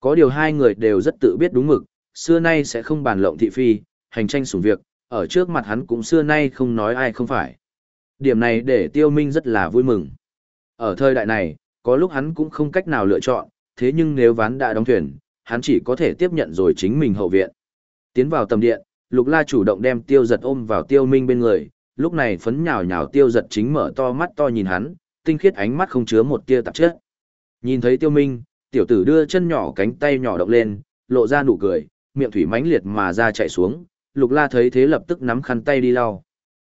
Có điều hai người đều rất tự biết đúng mực, xưa nay sẽ không bàn lộng thị phi, hành tranh sủng việc, ở trước mặt hắn cũng xưa nay không nói ai không phải. Điểm này để tiêu minh rất là vui mừng. Ở thời đại này, có lúc hắn cũng không cách nào lựa chọn, thế nhưng nếu ván đã đóng thuyền, hắn chỉ có thể tiếp nhận rồi chính mình hậu viện. Tiến vào tầm điện, Lục La chủ động đem tiêu giật ôm vào tiêu minh bên người, lúc này phấn nhào nhào tiêu giật chính mở to mắt to nhìn hắn, tinh khiết ánh mắt không chứa một tia tạp chất. Nhìn thấy tiêu minh, tiểu tử đưa chân nhỏ cánh tay nhỏ động lên, lộ ra nụ cười, miệng thủy mãnh liệt mà ra chạy xuống, lục la thấy thế lập tức nắm khăn tay đi lau.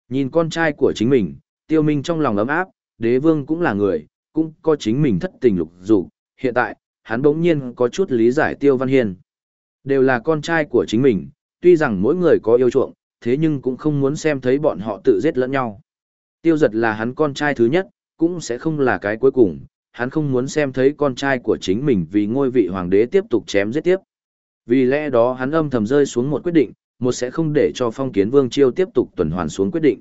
Nhìn con trai của chính mình, tiêu minh trong lòng ấm áp, đế vương cũng là người, cũng có chính mình thất tình lục dục hiện tại, hắn bỗng nhiên có chút lý giải tiêu văn hiên. Đều là con trai của chính mình, tuy rằng mỗi người có yêu chuộng, thế nhưng cũng không muốn xem thấy bọn họ tự giết lẫn nhau. Tiêu giật là hắn con trai thứ nhất, cũng sẽ không là cái cuối cùng, hắn không muốn xem thấy con trai của chính mình vì ngôi vị hoàng đế tiếp tục chém giết tiếp. Vì lẽ đó hắn âm thầm rơi xuống một quyết định, một sẽ không để cho phong kiến vương chiêu tiếp tục tuần hoàn xuống quyết định.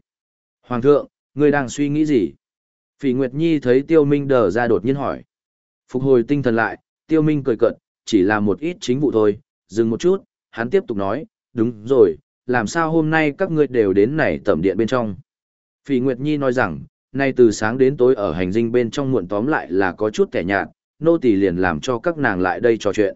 Hoàng thượng, người đang suy nghĩ gì? Phỉ Nguyệt Nhi thấy Tiêu Minh đờ ra đột nhiên hỏi. Phục hồi tinh thần lại, Tiêu Minh cười cợt, chỉ là một ít chính vụ thôi, dừng một chút, hắn tiếp tục nói, đúng rồi, làm sao hôm nay các ngươi đều đến này tẩm điện bên trong. Phỉ Nguyệt Nhi nói rằng, nay từ sáng đến tối ở hành dinh bên trong muộn tóm lại là có chút kẻ nhạt, nô tỳ liền làm cho các nàng lại đây trò chuyện.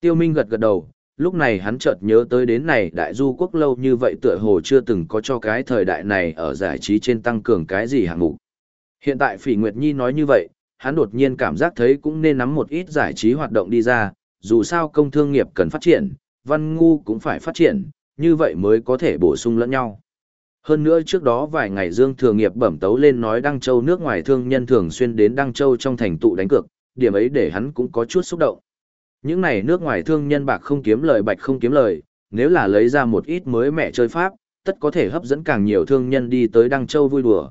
Tiêu Minh gật gật đầu, lúc này hắn chợt nhớ tới đến này đại du quốc lâu như vậy tựa hồ chưa từng có cho cái thời đại này ở giải trí trên tăng cường cái gì hạng mục. Hiện tại Phỉ Nguyệt Nhi nói như vậy, hắn đột nhiên cảm giác thấy cũng nên nắm một ít giải trí hoạt động đi ra, dù sao công thương nghiệp cần phát triển, văn ngu cũng phải phát triển, như vậy mới có thể bổ sung lẫn nhau. Hơn nữa trước đó vài ngày Dương Thừa Nghiệp bẩm tấu lên nói Đăng Châu nước ngoài thương nhân thường xuyên đến Đăng Châu trong thành tụ đánh cược, điểm ấy để hắn cũng có chút xúc động. Những này nước ngoài thương nhân bạc không kiếm lời bạch không kiếm lời, nếu là lấy ra một ít mới mẹ chơi pháp, tất có thể hấp dẫn càng nhiều thương nhân đi tới Đăng Châu vui đùa.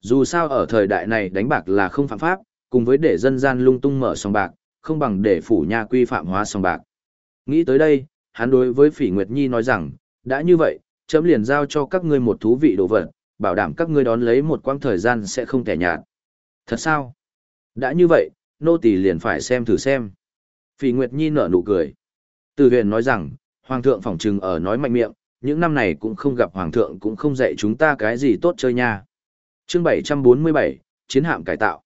Dù sao ở thời đại này đánh bạc là không phạm pháp, cùng với để dân gian lung tung mở sòng bạc, không bằng để phủ nhà quy phạm hóa sòng bạc. Nghĩ tới đây, hắn đối với Phỉ Nguyệt Nhi nói rằng, đã như vậy, chấm liền giao cho các ngươi một thú vị đồ vật, bảo đảm các ngươi đón lấy một quãng thời gian sẽ không kẻ nhạt. Thật sao? Đã như vậy, nô tỳ liền phải xem thử xem. Phỉ Nguyệt Nhi nở nụ cười. Từ huyền nói rằng, Hoàng thượng phỏng trừng ở nói mạnh miệng, những năm này cũng không gặp Hoàng thượng cũng không dạy chúng ta cái gì tốt chơi nha. chương 747, Chiến hạm cải tạo.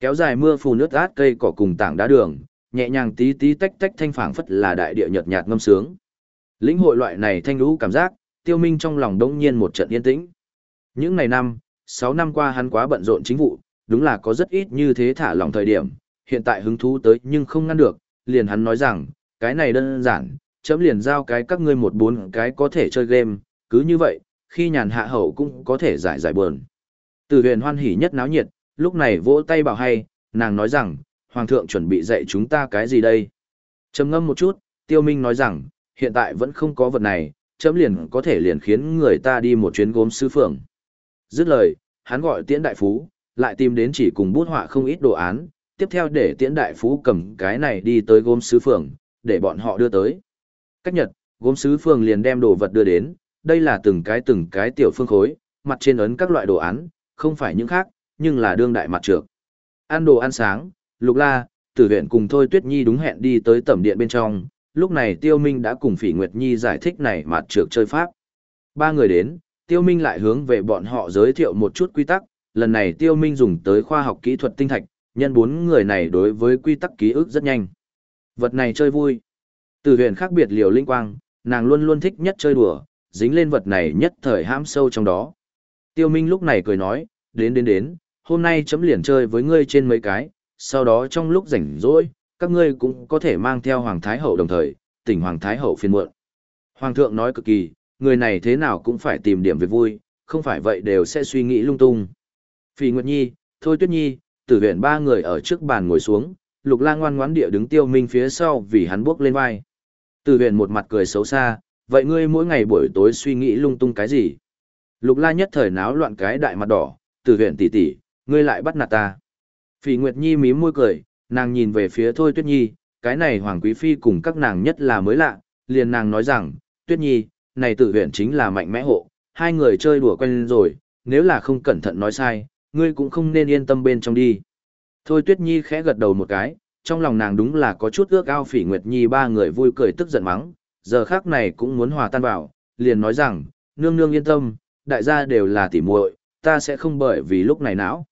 Kéo dài mưa phù nước át cây cỏ cùng tảng đá đường, nhẹ nhàng tí tí tách tách thanh phảng phất là đại địa nhợt nhạt ngâm sướng. Lĩnh hội loại này thanh lũ cảm giác, tiêu minh trong lòng đống nhiên một trận yên tĩnh. Những ngày năm, 6 năm qua hắn quá bận rộn chính vụ, đúng là có rất ít như thế thả lòng thời điểm, hiện tại hứng thú tới nhưng không ngăn được, liền hắn nói rằng, cái này đơn giản, chấm liền giao cái các ngươi một bốn cái có thể chơi game, cứ như vậy, khi nhàn hạ hậu cũng có thể giải giải buồn. Từ huyền hoan hỉ nhất náo nhiệt, lúc này vỗ tay bảo hay, nàng nói rằng, Hoàng thượng chuẩn bị dạy chúng ta cái gì đây? Trầm ngâm một chút, tiêu minh nói rằng, hiện tại vẫn không có vật này, chấm liền có thể liền khiến người ta đi một chuyến gốm sứ phường. Dứt lời, hắn gọi tiễn đại phú, lại tìm đến chỉ cùng bút họa không ít đồ án, tiếp theo để tiễn đại phú cầm cái này đi tới gốm sứ phường, để bọn họ đưa tới. Cách nhật, gốm sứ phường liền đem đồ vật đưa đến, đây là từng cái từng cái tiểu phương khối, mặt trên ấn các loại đồ án, không phải những khác, nhưng là đương đại mặt trược. Ăn đồ ăn sáng, lục la, tử huyện cùng Thôi Tuyết Nhi đúng hẹn đi tới tẩm điện bên trong, lúc này Tiêu Minh đã cùng Phỉ Nguyệt Nhi giải thích này mặt trược chơi pháp. Ba người đến, Tiêu Minh lại hướng về bọn họ giới thiệu một chút quy tắc, lần này Tiêu Minh dùng tới khoa học kỹ thuật tinh thạch, nhân bốn người này đối với quy tắc ký ức rất nhanh. Vật này chơi vui. Từ huyền khác biệt liều linh quang, nàng luôn luôn thích nhất chơi đùa, dính lên vật này nhất thời hãm sâu trong đó. Tiêu Minh lúc này cười nói, đến đến đến, hôm nay chấm liền chơi với ngươi trên mấy cái, sau đó trong lúc rảnh rỗi, các ngươi cũng có thể mang theo Hoàng Thái Hậu đồng thời, tỉnh Hoàng Thái Hậu phiền muộn. Hoàng thượng nói cực kỳ, người này thế nào cũng phải tìm điểm việc vui, không phải vậy đều sẽ suy nghĩ lung tung. phi Nguyệt Nhi, Thôi Tuyết Nhi, tử huyện ba người ở trước bàn ngồi xuống, Lục Lang ngoan ngoãn địa đứng tiêu minh phía sau vì hắn bước lên vai. Tử huyện một mặt cười xấu xa, vậy ngươi mỗi ngày buổi tối suy nghĩ lung tung cái gì? Lục La nhất thời náo loạn cái đại mặt đỏ, tử huyện tỷ tỷ, ngươi lại bắt nạt ta. Phỉ Nguyệt Nhi mím môi cười, nàng nhìn về phía Thôi Tuyết Nhi, cái này Hoàng Quý Phi cùng các nàng nhất là mới lạ, liền nàng nói rằng, Tuyết Nhi, này tự huyện chính là mạnh mẽ hộ, hai người chơi đùa quen rồi, nếu là không cẩn thận nói sai, ngươi cũng không nên yên tâm bên trong đi. Thôi Tuyết Nhi khẽ gật đầu một cái, trong lòng nàng đúng là có chút ước ao Phỉ Nguyệt Nhi ba người vui cười tức giận mắng, giờ khác này cũng muốn hòa tan vào, liền nói rằng, nương nương yên tâm, đại gia đều là tỉ muội, ta sẽ không bởi vì lúc này não.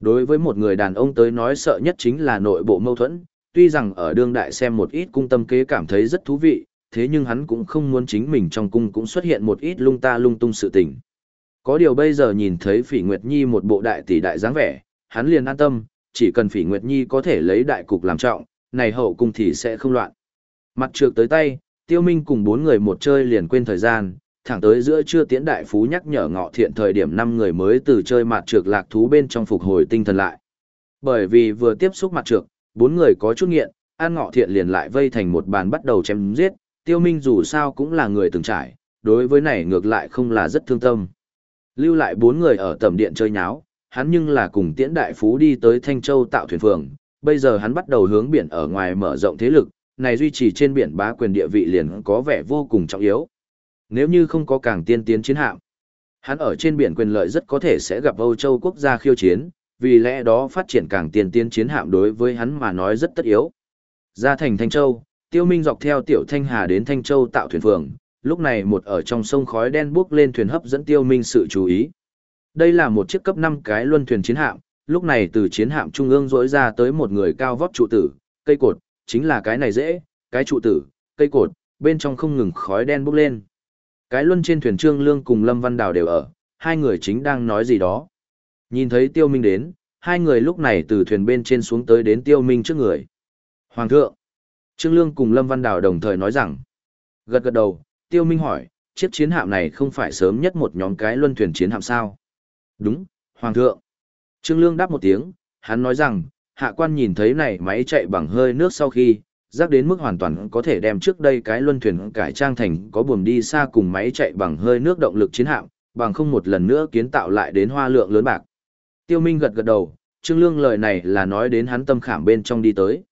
Đối với một người đàn ông tới nói sợ nhất chính là nội bộ mâu thuẫn, tuy rằng ở đương đại xem một ít cung tâm kế cảm thấy rất thú vị, thế nhưng hắn cũng không muốn chính mình trong cung cũng xuất hiện một ít lung ta lung tung sự tình. Có điều bây giờ nhìn thấy Phỉ Nguyệt Nhi một bộ đại tỷ đại dáng vẻ, hắn liền an tâm, chỉ cần Phỉ Nguyệt Nhi có thể lấy đại cục làm trọng, này hậu cung thì sẽ không loạn. Mặt trược tới tay, Tiêu Minh cùng bốn người một chơi liền quên thời gian, thẳng tới giữa trưa tiễn đại phú nhắc nhở ngọ thiện thời điểm năm người mới từ chơi mặt trược lạc thú bên trong phục hồi tinh thần lại. Bởi vì vừa tiếp xúc mặt trược, bốn người có chút nghiện, an ngọ thiện liền lại vây thành một bàn bắt đầu chém giết, tiêu minh dù sao cũng là người từng trải, đối với này ngược lại không là rất thương tâm. Lưu lại bốn người ở tầm điện chơi nháo, hắn nhưng là cùng tiễn đại phú đi tới Thanh Châu tạo thuyền phường, bây giờ hắn bắt đầu hướng biển ở ngoài mở rộng thế lực, này duy trì trên biển bá quyền địa vị liền có vẻ vô cùng trọng yếu. Nếu như không có càng tiên tiến chiến hạm, hắn ở trên biển quyền lợi rất có thể sẽ gặp Âu Châu quốc gia khiêu chiến, vì lẽ đó phát triển càng tiên tiến chiến hạm đối với hắn mà nói rất tất yếu. Ra thành Thanh Châu, Tiêu Minh dọc theo Tiểu Thanh Hà đến Thanh Châu tạo thuyền phường, lúc này một ở trong sông khói đen bốc lên thuyền hấp dẫn Tiêu Minh sự chú ý. Đây là một chiếc cấp 5 cái luân thuyền chiến hạm, lúc này từ chiến hạm trung ương rỗi ra tới một người cao vóc trụ tử, cây cột, chính là cái này dễ, cái trụ tử, cây cột, bên trong không ngừng khói đen bốc lên. Cái luân trên thuyền Trương Lương cùng Lâm Văn Đào đều ở, hai người chính đang nói gì đó. Nhìn thấy Tiêu Minh đến, hai người lúc này từ thuyền bên trên xuống tới đến Tiêu Minh trước người. Hoàng thượng! Trương Lương cùng Lâm Văn Đào đồng thời nói rằng. Gật gật đầu, Tiêu Minh hỏi, chiếc chiến hạm này không phải sớm nhất một nhóm cái luân thuyền chiến hạm sao? Đúng, Hoàng thượng! Trương Lương đáp một tiếng, hắn nói rằng, hạ quan nhìn thấy này máy chạy bằng hơi nước sau khi, rác đến mức hoàn toàn có thể đem trước đây cái luân thuyền cải trang thành có buồm đi xa cùng máy chạy bằng hơi nước động lực chiến hạm, bằng không một lần nữa kiến tạo lại đến hoa lượng lớn bạc. Tiêu Minh gật gật đầu, Trương Lương lời này là nói đến hắn tâm khảm bên trong đi tới.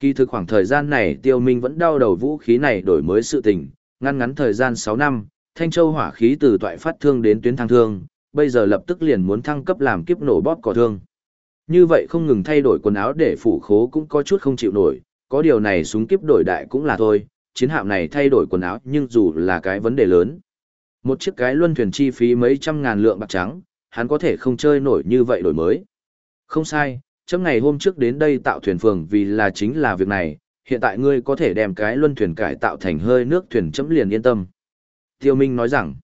Kỳ thực khoảng thời gian này Tiêu Minh vẫn đau đầu vũ khí này đổi mới sự tình, ngăn ngắn thời gian 6 năm, Thanh Châu hỏa khí từ toại phát thương đến tuyến thăng thương, bây giờ lập tức liền muốn thăng cấp làm kiếp nổ bóp cỏ thương. Như vậy không ngừng thay đổi quần áo để phủ khố cũng có chút không chịu nổi, có điều này súng kiếp đổi đại cũng là thôi, chiến hạm này thay đổi quần áo nhưng dù là cái vấn đề lớn. Một chiếc cái luân thuyền chi phí mấy trăm ngàn lượng bạc trắng, hắn có thể không chơi nổi như vậy đổi mới. Không sai, chấm ngày hôm trước đến đây tạo thuyền phường vì là chính là việc này, hiện tại ngươi có thể đem cái luân thuyền cải tạo thành hơi nước thuyền chấm liền yên tâm. Tiêu Minh nói rằng,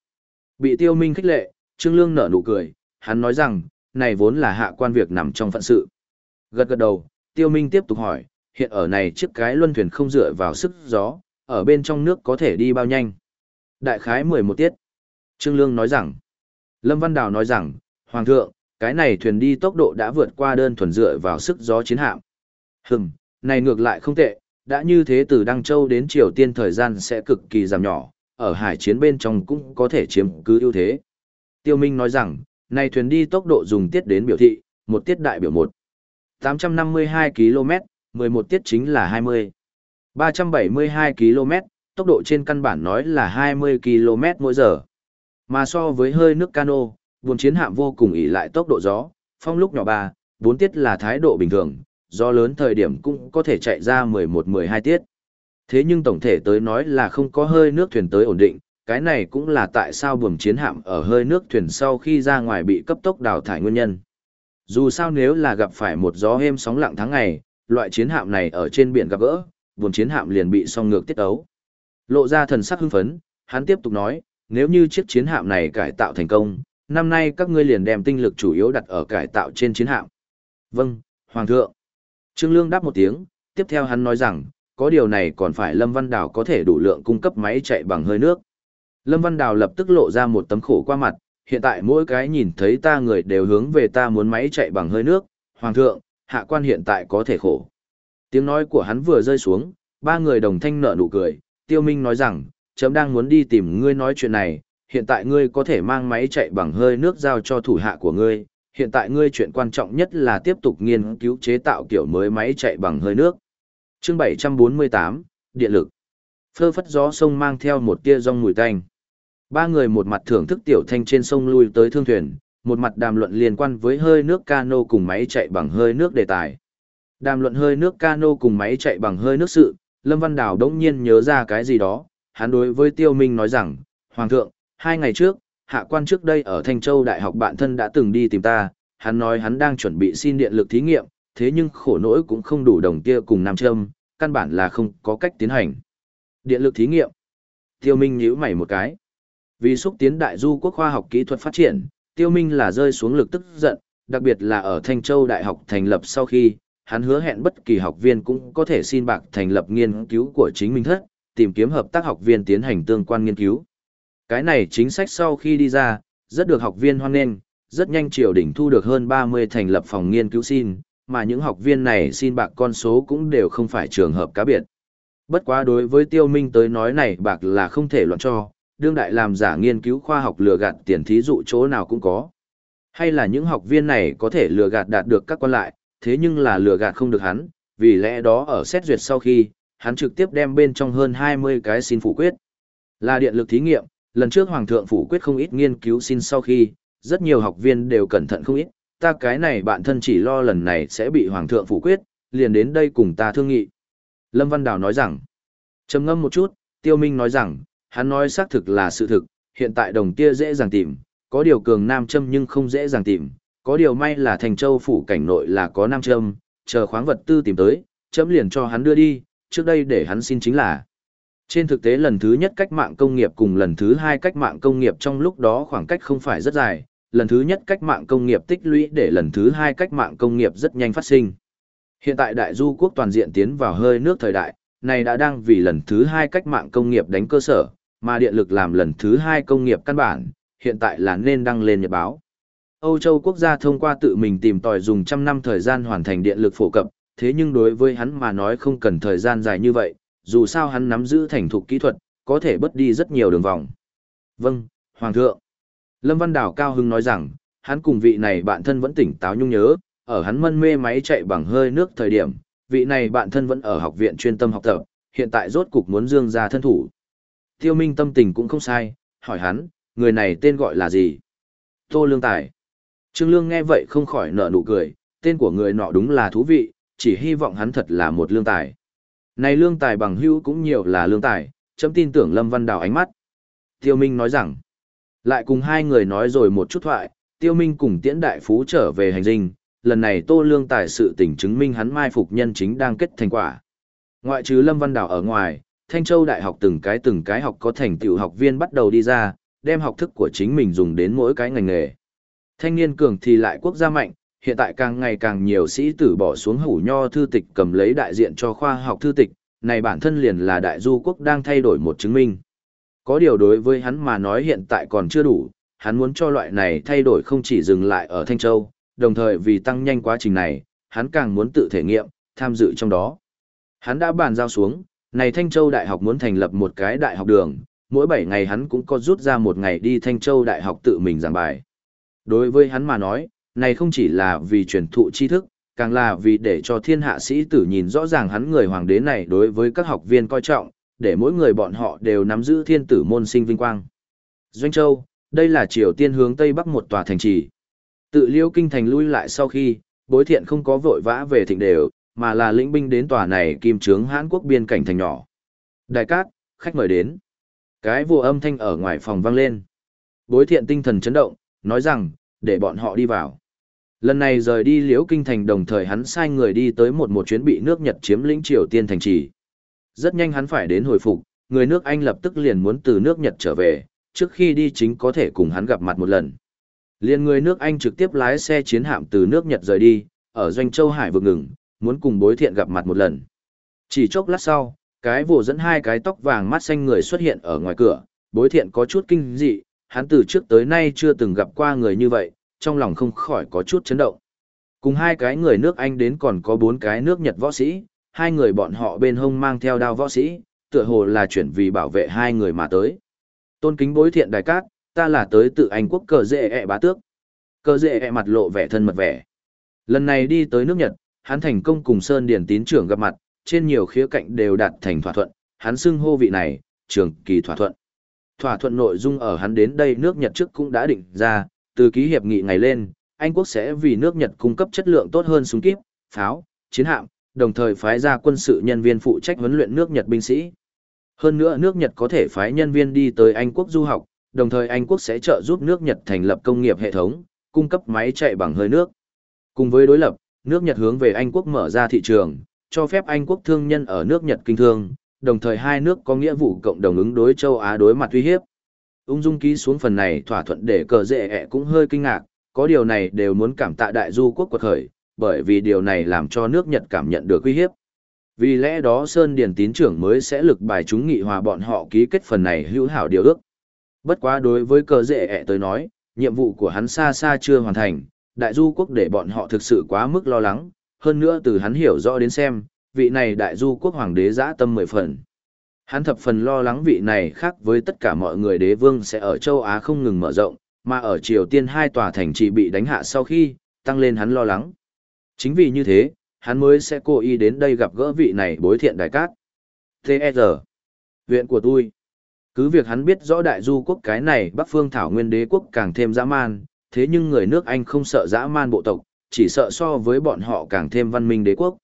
bị Tiêu Minh khích lệ, Trương Lương nở nụ cười, hắn nói rằng, này vốn là hạ quan việc nằm trong phận sự. Gật gật đầu, Tiêu Minh tiếp tục hỏi, hiện ở này chiếc cái luân thuyền không dựa vào sức gió, ở bên trong nước có thể đi bao nhanh. Đại khái 11 tiết. Trương Lương nói rằng, Lâm Văn Đào nói rằng, Hoàng thượng, cái này thuyền đi tốc độ đã vượt qua đơn thuần dựa vào sức gió chiến hạm. Hừm, này ngược lại không tệ, đã như thế từ Đăng Châu đến Triều Tiên thời gian sẽ cực kỳ giảm nhỏ, ở hải chiến bên trong cũng có thể chiếm cứ ưu thế. Tiêu Minh nói rằng, này thuyền đi tốc độ dùng tiết đến biểu thị, một tiết đại biểu 1. 852 km, 11 tiết chính là 20. 372 km, tốc độ trên căn bản nói là 20 km mỗi giờ. Mà so với hơi nước cano, buồn chiến hạm vô cùng ỉ lại tốc độ gió, phong lúc nhỏ 3, 4 tiết là thái độ bình thường, do lớn thời điểm cũng có thể chạy ra 11-12 tiết. Thế nhưng tổng thể tới nói là không có hơi nước thuyền tới ổn định, cái này cũng là tại sao buồm chiến hạm ở hơi nước thuyền sau khi ra ngoài bị cấp tốc đào thải nguyên nhân. Dù sao nếu là gặp phải một gió êm sóng lặng tháng ngày, loại chiến hạm này ở trên biển gặp gỡ, buồm chiến hạm liền bị song ngược tiết ấu. Lộ ra thần sắc hưng phấn, hắn tiếp tục nói, nếu như chiếc chiến hạm này cải tạo thành công, năm nay các ngươi liền đem tinh lực chủ yếu đặt ở cải tạo trên chiến hạm. Vâng, Hoàng thượng. Trương Lương đáp một tiếng, tiếp theo hắn nói rằng, có điều này còn phải Lâm Văn Đào có thể đủ lượng cung cấp máy chạy bằng hơi nước. Lâm Văn Đào lập tức lộ ra một tấm khổ qua mặt, hiện tại mỗi cái nhìn thấy ta người đều hướng về ta muốn máy chạy bằng hơi nước, Hoàng thượng, hạ quan hiện tại có thể khổ. Tiếng nói của hắn vừa rơi xuống, ba người đồng thanh nở nụ cười, Tiêu Minh nói rằng, chấm đang muốn đi tìm ngươi nói chuyện này, hiện tại ngươi có thể mang máy chạy bằng hơi nước giao cho thủ hạ của ngươi, hiện tại ngươi chuyện quan trọng nhất là tiếp tục nghiên cứu chế tạo kiểu mới máy chạy bằng hơi nước. Chương 748, Điện lực. Phơ phất gió sông mang theo một tia rong mùi tanh. Ba người một mặt thưởng thức tiểu thanh trên sông lui tới thương thuyền, một mặt đàm luận liên quan với hơi nước cano cùng máy chạy bằng hơi nước đề tài. Đàm luận hơi nước cano cùng máy chạy bằng hơi nước sự, Lâm Văn Đào đống nhiên nhớ ra cái gì đó, hắn đối với Tiêu Minh nói rằng, Hoàng thượng, hai ngày trước, hạ quan trước đây ở Thanh Châu Đại học bạn thân đã từng đi tìm ta, hắn nói hắn đang chuẩn bị xin điện lực thí nghiệm, thế nhưng khổ nỗi cũng không đủ đồng kia cùng Nam Trâm, căn bản là không có cách tiến hành. Điện lực thí nghiệm. Tiêu Minh nhíu mày một cái. Vì xúc tiến đại du quốc khoa học kỹ thuật phát triển, Tiêu Minh là rơi xuống lực tức giận, đặc biệt là ở Thanh Châu Đại học thành lập sau khi, hắn hứa hẹn bất kỳ học viên cũng có thể xin bạc thành lập nghiên cứu của chính mình thất, tìm kiếm hợp tác học viên tiến hành tương quan nghiên cứu. Cái này chính sách sau khi đi ra, rất được học viên hoan nghênh, rất nhanh triều đỉnh thu được hơn 30 thành lập phòng nghiên cứu xin, mà những học viên này xin bạc con số cũng đều không phải trường hợp cá biệt. Bất quá đối với tiêu minh tới nói này bạc là không thể loạn cho, đương đại làm giả nghiên cứu khoa học lừa gạt tiền thí dụ chỗ nào cũng có. Hay là những học viên này có thể lừa gạt đạt được các quan lại, thế nhưng là lừa gạt không được hắn, vì lẽ đó ở xét duyệt sau khi, hắn trực tiếp đem bên trong hơn 20 cái xin phủ quyết. Là điện lực thí nghiệm, lần trước Hoàng thượng phủ quyết không ít nghiên cứu xin sau khi, rất nhiều học viên đều cẩn thận không ít, ta cái này bạn thân chỉ lo lần này sẽ bị Hoàng thượng phủ quyết, liền đến đây cùng ta thương nghị. Lâm Văn Đào nói rằng, trầm ngâm một chút, Tiêu Minh nói rằng, hắn nói xác thực là sự thực, hiện tại đồng tia dễ dàng tìm, có điều cường nam châm nhưng không dễ dàng tìm, có điều may là thành châu phủ cảnh nội là có nam châm, chờ khoáng vật tư tìm tới, chấm liền cho hắn đưa đi, trước đây để hắn xin chính là. Trên thực tế lần thứ nhất cách mạng công nghiệp cùng lần thứ hai cách mạng công nghiệp trong lúc đó khoảng cách không phải rất dài, lần thứ nhất cách mạng công nghiệp tích lũy để lần thứ hai cách mạng công nghiệp rất nhanh phát sinh. Hiện tại đại du quốc toàn diện tiến vào hơi nước thời đại, này đã đang vì lần thứ hai cách mạng công nghiệp đánh cơ sở, mà điện lực làm lần thứ hai công nghiệp căn bản, hiện tại là nên đăng lên nhật báo. Âu Châu quốc gia thông qua tự mình tìm tòi dùng trăm năm thời gian hoàn thành điện lực phổ cập, thế nhưng đối với hắn mà nói không cần thời gian dài như vậy, dù sao hắn nắm giữ thành thục kỹ thuật, có thể bớt đi rất nhiều đường vòng. Vâng, Hoàng thượng. Lâm Văn Đảo cao hưng nói rằng, hắn cùng vị này bạn thân vẫn tỉnh táo nhung nhớ, ở hắn mân mê máy chạy bằng hơi nước thời điểm, vị này bạn thân vẫn ở học viện chuyên tâm học tập, hiện tại rốt cục muốn dương ra thân thủ. Tiêu Minh tâm tình cũng không sai, hỏi hắn, người này tên gọi là gì? Tô Lương Tài. Trương Lương nghe vậy không khỏi nở nụ cười, tên của người nọ đúng là thú vị, chỉ hy vọng hắn thật là một lương tài. Này lương tài bằng hữu cũng nhiều là lương tài, chấm tin tưởng Lâm Văn Đào ánh mắt. Tiêu Minh nói rằng, lại cùng hai người nói rồi một chút thoại, Tiêu Minh cùng Tiễn Đại Phú trở về hành dinh, lần này Tô Lương Tài sự tình chứng minh hắn mai phục nhân chính đang kết thành quả. Ngoại trừ Lâm Văn Đào ở ngoài, Thanh Châu Đại học từng cái từng cái học có thành tựu học viên bắt đầu đi ra, đem học thức của chính mình dùng đến mỗi cái ngành nghề. Thanh niên cường thì lại quốc gia mạnh, hiện tại càng ngày càng nhiều sĩ tử bỏ xuống hủ nho thư tịch cầm lấy đại diện cho khoa học thư tịch, này bản thân liền là đại du quốc đang thay đổi một chứng minh. Có điều đối với hắn mà nói hiện tại còn chưa đủ, hắn muốn cho loại này thay đổi không chỉ dừng lại ở Thanh Châu, đồng thời vì tăng nhanh quá trình này, hắn càng muốn tự thể nghiệm, tham dự trong đó. Hắn đã bàn giao xuống, này Thanh Châu Đại học muốn thành lập một cái đại học đường, mỗi 7 ngày hắn cũng có rút ra một ngày đi Thanh Châu Đại học tự mình giảng bài. Đối với hắn mà nói, này không chỉ là vì truyền thụ tri thức, càng là vì để cho thiên hạ sĩ tử nhìn rõ ràng hắn người hoàng đế này đối với các học viên coi trọng, để mỗi người bọn họ đều nắm giữ thiên tử môn sinh vinh quang. Doanh Châu, đây là Triều Tiên hướng Tây Bắc một tòa thành trì. Tự liêu kinh thành lui lại sau khi, bối thiện không có vội vã về thịnh đều, mà là lĩnh binh đến tòa này kim trướng Hán Quốc biên cảnh thành nhỏ. Đại cát, khách mời đến. Cái vụ âm thanh ở ngoài phòng vang lên. Bối thiện tinh thần chấn động, nói rằng, để bọn họ đi vào. Lần này rời đi liễu kinh thành đồng thời hắn sai người đi tới một một chuyến bị nước Nhật chiếm lĩnh Triều Tiên thành trì. Rất nhanh hắn phải đến hồi phục, người nước Anh lập tức liền muốn từ nước Nhật trở về, trước khi đi chính có thể cùng hắn gặp mặt một lần. Liên người nước Anh trực tiếp lái xe chiến hạm từ nước Nhật rời đi, ở doanh châu hải vực ngừng, muốn cùng bối thiện gặp mặt một lần. Chỉ chốc lát sau, cái vụ dẫn hai cái tóc vàng mắt xanh người xuất hiện ở ngoài cửa, bối thiện có chút kinh dị, hắn từ trước tới nay chưa từng gặp qua người như vậy, trong lòng không khỏi có chút chấn động. Cùng hai cái người nước Anh đến còn có bốn cái nước Nhật võ sĩ, hai người bọn họ bên hông mang theo đao võ sĩ, tựa hồ là chuyển vì bảo vệ hai người mà tới. Tôn kính bối thiện đại cát, ta là tới tự Anh quốc cờ dễ ẹ bá tước. Cờ dễ ẹ mặt lộ vẻ thân mật vẻ. Lần này đi tới nước Nhật, hắn thành công cùng Sơn Điển tín trưởng gặp mặt, trên nhiều khía cạnh đều đạt thành thỏa thuận, hắn xưng hô vị này, trường kỳ thỏa thuận. Thỏa thuận nội dung ở hắn đến đây nước Nhật trước cũng đã định ra, từ ký hiệp nghị ngày lên, Anh quốc sẽ vì nước Nhật cung cấp chất lượng tốt hơn súng kíp, pháo, chiến hạm, đồng thời phái ra quân sự nhân viên phụ trách huấn luyện nước Nhật binh sĩ. Hơn nữa nước Nhật có thể phái nhân viên đi tới Anh quốc du học, đồng thời Anh quốc sẽ trợ giúp nước Nhật thành lập công nghiệp hệ thống, cung cấp máy chạy bằng hơi nước. Cùng với đối lập, nước Nhật hướng về Anh quốc mở ra thị trường, cho phép Anh quốc thương nhân ở nước Nhật kinh thương, đồng thời hai nước có nghĩa vụ cộng đồng ứng đối châu Á đối mặt uy hiếp. Ung dung ký xuống phần này thỏa thuận để cờ dễ ẹ cũng hơi kinh ngạc, có điều này đều muốn cảm tạ đại du quốc quật khởi, bởi vì điều này làm cho nước Nhật cảm nhận được uy hiếp. Vì lẽ đó Sơn Điền tín trưởng mới sẽ lực bài chúng nghị hòa bọn họ ký kết phần này hữu hảo điều ước. Bất quá đối với cờ dễ ẹ tới nói, nhiệm vụ của hắn xa xa chưa hoàn thành, đại du quốc để bọn họ thực sự quá mức lo lắng, hơn nữa từ hắn hiểu rõ đến xem, vị này đại du quốc hoàng đế giã tâm mười phần. Hắn thập phần lo lắng vị này khác với tất cả mọi người đế vương sẽ ở châu Á không ngừng mở rộng, mà ở Triều Tiên hai tòa thành trì bị đánh hạ sau khi, tăng lên hắn lo lắng. Chính vì như thế, hắn mới sẽ cố ý đến đây gặp gỡ vị này bối thiện đại cát. T.E.G. Viện của tôi. Cứ việc hắn biết rõ đại du quốc cái này Bắc Phương Thảo Nguyên đế quốc càng thêm dã man, thế nhưng người nước Anh không sợ dã man bộ tộc, chỉ sợ so với bọn họ càng thêm văn minh đế quốc.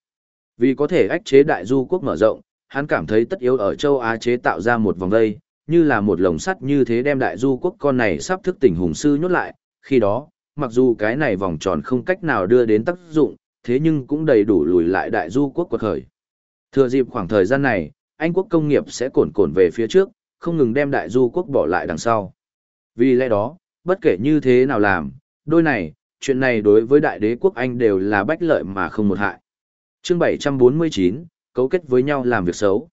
Vì có thể ách chế đại du quốc mở rộng, hắn cảm thấy tất yếu ở châu Á chế tạo ra một vòng dây, như là một lồng sắt như thế đem đại du quốc con này sắp thức tỉnh hùng sư nhốt lại, khi đó, mặc dù cái này vòng tròn không cách nào đưa đến tác dụng, thế nhưng cũng đầy đủ lùi lại đại du quốc quật khởi. Thừa dịp khoảng thời gian này, Anh quốc công nghiệp sẽ cồn cồn về phía trước, không ngừng đem đại du quốc bỏ lại đằng sau. Vì lẽ đó, bất kể như thế nào làm, đôi này, chuyện này đối với đại đế quốc Anh đều là bách lợi mà không một hại. Chương 749, cấu kết với nhau làm việc xấu.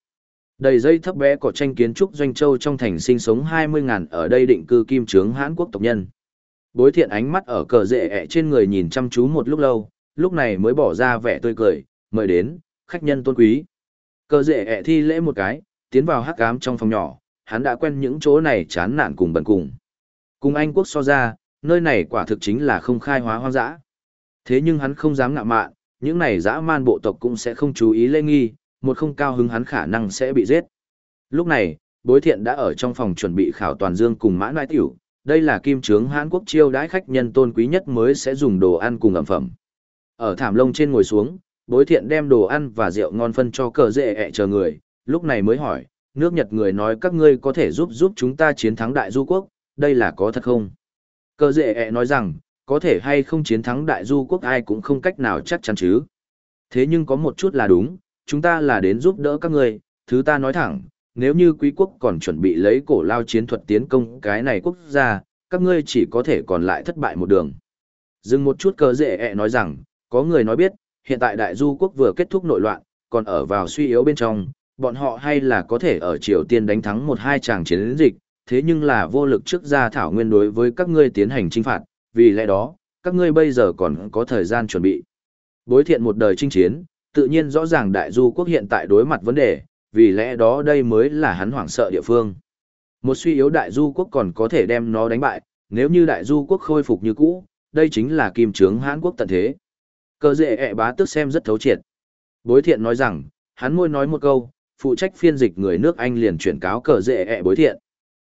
Đầy dây thấp bé của tranh kiến trúc doanh châu trong thành sinh sống 20.000 ở đây định cư kim trướng Hán quốc tộc nhân. Bối thiện ánh mắt ở cờ rệ ẹ trên người nhìn chăm chú một lúc lâu, lúc này mới bỏ ra vẻ tươi cười, mời đến, khách nhân tôn quý. Cờ rệ ẹ thi lễ một cái, tiến vào hắc ám trong phòng nhỏ, hắn đã quen những chỗ này chán nản cùng bần cùng. Cùng Anh quốc so ra, nơi này quả thực chính là không khai hóa hoang dã. Thế nhưng hắn không dám ngạ mạn, những này dã man bộ tộc cũng sẽ không chú ý lê nghi, một không cao hứng hắn khả năng sẽ bị giết. Lúc này, bối thiện đã ở trong phòng chuẩn bị khảo toàn dương cùng mã nai tiểu, đây là kim trướng Hán Quốc chiêu đãi khách nhân tôn quý nhất mới sẽ dùng đồ ăn cùng ẩm phẩm. Ở thảm lông trên ngồi xuống, bối thiện đem đồ ăn và rượu ngon phân cho cờ dệ ẹ chờ người, lúc này mới hỏi, nước Nhật người nói các ngươi có thể giúp giúp chúng ta chiến thắng đại du quốc, đây là có thật không? Cơ dệ ẹ nói rằng, có thể hay không chiến thắng đại du quốc ai cũng không cách nào chắc chắn chứ. Thế nhưng có một chút là đúng, chúng ta là đến giúp đỡ các ngươi, thứ ta nói thẳng, nếu như quý quốc còn chuẩn bị lấy cổ lao chiến thuật tiến công cái này quốc gia, các ngươi chỉ có thể còn lại thất bại một đường. Dừng một chút cờ dễ ẹ nói rằng, có người nói biết, hiện tại đại du quốc vừa kết thúc nội loạn, còn ở vào suy yếu bên trong, bọn họ hay là có thể ở Triều Tiên đánh thắng một hai tràng chiến dịch, thế nhưng là vô lực trước ra thảo nguyên đối với các ngươi tiến hành trinh phạt, vì lẽ đó, các ngươi bây giờ còn có thời gian chuẩn bị. Bối thiện một đời chinh chiến, tự nhiên rõ ràng đại du quốc hiện tại đối mặt vấn đề, vì lẽ đó đây mới là hắn hoảng sợ địa phương. Một suy yếu đại du quốc còn có thể đem nó đánh bại, nếu như đại du quốc khôi phục như cũ, đây chính là kim trướng Hán quốc tận thế. Cơ dệ ẹ bá tức xem rất thấu triệt. Bối thiện nói rằng, hắn môi nói một câu, phụ trách phiên dịch người nước Anh liền chuyển cáo cờ dệ ẹ bối thiện.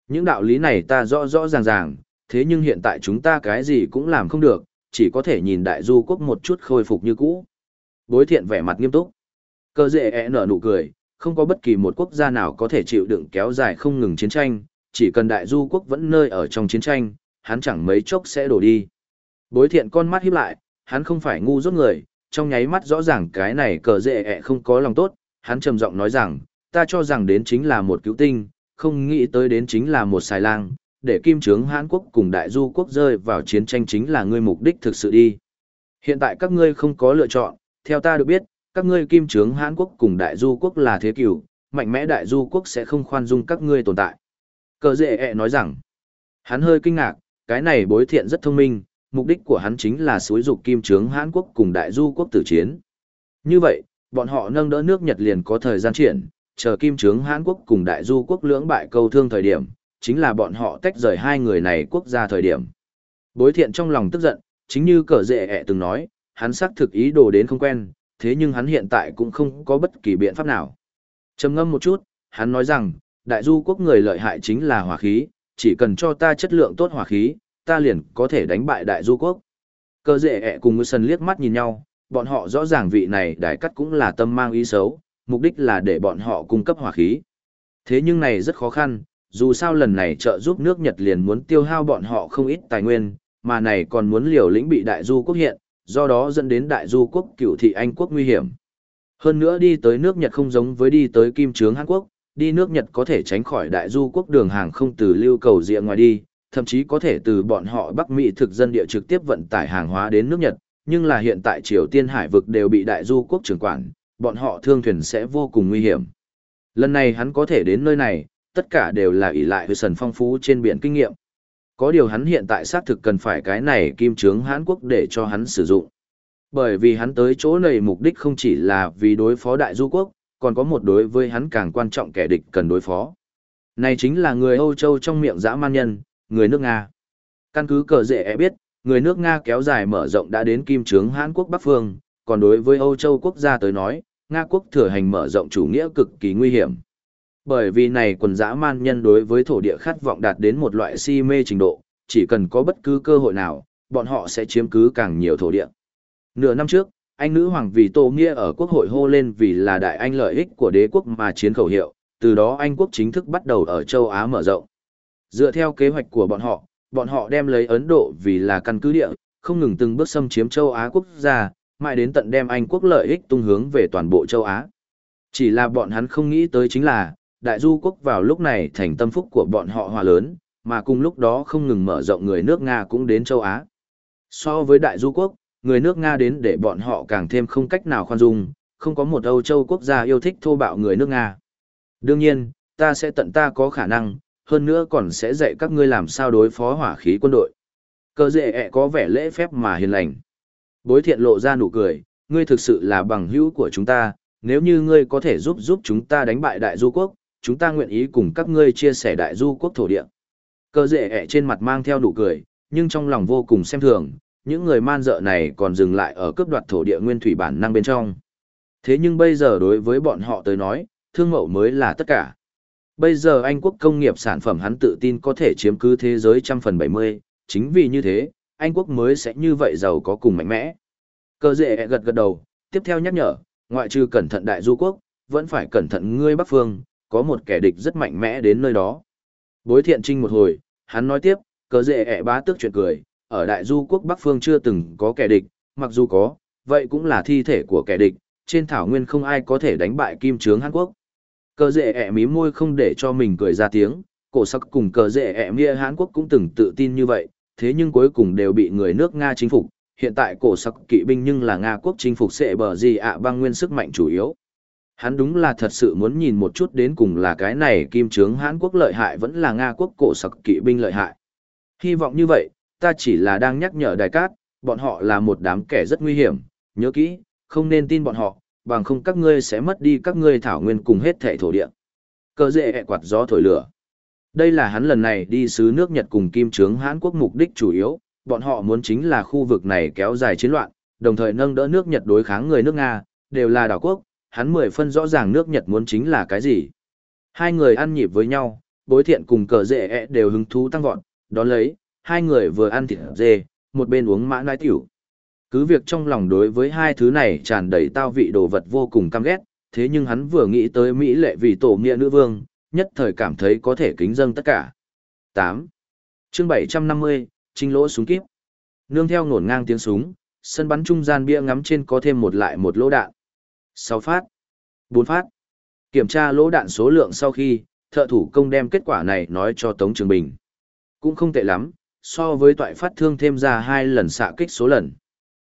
Những đạo lý này ta rõ rõ ràng ràng, thế nhưng hiện tại chúng ta cái gì cũng làm không được, chỉ có thể nhìn đại du quốc một chút khôi phục như cũ. Bối thiện vẻ mặt nghiêm túc. cờ dệ ẹ nở nụ cười, không có bất kỳ một quốc gia nào có thể chịu đựng kéo dài không ngừng chiến tranh, chỉ cần đại du quốc vẫn nơi ở trong chiến tranh, hắn chẳng mấy chốc sẽ đổ đi. Bối thiện con mắt híp lại, hắn không phải ngu dốt người, trong nháy mắt rõ ràng cái này cờ dệ ẹ không có lòng tốt, hắn trầm giọng nói rằng, ta cho rằng đến chính là một cứu tinh, không nghĩ tới đến chính là một xài lang, để kim trướng Hán Quốc cùng đại du quốc rơi vào chiến tranh chính là ngươi mục đích thực sự đi. Hiện tại các ngươi không có lựa chọn, theo ta được biết, các ngươi kim trướng Hán Quốc cùng đại du quốc là thế cửu, mạnh mẽ đại du quốc sẽ không khoan dung các ngươi tồn tại. Cờ dệ ẹ nói rằng, hắn hơi kinh ngạc, cái này bối thiện rất thông minh, mục đích của hắn chính là xúi dục kim trướng Hán Quốc cùng đại du quốc tử chiến. Như vậy, bọn họ nâng đỡ nước Nhật liền có thời gian triển, chờ kim trướng Hán Quốc cùng đại du quốc lưỡng bại câu thương thời điểm, chính là bọn họ tách rời hai người này quốc gia thời điểm. Bối thiện trong lòng tức giận, chính như cờ dệ ẹ từng nói, hắn xác thực ý đồ đến không quen, thế nhưng hắn hiện tại cũng không có bất kỳ biện pháp nào. trầm ngâm một chút, hắn nói rằng, đại du quốc người lợi hại chính là hỏa khí, chỉ cần cho ta chất lượng tốt hỏa khí, ta liền có thể đánh bại đại du quốc. Cờ dệ ẹ cùng ngư sần liếc mắt nhìn nhau, bọn họ rõ ràng vị này đại cắt cũng là tâm mang ý xấu, mục đích là để bọn họ cung cấp hỏa khí. Thế nhưng này rất khó khăn, dù sao lần này trợ giúp nước Nhật liền muốn tiêu hao bọn họ không ít tài nguyên, mà này còn muốn liều lĩnh bị đại du quốc hiện, do đó dẫn đến đại du quốc cựu thị Anh quốc nguy hiểm. Hơn nữa đi tới nước Nhật không giống với đi tới kim trướng Hàn Quốc, đi nước Nhật có thể tránh khỏi đại du quốc đường hàng không từ lưu cầu rìa ngoài đi, thậm chí có thể từ bọn họ Bắc Mỹ thực dân địa trực tiếp vận tải hàng hóa đến nước Nhật, nhưng là hiện tại Triều Tiên hải vực đều bị đại du quốc trưởng quản, bọn họ thương thuyền sẽ vô cùng nguy hiểm. Lần này hắn có thể đến nơi này, tất cả đều là ỷ lại với sần phong phú trên biển kinh nghiệm. Có điều hắn hiện tại xác thực cần phải cái này kim trướng Hán Quốc để cho hắn sử dụng. Bởi vì hắn tới chỗ này mục đích không chỉ là vì đối phó đại du quốc, còn có một đối với hắn càng quan trọng kẻ địch cần đối phó. Này chính là người Âu Châu trong miệng dã man nhân, người nước Nga. Căn cứ cờ dễ e biết, người nước Nga kéo dài mở rộng đã đến kim trướng Hán Quốc Bắc Phương, còn đối với Âu Châu quốc gia tới nói, Nga quốc thừa hành mở rộng chủ nghĩa cực kỳ nguy hiểm. Bởi vì này quần dã man nhân đối với thổ địa khát vọng đạt đến một loại si mê trình độ, chỉ cần có bất cứ cơ hội nào, bọn họ sẽ chiếm cứ càng nhiều thổ địa. Nửa năm trước, anh nữ hoàng vì Tô Nghĩa ở quốc hội hô lên vì là đại anh lợi ích của đế quốc mà chiến khẩu hiệu, từ đó Anh quốc chính thức bắt đầu ở châu Á mở rộng. Dựa theo kế hoạch của bọn họ, bọn họ đem lấy Ấn Độ vì là căn cứ địa, không ngừng từng bước xâm chiếm châu Á quốc gia, mãi đến tận đem Anh quốc lợi ích tung hướng về toàn bộ châu Á. Chỉ là bọn hắn không nghĩ tới chính là, đại du quốc vào lúc này thành tâm phúc của bọn họ hòa lớn, mà cùng lúc đó không ngừng mở rộng người nước Nga cũng đến châu Á. So với đại du quốc, người nước Nga đến để bọn họ càng thêm không cách nào khoan dung, không có một Âu châu quốc gia yêu thích thô bạo người nước Nga. Đương nhiên, ta sẽ tận ta có khả năng, hơn nữa còn sẽ dạy các ngươi làm sao đối phó hỏa khí quân đội. Cơ dệ ẹ có vẻ lễ phép mà hiền lành. Bối thiện lộ ra nụ cười, ngươi thực sự là bằng hữu của chúng ta, nếu như ngươi có thể giúp giúp chúng ta đánh bại đại du quốc, chúng ta nguyện ý cùng các ngươi chia sẻ đại du quốc thổ địa. Cơ dệ ẹ trên mặt mang theo nụ cười, nhưng trong lòng vô cùng xem thường, những người man dợ này còn dừng lại ở cướp đoạt thổ địa nguyên thủy bản năng bên trong. Thế nhưng bây giờ đối với bọn họ tới nói, thương mậu mới là tất cả. Bây giờ Anh quốc công nghiệp sản phẩm hắn tự tin có thể chiếm cứ thế giới trăm phần 70, chính vì như thế, Anh quốc mới sẽ như vậy giàu có cùng mạnh mẽ. Cơ dệ gật gật đầu, tiếp theo nhắc nhở, ngoại trừ cẩn thận đại du quốc, vẫn phải cẩn thận ngươi Bắc Phương, có một kẻ địch rất mạnh mẽ đến nơi đó. Bối thiện trinh một hồi, hắn nói tiếp, cờ dệ ẹ bá tước chuyện cười, ở đại du quốc Bắc Phương chưa từng có kẻ địch, mặc dù có, vậy cũng là thi thể của kẻ địch, trên thảo nguyên không ai có thể đánh bại kim trướng Hàn Quốc. Cờ dễ ẹ mí môi không để cho mình cười ra tiếng, cổ sắc cùng cờ dễ ẹ mía Hán Quốc cũng từng tự tin như vậy, thế nhưng cuối cùng đều bị người nước Nga chính phục. Hiện tại cổ sắc kỵ binh nhưng là Nga quốc chính phục sẽ bờ gì ạ băng nguyên sức mạnh chủ yếu. Hắn đúng là thật sự muốn nhìn một chút đến cùng là cái này kim trướng Hán quốc lợi hại vẫn là Nga quốc cổ sặc kỵ binh lợi hại. Hy vọng như vậy, ta chỉ là đang nhắc nhở đại cát, bọn họ là một đám kẻ rất nguy hiểm, nhớ kỹ, không nên tin bọn họ, bằng không các ngươi sẽ mất đi các ngươi thảo nguyên cùng hết thể thổ địa. Cơ dễ quạt gió thổi lửa. Đây là hắn lần này đi sứ nước Nhật cùng kim trướng Hán quốc mục đích chủ yếu, bọn họ muốn chính là khu vực này kéo dài chiến loạn, đồng thời nâng đỡ nước Nhật đối kháng người nước Nga, đều là đảo quốc, hắn mười phân rõ ràng nước Nhật muốn chính là cái gì. Hai người ăn nhịp với nhau, bối thiện cùng cờ dễ đều hứng thú tăng vọt, đón lấy, hai người vừa ăn thịt dê, một bên uống mã nai tiểu. Cứ việc trong lòng đối với hai thứ này tràn đầy tao vị đồ vật vô cùng căm ghét, thế nhưng hắn vừa nghĩ tới Mỹ lệ vì tổ nghĩa nữ vương, nhất thời cảm thấy có thể kính dâng tất cả. 8. chương 750, trinh lỗ súng kíp. Nương theo ngổn ngang tiếng súng, sân bắn trung gian bia ngắm trên có thêm một lại một lỗ đạn. 6 phát, 4 phát. Kiểm tra lỗ đạn số lượng sau khi, thợ thủ công đem kết quả này nói cho Tống Trường Bình. Cũng không tệ lắm, so với toại phát thương thêm ra hai lần xạ kích số lần.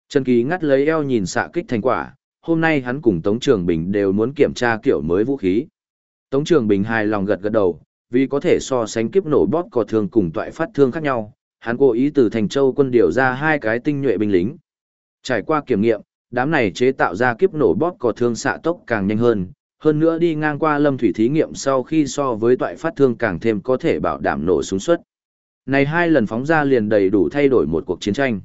Trần Kỳ ngắt lấy eo nhìn xạ kích thành quả, hôm nay hắn cùng Tống Trường Bình đều muốn kiểm tra kiểu mới vũ khí. Tống Trường Bình hài lòng gật gật đầu, vì có thể so sánh kiếp nổ bóp cò thương cùng toại phát thương khác nhau, hắn cố ý từ Thành Châu quân điều ra hai cái tinh nhuệ binh lính. Trải qua kiểm nghiệm, đám này chế tạo ra kiếp nổ bóp cò thương xạ tốc càng nhanh hơn, hơn nữa đi ngang qua lâm thủy thí nghiệm sau khi so với toại phát thương càng thêm có thể bảo đảm nổ súng suất. Này hai lần phóng ra liền đầy đủ thay đổi một cuộc chiến tranh.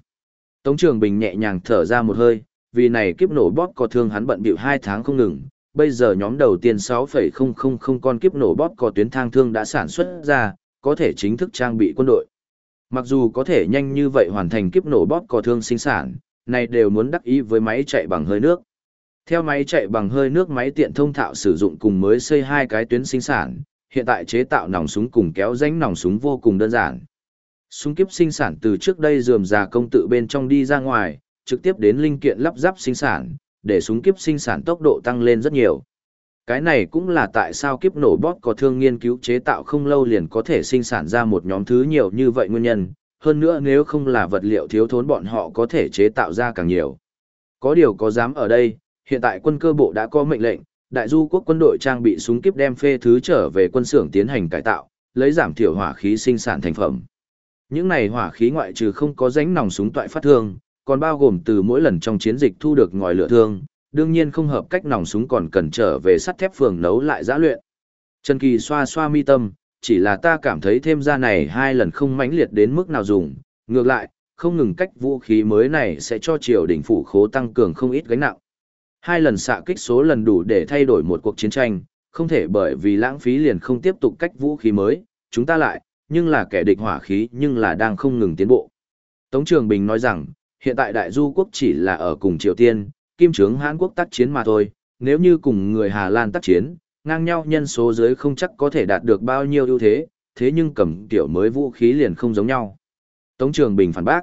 Tống Trường Bình nhẹ nhàng thở ra một hơi, vì này kiếp nổ bóp có thương hắn bận bịu hai tháng không ngừng. Bây giờ nhóm đầu tiên 6,000 con kiếp nổ bóp có tuyến thang thương đã sản xuất ra, có thể chính thức trang bị quân đội. Mặc dù có thể nhanh như vậy hoàn thành kiếp nổ bóp có thương sinh sản, này đều muốn đắc ý với máy chạy bằng hơi nước. Theo máy chạy bằng hơi nước máy tiện thông thạo sử dụng cùng mới xây hai cái tuyến sinh sản, hiện tại chế tạo nòng súng cùng kéo rãnh nòng súng vô cùng đơn giản. Súng kiếp sinh sản từ trước đây dườm già công tự bên trong đi ra ngoài, trực tiếp đến linh kiện lắp ráp sinh sản, để súng kiếp sinh sản tốc độ tăng lên rất nhiều. Cái này cũng là tại sao kiếp nổ bót có thương nghiên cứu chế tạo không lâu liền có thể sinh sản ra một nhóm thứ nhiều như vậy nguyên nhân, hơn nữa nếu không là vật liệu thiếu thốn bọn họ có thể chế tạo ra càng nhiều. Có điều có dám ở đây, hiện tại quân cơ bộ đã có mệnh lệnh, đại du quốc quân đội trang bị súng kiếp đem phê thứ trở về quân xưởng tiến hành cải tạo, lấy giảm thiểu hỏa khí sinh sản thành phẩm. Những này hỏa khí ngoại trừ không có ránh nòng súng toại phát thương, còn bao gồm từ mỗi lần trong chiến dịch thu được ngòi lửa thương, đương nhiên không hợp cách nòng súng còn cần trở về sắt thép phường nấu lại giã luyện. Trần Kỳ xoa xoa mi tâm, chỉ là ta cảm thấy thêm ra này hai lần không mãnh liệt đến mức nào dùng, ngược lại, không ngừng cách vũ khí mới này sẽ cho triều đình phủ khố tăng cường không ít gánh nặng. Hai lần xạ kích số lần đủ để thay đổi một cuộc chiến tranh, không thể bởi vì lãng phí liền không tiếp tục cách vũ khí mới, chúng ta lại, nhưng là kẻ địch hỏa khí nhưng là đang không ngừng tiến bộ. Tống Trường Bình nói rằng, hiện tại đại du quốc chỉ là ở cùng Triều Tiên, kim trướng Hàn Quốc tác chiến mà thôi, nếu như cùng người Hà Lan tác chiến, ngang nhau nhân số dưới không chắc có thể đạt được bao nhiêu ưu thế, thế nhưng cầm tiểu mới vũ khí liền không giống nhau. Tống Trường Bình phản bác.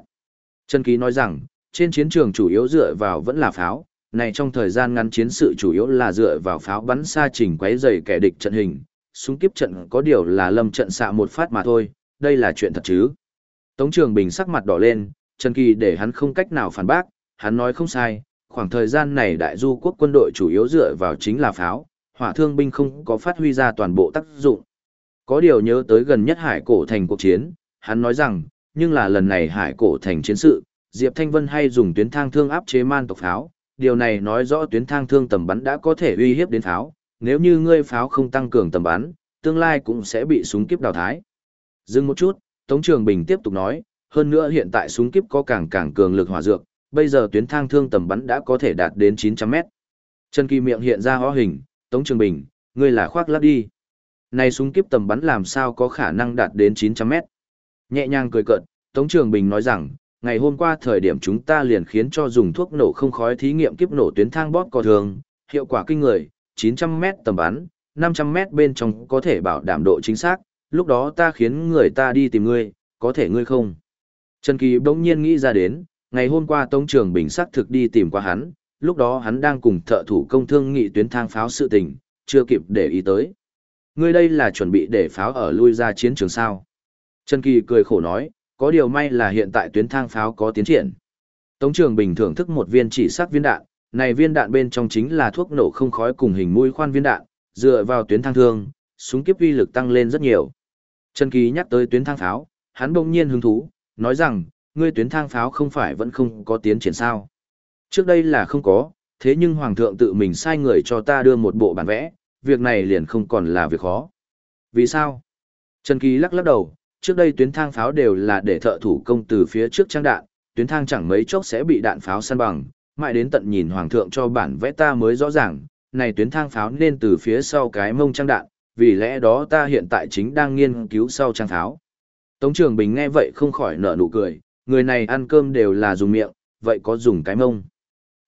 Trần Ký nói rằng, trên chiến trường chủ yếu dựa vào vẫn là pháo, này trong thời gian ngắn chiến sự chủ yếu là dựa vào pháo bắn xa trình quấy dày kẻ địch trận hình, súng kiếp trận có điều là lâm trận xạ một phát mà thôi, đây là chuyện thật chứ. Tống Trường Bình sắc mặt đỏ lên, Trần Kỳ để hắn không cách nào phản bác, hắn nói không sai, khoảng thời gian này đại du quốc quân đội chủ yếu dựa vào chính là pháo, hỏa thương binh không có phát huy ra toàn bộ tác dụng. Có điều nhớ tới gần nhất hải cổ thành cuộc chiến, hắn nói rằng, nhưng là lần này hải cổ thành chiến sự, Diệp Thanh Vân hay dùng tuyến thang thương áp chế man tộc pháo, điều này nói rõ tuyến thang thương tầm bắn đã có thể uy hiếp đến pháo, nếu như ngươi pháo không tăng cường tầm bắn, tương lai cũng sẽ bị súng kiếp đào thái. Dừng một chút, Tống Trường Bình tiếp tục nói, hơn nữa hiện tại súng kiếp có càng càng cường lực hỏa dược, bây giờ tuyến thang thương tầm bắn đã có thể đạt đến 900 mét. Trần Kỳ miệng hiện ra hóa hình, Tống Trường Bình, ngươi là khoác lắp đi. Này súng kiếp tầm bắn làm sao có khả năng đạt đến 900 mét. Nhẹ nhàng cười cợt, Tống Trường Bình nói rằng, ngày hôm qua thời điểm chúng ta liền khiến cho dùng thuốc nổ không khói thí nghiệm kiếp nổ tuyến thang bóp cò thường, hiệu quả kinh người, 900 mét tầm bắn, 500 mét bên trong có thể bảo đảm độ chính xác, lúc đó ta khiến người ta đi tìm ngươi, có thể ngươi không. Trần Kỳ bỗng nhiên nghĩ ra đến, ngày hôm qua Tống Trường Bình xác thực đi tìm qua hắn, lúc đó hắn đang cùng thợ thủ công thương nghị tuyến thang pháo sự tình, chưa kịp để ý tới. Ngươi đây là chuẩn bị để pháo ở lui ra chiến trường sao. Trần Kỳ cười khổ nói, có điều may là hiện tại tuyến thang pháo có tiến triển. Tống Trường Bình thưởng thức một viên chỉ sắc viên đạn, này viên đạn bên trong chính là thuốc nổ không khói cùng hình mũi khoan viên đạn, dựa vào tuyến thang thương, súng kiếp uy lực tăng lên rất nhiều. Trần Kỳ nhắc tới tuyến thang pháo, hắn bỗng nhiên hứng thú, nói rằng, ngươi tuyến thang pháo không phải vẫn không có tiến triển sao. Trước đây là không có, thế nhưng Hoàng thượng tự mình sai người cho ta đưa một bộ bản vẽ, việc này liền không còn là việc khó. Vì sao? Trần Kỳ lắc lắc đầu, trước đây tuyến thang pháo đều là để thợ thủ công từ phía trước trang đạn, tuyến thang chẳng mấy chốc sẽ bị đạn pháo săn bằng, mãi đến tận nhìn Hoàng thượng cho bản vẽ ta mới rõ ràng, này tuyến thang pháo nên từ phía sau cái mông trang đạn, vì lẽ đó ta hiện tại chính đang nghiên cứu sau trang pháo. Tống Trường Bình nghe vậy không khỏi nở nụ cười, người này ăn cơm đều là dùng miệng, vậy có dùng cái mông.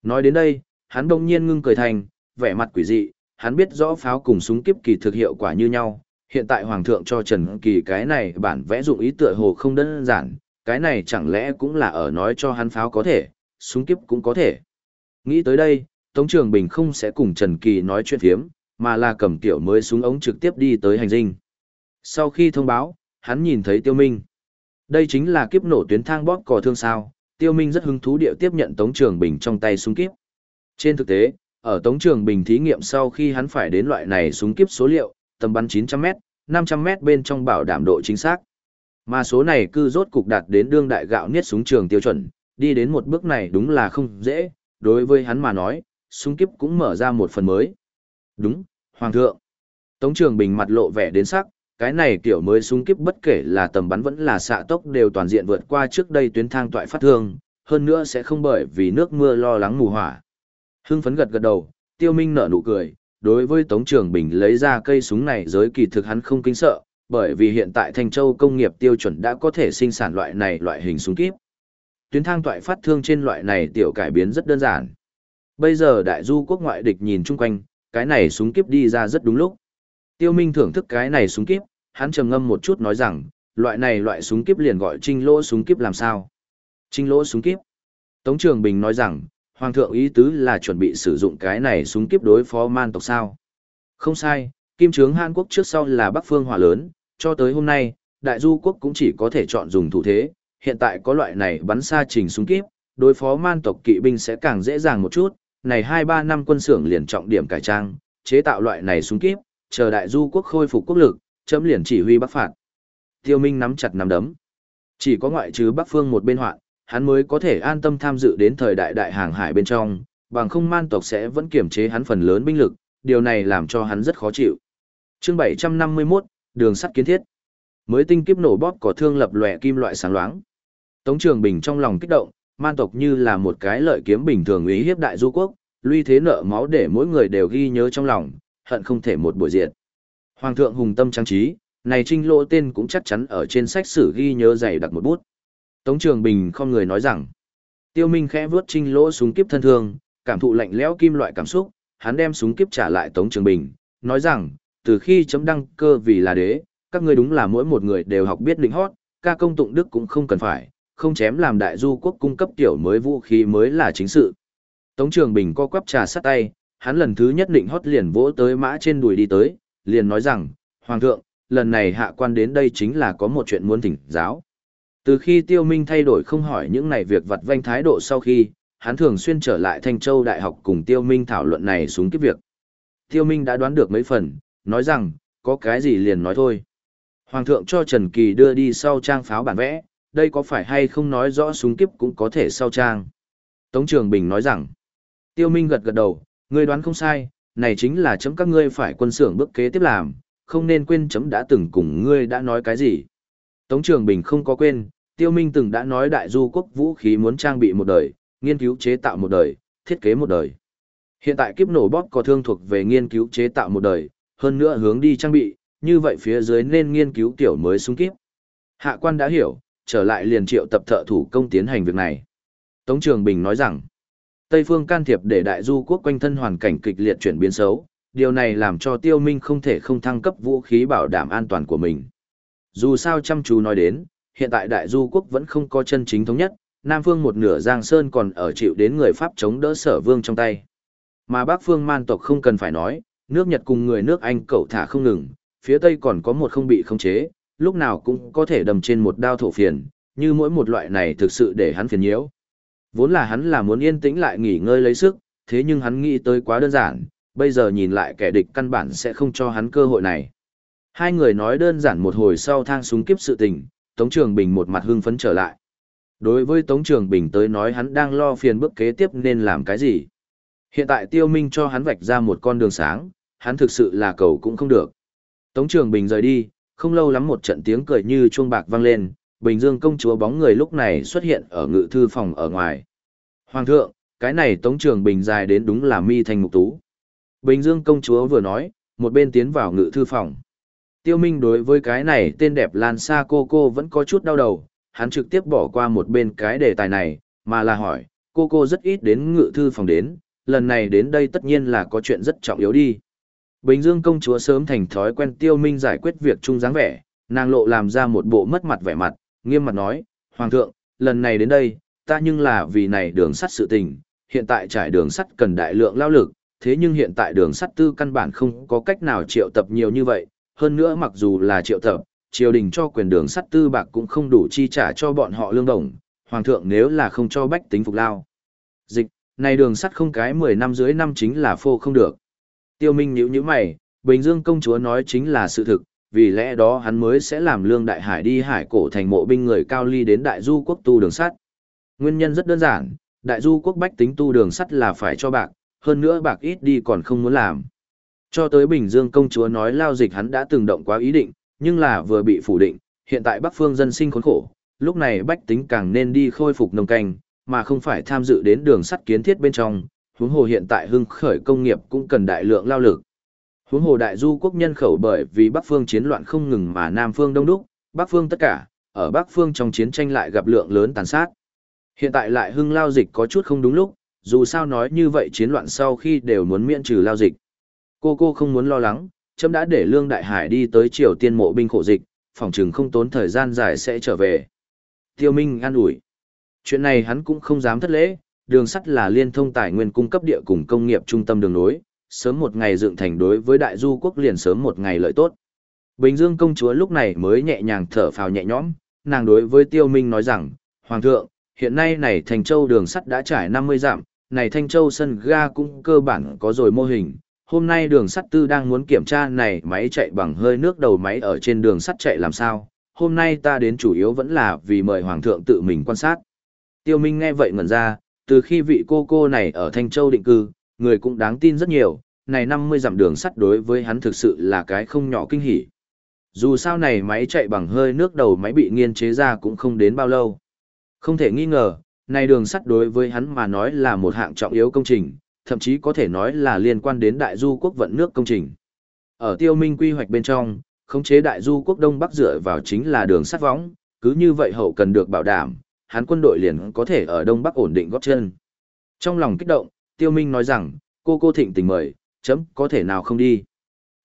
Nói đến đây, hắn đông nhiên ngưng cười thành, vẻ mặt quỷ dị, hắn biết rõ pháo cùng súng kiếp kỳ thực hiệu quả như nhau. Hiện tại Hoàng thượng cho Trần Kỳ cái này bản vẽ dụng ý tựa hồ không đơn giản, cái này chẳng lẽ cũng là ở nói cho hắn pháo có thể, súng kiếp cũng có thể. Nghĩ tới đây, Tống Trường Bình không sẽ cùng Trần Kỳ nói chuyện phiếm, mà là cầm tiểu mới súng ống trực tiếp đi tới hành dinh. Sau khi thông báo, hắn nhìn thấy Tiêu Minh. Đây chính là kiếp nổ tuyến thang bóp cò thương sao, Tiêu Minh rất hứng thú điệu tiếp nhận Tống Trường Bình trong tay súng kiếp. Trên thực tế, ở Tống Trường Bình thí nghiệm sau khi hắn phải đến loại này súng kiếp số liệu, tầm bắn 900m, 500m bên trong bảo đảm độ chính xác. Mà số này cư rốt cục đạt đến đương đại gạo niết súng trường tiêu chuẩn, đi đến một bước này đúng là không dễ, đối với hắn mà nói, súng kiếp cũng mở ra một phần mới. Đúng, Hoàng thượng. Tống Trường Bình mặt lộ vẻ đến sắc, cái này kiểu mới súng kiếp bất kể là tầm bắn vẫn là xạ tốc đều toàn diện vượt qua trước đây tuyến thang toại phát thương, hơn nữa sẽ không bởi vì nước mưa lo lắng mù hỏa. Hưng phấn gật gật đầu, Tiêu Minh nở nụ cười, đối với Tống Trường Bình lấy ra cây súng này giới kỳ thực hắn không kinh sợ, bởi vì hiện tại Thanh Châu công nghiệp tiêu chuẩn đã có thể sinh sản loại này loại hình súng kíp tuyến thang toại phát thương trên loại này tiểu cải biến rất đơn giản. Bây giờ đại du quốc ngoại địch nhìn chung quanh, cái này súng kiếp đi ra rất đúng lúc. Tiêu Minh thưởng thức cái này súng kiếp, hắn trầm ngâm một chút nói rằng, loại này loại súng kiếp liền gọi trinh lỗ súng kiếp làm sao? Trinh lỗ súng kiếp. Tống Trường Bình nói rằng, Hoàng thượng ý tứ là chuẩn bị sử dụng cái này súng kiếp đối phó man tộc sao. Không sai, kim trướng Hàn Quốc trước sau là Bắc Phương hỏa lớn, cho tới hôm nay, Đại Du Quốc cũng chỉ có thể chọn dùng thủ thế, hiện tại có loại này bắn xa trình súng kíp đối phó man tộc kỵ binh sẽ càng dễ dàng một chút, này 2-3 năm quân xưởng liền trọng điểm cải trang, chế tạo loại này súng kíp chờ Đại Du Quốc khôi phục quốc lực, chấm liền chỉ huy bắc phạt. Tiêu Minh nắm chặt nắm đấm. Chỉ có ngoại trừ Bắc Phương một bên hoạn, hắn mới có thể an tâm tham dự đến thời đại đại hàng hải bên trong, bằng không man tộc sẽ vẫn kiểm chế hắn phần lớn binh lực, điều này làm cho hắn rất khó chịu. Chương 751, đường sắt kiến thiết. Mới tinh kiếp nổ bóp có thương lập lòe kim loại sáng loáng. Tống Trường Bình trong lòng kích động, man tộc như là một cái lợi kiếm bình thường ý hiếp đại du quốc, luy thế nợ máu để mỗi người đều ghi nhớ trong lòng, hận không thể một buổi diệt. Hoàng thượng hùng tâm trang trí, này trinh lỗ tên cũng chắc chắn ở trên sách sử ghi nhớ dày đặc một bút. Tống Trường Bình không người nói rằng, Tiêu Minh khẽ vướt trinh lỗ súng kiếp thân thương, cảm thụ lạnh lẽo kim loại cảm xúc, hắn đem súng kiếp trả lại Tống Trường Bình, nói rằng, từ khi chấm đăng cơ vì là đế, các ngươi đúng là mỗi một người đều học biết lĩnh hót, ca công tụng đức cũng không cần phải, không chém làm đại du quốc cung cấp tiểu mới vũ khí mới là chính sự. Tống Trường Bình co quắp trà sát tay, hắn lần thứ nhất định hót liền vỗ tới mã trên đùi đi tới, liền nói rằng, Hoàng thượng, lần này hạ quan đến đây chính là có một chuyện muốn thỉnh giáo. Từ khi Tiêu Minh thay đổi không hỏi những này việc vặt vanh thái độ sau khi, hắn thường xuyên trở lại Thanh Châu Đại học cùng Tiêu Minh thảo luận này xuống cái việc. Tiêu Minh đã đoán được mấy phần, nói rằng, có cái gì liền nói thôi. Hoàng thượng cho Trần Kỳ đưa đi sau trang pháo bản vẽ, đây có phải hay không nói rõ súng kiếp cũng có thể sao trang. Tống Trường Bình nói rằng, Tiêu Minh gật gật đầu, ngươi đoán không sai, này chính là chấm các ngươi phải quân xưởng bước kế tiếp làm, không nên quên chấm đã từng cùng ngươi đã nói cái gì. Tống Trường Bình không có quên, Tiêu Minh từng đã nói đại du quốc vũ khí muốn trang bị một đời, nghiên cứu chế tạo một đời, thiết kế một đời. Hiện tại kiếp nổ bóp có thương thuộc về nghiên cứu chế tạo một đời, hơn nữa hướng đi trang bị, như vậy phía dưới nên nghiên cứu tiểu mới súng kiếp. Hạ quan đã hiểu, trở lại liền triệu tập thợ thủ công tiến hành việc này. Tống Trường Bình nói rằng, Tây phương can thiệp để đại du quốc quanh thân hoàn cảnh kịch liệt chuyển biến xấu, điều này làm cho tiêu minh không thể không thăng cấp vũ khí bảo đảm an toàn của mình. Dù sao chăm chú nói đến, hiện tại đại du quốc vẫn không có chân chính thống nhất, Nam phương một nửa Giang Sơn còn ở chịu đến người Pháp chống đỡ sở vương trong tay. Mà Bắc phương man tộc không cần phải nói, nước Nhật cùng người nước Anh cẩu thả không ngừng, phía Tây còn có một không bị khống chế, lúc nào cũng có thể đầm trên một đao thổ phiền, như mỗi một loại này thực sự để hắn phiền nhiễu. Vốn là hắn là muốn yên tĩnh lại nghỉ ngơi lấy sức, thế nhưng hắn nghĩ tới quá đơn giản, bây giờ nhìn lại kẻ địch căn bản sẽ không cho hắn cơ hội này. Hai người nói đơn giản một hồi sau thang súng kiếp sự tình, Tống Trường Bình một mặt hưng phấn trở lại. Đối với Tống Trường Bình tới nói hắn đang lo phiền bước kế tiếp nên làm cái gì. Hiện tại Tiêu Minh cho hắn vạch ra một con đường sáng, hắn thực sự là cầu cũng không được. Tống Trường Bình rời đi, không lâu lắm một trận tiếng cười như chuông bạc vang lên, Bình Dương công chúa bóng người lúc này xuất hiện ở ngự thư phòng ở ngoài. Hoàng thượng, cái này Tống Trường Bình dài đến đúng là mi thành mục tú. Bình Dương công chúa vừa nói, một bên tiến vào ngự thư phòng. Tiêu Minh đối với cái này tên đẹp Lan Sa cô cô vẫn có chút đau đầu, hắn trực tiếp bỏ qua một bên cái đề tài này, mà là hỏi, cô cô rất ít đến ngự thư phòng đến, lần này đến đây tất nhiên là có chuyện rất trọng yếu đi. Bình Dương công chúa sớm thành thói quen Tiêu Minh giải quyết việc chung dáng vẻ, nàng lộ làm ra một bộ mất mặt vẻ mặt, nghiêm mặt nói, Hoàng thượng, lần này đến đây, ta nhưng là vì này đường sắt sự tình, hiện tại trải đường sắt cần đại lượng lao lực, thế nhưng hiện tại đường sắt tư căn bản không có cách nào triệu tập nhiều như vậy, hơn nữa mặc dù là triệu tập, triều đình cho quyền đường sắt tư bạc cũng không đủ chi trả cho bọn họ lương đồng, hoàng thượng nếu là không cho bách tính phục lao. Dịch, này đường sắt không cái 10 năm dưới năm chính là phô không được. Tiêu Minh nhíu nhíu mày, Bình Dương công chúa nói chính là sự thực, vì lẽ đó hắn mới sẽ làm lương đại hải đi hải cổ thành mộ binh người cao ly đến đại du quốc tu đường sắt. Nguyên nhân rất đơn giản, đại du quốc bách tính tu đường sắt là phải cho bạc, hơn nữa bạc ít đi còn không muốn làm. Cho tới Bình Dương công chúa nói lao dịch hắn đã từng động quá ý định, nhưng là vừa bị phủ định, hiện tại Bắc phương dân sinh khốn khổ, lúc này bách tính càng nên đi khôi phục nông canh, mà không phải tham dự đến đường sắt kiến thiết bên trong, huống hồ hiện tại hưng khởi công nghiệp cũng cần đại lượng lao lực. Huống hồ đại du quốc nhân khẩu bởi vì Bắc phương chiến loạn không ngừng mà Nam phương đông đúc, Bắc phương tất cả, ở Bắc phương trong chiến tranh lại gặp lượng lớn tàn sát. Hiện tại lại hưng lao dịch có chút không đúng lúc, dù sao nói như vậy chiến loạn sau khi đều muốn miễn trừ lao dịch. Cô cô không muốn lo lắng, chấm đã để Lương Đại Hải đi tới Triều Tiên mộ binh khổ dịch, phòng trừng không tốn thời gian dài sẽ trở về. Tiêu Minh an ủi. Chuyện này hắn cũng không dám thất lễ, đường sắt là liên thông tài nguyên cung cấp địa cùng công nghiệp trung tâm đường nối, sớm một ngày dựng thành đối với đại du quốc liền sớm một ngày lợi tốt. Bình Dương công chúa lúc này mới nhẹ nhàng thở phào nhẹ nhõm, nàng đối với Tiêu Minh nói rằng, Hoàng thượng, hiện nay này Thành Châu đường sắt đã trải 50 dặm, này Thanh Châu sân ga cũng cơ bản có rồi mô hình. Hôm nay đường sắt tư đang muốn kiểm tra này máy chạy bằng hơi nước đầu máy ở trên đường sắt chạy làm sao. Hôm nay ta đến chủ yếu vẫn là vì mời Hoàng thượng tự mình quan sát. Tiêu Minh nghe vậy ngẩn ra, từ khi vị cô cô này ở Thanh Châu định cư, người cũng đáng tin rất nhiều, này 50 dặm đường sắt đối với hắn thực sự là cái không nhỏ kinh hỉ. Dù sao này máy chạy bằng hơi nước đầu máy bị nghiên chế ra cũng không đến bao lâu. Không thể nghi ngờ, này đường sắt đối với hắn mà nói là một hạng trọng yếu công trình, thậm chí có thể nói là liên quan đến đại du quốc vận nước công trình. Ở tiêu minh quy hoạch bên trong, khống chế đại du quốc Đông Bắc dựa vào chính là đường sắt võng, cứ như vậy hậu cần được bảo đảm, hắn quân đội liền có thể ở Đông Bắc ổn định góp chân. Trong lòng kích động, tiêu minh nói rằng, cô cô thịnh tình mời, chấm có thể nào không đi.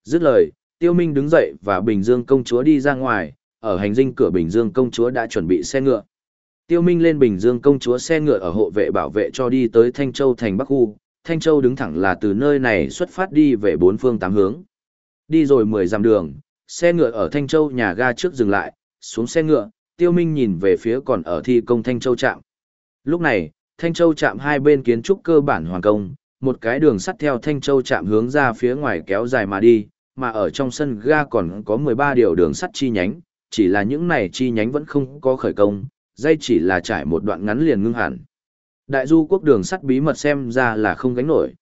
Dứt lời, tiêu minh đứng dậy và Bình Dương công chúa đi ra ngoài, ở hành dinh cửa Bình Dương công chúa đã chuẩn bị xe ngựa. Tiêu Minh lên Bình Dương công chúa xe ngựa ở hộ vệ bảo vệ cho đi tới Thanh Châu thành Bắc khu, Thanh Châu đứng thẳng là từ nơi này xuất phát đi về bốn phương tám hướng. Đi rồi 10 dặm đường, xe ngựa ở Thanh Châu nhà ga trước dừng lại, xuống xe ngựa, Tiêu Minh nhìn về phía còn ở thi công Thanh Châu trạm. Lúc này, Thanh Châu trạm hai bên kiến trúc cơ bản hoàn công, một cái đường sắt theo Thanh Châu trạm hướng ra phía ngoài kéo dài mà đi, mà ở trong sân ga còn có 13 điều đường sắt chi nhánh, chỉ là những này chi nhánh vẫn không có khởi công, dây chỉ là trải một đoạn ngắn liền ngưng hẳn. Đại du quốc đường sắt bí mật xem ra là không gánh nổi.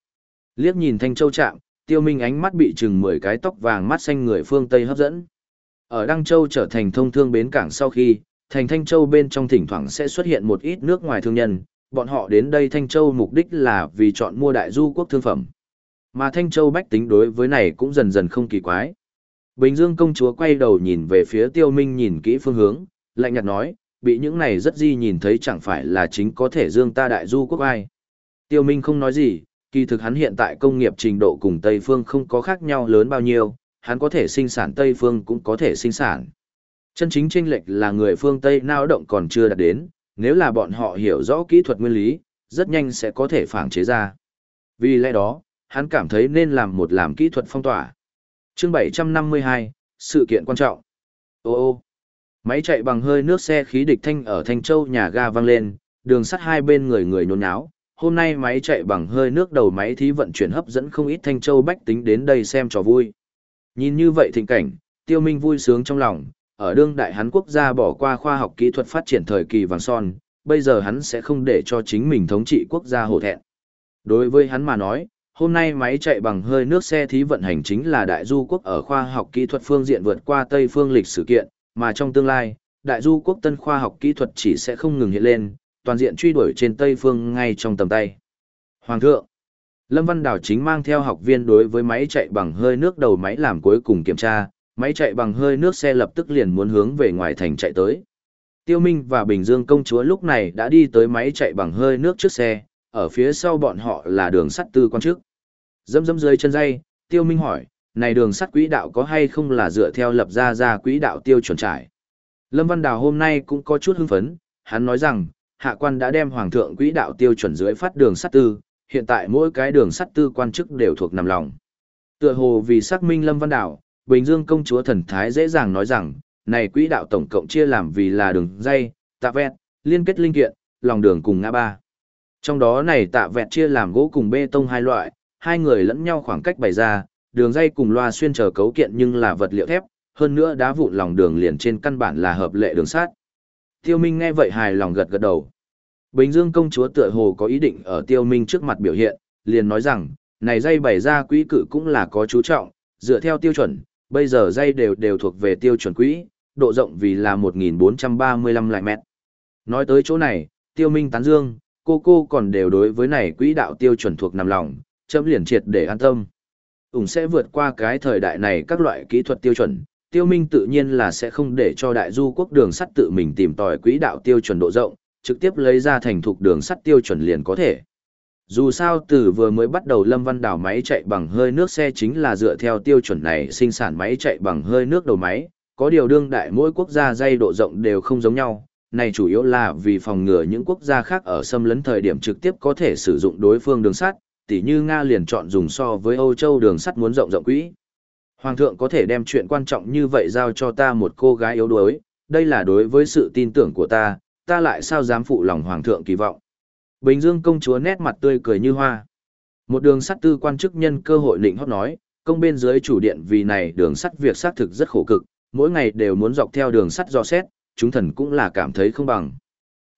Liếc nhìn Thanh Châu Trạm, tiêu minh ánh mắt bị chừng 10 cái tóc vàng mắt xanh người phương Tây hấp dẫn. Ở Đăng Châu trở thành thông thương bến cảng sau khi, thành Thanh Châu bên trong thỉnh thoảng sẽ xuất hiện một ít nước ngoài thương nhân, bọn họ đến đây Thanh Châu mục đích là vì chọn mua đại du quốc thương phẩm. Mà Thanh Châu bách tính đối với này cũng dần dần không kỳ quái. Bình Dương công chúa quay đầu nhìn về phía tiêu minh nhìn kỹ phương hướng, lạnh nhạt nói, bị những này rất di nhìn thấy chẳng phải là chính có thể dương ta đại du quốc ai. Tiêu Minh không nói gì, kỳ thực hắn hiện tại công nghiệp trình độ cùng Tây Phương không có khác nhau lớn bao nhiêu, hắn có thể sinh sản Tây Phương cũng có thể sinh sản. Chân chính chênh lệch là người phương Tây nao động còn chưa đạt đến, nếu là bọn họ hiểu rõ kỹ thuật nguyên lý, rất nhanh sẽ có thể phản chế ra. Vì lẽ đó, hắn cảm thấy nên làm một làm kỹ thuật phong tỏa. Chương 752, sự kiện quan trọng. Ô ô, Máy chạy bằng hơi nước xe khí địch thanh ở Thanh Châu nhà ga vang lên, đường sắt hai bên người người nhốn nháo. Hôm nay máy chạy bằng hơi nước đầu máy thí vận chuyển hấp dẫn không ít Thanh Châu bách tính đến đây xem trò vui. Nhìn như vậy thịnh cảnh, Tiêu Minh vui sướng trong lòng, ở đương đại hắn quốc gia bỏ qua khoa học kỹ thuật phát triển thời kỳ vàng son, bây giờ hắn sẽ không để cho chính mình thống trị quốc gia hổ thẹn. Đối với hắn mà nói, hôm nay máy chạy bằng hơi nước xe thí vận hành chính là đại du quốc ở khoa học kỹ thuật phương diện vượt qua Tây phương lịch sự kiện, mà trong tương lai, đại du quốc tân khoa học kỹ thuật chỉ sẽ không ngừng hiện lên, toàn diện truy đuổi trên Tây phương ngay trong tầm tay. Hoàng thượng, Lâm Văn Đào chính mang theo học viên đối với máy chạy bằng hơi nước đầu máy làm cuối cùng kiểm tra, máy chạy bằng hơi nước xe lập tức liền muốn hướng về ngoài thành chạy tới. Tiêu Minh và Bình Dương công chúa lúc này đã đi tới máy chạy bằng hơi nước trước xe, ở phía sau bọn họ là đường sắt tư quan trước. Dẫm dẫm dưới chân dây, Tiêu Minh hỏi, này đường sắt quỹ đạo có hay không là dựa theo lập ra ra quỹ đạo tiêu chuẩn trải. Lâm Văn Đào hôm nay cũng có chút hưng phấn, hắn nói rằng, hạ quan đã đem hoàng thượng quỹ đạo tiêu chuẩn dưới phát đường sắt tư, hiện tại mỗi cái đường sắt tư quan chức đều thuộc nằm lòng. Tựa hồ vì xác minh Lâm Văn Đạo, Bình Dương công chúa thần thái dễ dàng nói rằng, này quỹ đạo tổng cộng chia làm vì là đường dây, tạ vẹt, liên kết linh kiện, lòng đường cùng ngã ba. Trong đó này tạ vẹt chia làm gỗ cùng bê tông hai loại, hai người lẫn nhau khoảng cách bày ra, đường dây cùng loa xuyên trở cấu kiện nhưng là vật liệu thép, hơn nữa đá vụn lòng đường liền trên căn bản là hợp lệ đường sắt. Tiêu Minh nghe vậy hài lòng gật gật đầu. Bình Dương công chúa tựa hồ có ý định ở Tiêu Minh trước mặt biểu hiện, liền nói rằng, này dây bày ra quỹ cử cũng là có chú trọng, dựa theo tiêu chuẩn, bây giờ dây đều đều thuộc về tiêu chuẩn quỹ, độ rộng vì là 1435 lại mét. Nói tới chỗ này, Tiêu Minh tán dương, cô cô còn đều đối với này quỹ đạo tiêu chuẩn thuộc nằm lòng, chấm liền triệt để an tâm Úng sẽ vượt qua cái thời đại này các loại kỹ thuật tiêu chuẩn, tiêu minh tự nhiên là sẽ không để cho đại du quốc đường sắt tự mình tìm tòi quỹ đạo tiêu chuẩn độ rộng, trực tiếp lấy ra thành thục đường sắt tiêu chuẩn liền có thể. Dù sao từ vừa mới bắt đầu Lâm Văn Đảo máy chạy bằng hơi nước xe chính là dựa theo tiêu chuẩn này sinh sản máy chạy bằng hơi nước đầu máy, có điều đương đại mỗi quốc gia dây độ rộng đều không giống nhau, này chủ yếu là vì phòng ngừa những quốc gia khác ở xâm lấn thời điểm trực tiếp có thể sử dụng đối phương đường sắt, tỉ như Nga liền chọn dùng so với Âu Châu đường sắt muốn rộng rộng quỹ. Hoàng thượng có thể đem chuyện quan trọng như vậy giao cho ta một cô gái yếu đuối, đây là đối với sự tin tưởng của ta, ta lại sao dám phụ lòng Hoàng thượng kỳ vọng. Bình Dương công chúa nét mặt tươi cười như hoa. Một đường sắt tư quan chức nhân cơ hội định hót nói, công bên dưới chủ điện vì này đường sắt việc xác thực rất khổ cực, mỗi ngày đều muốn dọc theo đường sắt do xét, chúng thần cũng là cảm thấy không bằng.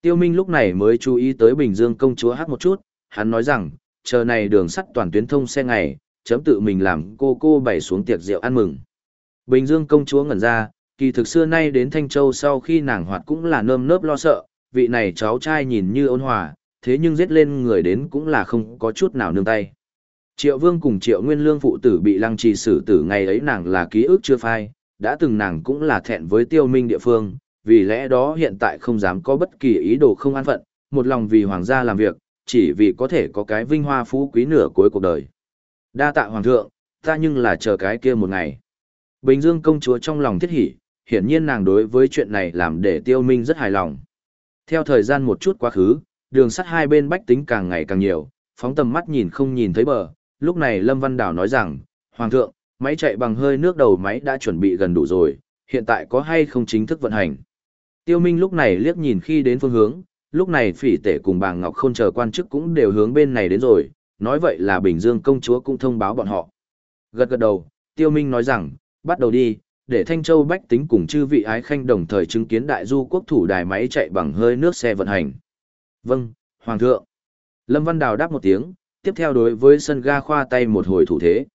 Tiêu Minh lúc này mới chú ý tới Bình Dương công chúa hát một chút, hắn nói rằng, chờ này đường sắt toàn tuyến thông xe ngày, chấm tự mình làm cô cô bày xuống tiệc rượu ăn mừng. Bình Dương công chúa ngẩn ra, kỳ thực xưa nay đến Thanh Châu sau khi nàng hoạt cũng là nơm nớp lo sợ, vị này cháu trai nhìn như ôn hòa, thế nhưng giết lên người đến cũng là không có chút nào nương tay. Triệu Vương cùng Triệu Nguyên Lương phụ tử bị lăng trì xử tử ngày ấy nàng là ký ức chưa phai, đã từng nàng cũng là thẹn với tiêu minh địa phương, vì lẽ đó hiện tại không dám có bất kỳ ý đồ không an phận, một lòng vì hoàng gia làm việc, chỉ vì có thể có cái vinh hoa phú quý nửa cuối cuộc đời. Đa tạ hoàng thượng, ta nhưng là chờ cái kia một ngày. Bình Dương công chúa trong lòng thiết hỉ, hiển nhiên nàng đối với chuyện này làm để tiêu minh rất hài lòng. Theo thời gian một chút quá khứ, đường sắt hai bên bách tính càng ngày càng nhiều, phóng tầm mắt nhìn không nhìn thấy bờ, lúc này Lâm Văn Đảo nói rằng, Hoàng thượng, máy chạy bằng hơi nước đầu máy đã chuẩn bị gần đủ rồi, hiện tại có hay không chính thức vận hành. Tiêu Minh lúc này liếc nhìn khi đến phương hướng, lúc này phỉ tể cùng bà Ngọc Khôn chờ quan chức cũng đều hướng bên này đến rồi, nói vậy là Bình Dương công chúa cũng thông báo bọn họ. Gật gật đầu, Tiêu Minh nói rằng, bắt đầu đi, để Thanh Châu Bách tính cùng chư vị ái khanh đồng thời chứng kiến đại du quốc thủ đài máy chạy bằng hơi nước xe vận hành. Vâng, Hoàng thượng. Lâm Văn Đào đáp một tiếng, tiếp theo đối với sân ga khoa tay một hồi thủ thế.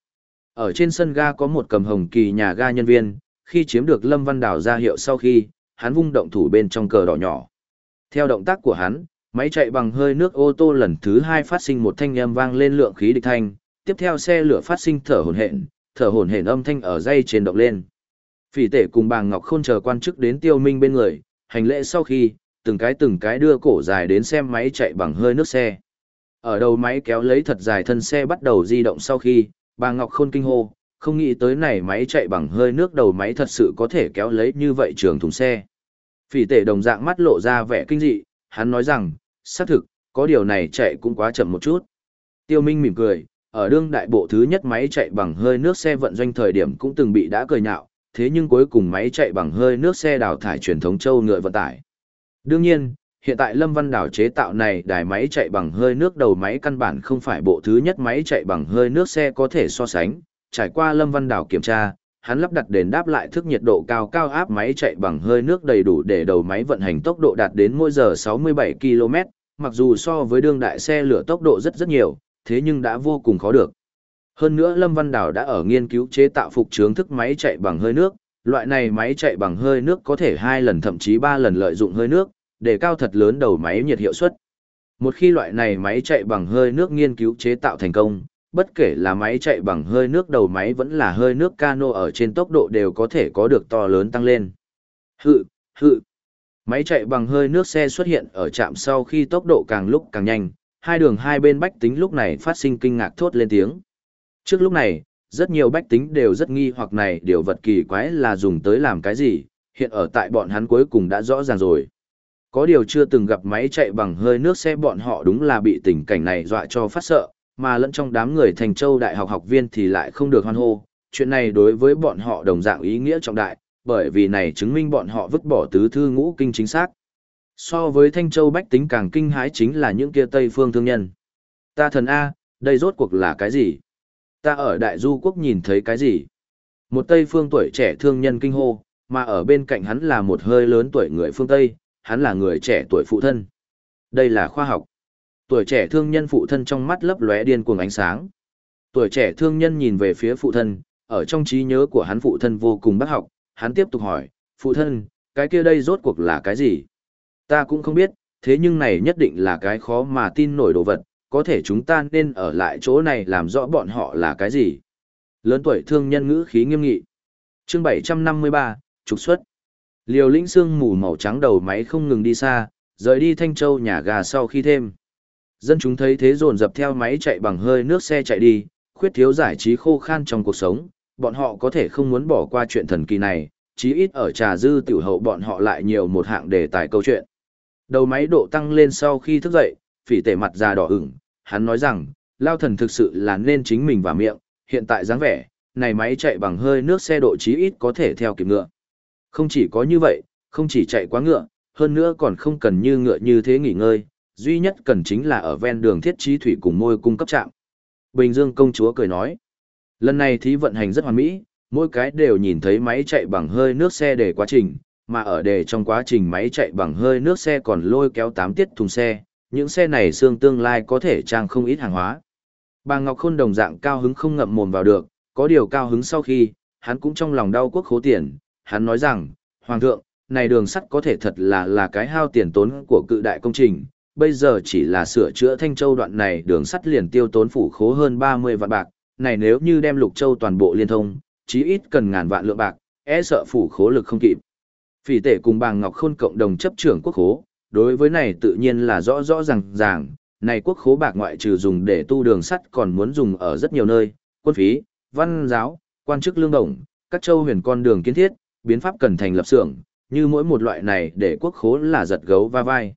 Ở trên sân ga có một cầm hồng kỳ nhà ga nhân viên, khi chiếm được Lâm Văn Đào ra hiệu sau khi, hắn vung động thủ bên trong cờ đỏ nhỏ. Theo động tác của hắn, máy chạy bằng hơi nước ô tô lần thứ hai phát sinh một thanh âm vang lên lượng khí địch thanh, tiếp theo xe lửa phát sinh thở hổn hển, thở hổn hển âm thanh ở dây trên động lên. Phỉ tể cùng bà Ngọc Khôn chờ quan chức đến tiêu minh bên người, hành lễ sau khi, từng cái từng cái đưa cổ dài đến xem máy chạy bằng hơi nước xe. Ở đầu máy kéo lấy thật dài thân xe bắt đầu di động sau khi, bà Ngọc Khôn kinh hô, không nghĩ tới này máy chạy bằng hơi nước đầu máy thật sự có thể kéo lấy như vậy trường thùng xe. Phỉ tể đồng dạng mắt lộ ra vẻ kinh dị, hắn nói rằng, xác thực, có điều này chạy cũng quá chậm một chút. Tiêu Minh mỉm cười, ở đương đại bộ thứ nhất máy chạy bằng hơi nước xe vận doanh thời điểm cũng từng bị đã cười nhạo, thế nhưng cuối cùng máy chạy bằng hơi nước xe đào thải truyền thống châu ngựa vận tải. Đương nhiên, hiện tại Lâm Văn Đảo chế tạo này đài máy chạy bằng hơi nước đầu máy căn bản không phải bộ thứ nhất máy chạy bằng hơi nước xe có thể so sánh. Trải qua Lâm Văn Đảo kiểm tra, hắn lắp đặt đền đáp lại thức nhiệt độ cao cao áp máy chạy bằng hơi nước đầy đủ để đầu máy vận hành tốc độ đạt đến mỗi giờ 67 km, mặc dù so với đương đại xe lửa tốc độ rất rất nhiều, thế nhưng đã vô cùng khó được. Hơn nữa Lâm Văn Đảo đã ở nghiên cứu chế tạo phục trướng thức máy chạy bằng hơi nước, loại này máy chạy bằng hơi nước có thể hai lần thậm chí ba lần lợi dụng hơi nước, để cao thật lớn đầu máy nhiệt hiệu suất. Một khi loại này máy chạy bằng hơi nước nghiên cứu chế tạo thành công, bất kể là máy chạy bằng hơi nước đầu máy vẫn là hơi nước cano ở trên tốc độ đều có thể có được to lớn tăng lên. Hự, hự. Máy chạy bằng hơi nước xe xuất hiện ở trạm sau khi tốc độ càng lúc càng nhanh, hai đường hai bên bách tính lúc này phát sinh kinh ngạc thốt lên tiếng. Trước lúc này, rất nhiều bách tính đều rất nghi hoặc này điều vật kỳ quái là dùng tới làm cái gì, hiện ở tại bọn hắn cuối cùng đã rõ ràng rồi. Có điều chưa từng gặp máy chạy bằng hơi nước xe bọn họ đúng là bị tình cảnh này dọa cho phát sợ, mà lẫn trong đám người thành châu đại học học viên thì lại không được hoan hô. Chuyện này đối với bọn họ đồng dạng ý nghĩa trọng đại, bởi vì này chứng minh bọn họ vứt bỏ tứ thư ngũ kinh chính xác. So với Thanh Châu bách tính càng kinh hãi chính là những kia Tây phương thương nhân. Ta thần A, đây rốt cuộc là cái gì? Ta ở Đại Du Quốc nhìn thấy cái gì? Một Tây phương tuổi trẻ thương nhân kinh hô, mà ở bên cạnh hắn là một hơi lớn tuổi người phương Tây, hắn là người trẻ tuổi phụ thân. Đây là khoa học. Tuổi trẻ thương nhân phụ thân trong mắt lấp lóe điên cuồng ánh sáng. Tuổi trẻ thương nhân nhìn về phía phụ thân, ở trong trí nhớ của hắn phụ thân vô cùng bác học, hắn tiếp tục hỏi, phụ thân, cái kia đây rốt cuộc là cái gì? Ta cũng không biết, thế nhưng này nhất định là cái khó mà tin nổi đồ vật, có thể chúng ta nên ở lại chỗ này làm rõ bọn họ là cái gì. Lớn tuổi thương nhân ngữ khí nghiêm nghị. chương 753, trục xuất. Liều lĩnh xương mù màu trắng đầu máy không ngừng đi xa, Rời đi Thanh Châu nhà gà sau khi thêm. Dân chúng thấy thế dồn dập theo máy chạy bằng hơi nước xe chạy đi, khuyết thiếu giải trí khô khan trong cuộc sống, bọn họ có thể không muốn bỏ qua chuyện thần kỳ này, chí ít ở trà dư tiểu hậu bọn họ lại nhiều một hạng đề tài câu chuyện. Đầu máy độ tăng lên sau khi thức dậy, phỉ tể mặt già đỏ ửng, hắn nói rằng, lao thần thực sự là nên chính mình và miệng, hiện tại dáng vẻ, này máy chạy bằng hơi nước xe độ chí ít có thể theo kịp ngựa. Không chỉ có như vậy, không chỉ chạy quá ngựa, hơn nữa còn không cần như ngựa như thế nghỉ ngơi, duy nhất cần chính là ở ven đường thiết trí thủy cùng môi cung cấp trạm. Bình Dương công chúa cười nói, lần này thí vận hành rất hoàn mỹ, mỗi cái đều nhìn thấy máy chạy bằng hơi nước xe để quá trình, mà ở đề trong quá trình máy chạy bằng hơi nước xe còn lôi kéo 8 tiết thùng xe, những xe này xương tương lai có thể trang không ít hàng hóa. Bà Ngọc Khôn đồng dạng cao hứng không ngậm mồm vào được, có điều cao hứng sau khi, hắn cũng trong lòng đau quốc khố tiền, hắn nói rằng, Hoàng thượng, này đường sắt có thể thật là là cái hao tiền tốn của cự đại công trình, bây giờ chỉ là sửa chữa Thanh Châu đoạn này đường sắt liền tiêu tốn phủ khố hơn 30 vạn bạc, này nếu như đem Lục Châu toàn bộ liên thông, chí ít cần ngàn vạn lượng bạc, e sợ phủ khố lực không kịp. Phỉ tể cùng bà Ngọc Khôn cộng đồng chấp trưởng quốc khố, đối với này tự nhiên là rõ rõ ràng ràng, này quốc khố bạc ngoại trừ dùng để tu đường sắt còn muốn dùng ở rất nhiều nơi, quân phí, văn giáo, quan chức lương đồng, các châu huyền con đường kiến thiết, biến pháp cần thành lập xưởng, như mỗi một loại này để quốc khố là giật gấu va vai.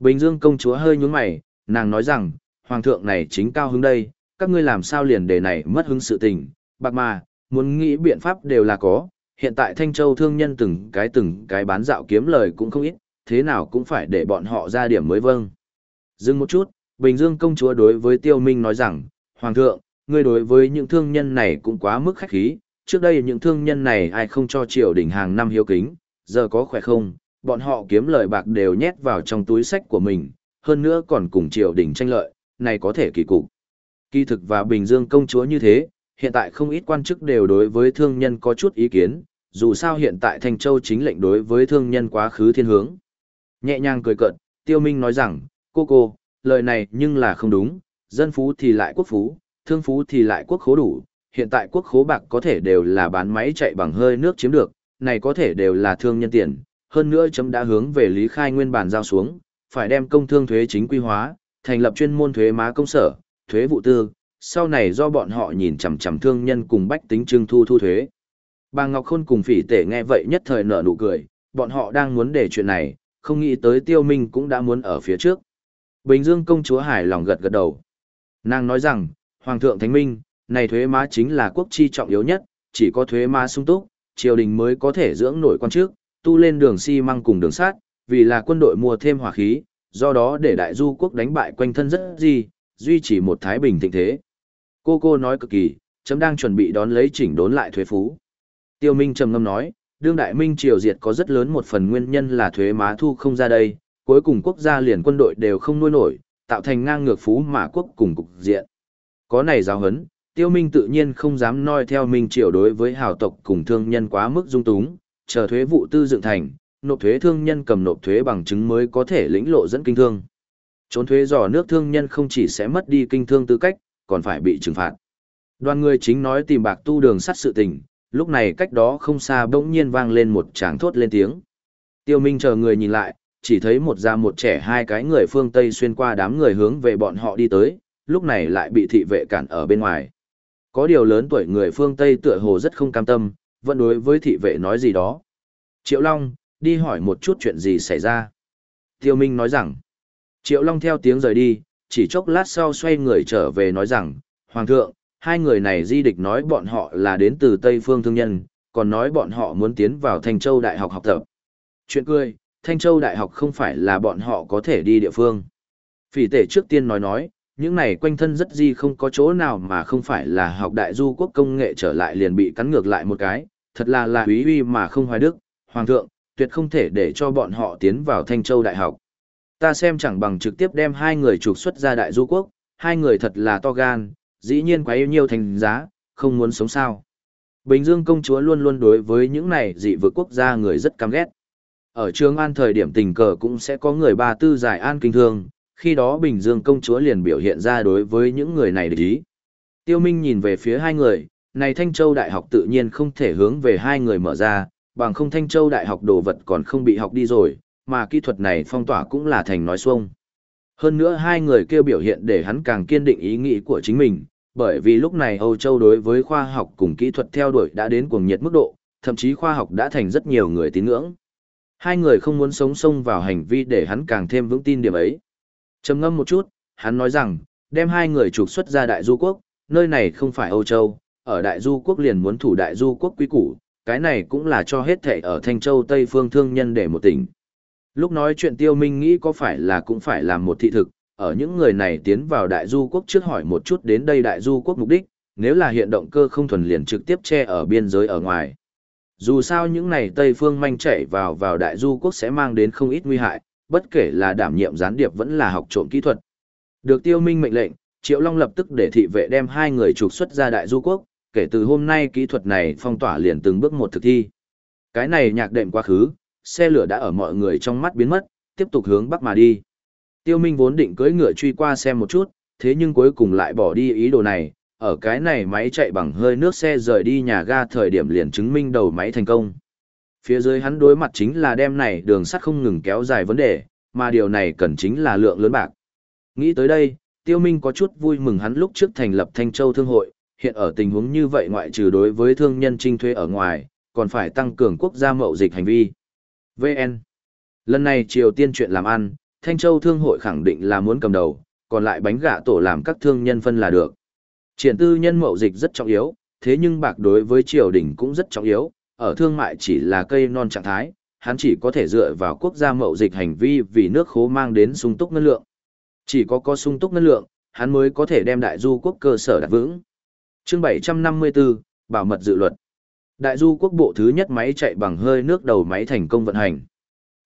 Bình Dương công chúa hơi nhướng mày, nàng nói rằng, hoàng thượng này chính cao hứng đây, các ngươi làm sao liền để này mất hứng sự tình, bạc mà, muốn nghĩ biện pháp đều là có, hiện tại Thanh Châu thương nhân từng cái từng cái bán dạo kiếm lời cũng không ít, thế nào cũng phải để bọn họ ra điểm mới vâng. Dừng một chút, Bình Dương công chúa đối với Tiêu Minh nói rằng, Hoàng thượng, ngươi đối với những thương nhân này cũng quá mức khách khí, trước đây những thương nhân này ai không cho triều đình hàng năm hiếu kính, giờ có khỏe không, bọn họ kiếm lời bạc đều nhét vào trong túi sách của mình, hơn nữa còn cùng triều đình tranh lợi, này có thể kỳ cục. Kỳ thực và Bình Dương công chúa như thế, hiện tại không ít quan chức đều đối với thương nhân có chút ý kiến, dù sao hiện tại Thanh Châu chính lệnh đối với thương nhân quá khứ thiên hướng. Nhẹ nhàng cười cợt, Tiêu Minh nói rằng, cô cô, lời này nhưng là không đúng, dân phú thì lại quốc phú, thương phú thì lại quốc khố đủ, hiện tại quốc khố bạc có thể đều là bán máy chạy bằng hơi nước chiếm được, này có thể đều là thương nhân tiền, hơn nữa chấm đã hướng về Lý Khai nguyên bản giao xuống, phải đem công thương thuế chính quy hóa, thành lập chuyên môn thuế má công sở, thuế vụ tư, sau này do bọn họ nhìn chằm chằm thương nhân cùng bách tính trưng thu thu thuế. Bà Ngọc Khôn cùng phỉ tể nghe vậy nhất thời nở nụ cười, bọn họ đang muốn để chuyện này, không nghĩ tới tiêu minh cũng đã muốn ở phía trước. Bình Dương công chúa hài lòng gật gật đầu. Nàng nói rằng, Hoàng thượng Thánh Minh, này thuế má chính là quốc chi trọng yếu nhất, chỉ có thuế má sung túc, triều đình mới có thể dưỡng nổi quan chức, tu lên đường xi si măng cùng đường sát, vì là quân đội mua thêm hỏa khí, do đó để đại du quốc đánh bại quanh thân rất gì, duy trì một thái bình thịnh thế. Cô cô nói cực kỳ, chấm đang chuẩn bị đón lấy chỉnh đốn lại thuế phú. Tiêu Minh trầm ngâm nói, đương đại minh triều diệt có rất lớn một phần nguyên nhân là thuế má thu không ra đây, cuối cùng quốc gia liền quân đội đều không nuôi nổi, tạo thành ngang ngược phú mà quốc cùng cục diện. Có này giáo hấn, tiêu minh tự nhiên không dám noi theo minh triều đối với hào tộc cùng thương nhân quá mức dung túng, chờ thuế vụ tư dựng thành, nộp thuế thương nhân cầm nộp thuế bằng chứng mới có thể lĩnh lộ dẫn kinh thương. Trốn thuế dò nước thương nhân không chỉ sẽ mất đi kinh thương tư cách, còn phải bị trừng phạt. Đoàn người chính nói tìm bạc tu đường sắt sự tình, lúc này cách đó không xa bỗng nhiên vang lên một tràng thốt lên tiếng. Tiêu Minh chờ người nhìn lại, chỉ thấy một già một trẻ hai cái người phương Tây xuyên qua đám người hướng về bọn họ đi tới, lúc này lại bị thị vệ cản ở bên ngoài. Có điều lớn tuổi người phương Tây tựa hồ rất không cam tâm, vẫn đối với thị vệ nói gì đó. Triệu Long, đi hỏi một chút chuyện gì xảy ra. Tiêu Minh nói rằng, Triệu Long theo tiếng rời đi, chỉ chốc lát sau xoay người trở về nói rằng, Hoàng thượng, hai người này di địch nói bọn họ là đến từ Tây Phương Thương Nhân, còn nói bọn họ muốn tiến vào Thanh Châu Đại học học tập. Chuyện cười, Thanh Châu Đại học không phải là bọn họ có thể đi địa phương. Phỉ tể trước tiên nói nói, những này quanh thân rất di không có chỗ nào mà không phải là học đại du quốc công nghệ trở lại liền bị cắn ngược lại một cái, thật là là quý uy mà không hoài đức, hoàng thượng, tuyệt không thể để cho bọn họ tiến vào Thanh Châu Đại học. Ta xem chẳng bằng trực tiếp đem hai người trục xuất ra đại du quốc, hai người thật là to gan, dĩ nhiên quá yêu nhiều thành giá, không muốn sống sao. Bình Dương công chúa luôn luôn đối với những này dị vực quốc gia người rất căm ghét. Ở trường an thời điểm tình cờ cũng sẽ có người ba tư giải an kinh thương, khi đó Bình Dương công chúa liền biểu hiện ra đối với những người này để ý. Tiêu Minh nhìn về phía hai người, này Thanh Châu Đại học tự nhiên không thể hướng về hai người mở ra, bằng không Thanh Châu Đại học đồ vật còn không bị học đi rồi, mà kỹ thuật này phong tỏa cũng là thành nói xuông. Hơn nữa hai người kêu biểu hiện để hắn càng kiên định ý nghĩ của chính mình, bởi vì lúc này Âu Châu đối với khoa học cùng kỹ thuật theo đuổi đã đến cuồng nhiệt mức độ, thậm chí khoa học đã thành rất nhiều người tín ngưỡng. Hai người không muốn sống sông vào hành vi để hắn càng thêm vững tin điểm ấy. Trầm ngâm một chút, hắn nói rằng, đem hai người trục xuất ra Đại Du Quốc, nơi này không phải Âu Châu, ở Đại Du Quốc liền muốn thủ Đại Du Quốc quý củ, cái này cũng là cho hết thệ ở Thanh Châu Tây Phương thương nhân để một tỉnh. Lúc nói chuyện Tiêu Minh nghĩ có phải là cũng phải làm một thị thực, ở những người này tiến vào Đại Du Quốc trước hỏi một chút đến đây Đại Du Quốc mục đích, nếu là hiện động cơ không thuần liền trực tiếp che ở biên giới ở ngoài. Dù sao những này Tây Phương manh chạy vào vào Đại Du Quốc sẽ mang đến không ít nguy hại, bất kể là đảm nhiệm gián điệp vẫn là học trộm kỹ thuật. Được Tiêu Minh mệnh lệnh, Triệu Long lập tức để thị vệ đem hai người trục xuất ra Đại Du Quốc, kể từ hôm nay kỹ thuật này phong tỏa liền từng bước một thực thi. Cái này nhạc đệm quá khứ, xe lửa đã ở mọi người trong mắt biến mất, tiếp tục hướng bắc mà đi. Tiêu Minh vốn định cưỡi ngựa truy qua xem một chút, thế nhưng cuối cùng lại bỏ đi ý đồ này, ở cái này máy chạy bằng hơi nước xe rời đi nhà ga thời điểm liền chứng minh đầu máy thành công. Phía dưới hắn đối mặt chính là đem này đường sắt không ngừng kéo dài vấn đề, mà điều này cần chính là lượng lớn bạc. Nghĩ tới đây, Tiêu Minh có chút vui mừng hắn lúc trước thành lập Thanh Châu Thương hội, hiện ở tình huống như vậy ngoại trừ đối với thương nhân trinh thuế ở ngoài, còn phải tăng cường quốc gia mậu dịch hành vi. VN Lần này Triều Tiên chuyện làm ăn, Thanh Châu Thương hội khẳng định là muốn cầm đầu, còn lại bánh gạ tổ làm các thương nhân phân là được. Triển tư nhân mậu dịch rất trọng yếu, thế nhưng bạc đối với triều đình cũng rất trọng yếu, ở thương mại chỉ là cây non trạng thái, hắn chỉ có thể dựa vào quốc gia mậu dịch hành vi vì nước khố mang đến sung túc ngân lượng. Chỉ có có sung túc ngân lượng, hắn mới có thể đem đại du quốc cơ sở đặt vững. Chương 754, Bảo mật dự luật. Đại du quốc bộ thứ nhất máy chạy bằng hơi nước đầu máy thành công vận hành.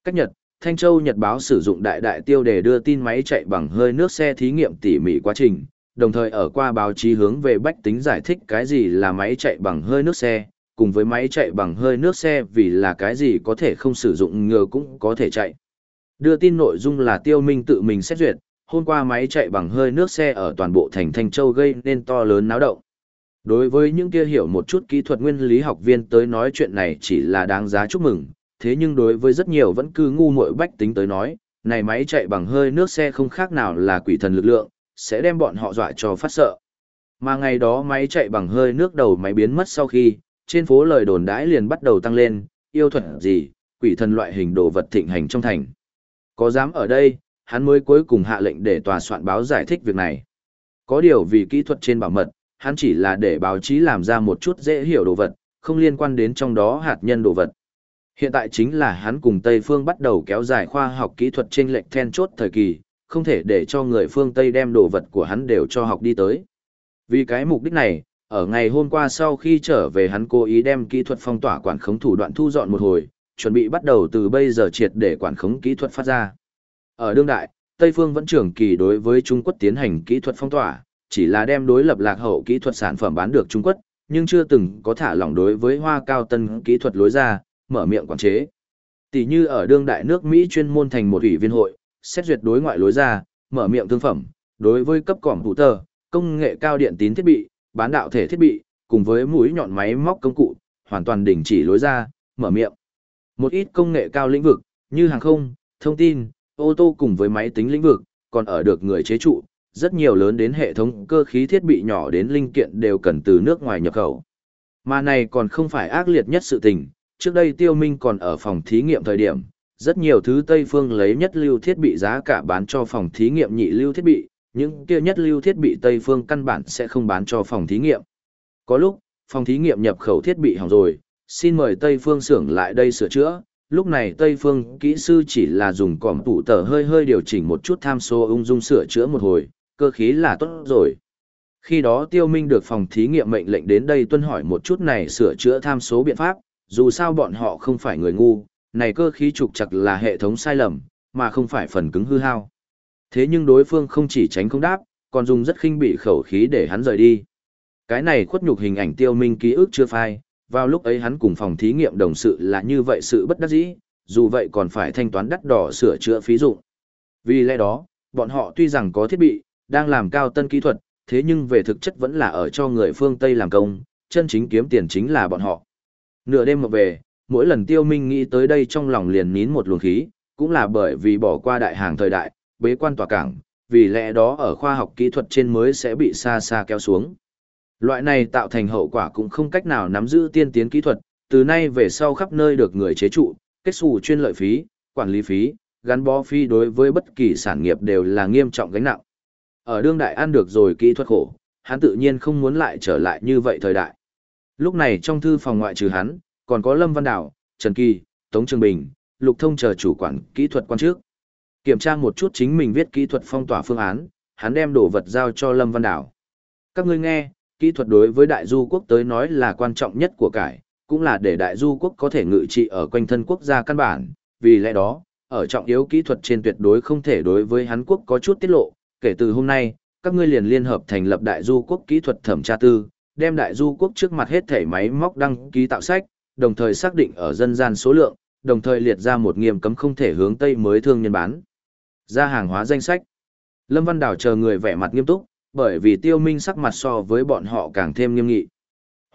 Cách Nhật, Thanh Châu Nhật báo sử dụng đại đại tiêu để đưa tin máy chạy bằng hơi nước xe thí nghiệm tỉ mỉ quá trình, đồng thời ở qua báo chí hướng về bách tính giải thích cái gì là máy chạy bằng hơi nước xe, cùng với máy chạy bằng hơi nước xe vì là cái gì có thể không sử dụng ngừa cũng có thể chạy. Đưa tin nội dung là tiêu minh tự mình xét duyệt, hôm qua máy chạy bằng hơi nước xe ở toàn bộ thành Thanh Châu gây nên to lớn náo động. Đối với những kia hiểu một chút kỹ thuật nguyên lý học viên tới nói chuyện này chỉ là đáng giá chúc mừng, thế nhưng đối với rất nhiều vẫn cứ ngu muội bách tính tới nói, này máy chạy bằng hơi nước xe không khác nào là quỷ thần lực lượng, sẽ đem bọn họ dọa cho phát sợ. Mà ngày đó máy chạy bằng hơi nước đầu máy biến mất sau khi, trên phố lời đồn đãi liền bắt đầu tăng lên, yêu thuật gì, quỷ thần loại hình đồ vật thịnh hành trong thành. Có dám ở đây, hắn mới cuối cùng hạ lệnh để tòa soạn báo giải thích việc này. Có điều vì kỹ thuật trên bảo mật, hắn chỉ là để báo chí làm ra một chút dễ hiểu đồ vật, không liên quan đến trong đó hạt nhân đồ vật. Hiện tại chính là hắn cùng Tây Phương bắt đầu kéo dài khoa học kỹ thuật trên lệch then chốt thời kỳ, không thể để cho người phương Tây đem đồ vật của hắn đều cho học đi tới. Vì cái mục đích này, ở ngày hôm qua sau khi trở về hắn cố ý đem kỹ thuật phong tỏa quản khống thủ đoạn thu dọn một hồi, chuẩn bị bắt đầu từ bây giờ triệt để quản khống kỹ thuật phát ra. Ở đương đại, Tây Phương vẫn trưởng kỳ đối với Trung Quốc tiến hành kỹ thuật phong tỏa, chỉ là đem đối lập lạc hậu kỹ thuật sản phẩm bán được Trung Quốc, nhưng chưa từng có thả lỏng đối với hoa cao tân kỹ thuật lối ra, mở miệng quản chế. Tỷ như ở đương đại nước Mỹ chuyên môn thành một ủy viên hội, xét duyệt đối ngoại lối ra, mở miệng thương phẩm, đối với cấp cỏm thủ tờ, công nghệ cao điện tín thiết bị, bán đạo thể thiết bị, cùng với mũi nhọn máy móc công cụ, hoàn toàn đình chỉ lối ra, mở miệng. Một ít công nghệ cao lĩnh vực, như hàng không, thông tin, ô tô cùng với máy tính lĩnh vực, còn ở được người chế trụ, rất nhiều lớn đến hệ thống cơ khí thiết bị nhỏ đến linh kiện đều cần từ nước ngoài nhập khẩu. Mà này còn không phải ác liệt nhất sự tình, trước đây tiêu minh còn ở phòng thí nghiệm thời điểm, rất nhiều thứ Tây phương lấy nhất lưu thiết bị giá cả bán cho phòng thí nghiệm nhị lưu thiết bị, những kia nhất lưu thiết bị Tây phương căn bản sẽ không bán cho phòng thí nghiệm. Có lúc, phòng thí nghiệm nhập khẩu thiết bị hỏng rồi, xin mời Tây phương xưởng lại đây sửa chữa. Lúc này Tây phương kỹ sư chỉ là dùng còm tủ tờ hơi hơi điều chỉnh một chút tham số ung dung sửa chữa một hồi, cơ khí là tốt rồi. Khi đó Tiêu Minh được phòng thí nghiệm mệnh lệnh đến đây tuân hỏi một chút này sửa chữa tham số biện pháp, dù sao bọn họ không phải người ngu, này cơ khí trục chặt là hệ thống sai lầm, mà không phải phần cứng hư hao. Thế nhưng đối phương không chỉ tránh không đáp, còn dùng rất khinh bị khẩu khí để hắn rời đi. Cái này khuất nhục hình ảnh tiêu minh ký ức chưa phai, vào lúc ấy hắn cùng phòng thí nghiệm đồng sự là như vậy sự bất đắc dĩ, dù vậy còn phải thanh toán đắt đỏ sửa chữa phí dụng. Vì lẽ đó, bọn họ tuy rằng có thiết bị, đang làm cao tân kỹ thuật, thế nhưng về thực chất vẫn là ở cho người phương Tây làm công, chân chính kiếm tiền chính là bọn họ. Nửa đêm mà về, mỗi lần tiêu minh nghĩ tới đây trong lòng liền nín một luồng khí, cũng là bởi vì bỏ qua đại hàng thời đại, bế quan tòa cảng, vì lẽ đó ở khoa học kỹ thuật trên mới sẽ bị xa xa kéo xuống. Loại này tạo thành hậu quả cũng không cách nào nắm giữ tiên tiến kỹ thuật, từ nay về sau khắp nơi được người chế trụ, kết xù chuyên lợi phí, quản lý phí, gắn bó phí đối với bất kỳ sản nghiệp đều là nghiêm trọng gánh nặng. Ở đương đại ăn được rồi kỹ thuật khổ, hắn tự nhiên không muốn lại trở lại như vậy thời đại. Lúc này trong thư phòng ngoại trừ hắn, còn có Lâm Văn Đảo, Trần Kỳ, Tống Trường Bình, Lục Thông chờ chủ quản kỹ thuật quan trước. Kiểm tra một chút chính mình viết kỹ thuật phong tỏa phương án, hắn đem đồ vật giao cho Lâm Văn Đảo. Các ngươi nghe, kỹ thuật đối với đại du quốc tới nói là quan trọng nhất của cải, cũng là để đại du quốc có thể ngự trị ở quanh thân quốc gia căn bản, vì lẽ đó, ở trọng yếu kỹ thuật trên tuyệt đối không thể đối với hắn quốc có chút tiết lộ, kể từ hôm nay, các ngươi liền liên hợp thành lập đại du quốc kỹ thuật thẩm tra tư, đem đại du quốc trước mặt hết thể máy móc đăng ký tạo sách, đồng thời xác định ở dân gian số lượng, đồng thời liệt ra một nghiêm cấm không thể hướng Tây mới thương nhân bán. Ra hàng hóa danh sách. Lâm Văn Đảo chờ người vẻ mặt nghiêm túc, bởi vì tiêu minh sắc mặt so với bọn họ càng thêm nghiêm nghị.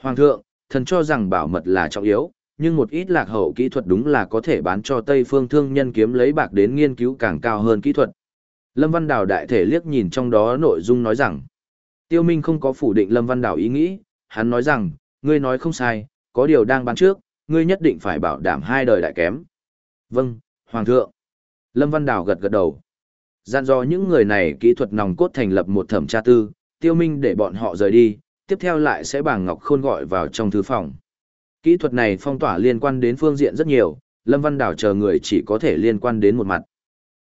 Hoàng thượng, thần cho rằng bảo mật là trọng yếu, nhưng một ít lạc hậu kỹ thuật đúng là có thể bán cho Tây phương thương nhân kiếm lấy bạc đến nghiên cứu càng cao hơn kỹ thuật. Lâm Văn Đào đại thể liếc nhìn trong đó nội dung nói rằng, Tiêu Minh không có phủ định Lâm Văn Đào ý nghĩ, hắn nói rằng, ngươi nói không sai, có điều đang bán trước, ngươi nhất định phải bảo đảm hai đời đại kém. Vâng, Hoàng thượng. Lâm Văn Đào gật gật đầu. Gian do những người này kỹ thuật nòng cốt thành lập một thẩm tra tư, Tiêu Minh để bọn họ rời đi, tiếp theo lại sẽ bảng Ngọc Khôn gọi vào trong thư phòng. Kỹ thuật này phong tỏa liên quan đến phương diện rất nhiều, Lâm Văn Đảo chờ người chỉ có thể liên quan đến một mặt.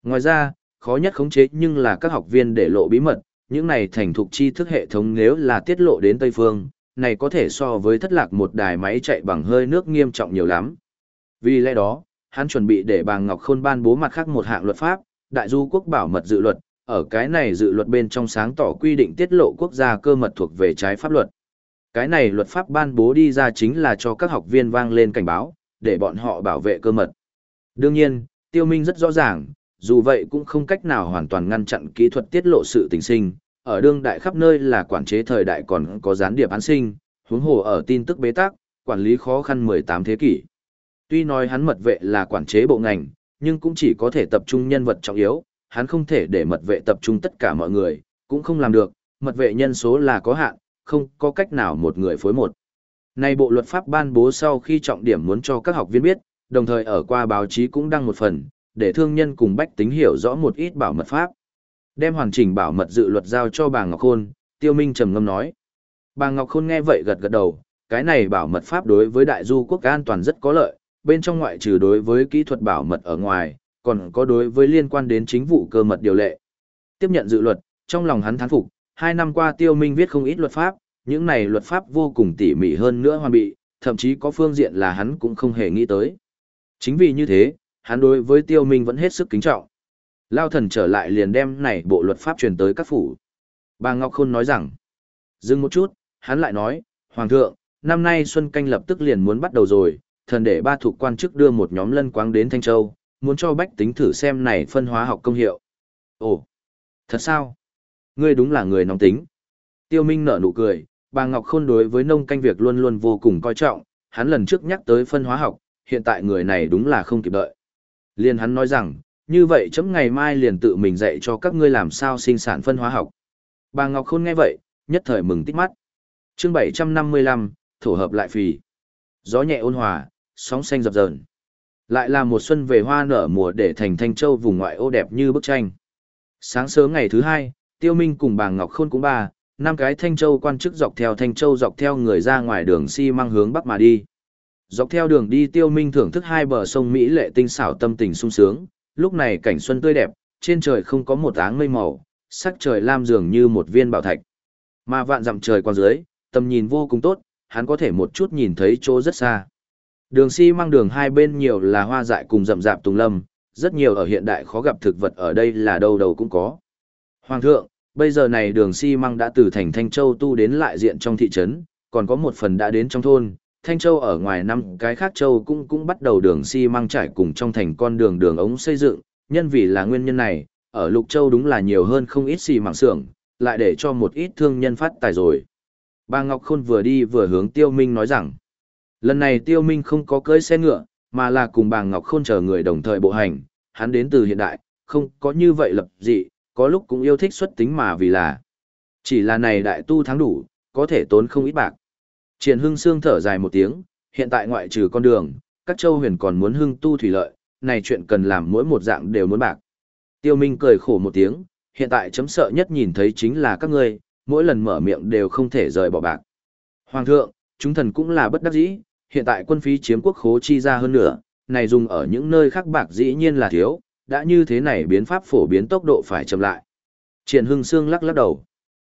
Ngoài ra, khó nhất khống chế nhưng là các học viên để lộ bí mật, những này thành thục chi thức hệ thống nếu là tiết lộ đến Tây Phương, này có thể so với thất lạc một đài máy chạy bằng hơi nước nghiêm trọng nhiều lắm. Vì lẽ đó, hắn chuẩn bị để bà Ngọc Khôn ban bố mặt khác một hạng luật pháp, Đại du quốc bảo mật dự luật, ở cái này dự luật bên trong sáng tỏ quy định tiết lộ quốc gia cơ mật thuộc về trái pháp luật. Cái này luật pháp ban bố đi ra chính là cho các học viên vang lên cảnh báo, để bọn họ bảo vệ cơ mật. Đương nhiên, tiêu minh rất rõ ràng, dù vậy cũng không cách nào hoàn toàn ngăn chặn kỹ thuật tiết lộ sự tình sinh, ở đương đại khắp nơi là quản chế thời đại còn có gián điệp án sinh, huống hồ ở tin tức bế tắc, quản lý khó khăn 18 thế kỷ. Tuy nói hắn mật vệ là quản chế bộ ngành, nhưng cũng chỉ có thể tập trung nhân vật trọng yếu, hắn không thể để mật vệ tập trung tất cả mọi người, cũng không làm được, mật vệ nhân số là có hạn, không có cách nào một người phối một. Nay bộ luật pháp ban bố sau khi trọng điểm muốn cho các học viên biết, đồng thời ở qua báo chí cũng đăng một phần, để thương nhân cùng bách tính hiểu rõ một ít bảo mật pháp. Đem hoàn chỉnh bảo mật dự luật giao cho bà Ngọc Khôn, Tiêu Minh trầm ngâm nói. Bà Ngọc Khôn nghe vậy gật gật đầu, cái này bảo mật pháp đối với đại du quốc an toàn rất có lợi, bên trong ngoại trừ đối với kỹ thuật bảo mật ở ngoài, còn có đối với liên quan đến chính vụ cơ mật điều lệ. Tiếp nhận dự luật, trong lòng hắn thán phục, hai năm qua tiêu minh viết không ít luật pháp, những này luật pháp vô cùng tỉ mỉ hơn nữa hoàn bị, thậm chí có phương diện là hắn cũng không hề nghĩ tới. Chính vì như thế, hắn đối với tiêu minh vẫn hết sức kính trọng. Lao thần trở lại liền đem này bộ luật pháp truyền tới các phủ. Bà Ngọc Khôn nói rằng, dừng một chút, hắn lại nói, Hoàng thượng, năm nay Xuân Canh lập tức liền muốn bắt đầu rồi, thần để ba thuộc quan chức đưa một nhóm lân quáng đến Thanh Châu, muốn cho bách tính thử xem này phân hóa học công hiệu. Ồ, thật sao? Ngươi đúng là người nóng tính. Tiêu Minh nở nụ cười, bà Ngọc Khôn đối với nông canh việc luôn luôn vô cùng coi trọng, hắn lần trước nhắc tới phân hóa học, hiện tại người này đúng là không kịp đợi. Liên hắn nói rằng, như vậy chấm ngày mai liền tự mình dạy cho các ngươi làm sao sinh sản phân hóa học. Bà Ngọc Khôn nghe vậy, nhất thời mừng tích mắt. Chương 755, thổ hợp lại phì. Gió nhẹ ôn hòa, sóng xanh dập dờn. Lại là một xuân về hoa nở mùa để thành Thanh Châu vùng ngoại ô đẹp như bức tranh. Sáng sớm ngày thứ hai, Tiêu Minh cùng bà Ngọc Khôn cũng bà năm cái Thanh Châu quan chức dọc theo Thanh Châu dọc theo người ra ngoài đường xi si mang hướng bắc mà đi. Dọc theo đường đi Tiêu Minh thưởng thức hai bờ sông Mỹ lệ tinh xảo tâm tình sung sướng, lúc này cảnh xuân tươi đẹp, trên trời không có một áng mây màu, sắc trời lam dường như một viên bảo thạch. Mà vạn dặm trời qua dưới, tầm nhìn vô cùng tốt, hắn có thể một chút nhìn thấy chỗ rất xa. Đường xi si măng đường hai bên nhiều là hoa dại cùng rậm rạp tùng lâm, rất nhiều ở hiện đại khó gặp thực vật ở đây là đâu đâu cũng có. Hoàng thượng, bây giờ này đường xi si măng đã từ thành Thanh Châu tu đến lại diện trong thị trấn, còn có một phần đã đến trong thôn. Thanh Châu ở ngoài năm cái khác châu cũng cũng bắt đầu đường xi si măng trải cùng trong thành con đường đường ống xây dựng, nhân vì là nguyên nhân này, ở Lục Châu đúng là nhiều hơn không ít xi măng xưởng, lại để cho một ít thương nhân phát tài rồi. Bà Ngọc Khôn vừa đi vừa hướng Tiêu Minh nói rằng, lần này Tiêu Minh không có cưỡi xe ngựa, mà là cùng bà Ngọc Khôn chờ người đồng thời bộ hành, hắn đến từ hiện đại, không có như vậy lập dị, có lúc cũng yêu thích xuất tính mà vì là. Chỉ là này đại tu thắng đủ, có thể tốn không ít bạc. Triển Hưng Sương thở dài một tiếng, hiện tại ngoại trừ con đường, các châu huyền còn muốn hưng tu thủy lợi, này chuyện cần làm mỗi một dạng đều muốn bạc. Tiêu Minh cười khổ một tiếng, hiện tại chấm sợ nhất nhìn thấy chính là các ngươi, mỗi lần mở miệng đều không thể rời bỏ bạc. Hoàng thượng, chúng thần cũng là bất đắc dĩ, hiện tại quân phí chiếm quốc khố chi ra hơn nữa, này dùng ở những nơi khác bạc dĩ nhiên là thiếu, đã như thế này biến pháp phổ biến tốc độ phải chậm lại. Triển Hưng Sương lắc lắc đầu.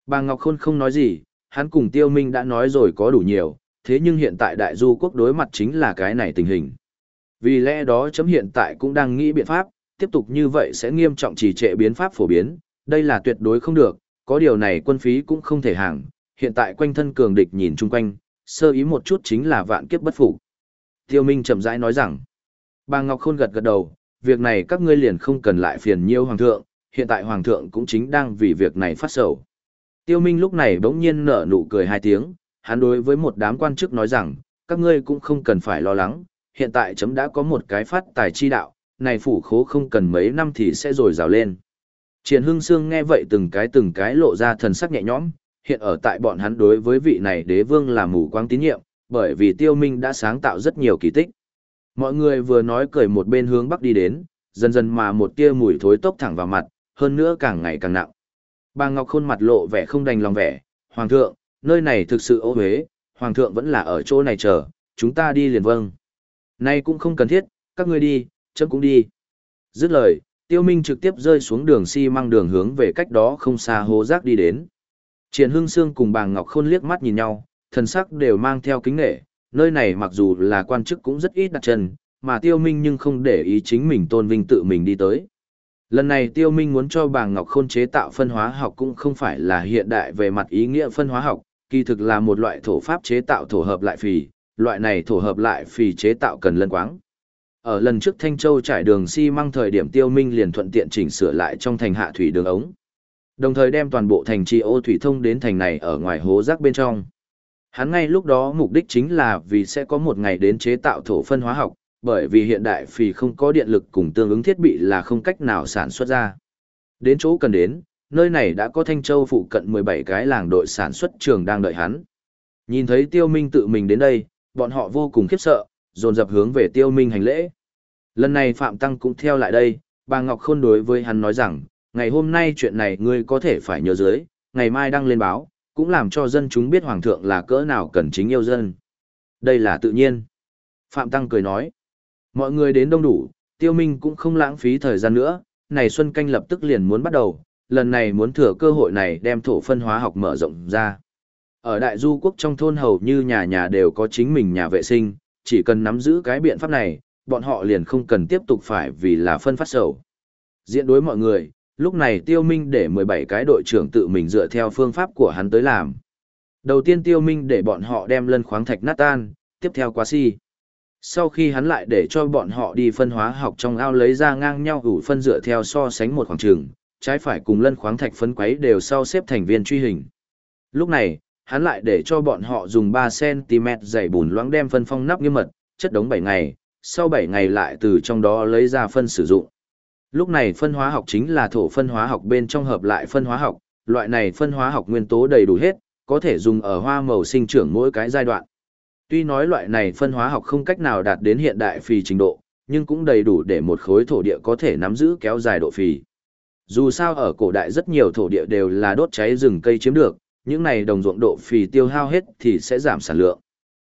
Bà Ngọc Khôn không nói gì, hắn cùng Tiêu Minh đã nói rồi có đủ nhiều, thế nhưng hiện tại đại du quốc đối mặt chính là cái này tình hình. Vì lẽ đó chấm hiện tại cũng đang nghĩ biện pháp, tiếp tục như vậy sẽ nghiêm trọng trì trệ biến pháp phổ biến, đây là tuyệt đối không được, có điều này quân phí cũng không thể hàng, hiện tại quanh thân cường địch nhìn chung quanh, sơ ý một chút chính là vạn kiếp bất phục. Tiêu Minh chậm rãi nói rằng, bà Ngọc Khôn gật gật đầu, việc này các ngươi liền không cần lại phiền nhiêu hoàng thượng, hiện tại hoàng thượng cũng chính đang vì việc này phát sầu. Tiêu Minh lúc này bỗng nhiên nở nụ cười hai tiếng, hắn đối với một đám quan chức nói rằng, các ngươi cũng không cần phải lo lắng, hiện tại chấm đã có một cái phát tài chi đạo, này phủ khố không cần mấy năm thì sẽ rồi rào lên. Triển Hưng Sương nghe vậy từng cái từng cái lộ ra thần sắc nhẹ nhõm, hiện ở tại bọn hắn đối với vị này đế vương là mù quáng tín nhiệm, bởi vì tiêu minh đã sáng tạo rất nhiều kỳ tích. Mọi người vừa nói cười một bên hướng bắc đi đến, dần dần mà một tia mùi thối tốc thẳng vào mặt, hơn nữa càng ngày càng nặng. Bà Ngọc Khôn mặt lộ vẻ không đành lòng vẻ, Hoàng thượng, nơi này thực sự ô huế, Hoàng thượng vẫn là ở chỗ này chờ, chúng ta đi liền vâng. Nay cũng không cần thiết, các ngươi đi, chấm cũng đi. Dứt lời, tiêu minh trực tiếp rơi xuống đường xi măng đường hướng về cách đó không xa hố rác đi đến. Triển Hưng Sương cùng bà Ngọc Khôn liếc mắt nhìn nhau, thần sắc đều mang theo kính nghệ, nơi này mặc dù là quan chức cũng rất ít đặt chân, mà tiêu minh nhưng không để ý chính mình tôn vinh tự mình đi tới. Lần này Tiêu Minh muốn cho bà Ngọc Khôn chế tạo phân hóa học cũng không phải là hiện đại về mặt ý nghĩa phân hóa học, kỳ thực là một loại thổ pháp chế tạo thổ hợp lại phì, loại này thổ hợp lại phì chế tạo cần lân quáng. Ở lần trước Thanh Châu trải đường xi măng thời điểm Tiêu Minh liền thuận tiện chỉnh sửa lại trong thành hạ thủy đường ống. Đồng thời đem toàn bộ thành trì ô thủy thông đến thành này ở ngoài hố rác bên trong. Hắn ngay lúc đó mục đích chính là vì sẽ có một ngày đến chế tạo thổ phân hóa học, bởi vì hiện đại phì không có điện lực cùng tương ứng thiết bị là không cách nào sản xuất ra. Đến chỗ cần đến, nơi này đã có Thanh Châu phụ cận 17 cái làng đội sản xuất trường đang đợi hắn. Nhìn thấy Tiêu Minh tự mình đến đây, bọn họ vô cùng khiếp sợ, dồn dập hướng về Tiêu Minh hành lễ. Lần này Phạm Tăng cũng theo lại đây, bà Ngọc Khôn đối với hắn nói rằng, ngày hôm nay chuyện này ngươi có thể phải nhớ dưới, ngày mai đăng lên báo, cũng làm cho dân chúng biết Hoàng thượng là cỡ nào cần chính yêu dân. Đây là tự nhiên. Phạm Tăng cười nói, mọi người đến đông đủ, Tiêu Minh cũng không lãng phí thời gian nữa, này Xuân Canh lập tức liền muốn bắt đầu, lần này muốn thừa cơ hội này đem thổ phân hóa học mở rộng ra. Ở Đại Du Quốc trong thôn hầu như nhà nhà đều có chính mình nhà vệ sinh, chỉ cần nắm giữ cái biện pháp này, bọn họ liền không cần tiếp tục phải vì là phân phát sầu. Diện đối mọi người, lúc này Tiêu Minh để 17 cái đội trưởng tự mình dựa theo phương pháp của hắn tới làm. Đầu tiên Tiêu Minh để bọn họ đem lân khoáng thạch nát tan, tiếp theo quá si. Sau khi hắn lại để cho bọn họ đi phân hóa học trong ao lấy ra ngang nhau ủ phân dựa theo so sánh một khoảng trường, trái phải cùng lân khoáng thạch phân quấy đều sau xếp thành viên truy hình. Lúc này, hắn lại để cho bọn họ dùng 3cm dày bùn loãng đem phân phong nắp nghiêm mật, chất đống 7 ngày, sau 7 ngày lại từ trong đó lấy ra phân sử dụng. Lúc này phân hóa học chính là thổ phân hóa học bên trong hợp lại phân hóa học, loại này phân hóa học nguyên tố đầy đủ hết, có thể dùng ở hoa màu sinh trưởng mỗi cái giai đoạn. Tuy nói loại này phân hóa học không cách nào đạt đến hiện đại phì trình độ, nhưng cũng đầy đủ để một khối thổ địa có thể nắm giữ kéo dài độ phì. Dù sao ở cổ đại rất nhiều thổ địa đều là đốt cháy rừng cây chiếm được, những này đồng ruộng độ phì tiêu hao hết thì sẽ giảm sản lượng.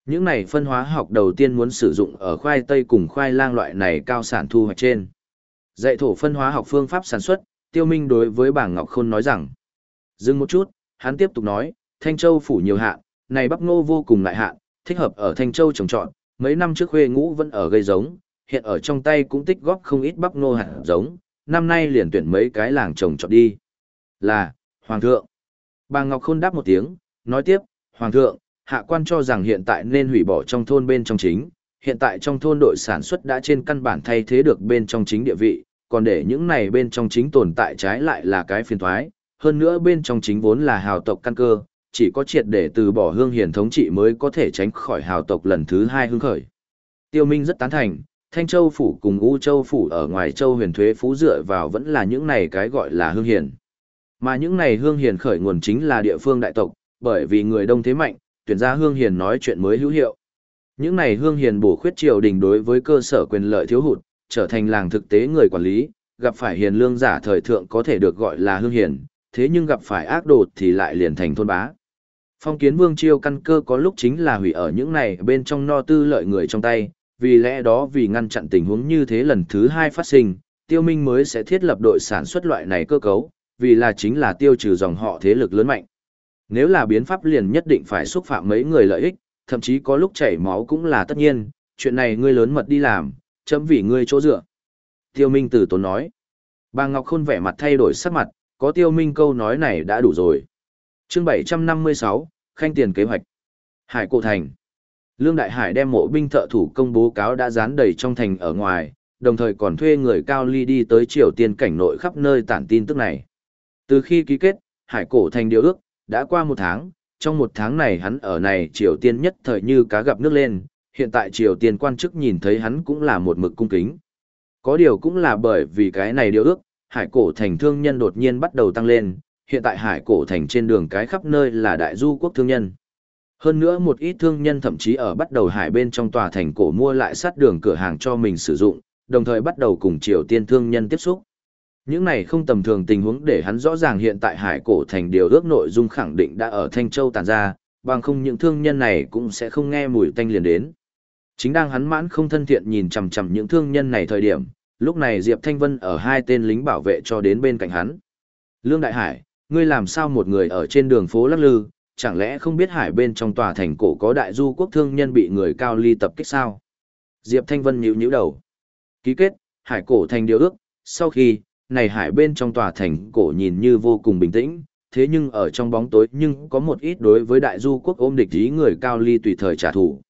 Những này phân hóa học đầu tiên muốn sử dụng ở khoai tây cùng khoai lang loại này cao sản thu hoạch trên. Dạy thổ phân hóa học phương pháp sản xuất, Tiêu Minh đối với bảng Ngọc Khôn nói rằng. Dừng một chút, hắn tiếp tục nói, Thanh Châu phủ nhiều hạn, này bắp ngô vô cùng lại hạn, thích hợp ở Thanh Châu trồng trọt, mấy năm trước khuê ngũ vẫn ở gây giống, hiện ở trong tay cũng tích góp không ít bắp ngô hạt giống, năm nay liền tuyển mấy cái làng trồng trọt đi. Là, Hoàng thượng. Bà Ngọc Khôn đáp một tiếng, nói tiếp, Hoàng thượng, hạ quan cho rằng hiện tại nên hủy bỏ trong thôn bên trong chính, hiện tại trong thôn đội sản xuất đã trên căn bản thay thế được bên trong chính địa vị, còn để những này bên trong chính tồn tại trái lại là cái phiền thoái, hơn nữa bên trong chính vốn là hào tộc căn cơ, chỉ có triệt để từ bỏ hương hiền thống trị mới có thể tránh khỏi hào tộc lần thứ hai hương khởi. Tiêu Minh rất tán thành, Thanh Châu Phủ cùng U Châu Phủ ở ngoài Châu huyền thuế phú dựa vào vẫn là những này cái gọi là hương hiền. Mà những này hương hiền khởi nguồn chính là địa phương đại tộc, bởi vì người đông thế mạnh, tuyển ra hương hiền nói chuyện mới hữu hiệu. Những này hương hiền bổ khuyết triều đình đối với cơ sở quyền lợi thiếu hụt, trở thành làng thực tế người quản lý, gặp phải hiền lương giả thời thượng có thể được gọi là hương hiền, thế nhưng gặp phải ác đột thì lại liền thành thôn bá. Phong kiến vương triều căn cơ có lúc chính là hủy ở những này bên trong no tư lợi người trong tay, vì lẽ đó vì ngăn chặn tình huống như thế lần thứ hai phát sinh, tiêu minh mới sẽ thiết lập đội sản xuất loại này cơ cấu, vì là chính là tiêu trừ dòng họ thế lực lớn mạnh. Nếu là biến pháp liền nhất định phải xúc phạm mấy người lợi ích, thậm chí có lúc chảy máu cũng là tất nhiên, chuyện này ngươi lớn mật đi làm, chấm vì ngươi chỗ dựa. Tiêu Minh từ tốn nói. Bà Ngọc Khôn vẻ mặt thay đổi sắc mặt, có Tiêu Minh câu nói này đã đủ rồi. Chương 756, Khanh tiền kế hoạch. Hải Cổ Thành. Lương Đại Hải đem mộ binh thợ thủ công bố cáo đã dán đầy trong thành ở ngoài, đồng thời còn thuê người cao ly đi tới Triều Tiên cảnh nội khắp nơi tản tin tức này. Từ khi ký kết, Hải Cổ Thành điều ước, đã qua một tháng, trong một tháng này hắn ở này Triều Tiên nhất thời như cá gặp nước lên, hiện tại Triều Tiên quan chức nhìn thấy hắn cũng là một mực cung kính. Có điều cũng là bởi vì cái này điều ước, Hải Cổ Thành thương nhân đột nhiên bắt đầu tăng lên, hiện tại Hải Cổ Thành trên đường cái khắp nơi là đại du quốc thương nhân. Hơn nữa một ít thương nhân thậm chí ở bắt đầu hải bên trong tòa thành cổ mua lại sát đường cửa hàng cho mình sử dụng, đồng thời bắt đầu cùng Triều Tiên thương nhân tiếp xúc. Những này không tầm thường tình huống để hắn rõ ràng hiện tại hải cổ thành điều ước nội dung khẳng định đã ở Thanh Châu tàn ra, bằng không những thương nhân này cũng sẽ không nghe mùi tanh liền đến. Chính đang hắn mãn không thân thiện nhìn chằm chằm những thương nhân này thời điểm, lúc này Diệp Thanh Vân ở hai tên lính bảo vệ cho đến bên cạnh hắn. Lương Đại Hải, ngươi làm sao một người ở trên đường phố lắc lư, chẳng lẽ không biết hải bên trong tòa thành cổ có đại du quốc thương nhân bị người cao ly tập kích sao? Diệp Thanh Vân nhíu nhíu đầu. Ký kết, hải cổ thành điều ước, sau khi, này hải bên trong tòa thành cổ nhìn như vô cùng bình tĩnh, thế nhưng ở trong bóng tối nhưng có một ít đối với đại du quốc ôm địch ý người cao ly tùy thời trả thù.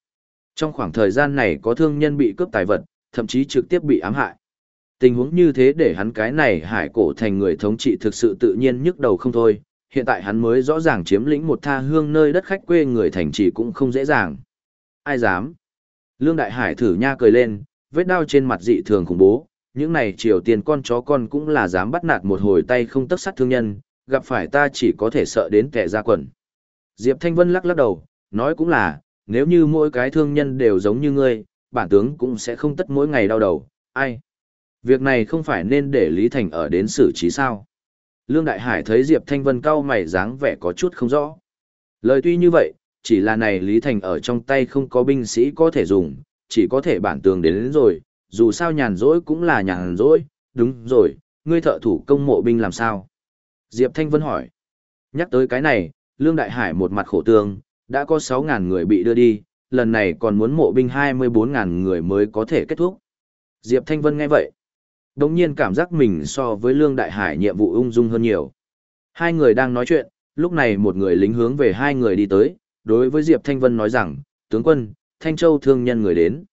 Trong khoảng thời gian này có thương nhân bị cướp tài vật, thậm chí trực tiếp bị ám hại. Tình huống như thế để hắn cái này hải cổ thành người thống trị thực sự tự nhiên nhức đầu không thôi, hiện tại hắn mới rõ ràng chiếm lĩnh một tha hương nơi đất khách quê người thành trì cũng không dễ dàng. Ai dám? Lương Đại Hải thử nha cười lên, vết đau trên mặt dị thường khủng bố, những này triều tiền con chó con cũng là dám bắt nạt một hồi tay không tất sắt thương nhân, gặp phải ta chỉ có thể sợ đến kẻ ra quần. Diệp Thanh Vân lắc lắc đầu, nói cũng là, nếu như mỗi cái thương nhân đều giống như ngươi, bản tướng cũng sẽ không tất mỗi ngày đau đầu, ai? Việc này không phải nên để Lý Thành ở đến xử trí sao? Lương Đại Hải thấy Diệp Thanh Vân cau mày dáng vẻ có chút không rõ. Lời tuy như vậy, chỉ là này Lý Thành ở trong tay không có binh sĩ có thể dùng, chỉ có thể bản tường đến, đến rồi, dù sao nhàn rỗi cũng là nhàn rỗi, đúng rồi, ngươi thợ thủ công mộ binh làm sao? Diệp Thanh Vân hỏi. Nhắc tới cái này, Lương Đại Hải một mặt khổ tương, đã có 6.000 người bị đưa đi, lần này còn muốn mộ binh 24.000 người mới có thể kết thúc. Diệp Thanh Vân nghe vậy. Đồng nhiên cảm giác mình so với Lương Đại Hải nhiệm vụ ung dung hơn nhiều. Hai người đang nói chuyện, lúc này một người lính hướng về hai người đi tới, đối với Diệp Thanh Vân nói rằng, tướng quân, Thanh Châu thương nhân người đến.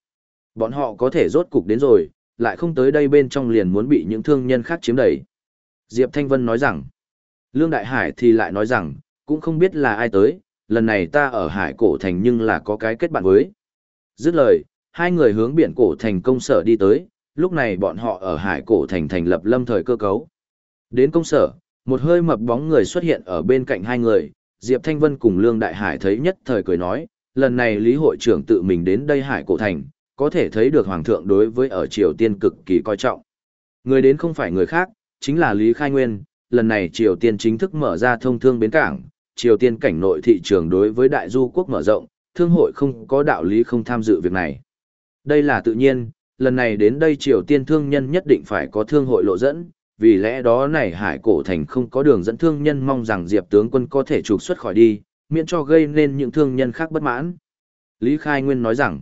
Bọn họ có thể rốt cục đến rồi, lại không tới đây bên trong liền muốn bị những thương nhân khác chiếm đẩy. Diệp Thanh Vân nói rằng, Lương Đại Hải thì lại nói rằng, cũng không biết là ai tới, lần này ta ở Hải Cổ Thành nhưng là có cái kết bạn với. Dứt lời, hai người hướng biển Cổ Thành công sở đi tới, lúc này bọn họ ở Hải Cổ Thành thành lập lâm thời cơ cấu. Đến công sở, một hơi mập bóng người xuất hiện ở bên cạnh hai người, Diệp Thanh Vân cùng Lương Đại Hải thấy nhất thời cười nói, lần này Lý hội trưởng tự mình đến đây Hải Cổ Thành, có thể thấy được Hoàng thượng đối với ở Triều Tiên cực kỳ coi trọng. Người đến không phải người khác, chính là Lý Khai Nguyên, lần này Triều Tiên chính thức mở ra thông thương bến cảng, Triều Tiên cảnh nội thị trường đối với đại du quốc mở rộng, thương hội không có đạo lý không tham dự việc này. Đây là tự nhiên, lần này đến đây Triều Tiên thương nhân nhất định phải có thương hội lộ dẫn, vì lẽ đó này hải cổ thành không có đường dẫn thương nhân mong rằng Diệp tướng quân có thể trục xuất khỏi đi, miễn cho gây nên những thương nhân khác bất mãn. Lý Khai Nguyên nói rằng,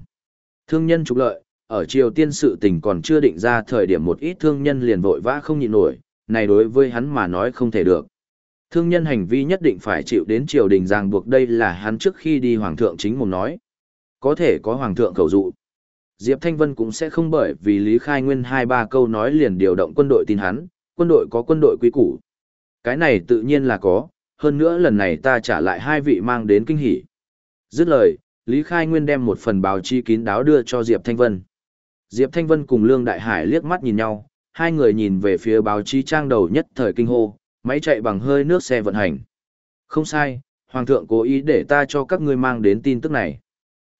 Thương nhân trục lợi, ở Triều Tiên sự tình còn chưa định ra thời điểm một ít thương nhân liền vội vã không nhịn nổi, này đối với hắn mà nói không thể được. Thương nhân hành vi nhất định phải chịu đến triều đình ràng buộc đây là hắn trước khi đi hoàng thượng chính mồm nói. Có thể có hoàng thượng cầu dụ. Diệp Thanh Vân cũng sẽ không bởi vì Lý Khai Nguyên hai ba câu nói liền điều động quân đội tin hắn, quân đội có quân đội quý củ. Cái này tự nhiên là có, hơn nữa lần này ta trả lại hai vị mang đến kinh hỉ. Dứt lời, Lý Khai Nguyên đem một phần báo chi kín đáo đưa cho Diệp Thanh Vân. Diệp Thanh Vân cùng Lương Đại Hải liếc mắt nhìn nhau, hai người nhìn về phía báo chí trang đầu nhất thời kinh hô, máy chạy bằng hơi nước xe vận hành. Không sai, Hoàng thượng cố ý để ta cho các ngươi mang đến tin tức này.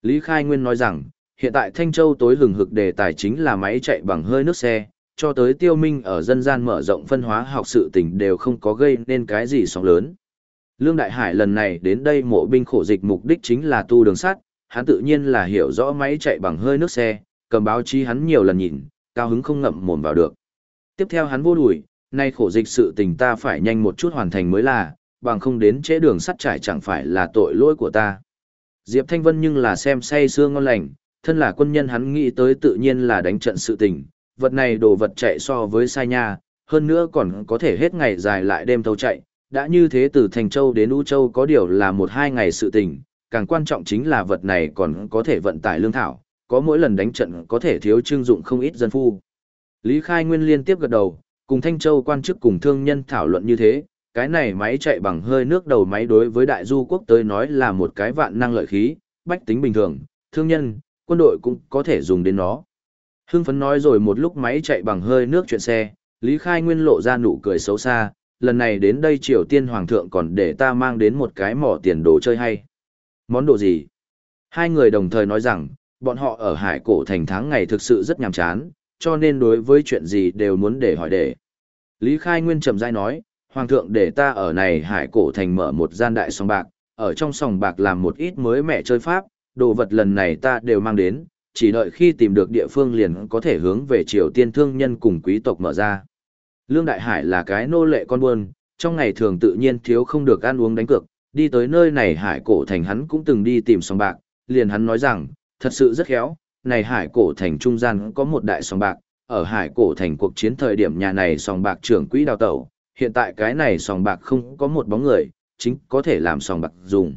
Lý Khai Nguyên nói rằng, hiện tại Thanh Châu tối hừng hực đề tài chính là máy chạy bằng hơi nước xe, cho tới tiêu minh ở dân gian mở rộng phân hóa học sự tình đều không có gây nên cái gì sóng lớn. Lương Đại Hải lần này đến đây mộ binh khổ dịch mục đích chính là tu đường sắt, hắn tự nhiên là hiểu rõ máy chạy bằng hơi nước xe, cầm báo chí hắn nhiều lần nhìn, cao hứng không ngậm mồm vào được. Tiếp theo hắn vô đuổi, nay khổ dịch sự tình ta phải nhanh một chút hoàn thành mới là, bằng không đến chế đường sắt trải chẳng phải là tội lỗi của ta. Diệp Thanh Vân nhưng là xem say xương ngon lành, thân là quân nhân hắn nghĩ tới tự nhiên là đánh trận sự tình, vật này đồ vật chạy so với sai nha, hơn nữa còn có thể hết ngày dài lại đêm thâu chạy, đã như thế từ Thành Châu đến U Châu có điều là một hai ngày sự tình, càng quan trọng chính là vật này còn có thể vận tải lương thảo, có mỗi lần đánh trận có thể thiếu trưng dụng không ít dân phu. Lý Khai Nguyên liên tiếp gật đầu, cùng Thanh Châu quan chức cùng thương nhân thảo luận như thế, cái này máy chạy bằng hơi nước đầu máy đối với đại du quốc tới nói là một cái vạn năng lợi khí, bách tính bình thường, thương nhân, quân đội cũng có thể dùng đến nó. Hưng phấn nói rồi một lúc máy chạy bằng hơi nước chuyện xe, Lý Khai Nguyên lộ ra nụ cười xấu xa, lần này đến đây Triều Tiên Hoàng thượng còn để ta mang đến một cái mỏ tiền đồ chơi hay. Món đồ gì? Hai người đồng thời nói rằng, bọn họ ở hải cổ thành tháng ngày thực sự rất nhàm chán, cho nên đối với chuyện gì đều muốn để hỏi để. Lý Khai Nguyên trầm dai nói, Hoàng thượng để ta ở này hải cổ thành mở một gian đại sòng bạc, ở trong sòng bạc làm một ít mới mẹ chơi pháp, đồ vật lần này ta đều mang đến, chỉ đợi khi tìm được địa phương liền có thể hướng về Triều Tiên thương nhân cùng quý tộc mở ra. Lương Đại Hải là cái nô lệ con buôn, trong ngày thường tự nhiên thiếu không được ăn uống đánh cược, đi tới nơi này hải cổ thành hắn cũng từng đi tìm sòng bạc, liền hắn nói rằng, thật sự rất khéo, này hải cổ thành trung gian có một đại sòng bạc, ở hải cổ thành cuộc chiến thời điểm nhà này sòng bạc trưởng quỹ đào tẩu, hiện tại cái này sòng bạc không có một bóng người, chính có thể làm sòng bạc dùng.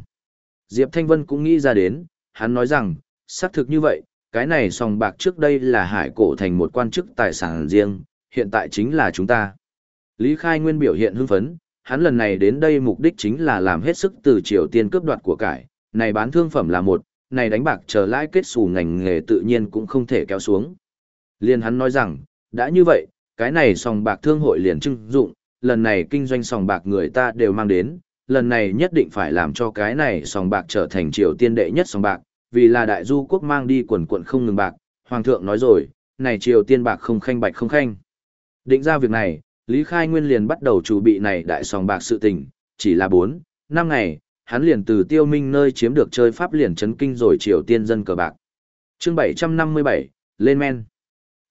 Diệp Thanh Vân cũng nghĩ ra đến, hắn nói rằng, xác thực như vậy, cái này sòng bạc trước đây là hải cổ thành một quan chức tài sản riêng, hiện tại chính là chúng ta. Lý Khai Nguyên biểu hiện hưng phấn, hắn lần này đến đây mục đích chính là làm hết sức từ Triều Tiên cướp đoạt của cải, này bán thương phẩm là một, này đánh bạc chờ lãi kết xù ngành nghề tự nhiên cũng không thể kéo xuống. Liên hắn nói rằng, đã như vậy, cái này sòng bạc thương hội liền trưng dụng, lần này kinh doanh sòng bạc người ta đều mang đến, lần này nhất định phải làm cho cái này sòng bạc trở thành Triều Tiên đệ nhất sòng bạc, vì là đại du quốc mang đi quần quận không ngừng bạc, Hoàng thượng nói rồi, này Triều Tiên bạc không khanh bạch không khanh. Định ra việc này, Lý Khai Nguyên liền bắt đầu chuẩn bị này đại sòng bạc sự tình, chỉ là 4, 5 ngày, hắn liền từ tiêu minh nơi chiếm được chơi pháp liền chấn kinh rồi Triều Tiên dân cờ bạc. chương 757, lên men.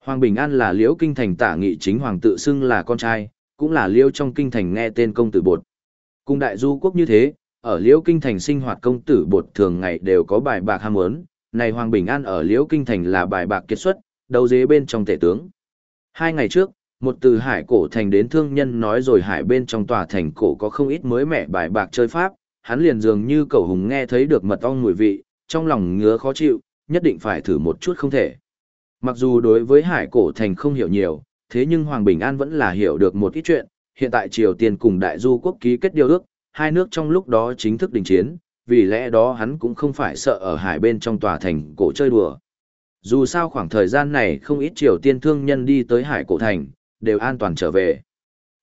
Hoàng Bình An là liễu kinh thành tả nghị chính hoàng tự xưng là con trai, cũng là liễu trong kinh thành nghe tên công tử bột. Cùng đại du quốc như thế, ở liễu kinh thành sinh hoạt công tử bột thường ngày đều có bài bạc ham muốn, này Hoàng Bình An ở liễu kinh thành là bài bạc kết xuất, đầu dế bên trong tể tướng. Hai ngày trước, một từ hải cổ thành đến thương nhân nói rồi hải bên trong tòa thành cổ có không ít mới mẻ bài bạc chơi pháp, hắn liền dường như cậu hùng nghe thấy được mật ong mùi vị, trong lòng ngứa khó chịu, nhất định phải thử một chút không thể. Mặc dù đối với hải cổ thành không hiểu nhiều, thế nhưng Hoàng Bình An vẫn là hiểu được một ít chuyện, hiện tại Triều Tiên cùng Đại Du quốc ký kết điều ước, hai nước trong lúc đó chính thức đình chiến, vì lẽ đó hắn cũng không phải sợ ở hải bên trong tòa thành cổ chơi đùa. Dù sao khoảng thời gian này không ít Triều Tiên thương nhân đi tới hải cổ thành, đều an toàn trở về.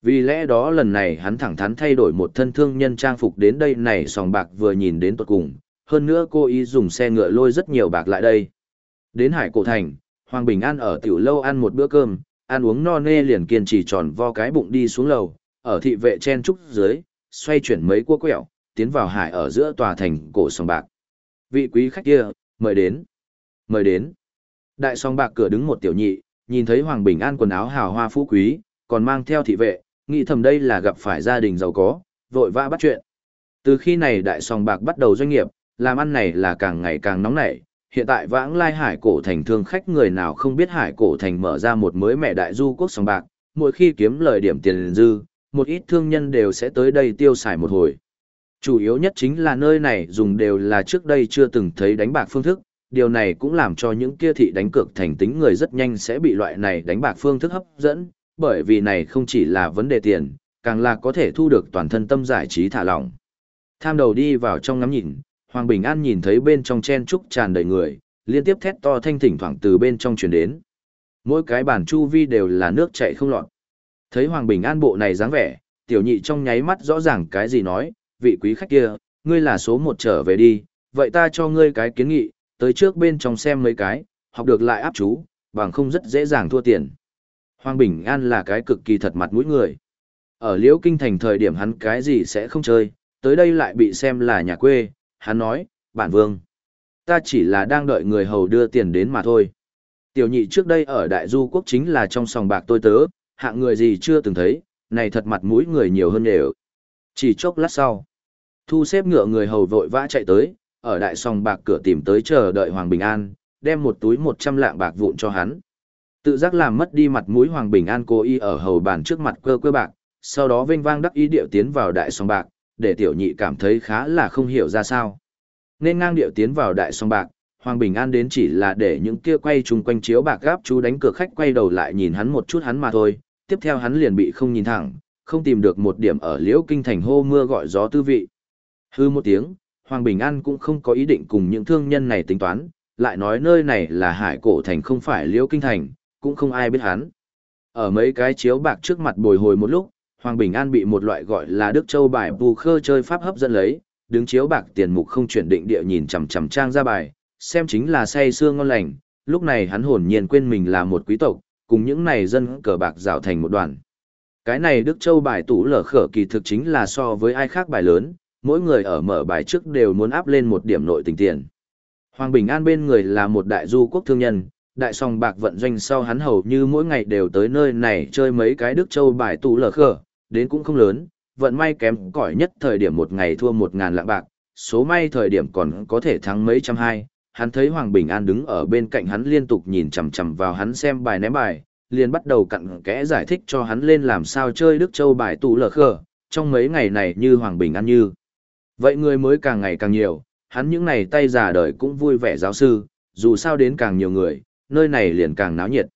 Vì lẽ đó lần này hắn thẳng thắn thay đổi một thân thương nhân trang phục đến đây này sòng bạc vừa nhìn đến tuột cùng, hơn nữa cô ý dùng xe ngựa lôi rất nhiều bạc lại đây. Đến hải cổ thành, Hoàng Bình An ở tiểu lâu ăn một bữa cơm, ăn uống no nê liền kiên trì tròn vo cái bụng đi xuống lầu, ở thị vệ chen trúc dưới, xoay chuyển mấy cua quẹo, tiến vào hải ở giữa tòa thành cổ sòng bạc. Vị quý khách kia, mời đến. Mời đến. Đại sòng bạc cửa đứng một tiểu nhị, nhìn thấy Hoàng Bình An quần áo hào hoa phú quý, còn mang theo thị vệ, nghĩ thầm đây là gặp phải gia đình giàu có, vội vã bắt chuyện. Từ khi này đại sòng bạc bắt đầu doanh nghiệp, làm ăn này là càng ngày càng nóng nảy, hiện tại vãng lai hải cổ thành thương khách người nào không biết hải cổ thành mở ra một mới mẹ đại du quốc sòng bạc, mỗi khi kiếm lời điểm tiền dư, một ít thương nhân đều sẽ tới đây tiêu xài một hồi. Chủ yếu nhất chính là nơi này dùng đều là trước đây chưa từng thấy đánh bạc phương thức, điều này cũng làm cho những kia thị đánh cược thành tính người rất nhanh sẽ bị loại này đánh bạc phương thức hấp dẫn, bởi vì này không chỉ là vấn đề tiền, càng là có thể thu được toàn thân tâm giải trí thả lỏng. Tham đầu đi vào trong ngắm nhìn, Hoàng Bình An nhìn thấy bên trong chen trúc tràn đầy người, liên tiếp thét to thanh thỉnh thoảng từ bên trong truyền đến. Mỗi cái bàn chu vi đều là nước chảy không lọt. Thấy Hoàng Bình An bộ này dáng vẻ, tiểu nhị trong nháy mắt rõ ràng cái gì nói, vị quý khách kia, ngươi là số một trở về đi, vậy ta cho ngươi cái kiến nghị, tới trước bên trong xem mấy cái, học được lại áp chú, bằng không rất dễ dàng thua tiền. Hoàng Bình An là cái cực kỳ thật mặt mũi người. Ở Liễu Kinh Thành thời điểm hắn cái gì sẽ không chơi, tới đây lại bị xem là nhà quê, hắn nói, bản vương. Ta chỉ là đang đợi người hầu đưa tiền đến mà thôi. Tiểu nhị trước đây ở Đại Du Quốc chính là trong sòng bạc tôi tớ, hạng người gì chưa từng thấy, này thật mặt mũi người nhiều hơn đều. Chỉ chốc lát sau, thu xếp ngựa người hầu vội vã chạy tới, ở đại sòng bạc cửa tìm tới chờ đợi Hoàng Bình An, đem một túi 100 lạng bạc vụn cho hắn. Tự giác làm mất đi mặt mũi Hoàng Bình An cố ý ở hầu bàn trước mặt cơ cơ bạc, sau đó vinh vang đắc ý điệu tiến vào đại sòng bạc, để tiểu nhị cảm thấy khá là không hiểu ra sao. Nên ngang điệu tiến vào đại song bạc, Hoàng Bình An đến chỉ là để những kia quay chung quanh chiếu bạc gáp chú đánh cửa khách quay đầu lại nhìn hắn một chút hắn mà thôi, tiếp theo hắn liền bị không nhìn thẳng, không tìm được một điểm ở liễu kinh thành hô mưa gọi gió tư vị. Hư một tiếng, Hoàng Bình An cũng không có ý định cùng những thương nhân này tính toán, lại nói nơi này là hải cổ thành không phải liễu kinh thành, cũng không ai biết hắn. Ở mấy cái chiếu bạc trước mặt bồi hồi một lúc, Hoàng Bình An bị một loại gọi là Đức Châu bài bù khơ chơi pháp hấp dẫn lấy, đứng chiếu bạc tiền mục không chuyển định địa nhìn chằm chằm trang ra bài, xem chính là say xương ngon lành, lúc này hắn hồn nhiên quên mình là một quý tộc, cùng những này dân cờ bạc rào thành một đoàn. Cái này Đức Châu bài tủ lở khở kỳ thực chính là so với ai khác bài lớn, mỗi người ở mở bài trước đều muốn áp lên một điểm nội tình tiền. Hoàng Bình An bên người là một đại du quốc thương nhân, đại song bạc vận doanh sau hắn hầu như mỗi ngày đều tới nơi này chơi mấy cái Đức Châu bài tù lờ khờ, đến cũng không lớn, vận may kém cỏi nhất thời điểm một ngày thua một ngàn lạng bạc, số may thời điểm còn có thể thắng mấy trăm hai. Hắn thấy Hoàng Bình An đứng ở bên cạnh hắn liên tục nhìn chằm chằm vào hắn xem bài ném bài, liền bắt đầu cặn kẽ giải thích cho hắn lên làm sao chơi Đức Châu bài tù lờ khờ, trong mấy ngày này như Hoàng Bình An như. Vậy người mới càng ngày càng nhiều, hắn những ngày tay già đời cũng vui vẻ giáo sư, dù sao đến càng nhiều người, nơi này liền càng náo nhiệt.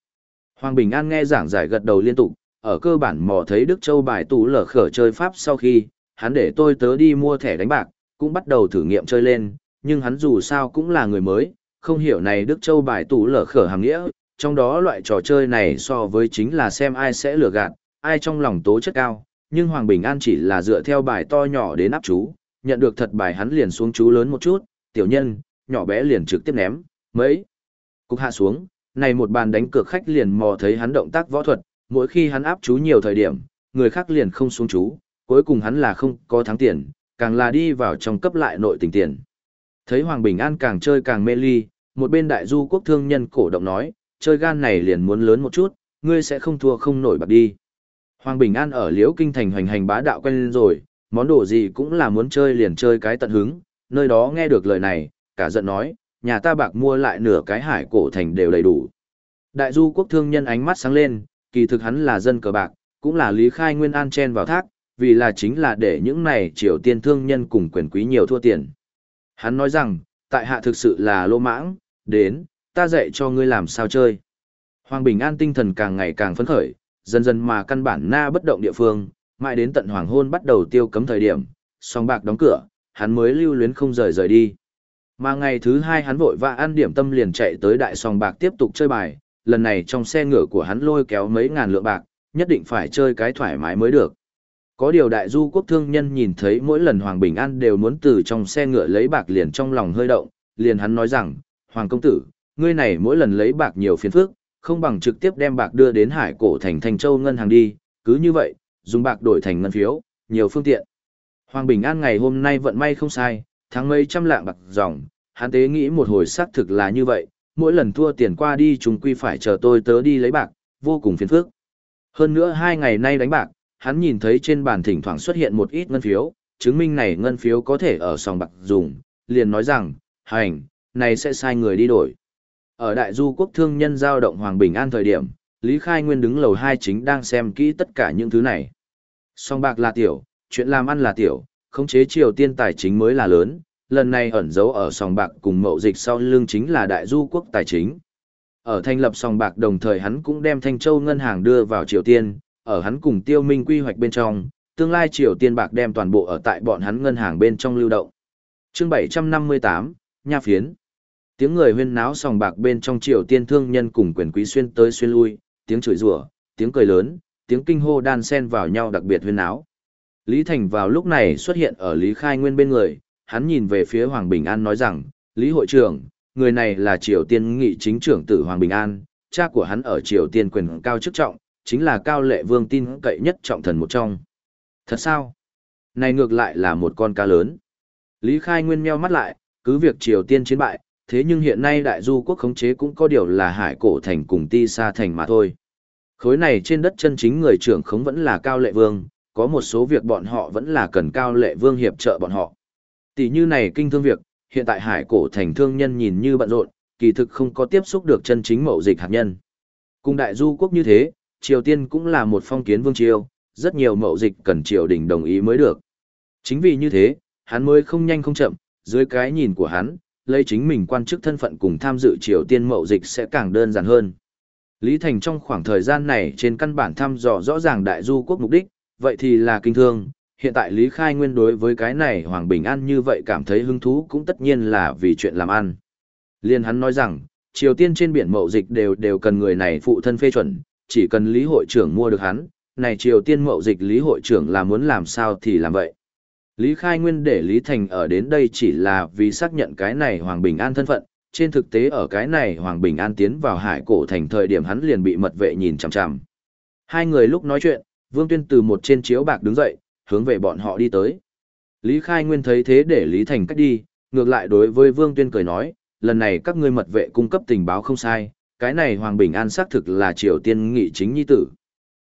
Hoàng Bình An nghe giảng giải gật đầu liên tục, ở cơ bản mò thấy Đức Châu bài tủ lở khở chơi Pháp sau khi, hắn để tôi tớ đi mua thẻ đánh bạc, cũng bắt đầu thử nghiệm chơi lên, nhưng hắn dù sao cũng là người mới, không hiểu này Đức Châu bài tủ lở khở hàng nghĩa, trong đó loại trò chơi này so với chính là xem ai sẽ lừa gạt, ai trong lòng tố chất cao, nhưng Hoàng Bình An chỉ là dựa theo bài to nhỏ đến áp chú, nhận được thật bài hắn liền xuống chú lớn một chút, tiểu nhân, nhỏ bé liền trực tiếp ném, mấy. Cục hạ xuống, này một bàn đánh cược khách liền mò thấy hắn động tác võ thuật, mỗi khi hắn áp chú nhiều thời điểm, người khác liền không xuống chú, cuối cùng hắn là không có thắng tiền, càng là đi vào trong cấp lại nội tình tiền. Thấy Hoàng Bình An càng chơi càng mê ly, một bên đại du quốc thương nhân cổ động nói, chơi gan này liền muốn lớn một chút, ngươi sẽ không thua không nổi bạc đi. Hoàng Bình An ở Liễu Kinh Thành hoành hành bá đạo quen lên rồi, món đồ gì cũng là muốn chơi liền chơi cái tận hứng, nơi đó nghe được lời này, cả giận nói, nhà ta bạc mua lại nửa cái hải cổ thành đều đầy đủ. Đại du quốc thương nhân ánh mắt sáng lên, kỳ thực hắn là dân cờ bạc, cũng là Lý Khai Nguyên An chen vào thác, vì là chính là để những này triều tiên thương nhân cùng quyền quý nhiều thua tiền. Hắn nói rằng, tại hạ thực sự là lô mãng, đến, ta dạy cho ngươi làm sao chơi. Hoàng Bình An tinh thần càng ngày càng phấn khởi, dần dần mà căn bản na bất động địa phương, mãi đến tận hoàng hôn bắt đầu tiêu cấm thời điểm, song bạc đóng cửa, hắn mới lưu luyến không rời rời đi. Mà ngày thứ hai hắn vội vã ăn điểm tâm liền chạy tới đại sòng bạc tiếp tục chơi bài, lần này trong xe ngựa của hắn lôi kéo mấy ngàn lượng bạc, nhất định phải chơi cái thoải mái mới được. Có điều đại du quốc thương nhân nhìn thấy mỗi lần Hoàng Bình An đều muốn từ trong xe ngựa lấy bạc liền trong lòng hơi động, liền hắn nói rằng, Hoàng công tử, ngươi này mỗi lần lấy bạc nhiều phiền phức, không bằng trực tiếp đem bạc đưa đến hải cổ thành Thành Châu ngân hàng đi, cứ như vậy, dùng bạc đổi thành ngân phiếu, nhiều phương tiện. Hoàng Bình An ngày hôm nay vận may không sai, tháng mấy trăm lạng bạc dòng, hắn tế nghĩ một hồi xác thực là như vậy, mỗi lần thua tiền qua đi chúng quy phải chờ tôi tớ đi lấy bạc, vô cùng phiền phức. Hơn nữa hai ngày nay đánh bạc, hắn nhìn thấy trên bàn thỉnh thoảng xuất hiện một ít ngân phiếu, chứng minh này ngân phiếu có thể ở sòng bạc dùng, liền nói rằng, hành, này sẽ sai người đi đổi. Ở đại du quốc thương nhân giao động Hoàng Bình An thời điểm, Lý Khai Nguyên đứng lầu hai chính đang xem kỹ tất cả những thứ này. Sòng bạc là tiểu, chuyện làm ăn là tiểu, khống chế triều tiên tài chính mới là lớn, lần này ẩn giấu ở sòng bạc cùng mậu dịch sau lưng chính là đại du quốc tài chính. Ở thành lập sòng bạc đồng thời hắn cũng đem Thanh Châu ngân hàng đưa vào Triều Tiên, ở hắn cùng Tiêu Minh quy hoạch bên trong, tương lai Triều Tiên bạc đem toàn bộ ở tại bọn hắn ngân hàng bên trong lưu động. Chương 758, Nha phiến. Tiếng người huyên náo sòng bạc bên trong triều tiên thương nhân cùng quyền quý xuyên tới xuyên lui, tiếng chửi rủa, tiếng cười lớn, tiếng kinh hô đan xen vào nhau đặc biệt huyên náo. Lý Thành vào lúc này xuất hiện ở Lý Khai Nguyên bên người, hắn nhìn về phía Hoàng Bình An nói rằng, Lý hội trưởng, người này là Triều Tiên nghị chính trưởng tử Hoàng Bình An, cha của hắn ở Triều Tiên quyền cao chức trọng, chính là cao lệ vương tin cậy nhất trọng thần một trong. Thật sao? Này ngược lại là một con cá lớn. Lý Khai Nguyên meo mắt lại, cứ việc Triều Tiên chiến bại, thế nhưng hiện nay đại du quốc khống chế cũng có điều là hải cổ thành cùng ti sa thành mà thôi. Khối này trên đất chân chính người trưởng khống vẫn là cao lệ vương, có một số việc bọn họ vẫn là cần cao lệ vương hiệp trợ bọn họ. Tỷ như này kinh thương việc, hiện tại hải cổ thành thương nhân nhìn như bận rộn, kỳ thực không có tiếp xúc được chân chính mậu dịch hạt nhân. Cùng đại du quốc như thế, Triều Tiên cũng là một phong kiến vương triều, rất nhiều mậu dịch cần triều đình đồng ý mới được. Chính vì như thế, hắn mới không nhanh không chậm, dưới cái nhìn của hắn, lấy chính mình quan chức thân phận cùng tham dự Triều Tiên mậu dịch sẽ càng đơn giản hơn. Lý Thành trong khoảng thời gian này trên căn bản thăm dò rõ ràng đại du quốc mục đích, vậy thì là kinh thương. Hiện tại Lý Khai Nguyên đối với cái này Hoàng Bình An như vậy cảm thấy hứng thú cũng tất nhiên là vì chuyện làm ăn. Liên hắn nói rằng, Triều Tiên trên biển mậu dịch đều đều cần người này phụ thân phê chuẩn, chỉ cần Lý hội trưởng mua được hắn, này Triều Tiên mậu dịch Lý hội trưởng là muốn làm sao thì làm vậy. Lý Khai Nguyên để Lý Thành ở đến đây chỉ là vì xác nhận cái này Hoàng Bình An thân phận, trên thực tế ở cái này Hoàng Bình An tiến vào hải cổ thành thời điểm hắn liền bị mật vệ nhìn chằm chằm. Hai người lúc nói chuyện, Vương Tuyên từ một trên chiếu bạc đứng dậy, hướng về bọn họ đi tới. Lý Khai Nguyên thấy thế để Lý Thành cách đi, ngược lại đối với Vương Tuyên cười nói, lần này các ngươi mật vệ cung cấp tình báo không sai, cái này Hoàng Bình An xác thực là Triều Tiên nghị chính nhi tử.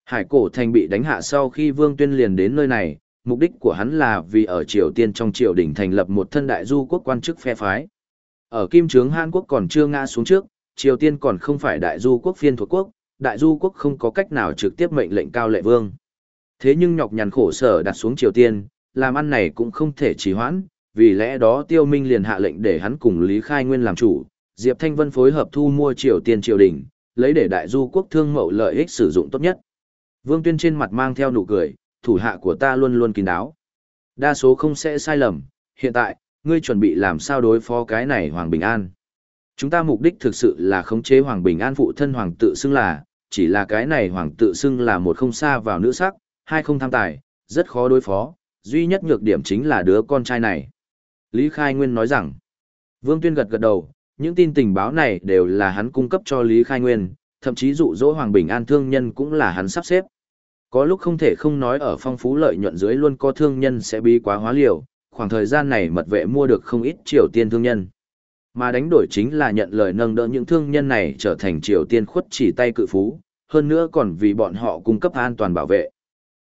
Hải cổ thành bị đánh hạ sau khi Vương Tuyên liền đến nơi này, mục đích của hắn là vì ở Triều Tiên trong triều đình thành lập một thân đại du quốc quan chức phe phái. Ở Kim Trướng Hàn Quốc còn chưa ngã xuống trước, Triều Tiên còn không phải đại du quốc phiên thuộc quốc, đại du quốc không có cách nào trực tiếp mệnh lệnh cao lệ vương. Thế nhưng nhọc nhằn khổ sở đặt xuống Triều Tiên, làm ăn này cũng không thể trì hoãn, vì lẽ đó Tiêu Minh liền hạ lệnh để hắn cùng Lý Khai Nguyên làm chủ, Diệp Thanh Vân phối hợp thu mua Triều Tiên triều đình, lấy để đại du quốc thương mậu lợi ích sử dụng tốt nhất. Vương Tuyên trên mặt mang theo nụ cười, thủ hạ của ta luôn luôn kín đáo. Đa số không sẽ sai lầm, hiện tại, ngươi chuẩn bị làm sao đối phó cái này Hoàng Bình An. Chúng ta mục đích thực sự là khống chế Hoàng Bình An phụ thân Hoàng tự xưng là, chỉ là cái này Hoàng tự xưng là một không xa vào nữ sắc, hai không tham tài, rất khó đối phó, duy nhất nhược điểm chính là đứa con trai này. Lý Khai Nguyên nói rằng, Vương Tuyên gật gật đầu, những tin tình báo này đều là hắn cung cấp cho Lý Khai Nguyên, thậm chí dụ dỗ Hoàng Bình An thương nhân cũng là hắn sắp xếp. Có lúc không thể không nói ở phong phú lợi nhuận dưới luôn có thương nhân sẽ bí quá hóa liều, khoảng thời gian này mật vệ mua được không ít triều tiên thương nhân. Mà đánh đổi chính là nhận lời nâng đỡ những thương nhân này trở thành triều tiên khuất chỉ tay cự phú, hơn nữa còn vì bọn họ cung cấp an toàn bảo vệ.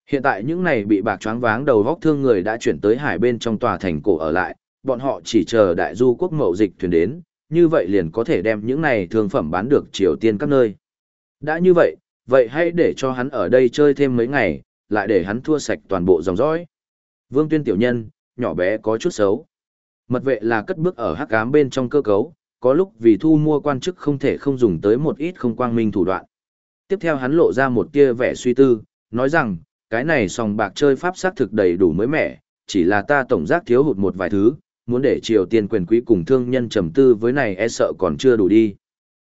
Hiện tại những này bị bạc choáng váng đầu góc thương người đã chuyển tới hải bên trong tòa thành cổ ở lại, bọn họ chỉ chờ đại du quốc mậu dịch thuyền đến, như vậy liền có thể đem những này thương phẩm bán được Triều Tiên các nơi. Đã như vậy, vậy hãy để cho hắn ở đây chơi thêm mấy ngày, lại để hắn thua sạch toàn bộ dòng dõi. Vương Tuyên tiểu nhân, nhỏ bé có chút xấu. Mật vệ là cất bước ở hắc ám bên trong cơ cấu, có lúc vì thu mua quan chức không thể không dùng tới một ít không quang minh thủ đoạn. Tiếp theo hắn lộ ra một tia vẻ suy tư, nói rằng, cái này sòng bạc chơi pháp xác thực đầy đủ mới mẻ, chỉ là ta tổng giác thiếu hụt một vài thứ, muốn để Triều Tiên quyền quý cùng thương nhân trầm tư với này e sợ còn chưa đủ đi.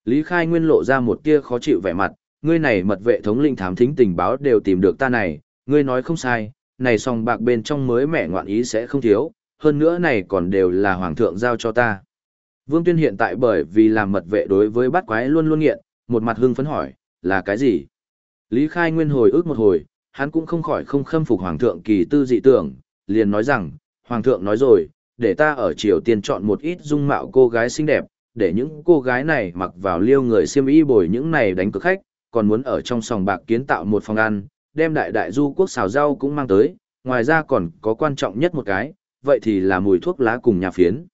Lý Khai Nguyên lộ ra một tia khó chịu vẻ mặt, ngươi này mật vệ thống linh thám thính tình báo đều tìm được ta này, ngươi nói không sai, này sòng bạc bên trong mới mẻ ngoạn ý sẽ không thiếu, hơn nữa này còn đều là hoàng thượng giao cho ta. Vương Tuyên hiện tại bởi vì làm mật vệ đối với bát quái luôn luôn nghiện, một mặt hưng phấn hỏi, là cái gì? Lý Khai Nguyên hồi ức một hồi, hắn cũng không khỏi không khâm phục hoàng thượng kỳ tư dị tưởng, liền nói rằng, hoàng thượng nói rồi, để ta ở Triều Tiên chọn một ít dung mạo cô gái xinh đẹp, để những cô gái này mặc vào liêu người xiêm y bồi những này đánh cực khách, còn muốn ở trong sòng bạc kiến tạo một phòng ăn, đem đại đại du quốc xào rau cũng mang tới, ngoài ra còn có quan trọng nhất một cái, vậy thì là mùi thuốc lá cùng nha phiến.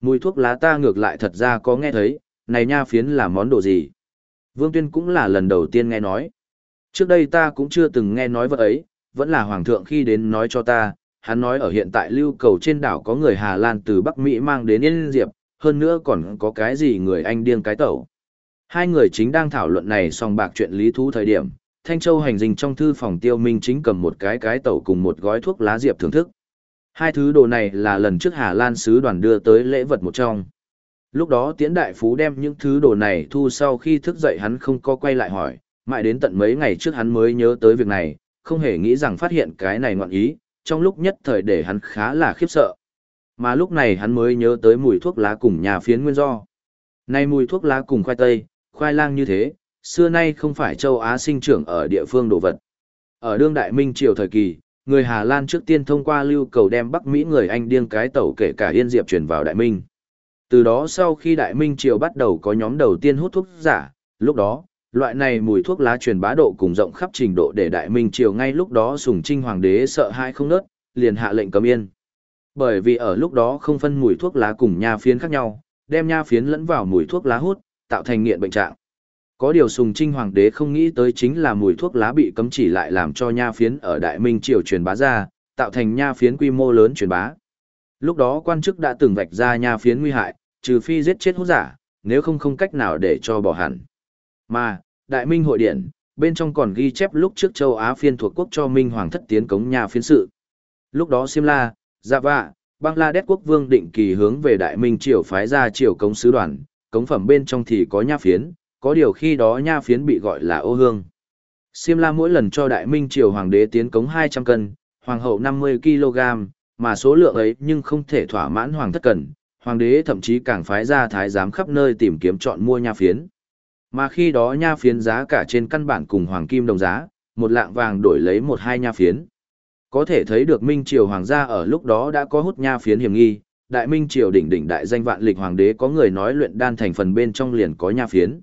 Mùi thuốc lá ta ngược lại thật ra có nghe thấy, này nha phiến là món đồ gì? Vương Tuyên cũng là lần đầu tiên nghe nói. Trước đây ta cũng chưa từng nghe nói vật ấy, vẫn là Hoàng thượng khi đến nói cho ta, hắn nói ở hiện tại lưu cầu trên đảo có người Hà Lan từ Bắc Mỹ mang đến Yên Diệp, hơn nữa còn có cái gì người Anh điên cái tẩu. Hai người chính đang thảo luận này song bạc chuyện lý thú thời điểm, Thanh Châu hành dinh trong thư phòng tiêu minh chính cầm một cái cái tẩu cùng một gói thuốc lá diệp thưởng thức. Hai thứ đồ này là lần trước Hà Lan sứ đoàn đưa tới lễ vật một trong. Lúc đó Tiễn Đại Phú đem những thứ đồ này thu sau khi thức dậy hắn không có quay lại hỏi, mãi đến tận mấy ngày trước hắn mới nhớ tới việc này, không hề nghĩ rằng phát hiện cái này ngoạn ý, trong lúc nhất thời để hắn khá là khiếp sợ. Mà lúc này hắn mới nhớ tới mùi thuốc lá cùng nhà phiến nguyên do. nay mùi thuốc lá cùng khoai tây, khoai lang như thế, xưa nay không phải châu Á sinh trưởng ở địa phương đồ vật. Ở đương đại minh triều thời kỳ, người Hà Lan trước tiên thông qua lưu cầu đem Bắc Mỹ người Anh điên cái tàu kể cả Yên Diệp truyền vào đại minh. Từ đó sau khi đại minh triều bắt đầu có nhóm đầu tiên hút thuốc giả, lúc đó, loại này mùi thuốc lá truyền bá độ cùng rộng khắp trình độ để đại minh triều ngay lúc đó sùng trinh hoàng đế sợ hãi không nớt, liền hạ lệnh cấm yên. Bởi vì ở lúc đó không phân mùi thuốc lá cùng nha phiến khác nhau, đem nha phiến lẫn vào mùi thuốc lá hút, tạo thành nghiện bệnh trạng. Có điều sùng trinh hoàng đế không nghĩ tới chính là mùi thuốc lá bị cấm chỉ lại làm cho nha phiến ở đại minh triều truyền bá ra, tạo thành nha phiến quy mô lớn truyền bá. Lúc đó quan chức đã từng vạch ra nha phiến nguy hại, trừ phi giết chết hút giả, nếu không không cách nào để cho bỏ hẳn. Mà, đại minh hội điển, bên trong còn ghi chép lúc trước châu Á phiên thuộc quốc cho minh hoàng thất tiến cống nha phiến sự. Lúc đó Simla, Java, dạ Bangladesh quốc vương định kỳ hướng về đại minh triều phái ra triều cống sứ đoàn, cống phẩm bên trong thì có nha phiến, có điều khi đó nha phiến bị gọi là ô hương. Simla mỗi lần cho đại minh triều hoàng đế tiến cống 200 cân, hoàng hậu 50 kg, mà số lượng ấy nhưng không thể thỏa mãn hoàng thất cần, hoàng đế thậm chí càng phái ra thái giám khắp nơi tìm kiếm chọn mua nha phiến. Mà khi đó nha phiến giá cả trên căn bản cùng hoàng kim đồng giá, một lạng vàng đổi lấy một hai nha phiến. Có thể thấy được Minh Triều Hoàng gia ở lúc đó đã có hút nha phiến hiểm nghi, Đại Minh Triều đỉnh đỉnh đại danh vạn lịch hoàng đế có người nói luyện đan thành phần bên trong liền có nha phiến.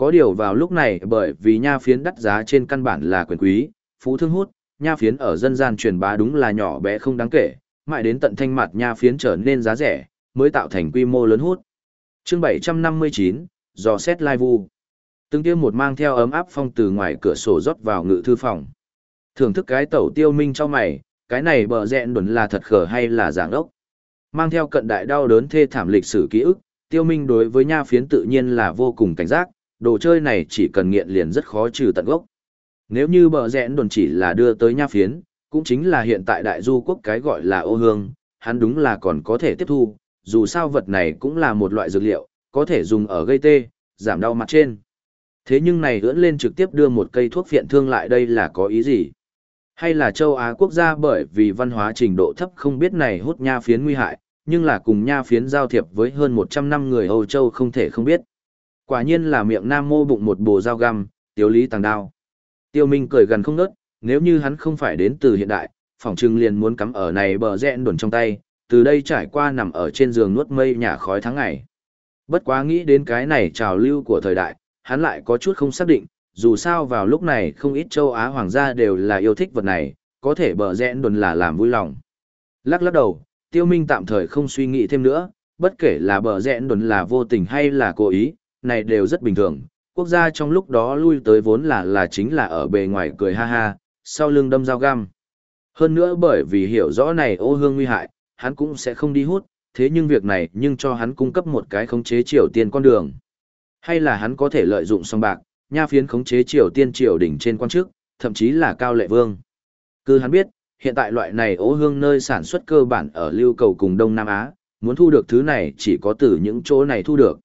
Có điều vào lúc này bởi vì nha phiến đắt giá trên căn bản là quyền quý, phú thương hút, nha phiến ở dân gian truyền bá đúng là nhỏ bé không đáng kể, mãi đến tận thanh mặt nha phiến trở nên giá rẻ, mới tạo thành quy mô lớn hút. Chương 759, dò xét lai vu. Từng tiêu một mang theo ấm áp phong từ ngoài cửa sổ rót vào ngự thư phòng. Thưởng thức cái tẩu tiêu minh cho mày, cái này bờ rẹn đuẩn là thật khờ hay là giảng ốc. Mang theo cận đại đau đớn thê thảm lịch sử ký ức, tiêu minh đối với nha phiến tự nhiên là vô cùng cảnh giác, đồ chơi này chỉ cần nghiện liền rất khó trừ tận gốc. Nếu như bờ rẽn đồn chỉ là đưa tới nha phiến, cũng chính là hiện tại đại du quốc cái gọi là ô hương, hắn đúng là còn có thể tiếp thu, dù sao vật này cũng là một loại dược liệu, có thể dùng ở gây tê, giảm đau mặt trên. Thế nhưng này ưỡn lên trực tiếp đưa một cây thuốc phiện thương lại đây là có ý gì? Hay là châu Á quốc gia bởi vì văn hóa trình độ thấp không biết này hút nha phiến nguy hại, nhưng là cùng nha phiến giao thiệp với hơn 100 năm người Âu Châu không thể không biết. Quả nhiên là miệng nam mô bụng một bồ dao găm, tiêu lý tàng đao. Tiêu Minh cười gần không nớt, nếu như hắn không phải đến từ hiện đại, phỏng trưng liền muốn cắm ở này bờ rẽn đồn trong tay, từ đây trải qua nằm ở trên giường nuốt mây nhả khói tháng ngày. Bất quá nghĩ đến cái này trào lưu của thời đại, hắn lại có chút không xác định, dù sao vào lúc này không ít châu Á hoàng gia đều là yêu thích vật này, có thể bờ rẽn đồn là làm vui lòng. Lắc lắc đầu, tiêu minh tạm thời không suy nghĩ thêm nữa, bất kể là bờ rẽn đồn là vô tình hay là cố ý, này đều rất bình thường. Quốc gia trong lúc đó lui tới vốn là là chính là ở bề ngoài cười ha ha, sau lưng đâm dao găm. Hơn nữa bởi vì hiểu rõ này ô hương nguy hại, hắn cũng sẽ không đi hút, thế nhưng việc này nhưng cho hắn cung cấp một cái khống chế triều tiên con đường. Hay là hắn có thể lợi dụng song bạc, nha phiến khống chế triều tiên triều đỉnh trên quan chức, thậm chí là cao lệ vương. Cứ hắn biết, hiện tại loại này ố hương nơi sản xuất cơ bản ở lưu cầu cùng Đông Nam Á, muốn thu được thứ này chỉ có từ những chỗ này thu được.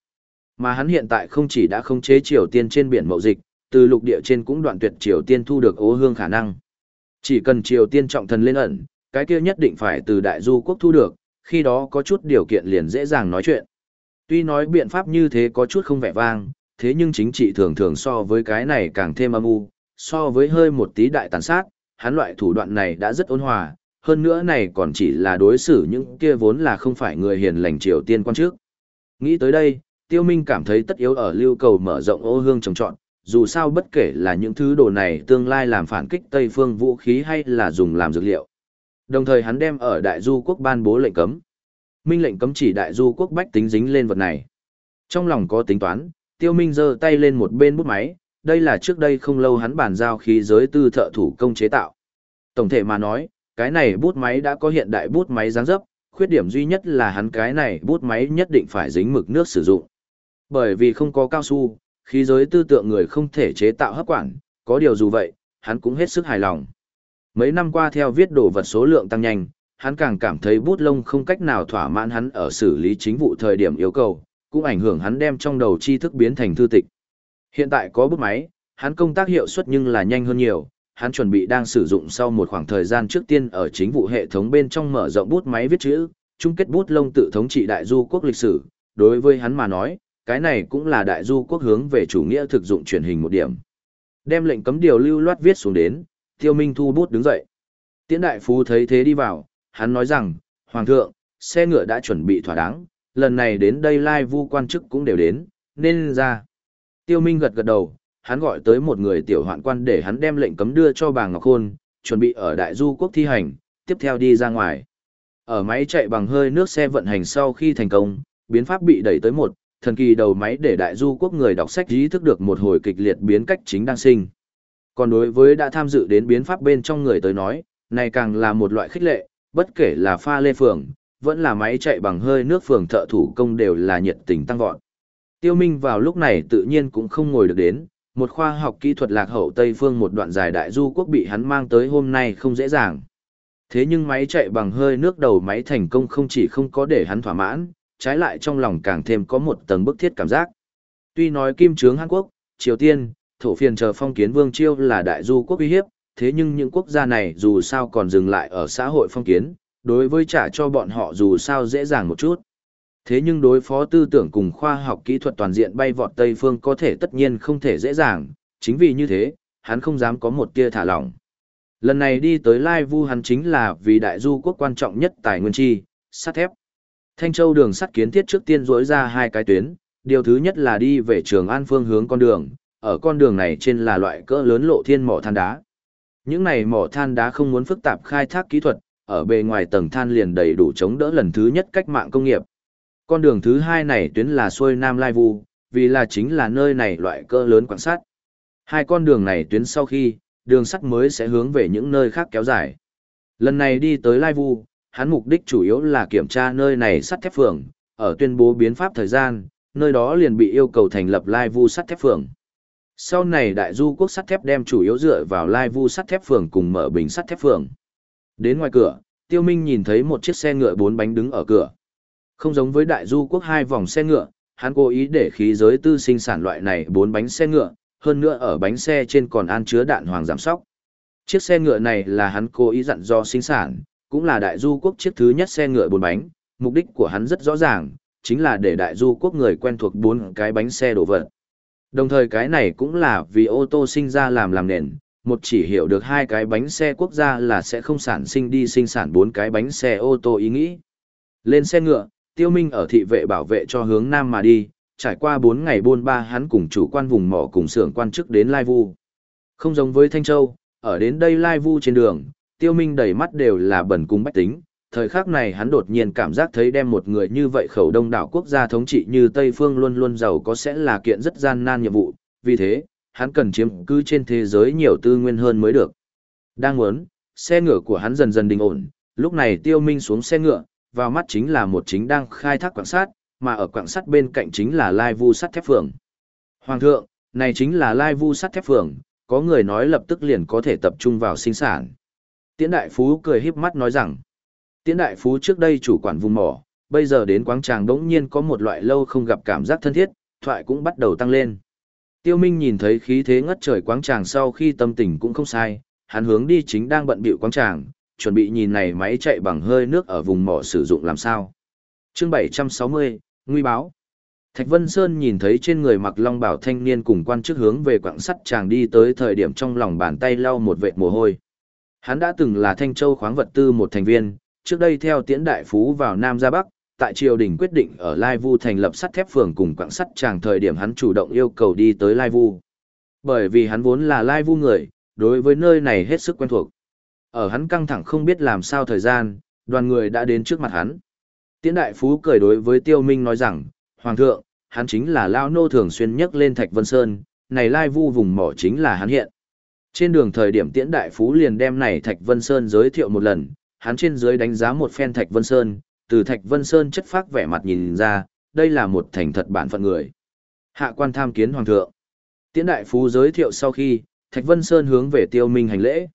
Mà hắn hiện tại không chỉ đã khống chế Triều Tiên trên biển mậu dịch, từ lục địa trên cũng đoạn tuyệt Triều Tiên thu được ố hương khả năng. Chỉ cần Triều Tiên trọng thần lên ẩn, cái kia nhất định phải từ đại du quốc thu được, khi đó có chút điều kiện liền dễ dàng nói chuyện. Tuy nói biện pháp như thế có chút không vẻ vang, thế nhưng chính trị thường thường so với cái này càng thêm âm u, so với hơi một tí đại tàn sát, hắn loại thủ đoạn này đã rất ôn hòa, hơn nữa này còn chỉ là đối xử những kia vốn là không phải người hiền lành Triều Tiên quan trước. Nghĩ tới đây, Tiêu Minh cảm thấy tất yếu ở lưu cầu mở rộng ô hương trồng trọt, dù sao bất kể là những thứ đồ này tương lai làm phản kích Tây phương vũ khí hay là dùng làm dược liệu. Đồng thời hắn đem ở Đại Du quốc ban bố lệnh cấm. Minh lệnh cấm chỉ Đại Du quốc bách tính dính lên vật này. Trong lòng có tính toán, Tiêu Minh giơ tay lên một bên bút máy, đây là trước đây không lâu hắn bàn giao khí giới tư thợ thủ công chế tạo. Tổng thể mà nói, cái này bút máy đã có hiện đại bút máy dáng dấp, khuyết điểm duy nhất là hắn cái này bút máy nhất định phải dính mực nước sử dụng. Bởi vì không có cao su, khí giới tư tượng người không thể chế tạo hấp quản, có điều dù vậy, hắn cũng hết sức hài lòng. Mấy năm qua theo viết đồ vật số lượng tăng nhanh, hắn càng cảm thấy bút lông không cách nào thỏa mãn hắn ở xử lý chính vụ thời điểm yêu cầu, cũng ảnh hưởng hắn đem trong đầu tri thức biến thành thư tịch. Hiện tại có bút máy, hắn công tác hiệu suất nhưng là nhanh hơn nhiều, hắn chuẩn bị đang sử dụng sau một khoảng thời gian trước tiên ở chính vụ hệ thống bên trong mở rộng bút máy viết chữ, chung kết bút lông tự thống trị đại du quốc lịch sử, đối với hắn mà nói, cái này cũng là đại du quốc hướng về chủ nghĩa thực dụng truyền hình một điểm. Đem lệnh cấm điều lưu loát viết xuống đến, Tiêu Minh thu bút đứng dậy. Tiễn đại phú thấy thế đi vào, hắn nói rằng, Hoàng thượng, xe ngựa đã chuẩn bị thỏa đáng, lần này đến đây lai vu quan chức cũng đều đến, nên ra. Tiêu Minh gật gật đầu, hắn gọi tới một người tiểu hoạn quan để hắn đem lệnh cấm đưa cho bà Ngọc Khôn, chuẩn bị ở đại du quốc thi hành, tiếp theo đi ra ngoài. Ở máy chạy bằng hơi nước xe vận hành sau khi thành công, biến pháp bị đẩy tới một, thần kỳ đầu máy để đại du quốc người đọc sách ý thức được một hồi kịch liệt biến cách chính đang sinh. Còn đối với đã tham dự đến biến pháp bên trong người tới nói, này càng là một loại khích lệ, bất kể là pha lê phường, vẫn là máy chạy bằng hơi nước phường thợ thủ công đều là nhiệt tình tăng vọt. Tiêu Minh vào lúc này tự nhiên cũng không ngồi được đến, một khoa học kỹ thuật lạc hậu Tây phương một đoạn dài đại du quốc bị hắn mang tới hôm nay không dễ dàng. Thế nhưng máy chạy bằng hơi nước đầu máy thành công không chỉ không có để hắn thỏa mãn, trái lại trong lòng càng thêm có một tầng bức thiết cảm giác. Tuy nói kim trướng Hàn Quốc, Triều Tiên, thổ phiền chờ phong kiến vương chiêu là đại du quốc uy hiếp, thế nhưng những quốc gia này dù sao còn dừng lại ở xã hội phong kiến, đối với trả cho bọn họ dù sao dễ dàng một chút. Thế nhưng đối phó tư tưởng cùng khoa học kỹ thuật toàn diện bay vọt Tây phương có thể tất nhiên không thể dễ dàng, chính vì như thế, hắn không dám có một tia thả lỏng. Lần này đi tới Lai Vu hắn chính là vì đại du quốc quan trọng nhất tài nguyên chi, sắt thép. Thanh Châu đường sắt kiến thiết trước tiên rỗi ra hai cái tuyến, điều thứ nhất là đi về trường An phương hướng con đường, ở con đường này trên là loại cỡ lớn lộ thiên mỏ than đá. Những này mỏ than đá không muốn phức tạp khai thác kỹ thuật, ở bề ngoài tầng than liền đầy đủ chống đỡ lần thứ nhất cách mạng công nghiệp. Con đường thứ hai này tuyến là xuôi Nam Lai Vu, vì là chính là nơi này loại cỡ lớn quan sát. Hai con đường này tuyến sau khi, đường sắt mới sẽ hướng về những nơi khác kéo dài. Lần này đi tới Lai Vu, hắn mục đích chủ yếu là kiểm tra nơi này sắt thép phường, ở tuyên bố biến pháp thời gian, nơi đó liền bị yêu cầu thành lập Lai Vu sắt thép phường. Sau này đại du quốc sắt thép đem chủ yếu dựa vào Lai Vu sắt thép phường cùng mở bình sắt thép phường. Đến ngoài cửa, Tiêu Minh nhìn thấy một chiếc xe ngựa bốn bánh đứng ở cửa. Không giống với đại du quốc hai vòng xe ngựa, hắn cố ý để khí giới tư sinh sản loại này bốn bánh xe ngựa, hơn nữa ở bánh xe trên còn an chứa đạn hoàng giảm sóc. Chiếc xe ngựa này là hắn cố ý dặn do sinh sản, cũng là đại du quốc chiếc thứ nhất xe ngựa bốn bánh, mục đích của hắn rất rõ ràng, chính là để đại du quốc người quen thuộc bốn cái bánh xe đổ vật. Đồng thời cái này cũng là vì ô tô sinh ra làm làm nền, một chỉ hiểu được hai cái bánh xe quốc gia là sẽ không sản sinh đi sinh sản bốn cái bánh xe ô tô ý nghĩ. Lên xe ngựa, tiêu minh ở thị vệ bảo vệ cho hướng nam mà đi, trải qua bốn ngày buôn ba hắn cùng chủ quan vùng mỏ cùng xưởng quan chức đến Lai Vu. Không giống với Thanh Châu, ở đến đây Lai Vu trên đường, tiêu minh đầy mắt đều là bẩn cung bách tính. Thời khắc này hắn đột nhiên cảm giác thấy đem một người như vậy khẩu đông đảo quốc gia thống trị như Tây Phương luôn luôn giàu có sẽ là kiện rất gian nan nhiệm vụ, vì thế, hắn cần chiếm cứ trên thế giới nhiều tư nguyên hơn mới được. Đang muốn, xe ngựa của hắn dần dần đình ổn, lúc này tiêu minh xuống xe ngựa, vào mắt chính là một chính đang khai thác quảng sát, mà ở quảng sắt bên cạnh chính là Lai Vu sắt thép phường. Hoàng thượng, này chính là Lai Vu sắt thép phường, có người nói lập tức liền có thể tập trung vào sinh sản. Tiễn Đại Phú cười híp mắt nói rằng, Tiễn Đại Phú trước đây chủ quản vùng mỏ, bây giờ đến quáng tràng đống nhiên có một loại lâu không gặp cảm giác thân thiết, thoại cũng bắt đầu tăng lên. Tiêu Minh nhìn thấy khí thế ngất trời quáng tràng sau khi tâm tình cũng không sai, hắn hướng đi chính đang bận bịu quáng tràng, chuẩn bị nhìn này máy chạy bằng hơi nước ở vùng mỏ sử dụng làm sao. Chương 760, Nguy báo. Thạch Vân Sơn nhìn thấy trên người mặc long bảo thanh niên cùng quan chức hướng về quảng sắt chàng đi tới thời điểm trong lòng bàn tay lau một vệt mồ hôi. Hắn đã từng là Thanh Châu khoáng vật tư một thành viên, trước đây theo tiễn đại phú vào Nam ra Bắc, tại triều đình quyết định ở Lai Vu thành lập sắt thép phường cùng quảng sắt chàng thời điểm hắn chủ động yêu cầu đi tới Lai Vu. Bởi vì hắn vốn là Lai Vu người, đối với nơi này hết sức quen thuộc. Ở hắn căng thẳng không biết làm sao thời gian, đoàn người đã đến trước mặt hắn. Tiễn đại phú cười đối với Tiêu Minh nói rằng, Hoàng thượng, hắn chính là Lao Nô thường xuyên nhắc lên Thạch Vân Sơn, này lai vu vùng mỏ chính là hắn hiện. Trên đường thời điểm Tiễn đại phú liền đem này Thạch Vân Sơn giới thiệu một lần, hắn trên dưới đánh giá một phen Thạch Vân Sơn, từ Thạch Vân Sơn chất phác vẻ mặt nhìn ra, đây là một thành thật bản phận người. Hạ quan tham kiến Hoàng thượng. Tiễn đại phú giới thiệu sau khi, Thạch Vân Sơn hướng về Tiêu Minh hành lễ.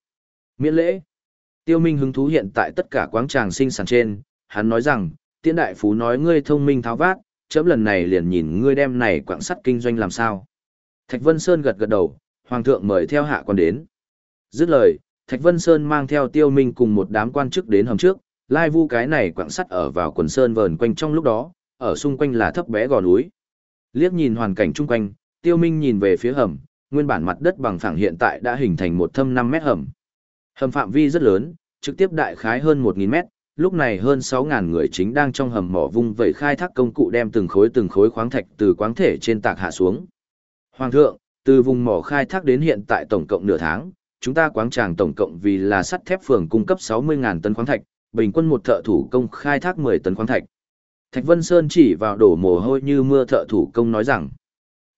Miễn lễ. Tiêu Minh hứng thú hiện tại tất cả quáng tràng sinh sản trên, hắn nói rằng, tiễn đại phú nói ngươi thông minh tháo vát, chấm lần này liền nhìn ngươi đem này quạng sắt kinh doanh làm sao. Thạch Vân Sơn gật gật đầu, Hoàng thượng mời theo hạ quan đến. Dứt lời, Thạch Vân Sơn mang theo tiêu minh cùng một đám quan chức đến hầm trước, lai vu cái này quặng sắt ở vào quần sơn vờn quanh trong lúc đó, ở xung quanh là thấp bé gò núi. Liếc nhìn hoàn cảnh chung quanh, tiêu minh nhìn về phía hầm, nguyên bản mặt đất bằng phẳng hiện tại đã hình thành một thâm 5 mét hầm. Hầm phạm vi rất lớn, trực tiếp đại khái hơn 1.000 mét, lúc này hơn 6000 người chính đang trong hầm mỏ vung vẩy khai thác công cụ đem từng khối từng khối khoáng thạch từ quáng thể trên tạc hạ xuống. Hoàng thượng, từ vùng mỏ khai thác đến hiện tại tổng cộng nửa tháng, chúng ta quáng tràng tổng cộng vì là sắt thép phường cung cấp 60.000 tấn khoáng thạch, bình quân một thợ thủ công khai thác 10 tấn khoáng thạch. Thạch Vân Sơn chỉ vào đổ mồ hôi như mưa thợ thủ công nói rằng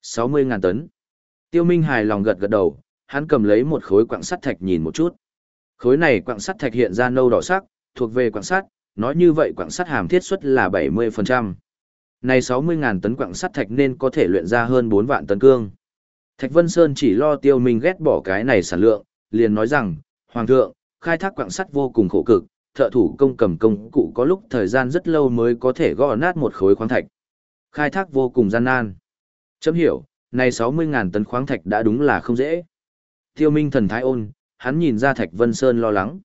60.000 tấn. Tiêu Minh hài lòng gật gật đầu, hắn cầm lấy một khối quặng sắt thạch nhìn một chút. Khối này quặng sắt thạch hiện ra nâu đỏ sắc, thuộc về quặng sắt, nói như vậy quặng sắt hàm thiết suất là 70%. Này 60.000 tấn quặng sắt thạch nên có thể luyện ra hơn 4 vạn tấn cương. Thạch Vân Sơn chỉ lo tiêu minh ghét bỏ cái này sản lượng, liền nói rằng, Hoàng thượng, khai thác quặng sắt vô cùng khổ cực, thợ thủ công cầm công cụ có lúc thời gian rất lâu mới có thể gõ nát một khối khoáng thạch. Khai thác vô cùng gian nan. Chấm hiểu, này 60.000 tấn khoáng thạch đã đúng là không dễ. Tiêu Minh thần thái ôn, hắn nhìn ra Thạch Vân Sơn lo lắng.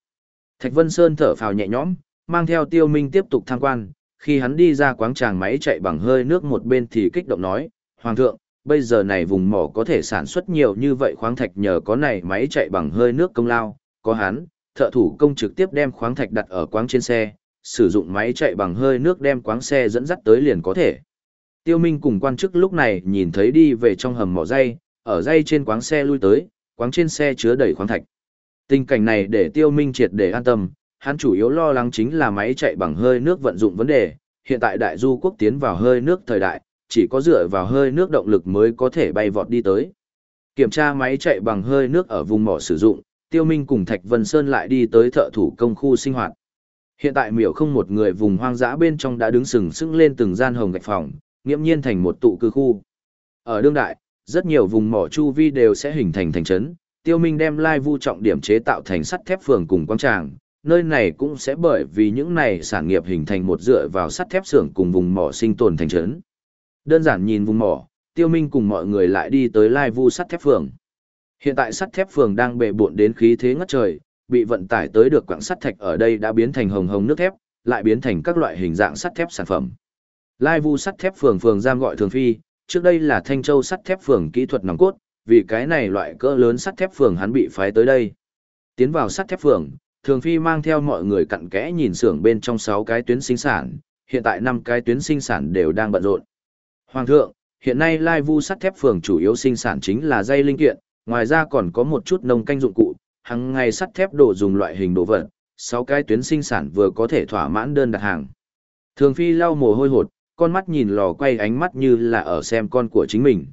Thạch Vân Sơn thở phào nhẹ nhõm, mang theo Tiêu Minh tiếp tục tham quan, khi hắn đi ra quáng tràng máy chạy bằng hơi nước một bên thì kích động nói, Hoàng thượng, bây giờ này vùng mỏ có thể sản xuất nhiều như vậy khoáng thạch nhờ có này máy chạy bằng hơi nước công lao, có hắn, thợ thủ công trực tiếp đem khoáng thạch đặt ở quáng trên xe, sử dụng máy chạy bằng hơi nước đem quáng xe dẫn dắt tới liền có thể. Tiêu Minh cùng quan chức lúc này nhìn thấy đi về trong hầm mỏ dây, ở dây trên quáng xe lui tới, quáng trên xe chứa đầy khoáng thạch. Tình cảnh này để Tiêu Minh triệt để an tâm, hắn chủ yếu lo lắng chính là máy chạy bằng hơi nước vận dụng vấn đề, hiện tại đại du quốc tiến vào hơi nước thời đại, chỉ có dựa vào hơi nước động lực mới có thể bay vọt đi tới. Kiểm tra máy chạy bằng hơi nước ở vùng mỏ sử dụng, Tiêu Minh cùng Thạch Vân Sơn lại đi tới thợ thủ công khu sinh hoạt. Hiện tại miểu không một người vùng hoang dã bên trong đã đứng sừng sững lên từng gian hồng gạch phòng, nghiễm nhiên thành một tụ cư khu. Ở đương đại, rất nhiều vùng mỏ chu vi đều sẽ hình thành thành trấn, Tiêu Minh đem lai vu trọng điểm chế tạo thành sắt thép phường cùng quang tràng, nơi này cũng sẽ bởi vì những này sản nghiệp hình thành một dựa vào sắt thép xưởng cùng vùng mỏ sinh tồn thành trấn. Đơn giản nhìn vùng mỏ, Tiêu Minh cùng mọi người lại đi tới lai vu sắt thép phường. Hiện tại sắt thép phường đang bệ bộn đến khí thế ngất trời, bị vận tải tới được quặng sắt thạch ở đây đã biến thành hồng hồng nước thép, lại biến thành các loại hình dạng sắt thép sản phẩm. Lai Vu sắt thép phường phường giam gọi thường phi, trước đây là Thanh Châu sắt thép phường kỹ thuật nòng cốt, vì cái này loại cỡ lớn sắt thép phường hắn bị phái tới đây. Tiến vào sắt thép phường, thường phi mang theo mọi người cặn kẽ nhìn xưởng bên trong 6 cái tuyến sinh sản, hiện tại 5 cái tuyến sinh sản đều đang bận rộn. Hoàng thượng, hiện nay Lai Vu sắt thép phường chủ yếu sinh sản chính là dây linh kiện, ngoài ra còn có một chút nông canh dụng cụ, hàng ngày sắt thép đồ dùng loại hình đồ vật, sáu cái tuyến sinh sản vừa có thể thỏa mãn đơn đặt hàng. Thường phi lau mồ hôi hột, con mắt nhìn lò quay ánh mắt như là ở xem con của chính mình.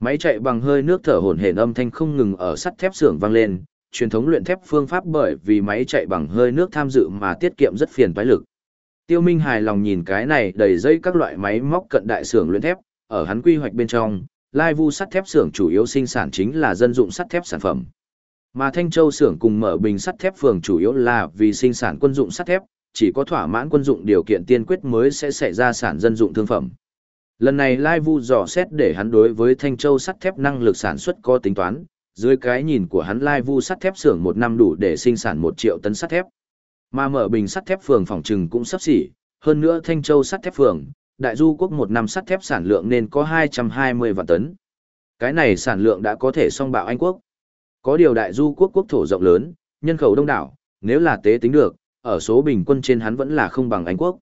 Máy chạy bằng hơi nước thở hổn hển âm thanh không ngừng ở sắt thép xưởng vang lên, truyền thống luyện thép phương pháp bởi vì máy chạy bằng hơi nước tham dự mà tiết kiệm rất phiền toái lực. Tiêu Minh hài lòng nhìn cái này đầy dây các loại máy móc cận đại xưởng luyện thép, ở hắn quy hoạch bên trong, Lai Vu sắt thép xưởng chủ yếu sinh sản chính là dân dụng sắt thép sản phẩm. Mà Thanh Châu xưởng cùng mở bình sắt thép phường chủ yếu là vì sinh sản quân dụng sắt thép, chỉ có thỏa mãn quân dụng điều kiện tiên quyết mới sẽ xảy ra sản dân dụng thương phẩm. Lần này Lai Vu dò xét để hắn đối với Thanh Châu sắt thép năng lực sản xuất có tính toán, dưới cái nhìn của hắn Lai Vu sắt thép xưởng một năm đủ để sinh sản 1 triệu tấn sắt thép. Mà mở bình sắt thép phường phòng trừng cũng sắp xỉ, hơn nữa Thanh Châu sắt thép phường, đại du quốc một năm sắt thép sản lượng nên có 220 vạn tấn. Cái này sản lượng đã có thể song bạo Anh quốc. Có điều đại du quốc quốc thổ rộng lớn, nhân khẩu đông đảo, nếu là tế tính được, ở số bình quân trên hắn vẫn là không bằng Anh quốc.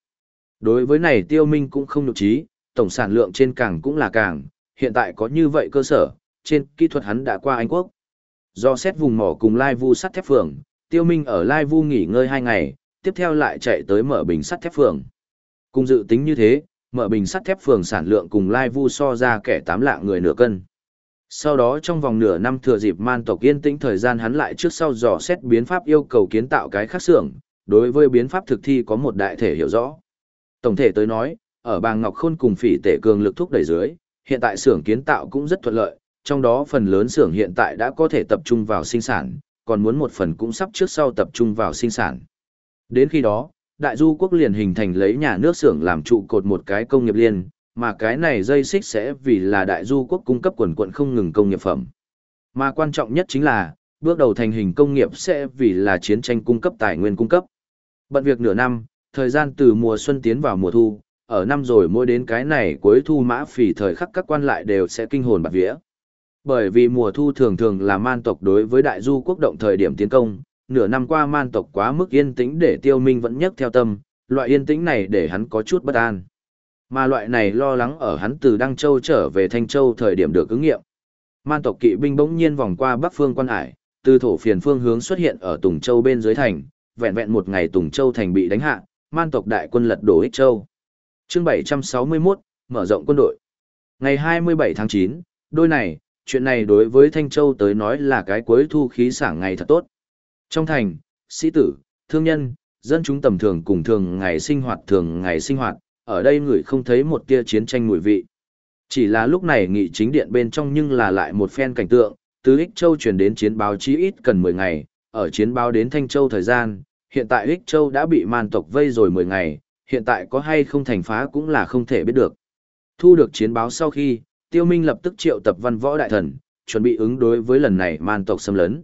Đối với này tiêu minh cũng không nhục trí, tổng sản lượng trên càng cũng là càng, hiện tại có như vậy cơ sở, trên kỹ thuật hắn đã qua Anh quốc. Do xét vùng mỏ cùng Lai Vu sắt thép phường, tiêu minh ở Lai Vu nghỉ ngơi 2 ngày, tiếp theo lại chạy tới mở bình sắt thép phường. Cùng dự tính như thế, mở bình sắt thép phường sản lượng cùng Lai Vu so ra kẻ tám lạng người nửa cân. Sau đó trong vòng nửa năm thừa dịp man tộc yên tĩnh thời gian hắn lại trước sau dò xét biến pháp yêu cầu kiến tạo cái khác xưởng, đối với biến pháp thực thi có một đại thể hiểu rõ. Tổng thể tới nói, ở bàng Ngọc Khôn cùng phỉ tể cường lực thúc đẩy dưới, hiện tại xưởng kiến tạo cũng rất thuận lợi, trong đó phần lớn xưởng hiện tại đã có thể tập trung vào sinh sản, còn muốn một phần cũng sắp trước sau tập trung vào sinh sản. Đến khi đó, đại du quốc liền hình thành lấy nhà nước xưởng làm trụ cột một cái công nghiệp liên, mà cái này dây xích sẽ vì là đại du quốc cung cấp quần quận không ngừng công nghiệp phẩm. Mà quan trọng nhất chính là, bước đầu thành hình công nghiệp sẽ vì là chiến tranh cung cấp tài nguyên cung cấp. Bận việc nửa năm, thời gian từ mùa xuân tiến vào mùa thu, ở năm rồi mỗi đến cái này cuối thu mã phỉ thời khắc các quan lại đều sẽ kinh hồn bạc vía. Bởi vì mùa thu thường thường là man tộc đối với đại du quốc động thời điểm tiến công, nửa năm qua man tộc quá mức yên tĩnh để tiêu minh vẫn nhấc theo tâm, loại yên tĩnh này để hắn có chút bất an. Mà loại này lo lắng ở hắn từ Đăng Châu trở về Thanh Châu thời điểm được ứng nghiệm. Man tộc kỵ binh bỗng nhiên vòng qua bắc phương quan hải, từ thổ phiền phương hướng xuất hiện ở Tùng Châu bên dưới thành, vẹn vẹn một ngày Tùng Châu thành bị đánh hạ, man tộc đại quân lật đổ Ích Châu. Chương 761, mở rộng quân đội. Ngày 27 tháng 9, đôi này, chuyện này đối với Thanh Châu tới nói là cái cuối thu khí sảng ngày thật tốt. Trong thành, sĩ tử, thương nhân, dân chúng tầm thường cùng thường ngày sinh hoạt thường ngày sinh hoạt, ở đây người không thấy một tia chiến tranh mùi vị. Chỉ là lúc này nghị chính điện bên trong nhưng là lại một phen cảnh tượng, từ Ích Châu chuyển đến chiến báo chí ít cần 10 ngày, ở chiến báo đến Thanh Châu thời gian, hiện tại Ích Châu đã bị man tộc vây rồi 10 ngày, hiện tại có hay không thành phá cũng là không thể biết được. Thu được chiến báo sau khi, Tiêu Minh lập tức triệu tập văn võ đại thần, chuẩn bị ứng đối với lần này man tộc xâm lấn.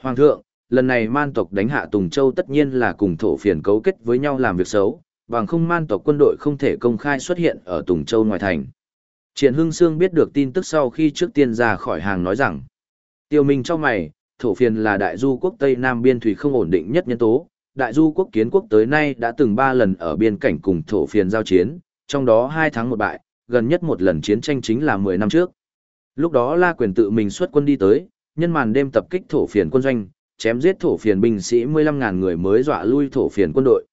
Hoàng thượng, lần này man tộc đánh hạ Tùng Châu tất nhiên là cùng thổ phiền cấu kết với nhau làm việc xấu, bằng không man tộc quân đội không thể công khai xuất hiện ở Tùng Châu ngoài thành. Triển Hưng Sương biết được tin tức sau khi trước tiên ra khỏi hàng nói rằng, Tiêu Minh cho mày, thổ phiền là đại du quốc Tây Nam biên thủy không ổn định nhất nhân tố, đại du quốc kiến quốc tới nay đã từng ba lần ở biên cảnh cùng thổ phiền giao chiến, trong đó hai tháng một bại, gần nhất một lần chiến tranh chính là 10 năm trước. Lúc đó La Quyền tự mình xuất quân đi tới, nhân màn đêm tập kích thổ phiền quân doanh, chém giết thổ phiền binh sĩ 15.000 người mới dọa lui thổ phiền quân đội.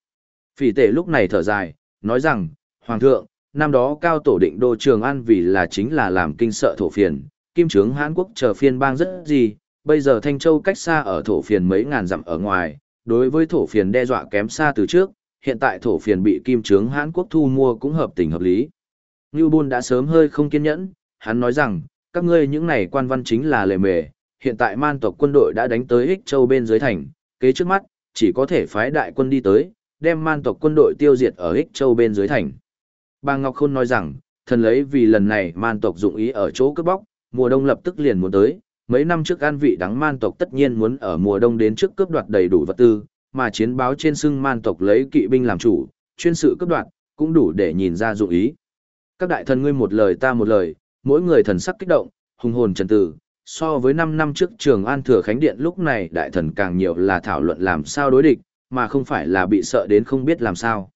Phỉ tể lúc này thở dài, nói rằng, Hoàng thượng, năm đó cao tổ định đô Trường An vì là chính là làm kinh sợ thổ phiền, kim trướng Hán Quốc chờ phiên bang rất gì, bây giờ Thanh Châu cách xa ở thổ phiền mấy ngàn dặm ở ngoài, đối với thổ phiền đe dọa kém xa từ trước, hiện tại thổ phiền bị kim trướng Hán Quốc thu mua cũng hợp tình hợp lý. Ngưu Bôn đã sớm hơi không kiên nhẫn, hắn nói rằng, các ngươi những này quan văn chính là lề mề, hiện tại man tộc quân đội đã đánh tới Hích Châu bên dưới thành, kế trước mắt, chỉ có thể phái đại quân đi tới, đem man tộc quân đội tiêu diệt ở Hích Châu bên dưới thành. Bà Ngọc Khôn nói rằng, thần lấy vì lần này man tộc dụng ý ở chỗ cướp bóc, mùa đông lập tức liền muốn tới, mấy năm trước an vị đắng man tộc tất nhiên muốn ở mùa đông đến trước cướp đoạt đầy đủ vật tư, mà chiến báo trên xưng man tộc lấy kỵ binh làm chủ, chuyên sự cướp đoạt, cũng đủ để nhìn ra dụng ý. Các đại thần ngươi một lời ta một lời, mỗi người thần sắc kích động, hùng hồn trần tử, so với 5 năm trước trường An Thừa Khánh Điện lúc này đại thần càng nhiều là thảo luận làm sao đối địch, mà không phải là bị sợ đến không biết làm sao.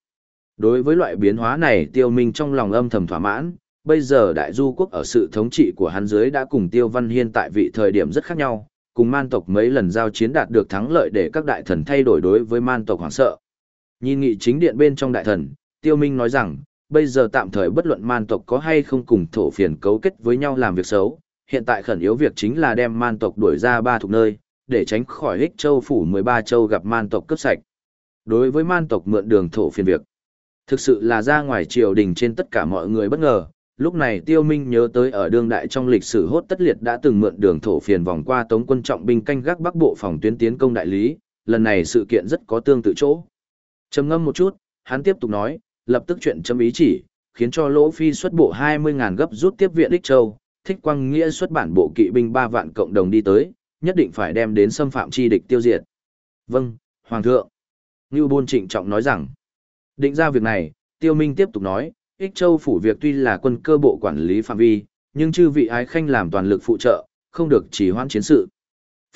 Đối với loại biến hóa này tiêu minh trong lòng âm thầm thỏa mãn, bây giờ đại du quốc ở sự thống trị của hắn dưới đã cùng tiêu văn hiên tại vị thời điểm rất khác nhau, cùng man tộc mấy lần giao chiến đạt được thắng lợi để các đại thần thay đổi đối với man tộc hoảng sợ. Nhìn nghị chính điện bên trong đại thần, tiêu minh nói rằng, bây giờ tạm thời bất luận man tộc có hay không cùng thổ phiền cấu kết với nhau làm việc xấu, hiện tại khẩn yếu việc chính là đem man tộc đuổi ra ba thuộc nơi, để tránh khỏi hích châu phủ 13 châu gặp man tộc cướp sạch. Đối với man tộc mượn đường thổ phiền việc, thực sự là ra ngoài triều đình trên tất cả mọi người bất ngờ, lúc này tiêu minh nhớ tới ở đương đại trong lịch sử hốt tất liệt đã từng mượn đường thổ phiền vòng qua tống quân trọng binh canh gác bắc bộ phòng tuyến tiến công đại lý, lần này sự kiện rất có tương tự chỗ. Trầm ngâm một chút, hắn tiếp tục nói, lập tức chuyện châm ý chỉ, khiến cho Lỗ Phi xuất bộ 20.000 gấp rút tiếp viện Đích Châu, thích quang nghĩa xuất bản bộ kỵ binh 3 vạn cộng đồng đi tới, nhất định phải đem đến xâm phạm chi địch tiêu diệt. Vâng, Hoàng thượng. Ngưu Bôn trịnh trọng nói rằng, định ra việc này, Tiêu Minh tiếp tục nói, Ích Châu phủ việc tuy là quân cơ bộ quản lý phạm vi, nhưng chư vị ái khanh làm toàn lực phụ trợ, không được chỉ hoãn chiến sự.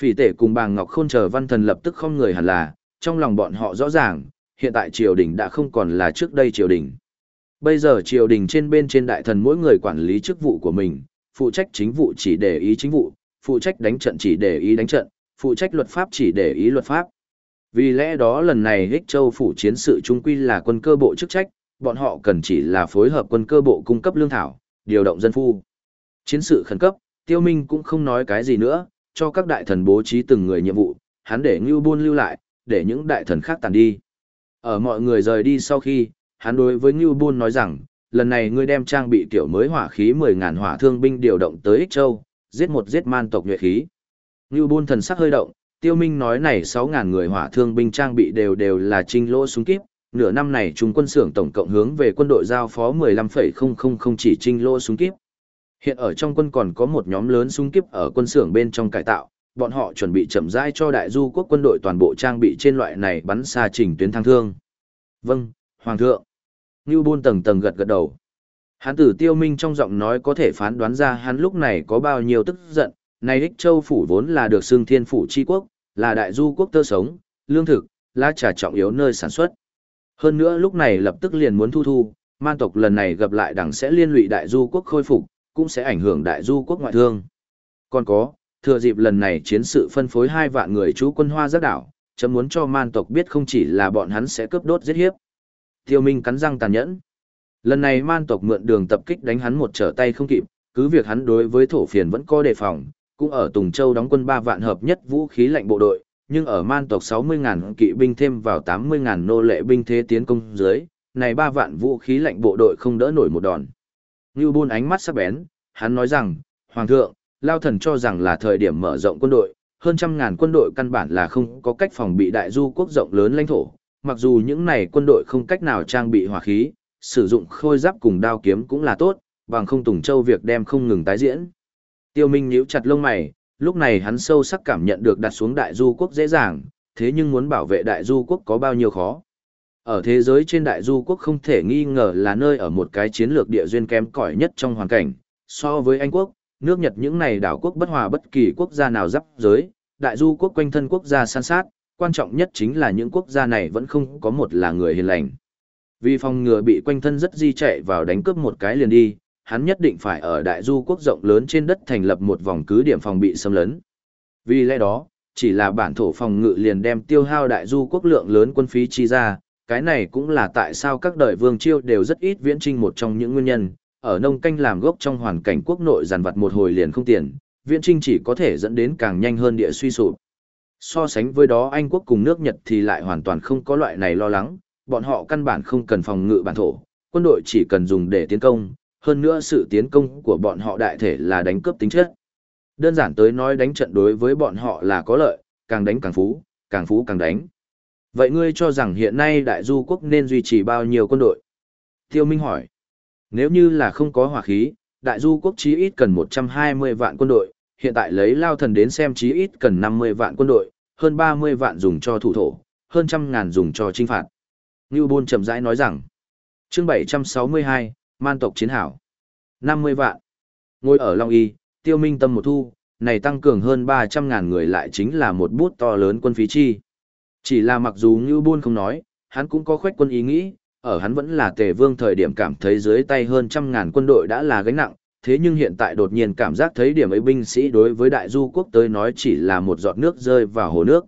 Phỉ tể cùng bàng Ngọc Khôn chờ văn thần lập tức không người hẳn là, trong lòng bọn họ rõ ràng, hiện tại triều đình đã không còn là trước đây triều đình. Bây giờ triều đình trên bên trên đại thần mỗi người quản lý chức vụ của mình, phụ trách chính vụ chỉ để ý chính vụ, phụ trách đánh trận chỉ để ý đánh trận, phụ trách luật pháp chỉ để ý luật pháp. Vì lẽ đó lần này Hích Châu phủ chiến sự trung quy là quân cơ bộ chức trách, bọn họ cần chỉ là phối hợp quân cơ bộ cung cấp lương thảo, điều động dân phu. Chiến sự khẩn cấp, Tiêu Minh cũng không nói cái gì nữa, cho các đại thần bố trí từng người nhiệm vụ, hắn để Ngưu Bôn lưu lại, để những đại thần khác tàn đi. Ở mọi người rời đi sau khi, hắn đối với Ngưu Bôn nói rằng, lần này ngươi đem trang bị kiểu mới hỏa khí 10.000 hỏa thương binh điều động tới Ích Châu, giết một giết man tộc nhuệ khí. Ngưu Bôn thần sắc hơi động, Tiêu Minh nói này 6.000 người hỏa thương binh trang bị đều đều là trinh lỗ súng kíp, nửa năm này chúng quân xưởng tổng cộng hướng về quân đội giao phó 15,000 chỉ trinh lỗ súng kíp. Hiện ở trong quân còn có một nhóm lớn súng kíp ở quân xưởng bên trong cải tạo, bọn họ chuẩn bị chậm rãi cho đại du quốc quân đội toàn bộ trang bị trên loại này bắn xa trình tuyến thang thương. Vâng, Hoàng thượng. Ngưu Bôn tầng tầng gật gật đầu. Hán tử tiêu minh trong giọng nói có thể phán đoán ra hắn lúc này có bao nhiêu tức giận, này đích châu phủ vốn là được xưng thiên phủ chi quốc, là đại du quốc tơ sống, lương thực, lá trà trọng yếu nơi sản xuất. Hơn nữa lúc này lập tức liền muốn thu thu, man tộc lần này gặp lại đẳng sẽ liên lụy đại du quốc khôi phục, cũng sẽ ảnh hưởng đại du quốc ngoại thương. Còn có, thừa dịp lần này chiến sự phân phối hai vạn người chú quân hoa giác đảo, chấm muốn cho man tộc biết không chỉ là bọn hắn sẽ cướp đốt giết hiếp. Tiêu Minh cắn răng tàn nhẫn. Lần này man tộc mượn đường tập kích đánh hắn một trở tay không kịp, cứ việc hắn đối với thổ phiền vẫn có đề phòng, cũng ở Tùng Châu đóng quân 3 vạn hợp nhất vũ khí lạnh bộ đội, nhưng ở man tộc 60.000 kỵ binh thêm vào 80.000 nô lệ binh thế tiến công dưới, này 3 vạn vũ khí lạnh bộ đội không đỡ nổi một đòn. Ngưu Bôn ánh mắt sắc bén, hắn nói rằng, Hoàng thượng, Lao Thần cho rằng là thời điểm mở rộng quân đội, hơn trăm ngàn quân đội căn bản là không có cách phòng bị đại du quốc rộng lớn lãnh thổ, mặc dù những này quân đội không cách nào trang bị hỏa khí, sử dụng khôi giáp cùng đao kiếm cũng là tốt, bằng không Tùng Châu việc đem không ngừng tái diễn. Tiêu Minh nhíu chặt lông mày, lúc này hắn sâu sắc cảm nhận được đặt xuống đại du quốc dễ dàng, thế nhưng muốn bảo vệ đại du quốc có bao nhiêu khó. Ở thế giới trên đại du quốc không thể nghi ngờ là nơi ở một cái chiến lược địa duyên kém cỏi nhất trong hoàn cảnh, so với Anh quốc, nước Nhật những này đảo quốc bất hòa bất kỳ quốc gia nào giáp giới, đại du quốc quanh thân quốc gia san sát, quan trọng nhất chính là những quốc gia này vẫn không có một là người hiền lành. Vì phòng ngừa bị quanh thân rất di chạy vào đánh cướp một cái liền đi, hắn nhất định phải ở đại du quốc rộng lớn trên đất thành lập một vòng cứ điểm phòng bị xâm lấn. Vì lẽ đó, chỉ là bản thổ phòng ngự liền đem tiêu hao đại du quốc lượng lớn quân phí chi ra, cái này cũng là tại sao các đời vương chiêu đều rất ít viễn trinh một trong những nguyên nhân, ở nông canh làm gốc trong hoàn cảnh quốc nội giàn vật một hồi liền không tiền, viễn trinh chỉ có thể dẫn đến càng nhanh hơn địa suy sụp. So sánh với đó Anh quốc cùng nước Nhật thì lại hoàn toàn không có loại này lo lắng, bọn họ căn bản không cần phòng ngự bản thổ, quân đội chỉ cần dùng để tiến công, hơn nữa sự tiến công của bọn họ đại thể là đánh cướp tính chất. Đơn giản tới nói đánh trận đối với bọn họ là có lợi, càng đánh càng phú, càng phú càng đánh. Vậy ngươi cho rằng hiện nay đại du quốc nên duy trì bao nhiêu quân đội? Tiêu Minh hỏi. Nếu như là không có hỏa khí, đại du quốc chí ít cần 120 vạn quân đội, hiện tại lấy lao thần đến xem chí ít cần 50 vạn quân đội, hơn 30 vạn dùng cho thủ thổ, hơn trăm ngàn dùng cho trinh phạt. Ngưu Bôn chậm rãi nói rằng, chương 762, man tộc chiến hảo. 50 vạn. Ngồi ở Long Y, tiêu minh tâm một thu, này tăng cường hơn 300 ngàn người lại chính là một bút to lớn quân phí chi. Chỉ là mặc dù Ngưu Bôn không nói, hắn cũng có khuếch quân ý nghĩ, ở hắn vẫn là tề vương thời điểm cảm thấy dưới tay hơn trăm ngàn quân đội đã là gánh nặng, thế nhưng hiện tại đột nhiên cảm giác thấy điểm ấy binh sĩ đối với đại du quốc tới nói chỉ là một giọt nước rơi vào hồ nước.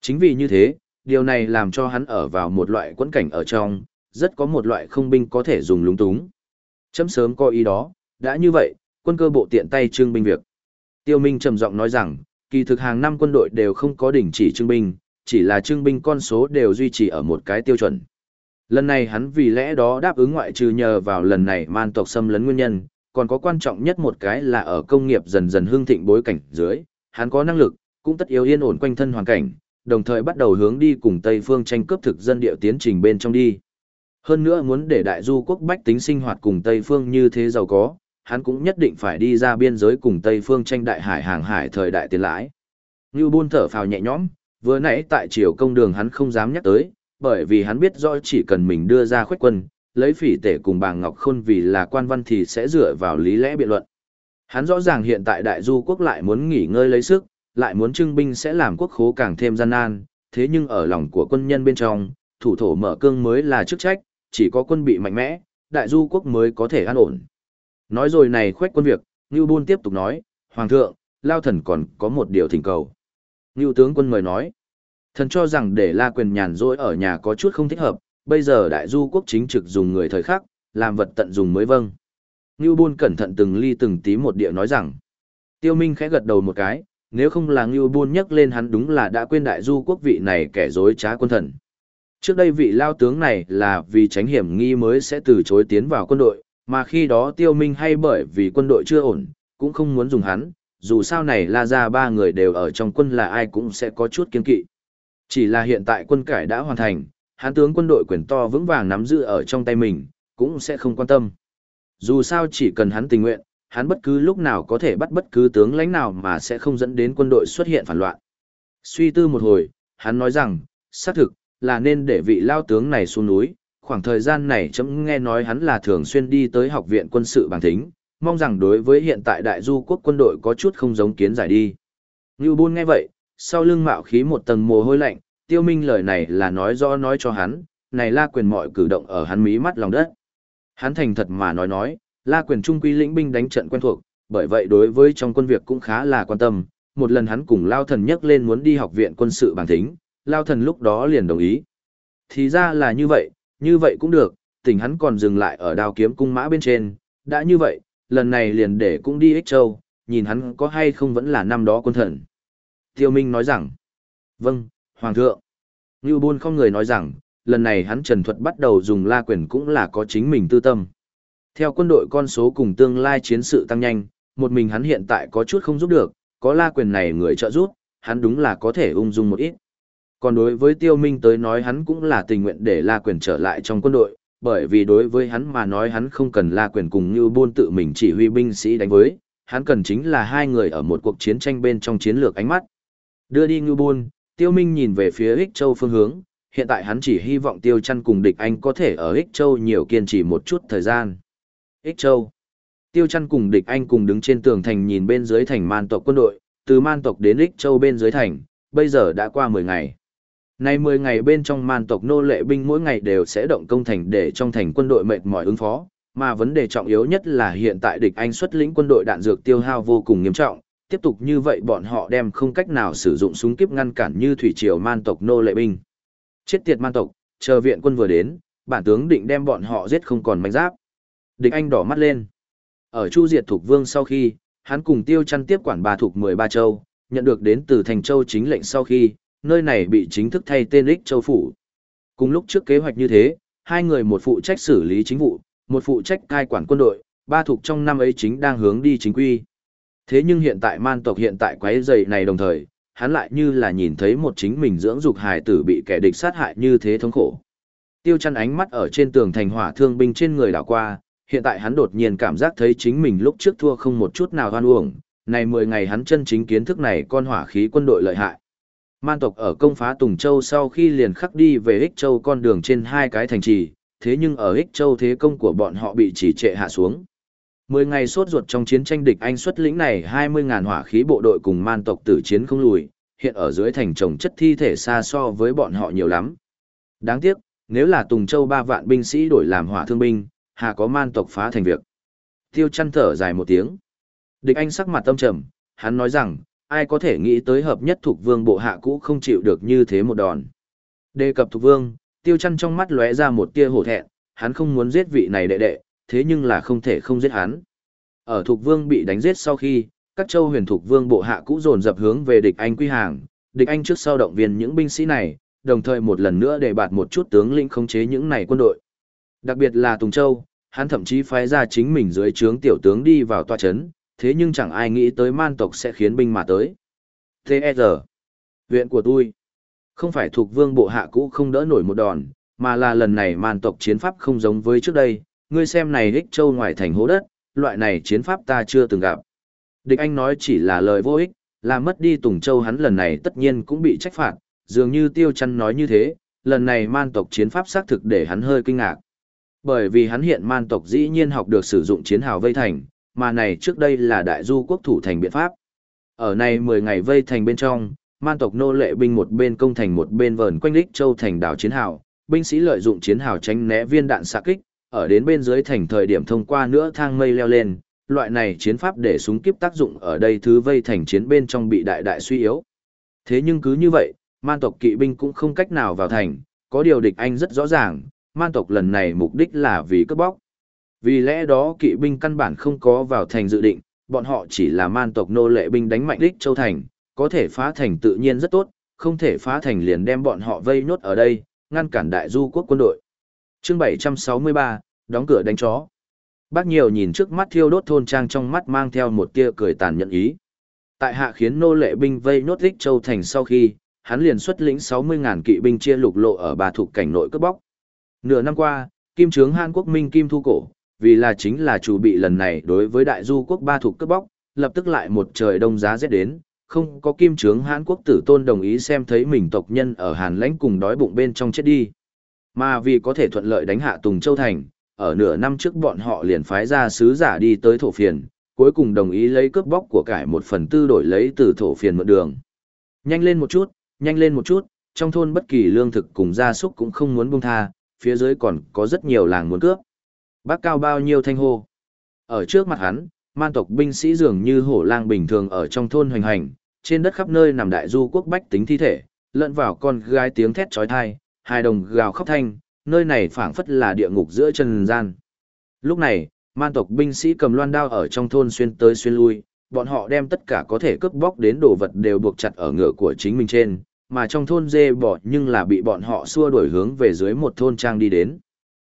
Chính vì như thế, điều này làm cho hắn ở vào một loại quẫn cảnh ở trong, rất có một loại không binh có thể dùng lúng túng. Chấm sớm coi ý đó, đã như vậy, quân cơ bộ tiện tay trương binh việc. Tiêu Minh trầm giọng nói rằng, kỳ thực hàng năm quân đội đều không có đỉnh chỉ trương binh, chỉ là trương binh con số đều duy trì ở một cái tiêu chuẩn. Lần này hắn vì lẽ đó đáp ứng ngoại trừ nhờ vào lần này man tộc xâm lấn nguyên nhân, còn có quan trọng nhất một cái là ở công nghiệp dần dần hương thịnh bối cảnh dưới, hắn có năng lực, cũng tất yếu yên ổn quanh thân hoàn cảnh, đồng thời bắt đầu hướng đi cùng Tây phương tranh cướp thực dân địa tiến trình bên trong đi. Hơn nữa muốn để đại du quốc bách tính sinh hoạt cùng Tây phương như thế giàu có, hắn cũng nhất định phải đi ra biên giới cùng Tây phương tranh đại hải hàng hải thời đại tiền lãi. Như buôn thở phào nhẹ nhõm, vừa nãy tại triều công đường hắn không dám nhắc tới, bởi vì hắn biết rõ chỉ cần mình đưa ra khuếch quân, lấy phỉ tể cùng bà Ngọc Khôn vì là quan văn thì sẽ dựa vào lý lẽ biện luận. Hắn rõ ràng hiện tại đại du quốc lại muốn nghỉ ngơi lấy sức, lại muốn trưng binh sẽ làm quốc khố càng thêm gian nan, thế nhưng ở lòng của quân nhân bên trong, thủ thổ mở cương mới là chức trách, chỉ có quân bị mạnh mẽ, đại du quốc mới có thể an ổn. Nói rồi này khuếch quân việc, Ngưu Bôn tiếp tục nói, Hoàng thượng, Lao Thần còn có một điều thỉnh cầu. Ngưu tướng quân mời nói, thần cho rằng để La Quyền nhàn rỗi ở nhà có chút không thích hợp, bây giờ đại du quốc chính trực dùng người thời khắc, làm vật tận dùng mới vâng. Ngưu Bôn cẩn thận từng ly từng tí một địa nói rằng, Tiêu Minh khẽ gật đầu một cái, nếu không là Ngưu Bôn nhắc lên hắn đúng là đã quên đại du quốc vị này kẻ dối trá quân thần. Trước đây vị lao tướng này là vì tránh hiểm nghi mới sẽ từ chối tiến vào quân đội, mà khi đó Tiêu Minh hay bởi vì quân đội chưa ổn, cũng không muốn dùng hắn, dù sao này la ra ba người đều ở trong quân là ai cũng sẽ có chút kiên kỵ. Chỉ là hiện tại quân cải đã hoàn thành, hắn tướng quân đội quyền to vững vàng nắm giữ ở trong tay mình, cũng sẽ không quan tâm. Dù sao chỉ cần hắn tình nguyện, hắn bất cứ lúc nào có thể bắt bất cứ tướng lãnh nào mà sẽ không dẫn đến quân đội xuất hiện phản loạn. Suy tư một hồi, hắn nói rằng, xác thực, là nên để vị lao tướng này xuống núi, khoảng thời gian này chấm nghe nói hắn là thường xuyên đi tới học viện quân sự bằng thính, mong rằng đối với hiện tại đại du quốc quân đội có chút không giống kiến giải đi. Như Bôn nghe vậy, sau lưng mạo khí một tầng mồ hôi lạnh, tiêu minh lời này là nói rõ nói cho hắn, này la quyền mọi cử động ở hắn mí mắt lòng đất. Hắn thành thật mà nói nói, la quyền trung quy lĩnh binh đánh trận quen thuộc, bởi vậy đối với trong quân việc cũng khá là quan tâm, một lần hắn cùng Lao Thần nhắc lên muốn đi học viện quân sự bằng thính, Lao Thần lúc đó liền đồng ý. Thì ra là như vậy, như vậy cũng được, tỉnh hắn còn dừng lại ở đao kiếm cung mã bên trên, đã như vậy, lần này liền để cũng đi ích châu, nhìn hắn có hay không vẫn là năm đó quân thần. Tiêu Minh nói rằng, vâng, Hoàng thượng. Ngưu Bôn không người nói rằng, lần này hắn trần thuật bắt đầu dùng la quyền cũng là có chính mình tư tâm. Theo quân đội con số cùng tương lai chiến sự tăng nhanh, một mình hắn hiện tại có chút không giúp được, có la quyền này người trợ giúp, hắn đúng là có thể ung dung một ít. Còn đối với tiêu minh tới nói hắn cũng là tình nguyện để la quyền trở lại trong quân đội, bởi vì đối với hắn mà nói hắn không cần la quyền cùng như buôn tự mình chỉ huy binh sĩ đánh với, hắn cần chính là hai người ở một cuộc chiến tranh bên trong chiến lược ánh mắt. Đưa đi ngưu buôn, tiêu minh nhìn về phía Ích Châu phương hướng, hiện tại hắn chỉ hy vọng tiêu chăn cùng địch anh có thể ở Ích Châu nhiều kiên trì một chút thời gian. Ích Châu Tiêu chăn cùng địch anh cùng đứng trên tường thành nhìn bên dưới thành man tộc quân đội, từ man tộc đến Ích Châu bên dưới thành, bây giờ đã qua 10 ngày. Nay 10 ngày bên trong man tộc nô lệ binh mỗi ngày đều sẽ động công thành để trong thành quân đội mệt mỏi ứng phó, mà vấn đề trọng yếu nhất là hiện tại địch Anh xuất lĩnh quân đội đạn dược tiêu hao vô cùng nghiêm trọng, tiếp tục như vậy bọn họ đem không cách nào sử dụng súng kiếp ngăn cản như thủy triều man tộc nô lệ binh. Chết tiệt man tộc, chờ viện quân vừa đến, bản tướng định đem bọn họ giết không còn manh giáp. Địch Anh đỏ mắt lên. Ở Chu Diệt Thục Vương sau khi, hắn cùng Tiêu Chăn tiếp quản bà thuộc 13 châu, nhận được đến từ thành châu chính lệnh sau khi, nơi này bị chính thức thay tên Ích Châu Phủ. Cùng lúc trước kế hoạch như thế, hai người một phụ trách xử lý chính vụ, một phụ trách cai quản quân đội, ba thuộc trong năm ấy chính đang hướng đi chính quy. Thế nhưng hiện tại man tộc hiện tại quái dày này đồng thời, hắn lại như là nhìn thấy một chính mình dưỡng dục hài tử bị kẻ địch sát hại như thế thống khổ. Tiêu chăn ánh mắt ở trên tường thành hỏa thương binh trên người đảo qua, hiện tại hắn đột nhiên cảm giác thấy chính mình lúc trước thua không một chút nào hoan uổng, này 10 ngày hắn chân chính kiến thức này con hỏa khí quân đội lợi hại. Man tộc ở công phá Tùng Châu sau khi liền khắc đi về Ích Châu con đường trên hai cái thành trì, thế nhưng ở Ích Châu thế công của bọn họ bị chỉ trệ hạ xuống. Mười ngày sốt ruột trong chiến tranh địch Anh xuất lĩnh này 20.000 hỏa khí bộ đội cùng man tộc tử chiến không lùi, hiện ở dưới thành trồng chất thi thể xa so với bọn họ nhiều lắm. Đáng tiếc, nếu là Tùng Châu ba vạn binh sĩ đổi làm hỏa thương binh, hà có man tộc phá thành việc. Tiêu chăn thở dài một tiếng. Địch Anh sắc mặt tâm trầm, hắn nói rằng, ai có thể nghĩ tới hợp nhất thuộc vương bộ hạ cũ không chịu được như thế một đòn. Đề cập thuộc vương, tiêu chăn trong mắt lóe ra một tia hổ thẹn, hắn không muốn giết vị này đệ đệ, thế nhưng là không thể không giết hắn. Ở thuộc vương bị đánh giết sau khi, các châu huyền thuộc vương bộ hạ cũ dồn dập hướng về địch anh quy hàng, địch anh trước sau động viên những binh sĩ này, đồng thời một lần nữa để bạt một chút tướng lĩnh khống chế những này quân đội. Đặc biệt là Tùng Châu, hắn thậm chí phái ra chính mình dưới trướng tiểu tướng đi vào tòa chấn, thế nhưng chẳng ai nghĩ tới man tộc sẽ khiến binh mà tới. T.E.R. Viện của tôi. Không phải thuộc vương bộ hạ cũ không đỡ nổi một đòn, mà là lần này man tộc chiến pháp không giống với trước đây, ngươi xem này ích châu ngoài thành hố đất, loại này chiến pháp ta chưa từng gặp. Địch Anh nói chỉ là lời vô ích, làm mất đi Tùng Châu hắn lần này tất nhiên cũng bị trách phạt, dường như Tiêu Chăn nói như thế, lần này man tộc chiến pháp xác thực để hắn hơi kinh ngạc. Bởi vì hắn hiện man tộc dĩ nhiên học được sử dụng chiến hào vây thành, mà này trước đây là đại du quốc thủ thành biện pháp. Ở này 10 ngày vây thành bên trong, man tộc nô lệ binh một bên công thành một bên vờn quanh lích châu thành đảo chiến hào, binh sĩ lợi dụng chiến hào tránh né viên đạn xạ kích, ở đến bên dưới thành thời điểm thông qua nữa thang mây leo lên, loại này chiến pháp để súng kiếp tác dụng ở đây thứ vây thành chiến bên trong bị đại đại suy yếu. Thế nhưng cứ như vậy, man tộc kỵ binh cũng không cách nào vào thành, có điều địch anh rất rõ ràng, man tộc lần này mục đích là vì cướp bóc. Vì lẽ đó kỵ binh căn bản không có vào thành dự định, bọn họ chỉ là man tộc nô lệ binh đánh mạnh đích châu thành, có thể phá thành tự nhiên rất tốt, không thể phá thành liền đem bọn họ vây nốt ở đây, ngăn cản đại du quốc quân đội. Chương 763, đóng cửa đánh chó. Bác nhiều nhìn trước mắt thiêu đốt thôn trang trong mắt mang theo một tia cười tàn nhẫn ý. Tại hạ khiến nô lệ binh vây nốt đích châu thành sau khi, hắn liền xuất lĩnh 60.000 kỵ binh chia lục lộ ở bà thuộc cảnh nội cướp bóc. Nửa năm qua, Kim Trướng Hàn Quốc Minh Kim thu cổ, vì là chính là chủ bị lần này đối với đại du quốc ba thuộc cướp bóc, lập tức lại một trời đông giá rét đến, không có Kim Trướng Hàn Quốc tử tôn đồng ý xem thấy mình tộc nhân ở Hàn lãnh cùng đói bụng bên trong chết đi. Mà vì có thể thuận lợi đánh hạ Tùng Châu Thành, ở nửa năm trước bọn họ liền phái ra sứ giả đi tới thổ phiền, cuối cùng đồng ý lấy cướp bóc của cải một phần tư đổi lấy từ thổ phiền mượn đường. Nhanh lên một chút, nhanh lên một chút, trong thôn bất kỳ lương thực cùng gia súc cũng không muốn buông tha, phía dưới còn có rất nhiều làng muốn cướp. Bác cao bao nhiêu thanh hô. Ở trước mặt hắn, man tộc binh sĩ dường như hổ lang bình thường ở trong thôn hoành hành, trên đất khắp nơi nằm đại du quốc bách tính thi thể, lẫn vào con gái tiếng thét trói thai, hai đồng gào khóc thanh, nơi này phảng phất là địa ngục giữa trần gian. Lúc này, man tộc binh sĩ cầm loan đao ở trong thôn xuyên tới xuyên lui, bọn họ đem tất cả có thể cướp bóc đến đồ vật đều buộc chặt ở ngựa của chính mình trên, mà trong thôn dê bò nhưng là bị bọn họ xua đuổi hướng về dưới một thôn trang đi đến.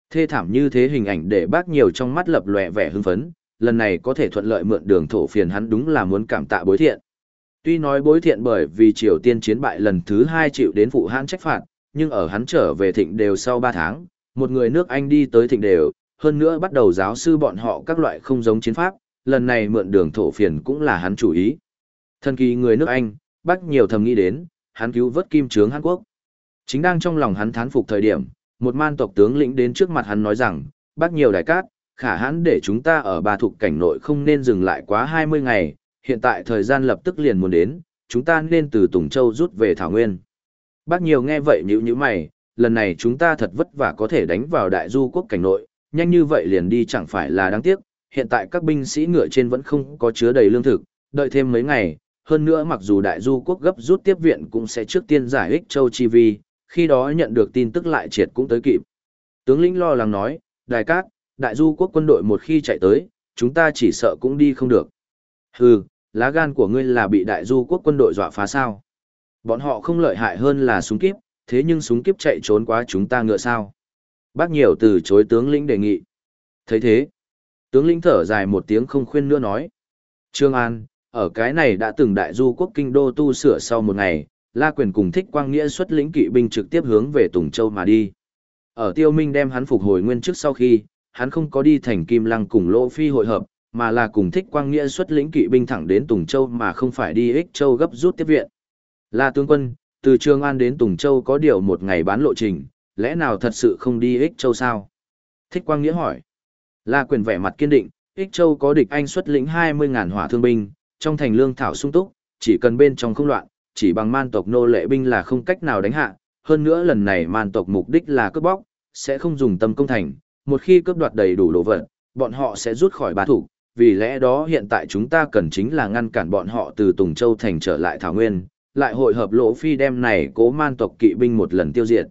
Thê thảm như thế hình ảnh để bác nhiều trong mắt lập lòe vẻ hưng phấn, lần này có thể thuận lợi mượn đường thổ phiền hắn đúng là muốn cảm tạ bối thiện. Tuy nói bối thiện bởi vì Triều Tiên chiến bại lần thứ hai chịu đến phụ hãn trách phạt, nhưng ở hắn trở về thịnh đều sau 3 tháng, một người nước Anh đi tới thịnh đều, hơn nữa bắt đầu giáo sư bọn họ các loại không giống chiến pháp, lần này mượn đường thổ phiền cũng là hắn chủ ý. Thần kỳ người nước Anh, bác nhiều thầm nghĩ đến, hắn cứu vớt kim trướng Hàn Quốc. Chính đang trong lòng hắn thán phục thời điểm, một man tộc tướng lĩnh đến trước mặt hắn nói rằng, bác nhiều đại cát, khả hãn để chúng ta ở ba thuộc cảnh nội không nên dừng lại quá 20 ngày, hiện tại thời gian lập tức liền muốn đến, chúng ta nên từ Tùng Châu rút về Thảo Nguyên. Bác nhiều nghe vậy nhữ như mày, lần này chúng ta thật vất vả có thể đánh vào đại du quốc cảnh nội, nhanh như vậy liền đi chẳng phải là đáng tiếc, hiện tại các binh sĩ ngựa trên vẫn không có chứa đầy lương thực, đợi thêm mấy ngày, hơn nữa mặc dù đại du quốc gấp rút tiếp viện cũng sẽ trước tiên giải ích châu chi vi, khi đó nhận được tin tức lại triệt cũng tới kịp. Tướng lĩnh lo lắng nói, đại cát, đại du quốc quân đội một khi chạy tới, chúng ta chỉ sợ cũng đi không được. Hừ, lá gan của ngươi là bị đại du quốc quân đội dọa phá sao. Bọn họ không lợi hại hơn là súng kiếp, thế nhưng súng kiếp chạy trốn quá chúng ta ngựa sao. Bác nhiều từ chối tướng lĩnh đề nghị. thấy thế, tướng lĩnh thở dài một tiếng không khuyên nữa nói. Trương An, ở cái này đã từng đại du quốc kinh đô tu sửa sau một ngày, La Quyền cùng Thích Quang Nghĩa xuất lĩnh kỵ binh trực tiếp hướng về Tùng Châu mà đi. Ở Tiêu Minh đem hắn phục hồi nguyên trước sau khi, hắn không có đi thành Kim Lăng cùng Lỗ Phi hội hợp, mà là cùng Thích Quang Nghĩa xuất lĩnh kỵ binh thẳng đến Tùng Châu mà không phải đi Ích Châu gấp rút tiếp viện. La tướng quân, từ Trường An đến Tùng Châu có điều một ngày bán lộ trình, lẽ nào thật sự không đi Ích Châu sao? Thích Quang Nghĩa hỏi. La Quyền vẻ mặt kiên định, Ích Châu có địch anh xuất lĩnh 20.000 hỏa thương binh, trong thành lương thảo sung túc, chỉ cần bên trong không loạn, chỉ bằng man tộc nô lệ binh là không cách nào đánh hạ, hơn nữa lần này man tộc mục đích là cướp bóc, sẽ không dùng tâm công thành, một khi cướp đoạt đầy đủ đồ vật, bọn họ sẽ rút khỏi bá thủ, vì lẽ đó hiện tại chúng ta cần chính là ngăn cản bọn họ từ Tùng Châu thành trở lại Thảo Nguyên, lại hội hợp lỗ phi đem này cố man tộc kỵ binh một lần tiêu diệt.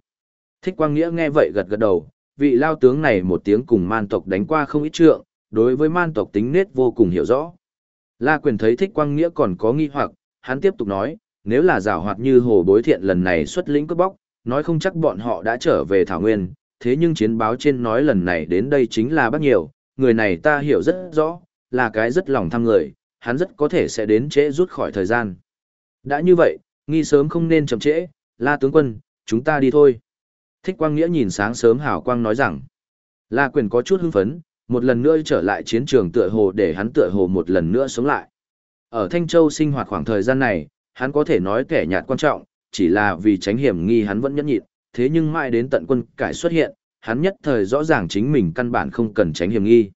Thích Quang Nghĩa nghe vậy gật gật đầu, vị lao tướng này một tiếng cùng man tộc đánh qua không ít trượng, đối với man tộc tính nết vô cùng hiểu rõ. La quyền thấy thích quang nghĩa còn có nghi hoặc, hắn tiếp tục nói, nếu là giảo hoạt như hồ bối thiện lần này xuất lĩnh cướp bóc, nói không chắc bọn họ đã trở về Thảo Nguyên, thế nhưng chiến báo trên nói lần này đến đây chính là bác nhiều, người này ta hiểu rất rõ, là cái rất lòng tham người, hắn rất có thể sẽ đến trễ rút khỏi thời gian. Đã như vậy, nghi sớm không nên chậm trễ, la tướng quân, chúng ta đi thôi. Thích quang nghĩa nhìn sáng sớm hảo quang nói rằng, la quyền có chút hưng phấn, một lần nữa trở lại chiến trường tựa hồ để hắn tựa hồ một lần nữa sống lại. Ở Thanh Châu sinh hoạt khoảng thời gian này, hắn có thể nói kẻ nhạt quan trọng, chỉ là vì tránh hiểm nghi hắn vẫn nhẫn nhịn, thế nhưng mãi đến tận quân cải xuất hiện, hắn nhất thời rõ ràng chính mình căn bản không cần tránh hiểm nghi.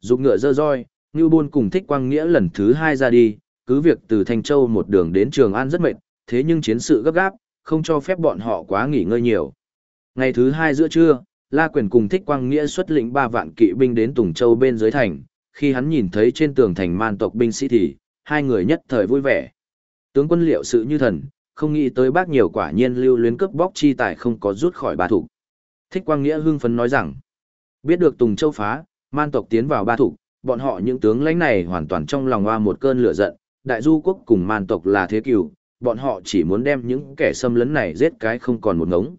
Dục ngựa dơ roi, Ngưu Bôn cùng Thích Quang Nghĩa lần thứ hai ra đi, cứ việc từ Thanh Châu một đường đến Trường An rất mệt, thế nhưng chiến sự gấp gáp, không cho phép bọn họ quá nghỉ ngơi nhiều. Ngày thứ hai giữa trưa, La Quyền cùng Thích Quang Nghĩa xuất lĩnh ba vạn kỵ binh đến Tùng Châu bên dưới thành, khi hắn nhìn thấy trên tường thành man tộc binh sĩ thì, hai người nhất thời vui vẻ. Tướng quân liệu sự như thần, không nghĩ tới bác nhiều quả nhiên lưu luyến cướp bóc chi tài không có rút khỏi ba thủ. Thích Quang Nghĩa hưng phấn nói rằng, biết được Tùng Châu phá, man tộc tiến vào ba thủ, bọn họ những tướng lãnh này hoàn toàn trong lòng hoa một cơn lửa giận, đại du quốc cùng man tộc là thế cửu, bọn họ chỉ muốn đem những kẻ xâm lấn này giết cái không còn một ngống.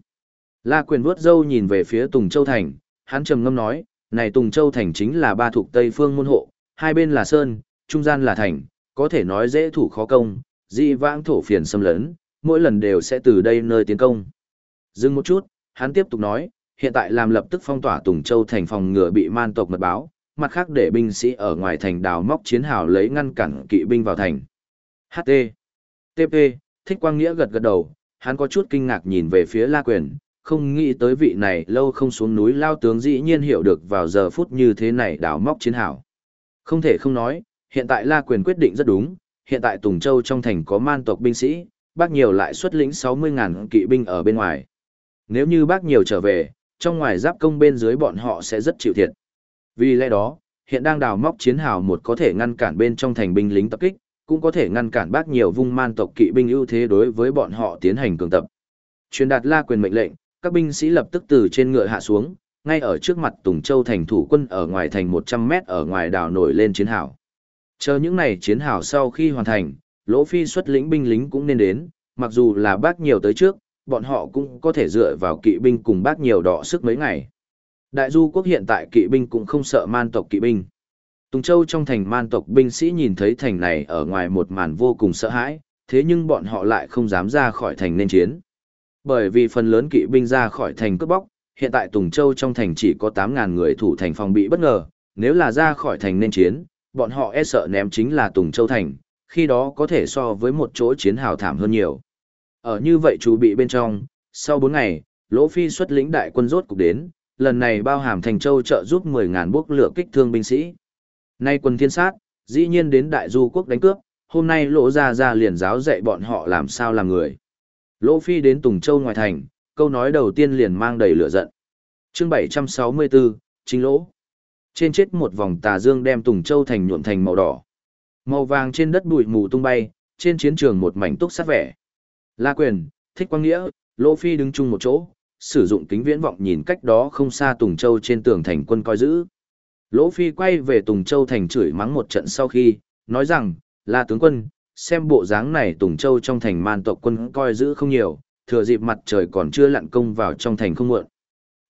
La quyền vuốt dâu nhìn về phía Tùng Châu Thành, hắn trầm ngâm nói, này Tùng Châu Thành chính là ba thuộc Tây Phương môn hộ, hai bên là Sơn, trung gian là Thành, có thể nói dễ thủ khó công, di vãng thổ phiền xâm lấn, mỗi lần đều sẽ từ đây nơi tiến công. Dừng một chút, hắn tiếp tục nói, hiện tại làm lập tức phong tỏa Tùng Châu thành phòng ngừa bị man tộc mật báo, mặt khác để binh sĩ ở ngoài thành đào móc chiến hào lấy ngăn cản kỵ binh vào thành. HT. TP, Thích Quang Nghĩa gật gật đầu, hắn có chút kinh ngạc nhìn về phía La Quyền, không nghĩ tới vị này lâu không xuống núi lao tướng dĩ nhiên hiểu được vào giờ phút như thế này đào móc chiến hào. Không thể không nói, hiện tại La Quyền quyết định rất đúng, hiện tại Tùng Châu trong thành có man tộc binh sĩ, bác nhiều lại xuất lĩnh 60.000 kỵ binh ở bên ngoài. Nếu như bác nhiều trở về, trong ngoài giáp công bên dưới bọn họ sẽ rất chịu thiệt. Vì lẽ đó, hiện đang đào móc chiến hào một có thể ngăn cản bên trong thành binh lính tập kích, cũng có thể ngăn cản bác nhiều vung man tộc kỵ binh ưu thế đối với bọn họ tiến hành cường tập. Truyền đạt la quyền mệnh lệnh, các binh sĩ lập tức từ trên ngựa hạ xuống, ngay ở trước mặt Tùng Châu thành thủ quân ở ngoài thành 100 mét ở ngoài đảo nổi lên chiến hào. Chờ những này chiến hào sau khi hoàn thành, Lỗ Phi xuất lĩnh binh lính cũng nên đến, mặc dù là bác nhiều tới trước, bọn họ cũng có thể dựa vào kỵ binh cùng bác nhiều đọ sức mấy ngày. Đại du quốc hiện tại kỵ binh cũng không sợ man tộc kỵ binh. Tùng Châu trong thành man tộc binh sĩ nhìn thấy thành này ở ngoài một màn vô cùng sợ hãi, thế nhưng bọn họ lại không dám ra khỏi thành nên chiến. Bởi vì phần lớn kỵ binh ra khỏi thành cướp bóc, hiện tại Tùng Châu trong thành chỉ có 8.000 người thủ thành phòng bị bất ngờ, nếu là ra khỏi thành nên chiến, bọn họ e sợ ném chính là Tùng Châu thành, khi đó có thể so với một chỗ chiến hào thảm hơn nhiều. Ở như vậy chú bị bên trong, sau 4 ngày, Lỗ Phi xuất lĩnh đại quân rốt cục đến, lần này bao hàm thành châu trợ giúp 10.000 bước lửa kích thương binh sĩ. Nay quân thiên sát, dĩ nhiên đến đại du quốc đánh cướp, hôm nay lỗ ra ra liền giáo dạy bọn họ làm sao làm người. Lỗ Phi đến Tùng Châu ngoài thành, câu nói đầu tiên liền mang đầy lửa giận. Chương 764, chính lỗ. Trên chết một vòng tà dương đem Tùng Châu thành nhuộm thành màu đỏ. Màu vàng trên đất bụi mù tung bay, trên chiến trường một mảnh túc sát vẻ. La Quyền, Thích Quang Nghĩa, Lỗ Phi đứng chung một chỗ, sử dụng kính viễn vọng nhìn cách đó không xa Tùng Châu trên tường thành quân coi giữ. Lỗ Phi quay về Tùng Châu thành chửi mắng một trận sau khi, nói rằng, là tướng quân, xem bộ dáng này Tùng Châu trong thành man tộc quân coi giữ không nhiều, thừa dịp mặt trời còn chưa lặn công vào trong thành không muộn.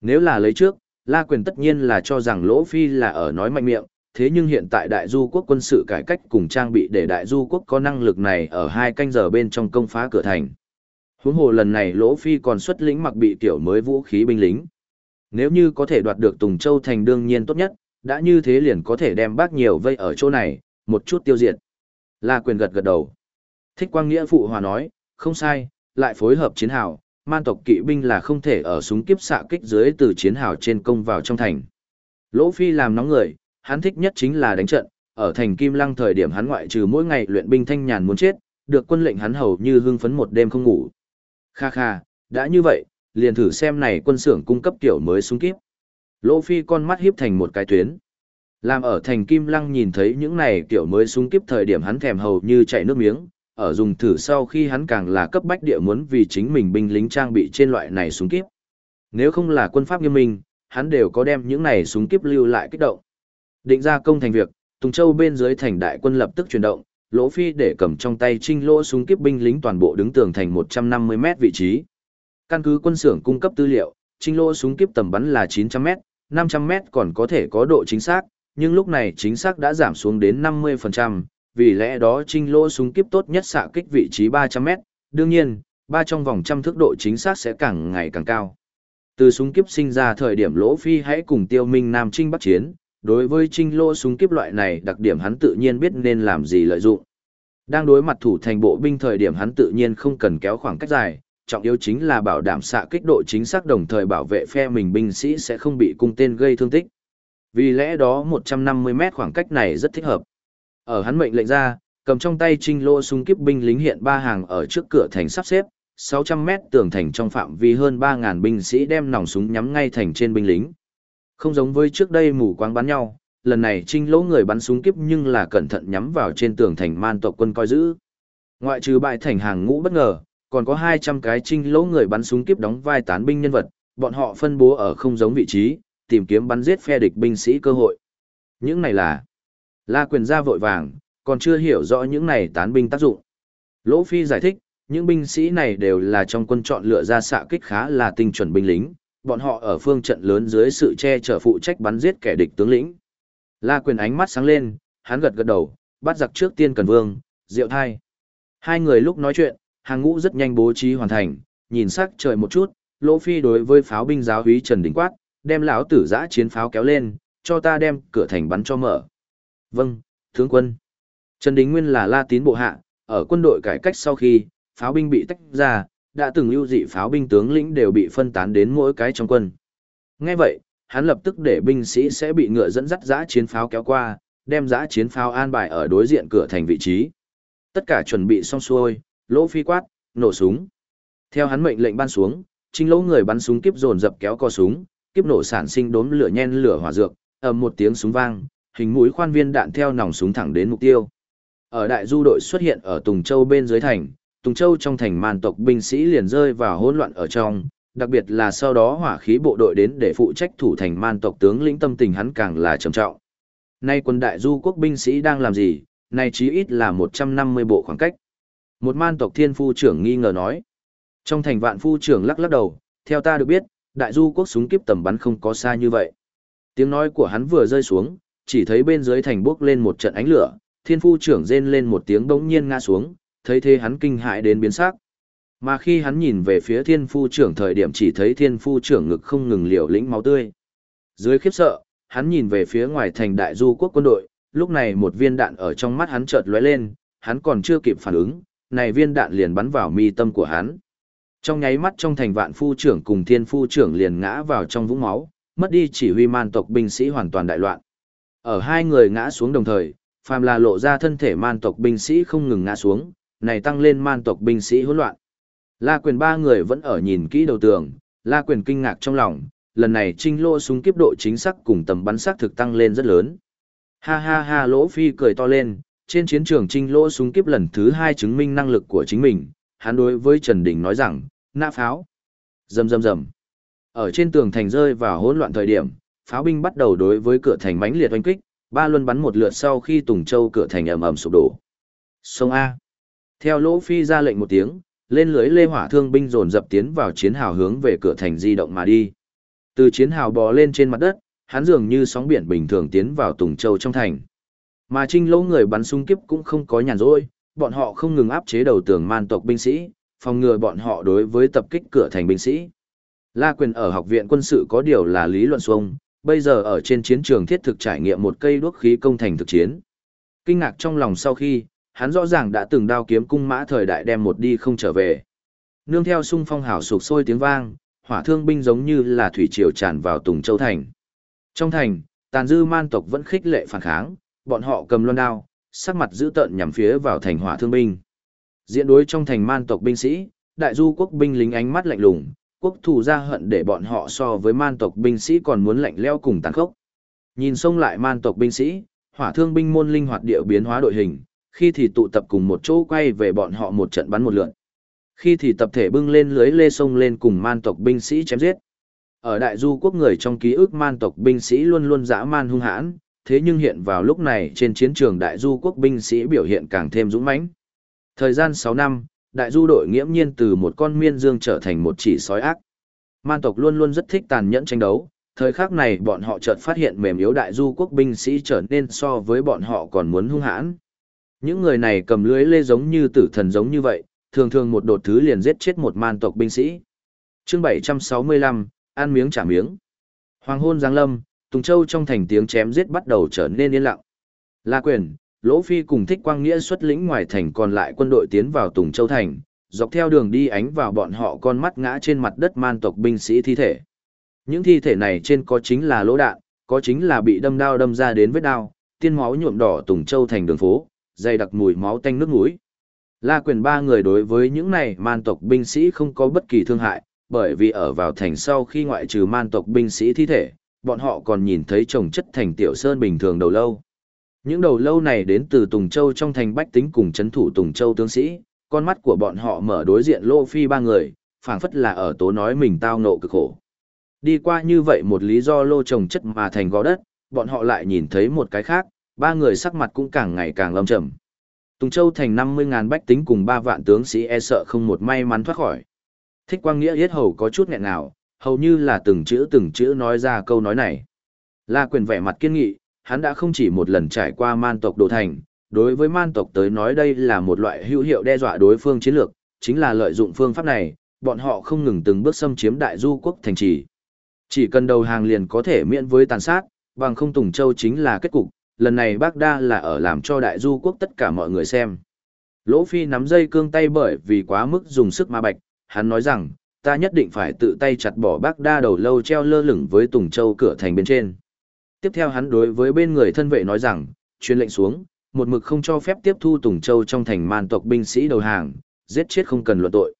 Nếu là lấy trước, La Quyền tất nhiên là cho rằng Lỗ Phi là ở nói mạnh miệng, thế nhưng hiện tại đại du quốc quân sự cải cách cùng trang bị để đại du quốc có năng lực này ở hai canh giờ bên trong công phá cửa thành. Huống hồ lần này Lỗ Phi còn xuất lĩnh mặc bị tiểu mới vũ khí binh lính. Nếu như có thể đoạt được Tùng Châu thành đương nhiên tốt nhất, đã như thế liền có thể đem bác nhiều vây ở chỗ này, một chút tiêu diệt. La quyền gật gật đầu. Thích quang nghĩa phụ hòa nói, không sai, lại phối hợp chiến hào, man tộc kỵ binh là không thể ở súng kiếp xạ kích dưới từ chiến hào trên công vào trong thành. Lỗ Phi làm nóng người, hắn thích nhất chính là đánh trận, ở thành Kim Lăng thời điểm hắn ngoại trừ mỗi ngày luyện binh thanh nhàn muốn chết, được quân lệnh hắn hầu như hưng phấn một đêm không ngủ. Kha kha, đã như vậy, liền thử xem này quân xưởng cung cấp kiểu mới súng kíp. Lỗ Phi con mắt hiếp thành một cái tuyến. Làm ở thành Kim Lăng nhìn thấy những này kiểu mới súng kíp thời điểm hắn thèm hầu như chảy nước miếng, ở dùng thử sau khi hắn càng là cấp bách địa muốn vì chính mình binh lính trang bị trên loại này súng kíp. Nếu không là quân pháp nghiêm minh, hắn đều có đem những này súng kíp lưu lại kích động. Định ra công thành việc, Tùng Châu bên dưới thành đại quân lập tức chuyển động, Lỗ Phi để cầm trong tay trinh lỗ súng kiếp binh lính toàn bộ đứng tường thành 150 mét vị trí. Căn cứ quân xưởng cung cấp tư liệu, trinh lỗ súng kiếp tầm bắn là 900 mét, 500 mét còn có thể có độ chính xác, nhưng lúc này chính xác đã giảm xuống đến 50%, vì lẽ đó trinh lỗ súng kiếp tốt nhất xạ kích vị trí 300 mét, đương nhiên, ba trong vòng trăm thước độ chính xác sẽ càng ngày càng cao. Từ súng kiếp sinh ra thời điểm Lỗ Phi hãy cùng Tiêu Minh Nam Trinh bắt chiến, đối với trinh lô súng kiếp loại này đặc điểm hắn tự nhiên biết nên làm gì lợi dụng. Đang đối mặt thủ thành bộ binh thời điểm hắn tự nhiên không cần kéo khoảng cách dài, trọng yếu chính là bảo đảm xạ kích độ chính xác đồng thời bảo vệ phe mình binh sĩ sẽ không bị cung tên gây thương tích. Vì lẽ đó 150 mét khoảng cách này rất thích hợp. Ở hắn mệnh lệnh ra, cầm trong tay trinh lô súng kiếp binh lính hiện ba hàng ở trước cửa thành sắp xếp, 600 mét tường thành trong phạm vi hơn 3.000 binh sĩ đem nòng súng nhắm ngay thành trên binh lính. Không giống với trước đây mù quáng bắn nhau, lần này trinh lỗ người bắn súng kiếp nhưng là cẩn thận nhắm vào trên tường thành man tộc quân coi giữ. Ngoại trừ bại thành hàng ngũ bất ngờ, còn có 200 cái trinh lỗ người bắn súng kiếp đóng vai tán binh nhân vật, bọn họ phân bố ở không giống vị trí, tìm kiếm bắn giết phe địch binh sĩ cơ hội. Những này là La quyền gia vội vàng, còn chưa hiểu rõ những này tán binh tác dụng. Lỗ Phi giải thích, những binh sĩ này đều là trong quân chọn lựa ra xạ kích khá là tinh chuẩn binh lính, bọn họ ở phương trận lớn dưới sự che chở phụ trách bắn giết kẻ địch tướng lĩnh. La Quyền ánh mắt sáng lên, hắn gật gật đầu, bắt giặc trước tiên cần vương, diệu thai. Hai người lúc nói chuyện, hàng ngũ rất nhanh bố trí hoàn thành, nhìn sắc trời một chút, Lỗ Phi đối với pháo binh giáo úy Trần Đình quát, đem lão tử giã chiến pháo kéo lên, cho ta đem cửa thành bắn cho mở. Vâng, tướng quân. Trần Đình Nguyên là La Tín bộ hạ, ở quân đội cải cách sau khi, pháo binh bị tách ra, đã từng lưu dị pháo binh tướng lĩnh đều bị phân tán đến mỗi cái trong quân. Nghe vậy, hắn lập tức để binh sĩ sẽ bị ngựa dẫn dắt giã chiến pháo kéo qua, đem giã chiến pháo an bài ở đối diện cửa thành vị trí. Tất cả chuẩn bị xong xuôi, lỗ phi quát, nổ súng. Theo hắn mệnh lệnh ban xuống, chính lỗ người bắn súng kiếp dồn dập kéo co súng, kiếp nổ sản sinh đốm lửa nhen lửa hỏa dược, ầm một tiếng súng vang, hình mũi khoan viên đạn theo nòng súng thẳng đến mục tiêu. Ở đại du đội xuất hiện ở Tùng Châu bên dưới thành, Tùng Châu trong thành màn tộc binh sĩ liền rơi vào hỗn loạn ở trong, đặc biệt là sau đó hỏa khí bộ đội đến để phụ trách thủ thành man tộc tướng lĩnh tâm tình hắn càng là trầm trọng. Nay quân đại du quốc binh sĩ đang làm gì, nay chí ít là 150 bộ khoảng cách. Một man tộc thiên phu trưởng nghi ngờ nói. Trong thành vạn phu trưởng lắc lắc đầu, theo ta được biết, đại du quốc súng kiếp tầm bắn không có xa như vậy. Tiếng nói của hắn vừa rơi xuống, chỉ thấy bên dưới thành bước lên một trận ánh lửa, thiên phu trưởng rên lên một tiếng bỗng nhiên ngã xuống, thấy thế hắn kinh hãi đến biến sắc. Mà khi hắn nhìn về phía thiên phu trưởng thời điểm chỉ thấy thiên phu trưởng ngực không ngừng liều lĩnh máu tươi. Dưới khiếp sợ, hắn nhìn về phía ngoài thành đại du quốc quân đội, lúc này một viên đạn ở trong mắt hắn chợt lóe lên, hắn còn chưa kịp phản ứng, này viên đạn liền bắn vào mi tâm của hắn. Trong nháy mắt trong thành vạn phu trưởng cùng thiên phu trưởng liền ngã vào trong vũng máu, mất đi chỉ huy man tộc binh sĩ hoàn toàn đại loạn. Ở hai người ngã xuống đồng thời, phàm là lộ ra thân thể man tộc binh sĩ không ngừng ngã xuống, này tăng lên man tộc binh sĩ hỗn loạn. La quyền ba người vẫn ở nhìn kỹ đầu tường, La quyền kinh ngạc trong lòng, lần này trinh lô súng kiếp độ chính xác cùng tầm bắn xác thực tăng lên rất lớn. Ha ha ha lỗ phi cười to lên, trên chiến trường trinh lô súng kiếp lần thứ hai chứng minh năng lực của chính mình, hắn đối với Trần Đình nói rằng, nã pháo. Rầm rầm rầm. Ở trên tường thành rơi vào hỗn loạn thời điểm, pháo binh bắt đầu đối với cửa thành mãnh liệt oanh kích, ba luân bắn một lượt sau khi Tùng Châu cửa thành ầm ầm sụp đổ. Sông A. Theo Lỗ Phi ra lệnh một tiếng, lên lưới lê hỏa thương binh dồn dập tiến vào chiến hào hướng về cửa thành di động mà đi. Từ chiến hào bò lên trên mặt đất, hắn dường như sóng biển bình thường tiến vào Tùng Châu trong thành. Mà Trinh Lỗ người bắn súng kiếp cũng không có nhàn rỗi, bọn họ không ngừng áp chế đầu tường man tộc binh sĩ, phòng ngừa bọn họ đối với tập kích cửa thành binh sĩ. La Quyền ở học viện quân sự có điều là lý luận xuông, bây giờ ở trên chiến trường thiết thực trải nghiệm một cây đuốc khí công thành thực chiến. Kinh ngạc trong lòng sau khi, hắn rõ ràng đã từng đao kiếm cung mã thời đại đem một đi không trở về. Nương theo sung phong hào sục sôi tiếng vang, hỏa thương binh giống như là thủy triều tràn vào Tùng Châu thành. Trong thành, tàn dư man tộc vẫn khích lệ phản kháng, bọn họ cầm loan đao, sắc mặt dữ tợn nhằm phía vào thành hỏa thương binh. Diễn đối trong thành man tộc binh sĩ, đại du quốc binh lính ánh mắt lạnh lùng, quốc thủ ra hận để bọn họ so với man tộc binh sĩ còn muốn lạnh leo cùng tàn khốc. Nhìn xông lại man tộc binh sĩ, hỏa thương binh môn linh hoạt địa biến hóa đội hình, khi thì tụ tập cùng một chỗ quay về bọn họ một trận bắn một lượn. Khi thì tập thể bưng lên lưới lê sông lên cùng man tộc binh sĩ chém giết. Ở đại du quốc người trong ký ức man tộc binh sĩ luôn luôn dã man hung hãn, thế nhưng hiện vào lúc này trên chiến trường đại du quốc binh sĩ biểu hiện càng thêm dũng mãnh. Thời gian 6 năm, đại du đội nghiễm nhiên từ một con miên dương trở thành một chỉ sói ác. Man tộc luôn luôn rất thích tàn nhẫn tranh đấu, thời khắc này bọn họ chợt phát hiện mềm yếu đại du quốc binh sĩ trở nên so với bọn họ còn muốn hung hãn. Những người này cầm lưới lê giống như tử thần giống như vậy, thường thường một đột thứ liền giết chết một man tộc binh sĩ. chương 765, ăn miếng trả miếng. Hoàng hôn giáng lâm, Tùng Châu trong thành tiếng chém giết bắt đầu trở nên yên lặng. La quyền, Lỗ Phi cùng Thích Quang Nghĩa xuất lĩnh ngoài thành còn lại quân đội tiến vào Tùng Châu thành, dọc theo đường đi ánh vào bọn họ con mắt ngã trên mặt đất man tộc binh sĩ thi thể. Những thi thể này trên có chính là lỗ đạn, có chính là bị đâm đao đâm ra đến vết đao, tiên máu nhuộm đỏ Tùng Châu thành đường phố, dày đặc mùi máu tanh nước mũi. La quyền ba người đối với những này man tộc binh sĩ không có bất kỳ thương hại, bởi vì ở vào thành sau khi ngoại trừ man tộc binh sĩ thi thể, bọn họ còn nhìn thấy trồng chất thành tiểu sơn bình thường đầu lâu. Những đầu lâu này đến từ Tùng Châu trong thành bách tính cùng chấn thủ Tùng Châu tướng sĩ, con mắt của bọn họ mở đối diện Lô Phi ba người, phảng phất là ở tố nói mình tao nộ cực khổ. Đi qua như vậy một lý do lô trồng chất mà thành gò đất, bọn họ lại nhìn thấy một cái khác, ba người sắc mặt cũng càng ngày càng lâm trầm. Tùng Châu thành 50.000 bách tính cùng ba vạn tướng sĩ e sợ không một may mắn thoát khỏi. Thích Quang Nghĩa yết hầu có chút nghẹn nào, hầu như là từng chữ từng chữ nói ra câu nói này. La quyền vẻ mặt kiên nghị, hắn đã không chỉ một lần trải qua man tộc đồ thành, đối với man tộc tới nói đây là một loại hữu hiệu đe dọa đối phương chiến lược, chính là lợi dụng phương pháp này, bọn họ không ngừng từng bước xâm chiếm đại du quốc thành trì. Chỉ cần đầu hàng liền có thể miễn với tàn sát, bằng không Tùng Châu chính là kết cục, lần này bác đa là ở làm cho đại du quốc tất cả mọi người xem. Lỗ Phi nắm dây cương tay bởi vì quá mức dùng sức ma bạch, hắn nói rằng, ta nhất định phải tự tay chặt bỏ bác đa đầu lâu treo lơ lửng với Tùng Châu cửa thành bên trên. Tiếp theo hắn đối với bên người thân vệ nói rằng, truyền lệnh xuống, một mực không cho phép tiếp thu Tùng Châu trong thành man tộc binh sĩ đầu hàng, giết chết không cần luận tội.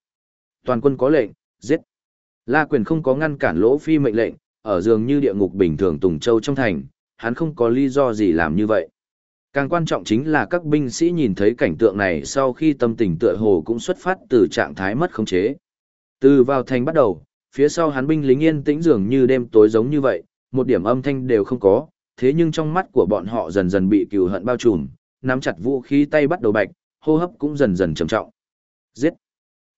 Toàn quân có lệnh, giết. La quyền không có ngăn cản lỗ phi mệnh lệnh, ở dường như địa ngục bình thường Tùng Châu trong thành, hắn không có lý do gì làm như vậy. Càng quan trọng chính là các binh sĩ nhìn thấy cảnh tượng này sau khi tâm tình tựa hồ cũng xuất phát từ trạng thái mất khống chế. Từ vào thành bắt đầu, phía sau hắn binh lính yên tĩnh dường như đêm tối giống như vậy, một điểm âm thanh đều không có, thế nhưng trong mắt của bọn họ dần dần bị cừu hận bao trùm, nắm chặt vũ khí tay bắt đầu bạch, hô hấp cũng dần dần trầm trọng. Giết!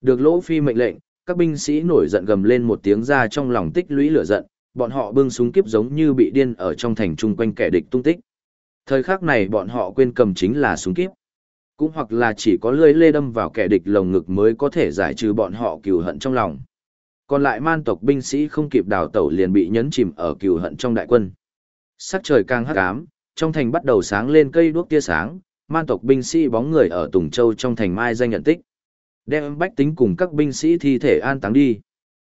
Được lỗ phi mệnh lệnh, các binh sĩ nổi giận gầm lên một tiếng ra trong lòng tích lũy lửa giận, bọn họ bưng súng kiếp giống như bị điên ở trong thành chung quanh kẻ địch tung tích. Thời khắc này bọn họ quên cầm chính là súng kiếp. Cũng hoặc là chỉ có lưỡi lê đâm vào kẻ địch lồng ngực mới có thể giải trừ bọn họ cừu hận trong lòng. Còn lại man tộc binh sĩ không kịp đào tẩu liền bị nhấn chìm ở cừu hận trong đại quân. Sắc trời càng hắc ám, trong thành bắt đầu sáng lên cây đuốc tia sáng, man tộc binh sĩ bóng người ở Tùng Châu trong thành mai danh nhận tích. Đem bách tính cùng các binh sĩ thi thể an táng đi.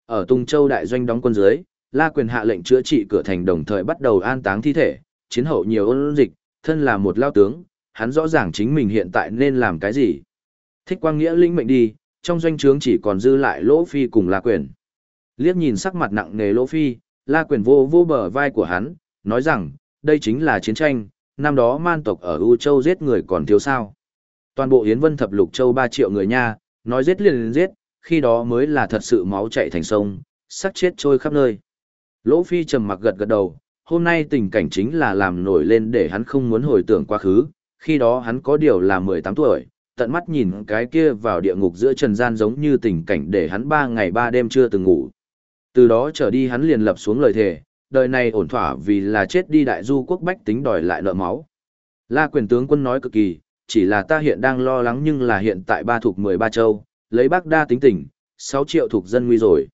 Ở Tùng Châu đại doanh đóng quân dưới, La Quyền hạ lệnh chữa trị cửa thành đồng thời bắt đầu an táng thi thể, chiến hậu nhiều ôn dịch, thân là một lao tướng, hắn rõ ràng chính mình hiện tại nên làm cái gì. Thích quang nghĩa linh mệnh đi, trong doanh trướng chỉ còn dư lại Lỗ Phi cùng La Quyền. Liếc nhìn sắc mặt nặng nề Lỗ Phi, La Quyền vô vô bờ vai của hắn, nói rằng, đây chính là chiến tranh, năm đó man tộc ở U Châu giết người còn thiếu sao. Toàn bộ Yến Vân Thập Lục Châu 3 triệu người nha, nói giết liền giết, khi đó mới là thật sự máu chạy thành sông, sắc chết trôi khắp nơi. Lỗ Phi trầm mặc gật gật đầu, hôm nay tình cảnh chính là làm nổi lên để hắn không muốn hồi tưởng quá khứ, khi đó hắn có điều là 18 tuổi, tận mắt nhìn cái kia vào địa ngục giữa trần gian giống như tình cảnh để hắn ba ngày ba đêm chưa từng ngủ. Từ đó trở đi hắn liền lập xuống lời thề, đời này ổn thỏa vì là chết đi đại du quốc bách tính đòi lại nợ máu. La quyền tướng quân nói cực kỳ, chỉ là ta hiện đang lo lắng nhưng là hiện tại ba thuộc 13 châu, lấy bác đa tính tỉnh 6 triệu thuộc dân nguy rồi.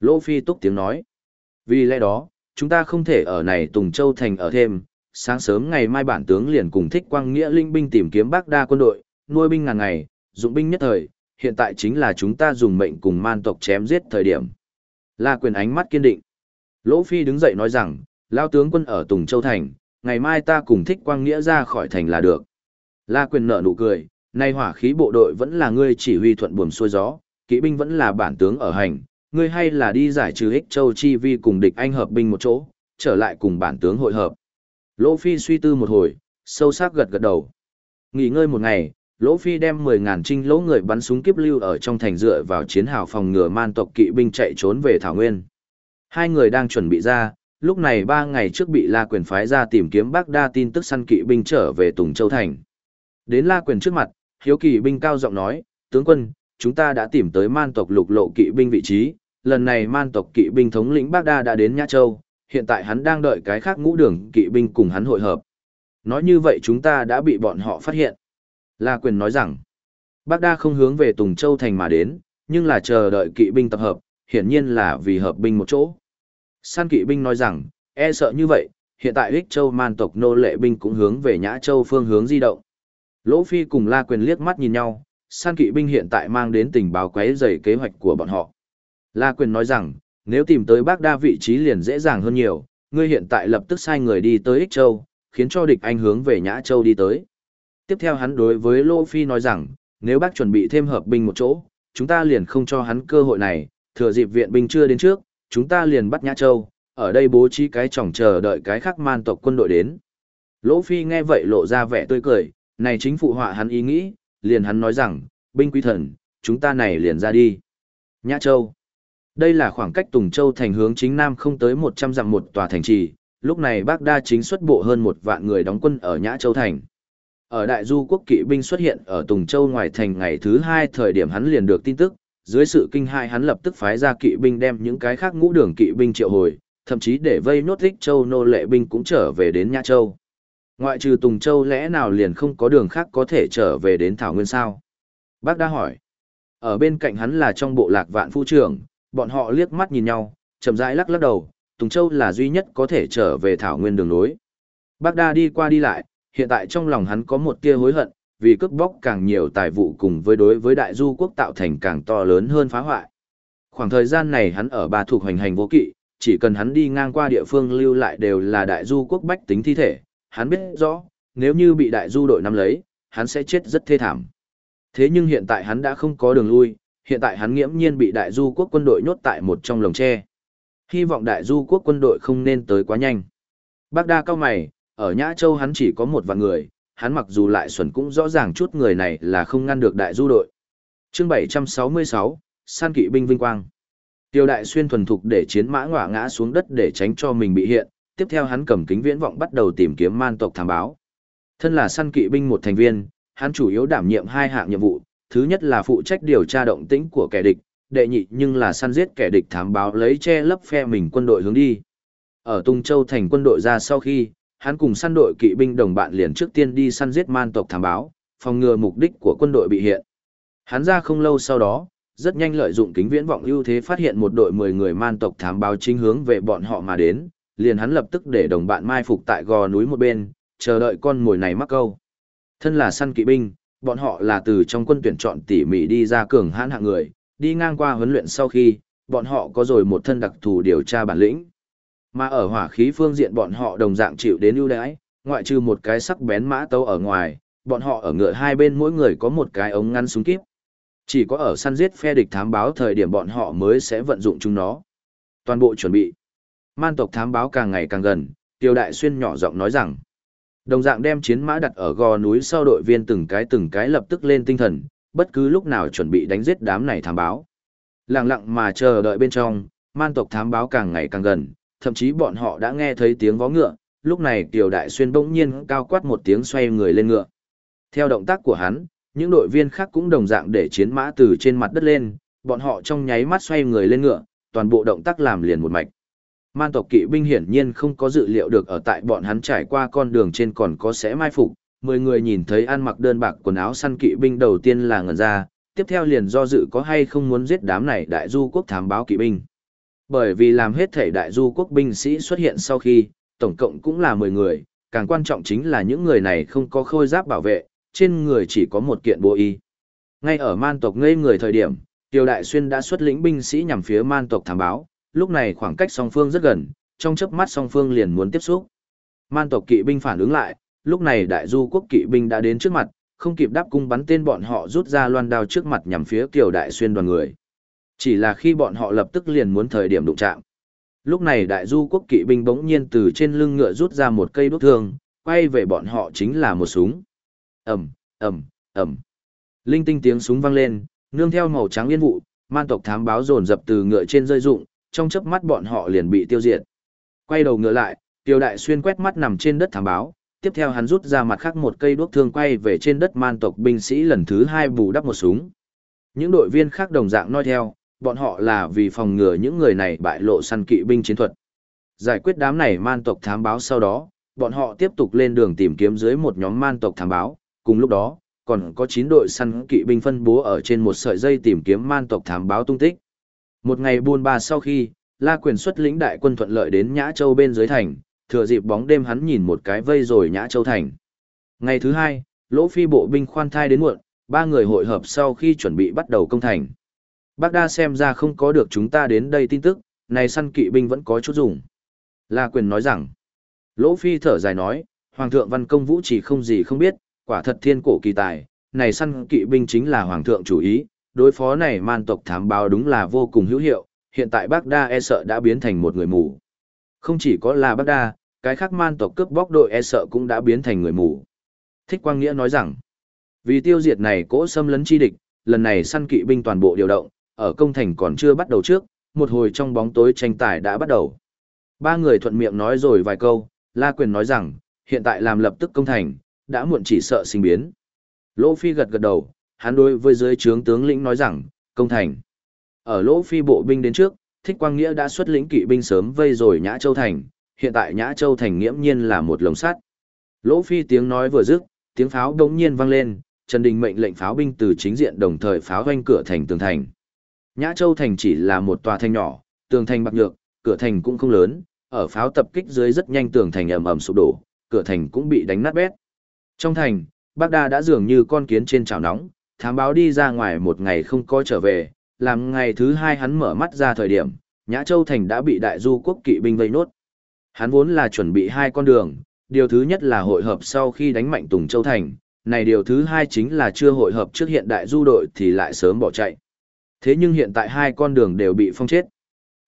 Lỗ Phi túc tiếng nói. Vì lẽ đó, chúng ta không thể ở này Tùng Châu Thành ở thêm, sáng sớm ngày mai bản tướng liền cùng thích quang nghĩa linh binh tìm kiếm bác đa quân đội, nuôi binh ngàn ngày, dụng binh nhất thời, hiện tại chính là chúng ta dùng mệnh cùng man tộc chém giết thời điểm. La quyền ánh mắt kiên định. Lỗ Phi đứng dậy nói rằng, lao tướng quân ở Tùng Châu Thành, ngày mai ta cùng thích quang nghĩa ra khỏi thành là được. La quyền nở nụ cười, nay hỏa khí bộ đội vẫn là ngươi chỉ huy thuận buồm xuôi gió, kỵ binh vẫn là bản tướng ở hành, ngươi hay là đi giải trừ ích châu chi vi cùng địch anh hợp binh một chỗ, trở lại cùng bản tướng hội hợp. Lỗ Phi suy tư một hồi, sâu sắc gật gật đầu. Nghỉ ngơi một ngày, Lỗ Phi đem 10.000 trinh lỗ người bắn súng kiếp lưu ở trong thành dựa vào chiến hào phòng ngừa man tộc kỵ binh chạy trốn về Thảo Nguyên. Hai người đang chuẩn bị ra, lúc này ba ngày trước bị La Quyền phái ra tìm kiếm bác đa tin tức săn kỵ binh trở về Tùng Châu Thành. Đến La Quyền trước mặt, hiếu kỳ binh cao giọng nói, tướng quân, chúng ta đã tìm tới man tộc lục lộ kỵ binh vị trí, lần này man tộc kỵ binh thống lĩnh Bác Đa đã đến Nhã Châu, hiện tại hắn đang đợi cái khác ngũ đường kỵ binh cùng hắn hội hợp. Nói như vậy chúng ta đã bị bọn họ phát hiện. La Quyền nói rằng, Bác Đa không hướng về Tùng Châu thành mà đến, nhưng là chờ đợi kỵ binh tập hợp, hiển nhiên là vì hợp binh một chỗ. San kỵ binh nói rằng, e sợ như vậy, hiện tại Ích Châu man tộc nô lệ binh cũng hướng về Nhã Châu phương hướng di động. Lỗ Phi cùng La Quyền liếc mắt nhìn nhau, san kỵ binh hiện tại mang đến tình báo quấy rầy kế hoạch của bọn họ. La Quyền nói rằng, nếu tìm tới bác đa vị trí liền dễ dàng hơn nhiều, ngươi hiện tại lập tức sai người đi tới Ích Châu, khiến cho địch anh hướng về Nhã Châu đi tới. Tiếp theo hắn đối với Lô Phi nói rằng, nếu bác chuẩn bị thêm hợp binh một chỗ, chúng ta liền không cho hắn cơ hội này, thừa dịp viện binh chưa đến trước, chúng ta liền bắt Nhã Châu, ở đây bố trí cái trỏng chờ đợi cái khác man tộc quân đội đến. Lỗ Phi nghe vậy lộ ra vẻ tươi cười, này chính phụ họa hắn ý nghĩ, liền hắn nói rằng, binh quý thần, chúng ta này liền ra đi. Nhã Châu. Đây là khoảng cách Tùng Châu thành hướng chính nam không tới 100 dặm một tòa thành trì, lúc này Bác Đa chính xuất bộ hơn một vạn người đóng quân ở Nhã Châu thành. Ở Đại Du quốc kỵ binh xuất hiện ở Tùng Châu ngoài thành ngày thứ hai thời điểm hắn liền được tin tức, dưới sự kinh hãi hắn lập tức phái ra kỵ binh đem những cái khác ngũ đường kỵ binh triệu hồi, thậm chí để vây nốt Thích Châu nô lệ binh cũng trở về đến Nhã Châu. Ngoại trừ Tùng Châu lẽ nào liền không có đường khác có thể trở về đến Thảo Nguyên sao? Bác Đa hỏi. Ở bên cạnh hắn là trong bộ lạc vạn phu trưởng, bọn họ liếc mắt nhìn nhau, chậm rãi lắc lắc đầu, Tùng Châu là duy nhất có thể trở về thảo nguyên đường lối. Bác Đa đi qua đi lại, hiện tại trong lòng hắn có một tia hối hận, vì cướp bóc càng nhiều tài vụ cùng với đối với đại du quốc tạo thành càng to lớn hơn phá hoại. Khoảng thời gian này hắn ở ba thuộc hành hành vô kỵ, chỉ cần hắn đi ngang qua địa phương lưu lại đều là đại du quốc bách tính thi thể, hắn biết rõ, nếu như bị đại du đội nắm lấy, hắn sẽ chết rất thê thảm. Thế nhưng hiện tại hắn đã không có đường lui, hiện tại hắn nghiễm nhiên bị đại du quốc quân đội nhốt tại một trong lồng tre. Hy vọng đại du quốc quân đội không nên tới quá nhanh. Bác đa cao mày, ở Nhã Châu hắn chỉ có một vạn người, hắn mặc dù lại xuẩn cũng rõ ràng chút người này là không ngăn được đại du đội. chương 766, San kỵ binh vinh quang. Tiêu đại xuyên thuần thục để chiến mã ngỏa ngã xuống đất để tránh cho mình bị hiện, tiếp theo hắn cầm kính viễn vọng bắt đầu tìm kiếm man tộc thám báo. Thân là săn kỵ binh một thành viên, hắn chủ yếu đảm nhiệm hai hạng nhiệm vụ, thứ nhất là phụ trách điều tra động tĩnh của kẻ địch, đệ nhị nhưng là săn giết kẻ địch thám báo lấy che lấp phe mình quân đội hướng đi. Ở Tung Châu thành quân đội ra sau khi, hắn cùng săn đội kỵ binh đồng bạn liền trước tiên đi săn giết man tộc thám báo, phòng ngừa mục đích của quân đội bị hiện. Hắn ra không lâu sau đó, rất nhanh lợi dụng kính viễn vọng ưu thế phát hiện một đội 10 người man tộc thám báo chính hướng về bọn họ mà đến, liền hắn lập tức để đồng bạn mai phục tại gò núi một bên, chờ đợi con mồi này mắc câu. Thân là săn kỵ binh, bọn họ là từ trong quân tuyển chọn tỉ mỉ đi ra cường hãn hạng người, đi ngang qua huấn luyện sau khi, bọn họ có rồi một thân đặc thù điều tra bản lĩnh. Mà ở hỏa khí phương diện bọn họ đồng dạng chịu đến ưu đãi, ngoại trừ một cái sắc bén mã tấu ở ngoài, bọn họ ở ngựa hai bên mỗi người có một cái ống ngăn súng kíp. Chỉ có ở săn giết phe địch thám báo thời điểm bọn họ mới sẽ vận dụng chúng nó. Toàn bộ chuẩn bị. Man tộc thám báo càng ngày càng gần, Tiêu Đại Xuyên nhỏ giọng nói rằng, đồng dạng đem chiến mã đặt ở gò núi sau đội viên từng cái từng cái lập tức lên tinh thần, bất cứ lúc nào chuẩn bị đánh giết đám này thám báo. Lặng lặng mà chờ đợi bên trong, man tộc thám báo càng ngày càng gần, thậm chí bọn họ đã nghe thấy tiếng vó ngựa, lúc này Kiều Đại Xuyên bỗng nhiên cao quát một tiếng xoay người lên ngựa. Theo động tác của hắn, những đội viên khác cũng đồng dạng để chiến mã từ trên mặt đất lên, bọn họ trong nháy mắt xoay người lên ngựa, toàn bộ động tác làm liền một mạch. Man tộc kỵ binh hiển nhiên không có dự liệu được ở tại bọn hắn trải qua con đường trên còn có sẽ mai phục, mười người nhìn thấy ăn mặc đơn bạc quần áo săn kỵ binh đầu tiên là ngẩn ra, tiếp theo liền do dự có hay không muốn giết đám này đại du quốc thám báo kỵ binh. Bởi vì làm hết thể đại du quốc binh sĩ xuất hiện sau khi, tổng cộng cũng là 10 người, càng quan trọng chính là những người này không có khôi giáp bảo vệ, trên người chỉ có một kiện bộ y. Ngay ở man tộc ngây người thời điểm, Tiêu Đại Xuyên đã xuất lĩnh binh sĩ nhằm phía man tộc thám báo, lúc này khoảng cách song phương rất gần, trong chớp mắt song phương liền muốn tiếp xúc. Man tộc kỵ binh phản ứng lại, lúc này đại du quốc kỵ binh đã đến trước mặt, không kịp đáp cung bắn tên bọn họ rút ra loan đao trước mặt nhằm phía Kiều Đại Xuyên đoàn người. Chỉ là khi bọn họ lập tức liền muốn thời điểm đụng chạm. Lúc này đại du quốc kỵ binh bỗng nhiên từ trên lưng ngựa rút ra một cây đốt thương, quay về bọn họ chính là một súng. Ầm, ầm, ầm. Linh tinh tiếng súng vang lên, nương theo màu trắng liên vụ, man tộc thám báo dồn dập từ ngựa trên rơi rụng, trong chớp mắt bọn họ liền bị tiêu diệt. Quay đầu ngựa lại, Tiêu Đại Xuyên quét mắt nằm trên đất thám báo, tiếp theo hắn rút ra mặt khác một cây đuốc thương quay về trên đất man tộc binh sĩ lần thứ hai bù đắp một súng. Những đội viên khác đồng dạng nói theo, bọn họ là vì phòng ngừa những người này bại lộ săn kỵ binh chiến thuật. Giải quyết đám này man tộc thám báo sau đó, bọn họ tiếp tục lên đường tìm kiếm dưới một nhóm man tộc thám báo, cùng lúc đó, còn có 9 đội săn kỵ binh phân bố ở trên một sợi dây tìm kiếm man tộc thám báo tung tích. Một ngày buôn ba sau khi, La Quyền xuất lĩnh đại quân thuận lợi đến Nhã Châu bên dưới thành, thừa dịp bóng đêm hắn nhìn một cái vây rồi Nhã Châu thành. Ngày thứ hai, Lỗ Phi bộ binh khoan thai đến muộn, ba người hội hợp sau khi chuẩn bị bắt đầu công thành. Bác đa xem ra không có được chúng ta đến đây tin tức, này săn kỵ binh vẫn có chút dùng. La Quyền nói rằng, Lỗ Phi thở dài nói, Hoàng thượng văn công vũ chỉ không gì không biết, quả thật thiên cổ kỳ tài, này săn kỵ binh chính là Hoàng thượng chủ ý, đối phó này man tộc thám báo đúng là vô cùng hữu hiệu, hiện tại bác đa e sợ đã biến thành một người mù. Không chỉ có là bác đa, cái khác man tộc cướp bóc đội e sợ cũng đã biến thành người mù. Thích Quang Nghĩa nói rằng, vì tiêu diệt này cỗ xâm lấn chi địch, lần này săn kỵ binh toàn bộ điều động, ở công thành còn chưa bắt đầu trước, một hồi trong bóng tối tranh tài đã bắt đầu. Ba người thuận miệng nói rồi vài câu, La Quyền nói rằng, hiện tại làm lập tức công thành, đã muộn chỉ sợ sinh biến. Lỗ Phi gật gật đầu, hắn đối với dưới trướng tướng lĩnh nói rằng, công thành. Ở Lỗ Phi bộ binh đến trước, Thích Quang Nghĩa đã xuất lĩnh kỵ binh sớm vây rồi Nhã Châu Thành, hiện tại Nhã Châu Thành nghiễm nhiên là một lồng sắt. Lỗ Phi tiếng nói vừa dứt, tiếng pháo đống nhiên vang lên, Trần Đình mệnh lệnh pháo binh từ chính diện đồng thời pháo doanh cửa thành tường thành. Nhã Châu thành chỉ là một tòa thành nhỏ, tường thành bạc nhược, cửa thành cũng không lớn, ở pháo tập kích dưới rất nhanh tường thành ầm ầm sụp đổ, cửa thành cũng bị đánh nát bét. Trong thành, Bác Đa đã dường như con kiến trên chảo nóng, thám báo đi ra ngoài một ngày không có trở về, làm ngày thứ hai hắn mở mắt ra thời điểm, Nhã Châu thành đã bị đại du quốc kỵ binh vây nốt. Hắn vốn là chuẩn bị hai con đường, điều thứ nhất là hội hợp sau khi đánh mạnh Tùng Châu thành, này điều thứ hai chính là chưa hội hợp trước hiện đại du đội thì lại sớm bỏ chạy. Thế nhưng hiện tại hai con đường đều bị phong chết.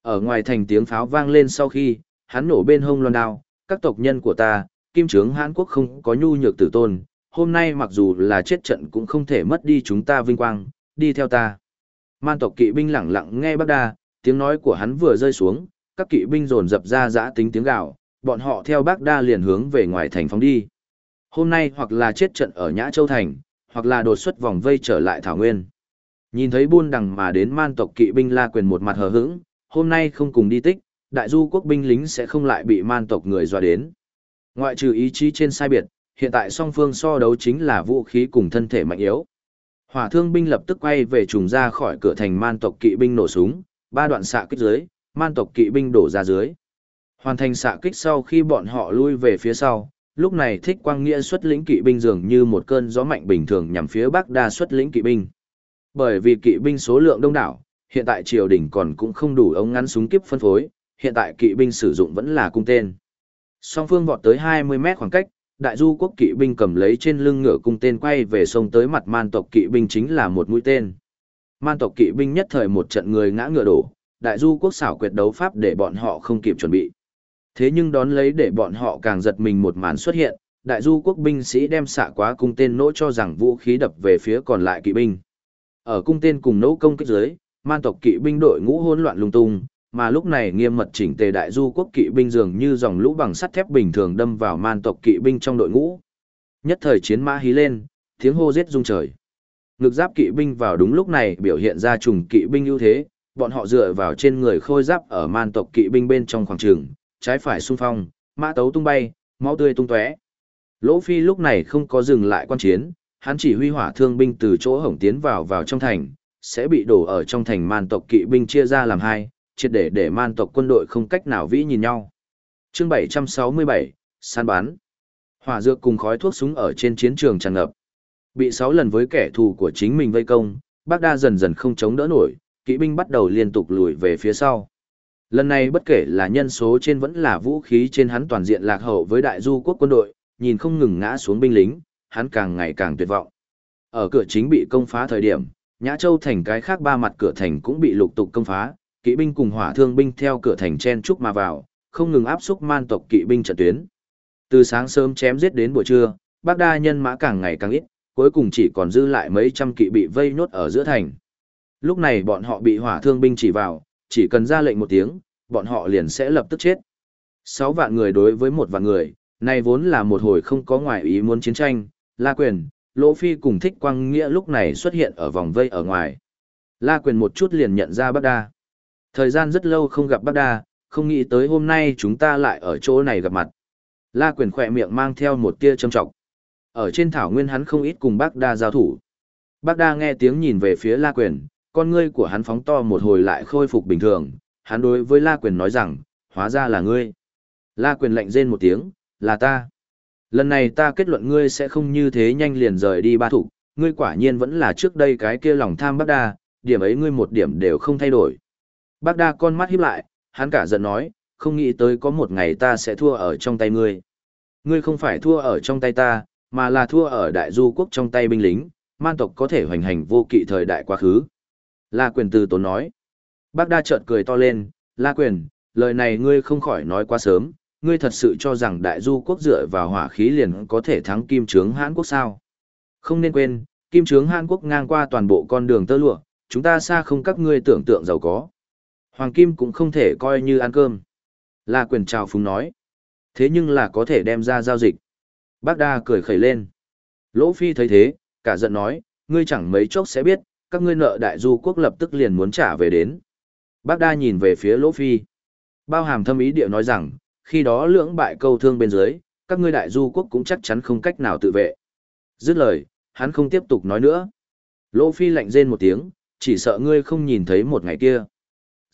Ở ngoài thành tiếng pháo vang lên sau khi, hắn nổ bên hông loan đao, các tộc nhân của ta, kim trướng Hán Quốc không có nhu nhược tử tôn, hôm nay mặc dù là chết trận cũng không thể mất đi chúng ta vinh quang, đi theo ta. Man tộc kỵ binh lặng lặng nghe bác đa, tiếng nói của hắn vừa rơi xuống, các kỵ binh dồn dập ra giã tính tiếng gào, bọn họ theo bác đa liền hướng về ngoài thành phóng đi. Hôm nay hoặc là chết trận ở Nhã Châu Thành, hoặc là đột xuất vòng vây trở lại Thảo Nguyên. Nhìn thấy buôn đằng mà đến man tộc kỵ binh la quyền một mặt hờ hững, hôm nay không cùng đi tích, đại du quốc binh lính sẽ không lại bị man tộc người dọa đến. Ngoại trừ ý chí trên sai biệt, hiện tại song phương so đấu chính là vũ khí cùng thân thể mạnh yếu. Hỏa thương binh lập tức quay về trùng ra khỏi cửa thành man tộc kỵ binh nổ súng, ba đoạn xạ kích dưới, man tộc kỵ binh đổ ra dưới. Hoàn thành xạ kích sau khi bọn họ lui về phía sau, lúc này thích quang nghĩa xuất lĩnh kỵ binh dường như một cơn gió mạnh bình thường nhằm phía bắc đa xuất lĩnh kỵ binh. Bởi vì kỵ binh số lượng đông đảo, hiện tại triều đình còn cũng không đủ ống ngắn súng kiếp phân phối, hiện tại kỵ binh sử dụng vẫn là cung tên. Song phương vọt tới 20 mét khoảng cách, đại du quốc kỵ binh cầm lấy trên lưng ngựa cung tên quay về sông tới mặt man tộc kỵ binh chính là một mũi tên. Man tộc kỵ binh nhất thời một trận người ngã ngựa đổ, đại du quốc xảo quyệt đấu pháp để bọn họ không kịp chuẩn bị. Thế nhưng đón lấy để bọn họ càng giật mình một màn xuất hiện, đại du quốc binh sĩ đem xạ quá cung tên nỗ cho rằng vũ khí đập về phía còn lại kỵ binh. Ở cung tên cùng nỗ công kích dưới, man tộc kỵ binh đội ngũ hỗn loạn lung tung, mà lúc này nghiêm mật chỉnh tề đại du quốc kỵ binh dường như dòng lũ bằng sắt thép bình thường đâm vào man tộc kỵ binh trong đội ngũ. Nhất thời chiến mã hí lên, tiếng hô giết rung trời. Ngực giáp kỵ binh vào đúng lúc này biểu hiện ra trùng kỵ binh ưu thế, bọn họ dựa vào trên người khôi giáp ở man tộc kỵ binh bên trong khoảng trường, trái phải xung phong, mã tấu tung bay, máu tươi tung tóe. Lỗ Phi lúc này không có dừng lại quan chiến, hắn chỉ huy hỏa thương binh từ chỗ hổng tiến vào vào trong thành, sẽ bị đổ ở trong thành man tộc kỵ binh chia ra làm hai, triệt để để man tộc quân đội không cách nào vĩ nhìn nhau. Chương 767, săn bắn. Hỏa dược cùng khói thuốc súng ở trên chiến trường tràn ngập. Bị 6 lần với kẻ thù của chính mình vây công, Bác Đa dần dần không chống đỡ nổi, kỵ binh bắt đầu liên tục lùi về phía sau. Lần này bất kể là nhân số trên vẫn là vũ khí trên hắn toàn diện lạc hậu với đại du quốc quân đội, nhìn không ngừng ngã xuống binh lính, hắn càng ngày càng tuyệt vọng. Ở cửa chính bị công phá thời điểm, Nhã Châu thành cái khác ba mặt cửa thành cũng bị lục tục công phá, kỵ binh cùng hỏa thương binh theo cửa thành chen trúc mà vào, không ngừng áp xúc man tộc kỵ binh trận tuyến. Từ sáng sớm chém giết đến buổi trưa, Bác Đa nhân mã càng ngày càng ít, cuối cùng chỉ còn dư lại mấy trăm kỵ bị vây nốt ở giữa thành. Lúc này bọn họ bị hỏa thương binh chỉ vào, chỉ cần ra lệnh một tiếng, bọn họ liền sẽ lập tức chết. Sáu vạn người đối với một vạn người, này vốn là một hồi không có ngoại ý muốn chiến tranh, La Quyền, Lỗ Phi cùng Thích Quang Nghĩa lúc này xuất hiện ở vòng vây ở ngoài. La Quyền một chút liền nhận ra Bác Đa. Thời gian rất lâu không gặp Bác Đa, không nghĩ tới hôm nay chúng ta lại ở chỗ này gặp mặt. La Quyền khỏe miệng mang theo một tia châm trọng. Ở trên thảo nguyên hắn không ít cùng Bác Đa giao thủ. Bác Đa nghe tiếng nhìn về phía La Quyền, con ngươi của hắn phóng to một hồi lại khôi phục bình thường, hắn đối với La Quyền nói rằng, hóa ra là ngươi. La Quyền lạnh rên một tiếng, là ta. Lần này ta kết luận ngươi sẽ không như thế nhanh liền rời đi ba thủ, ngươi quả nhiên vẫn là trước đây cái kia lòng tham bác đa, điểm ấy ngươi một điểm đều không thay đổi. Bác đa con mắt híp lại, hắn cả giận nói, không nghĩ tới có một ngày ta sẽ thua ở trong tay ngươi. Ngươi không phải thua ở trong tay ta, mà là thua ở đại du quốc trong tay binh lính, man tộc có thể hoành hành vô kỵ thời đại quá khứ. La quyền từ tốn nói. Bác đa chợt cười to lên, La quyền, lời này ngươi không khỏi nói quá sớm, ngươi thật sự cho rằng đại du quốc dựa vào hỏa khí liền có thể thắng kim trướng Hán quốc sao? Không nên quên, kim trướng Hàn quốc ngang qua toàn bộ con đường tơ lụa, chúng ta xa không các ngươi tưởng tượng giàu có. Hoàng kim cũng không thể coi như ăn cơm. La quyền trào phúng nói. Thế nhưng là có thể đem ra giao dịch. Bác đa cười khẩy lên. Lỗ phi thấy thế, cả giận nói, ngươi chẳng mấy chốc sẽ biết, các ngươi nợ đại du quốc lập tức liền muốn trả về đến. Bác đa nhìn về phía lỗ phi. Bao hàm thâm ý địa nói rằng, khi đó lưỡng bại câu thương bên dưới, các ngươi đại du quốc cũng chắc chắn không cách nào tự vệ. Dứt lời, hắn không tiếp tục nói nữa. Lỗ Phi lạnh rên một tiếng, chỉ sợ ngươi không nhìn thấy một ngày kia.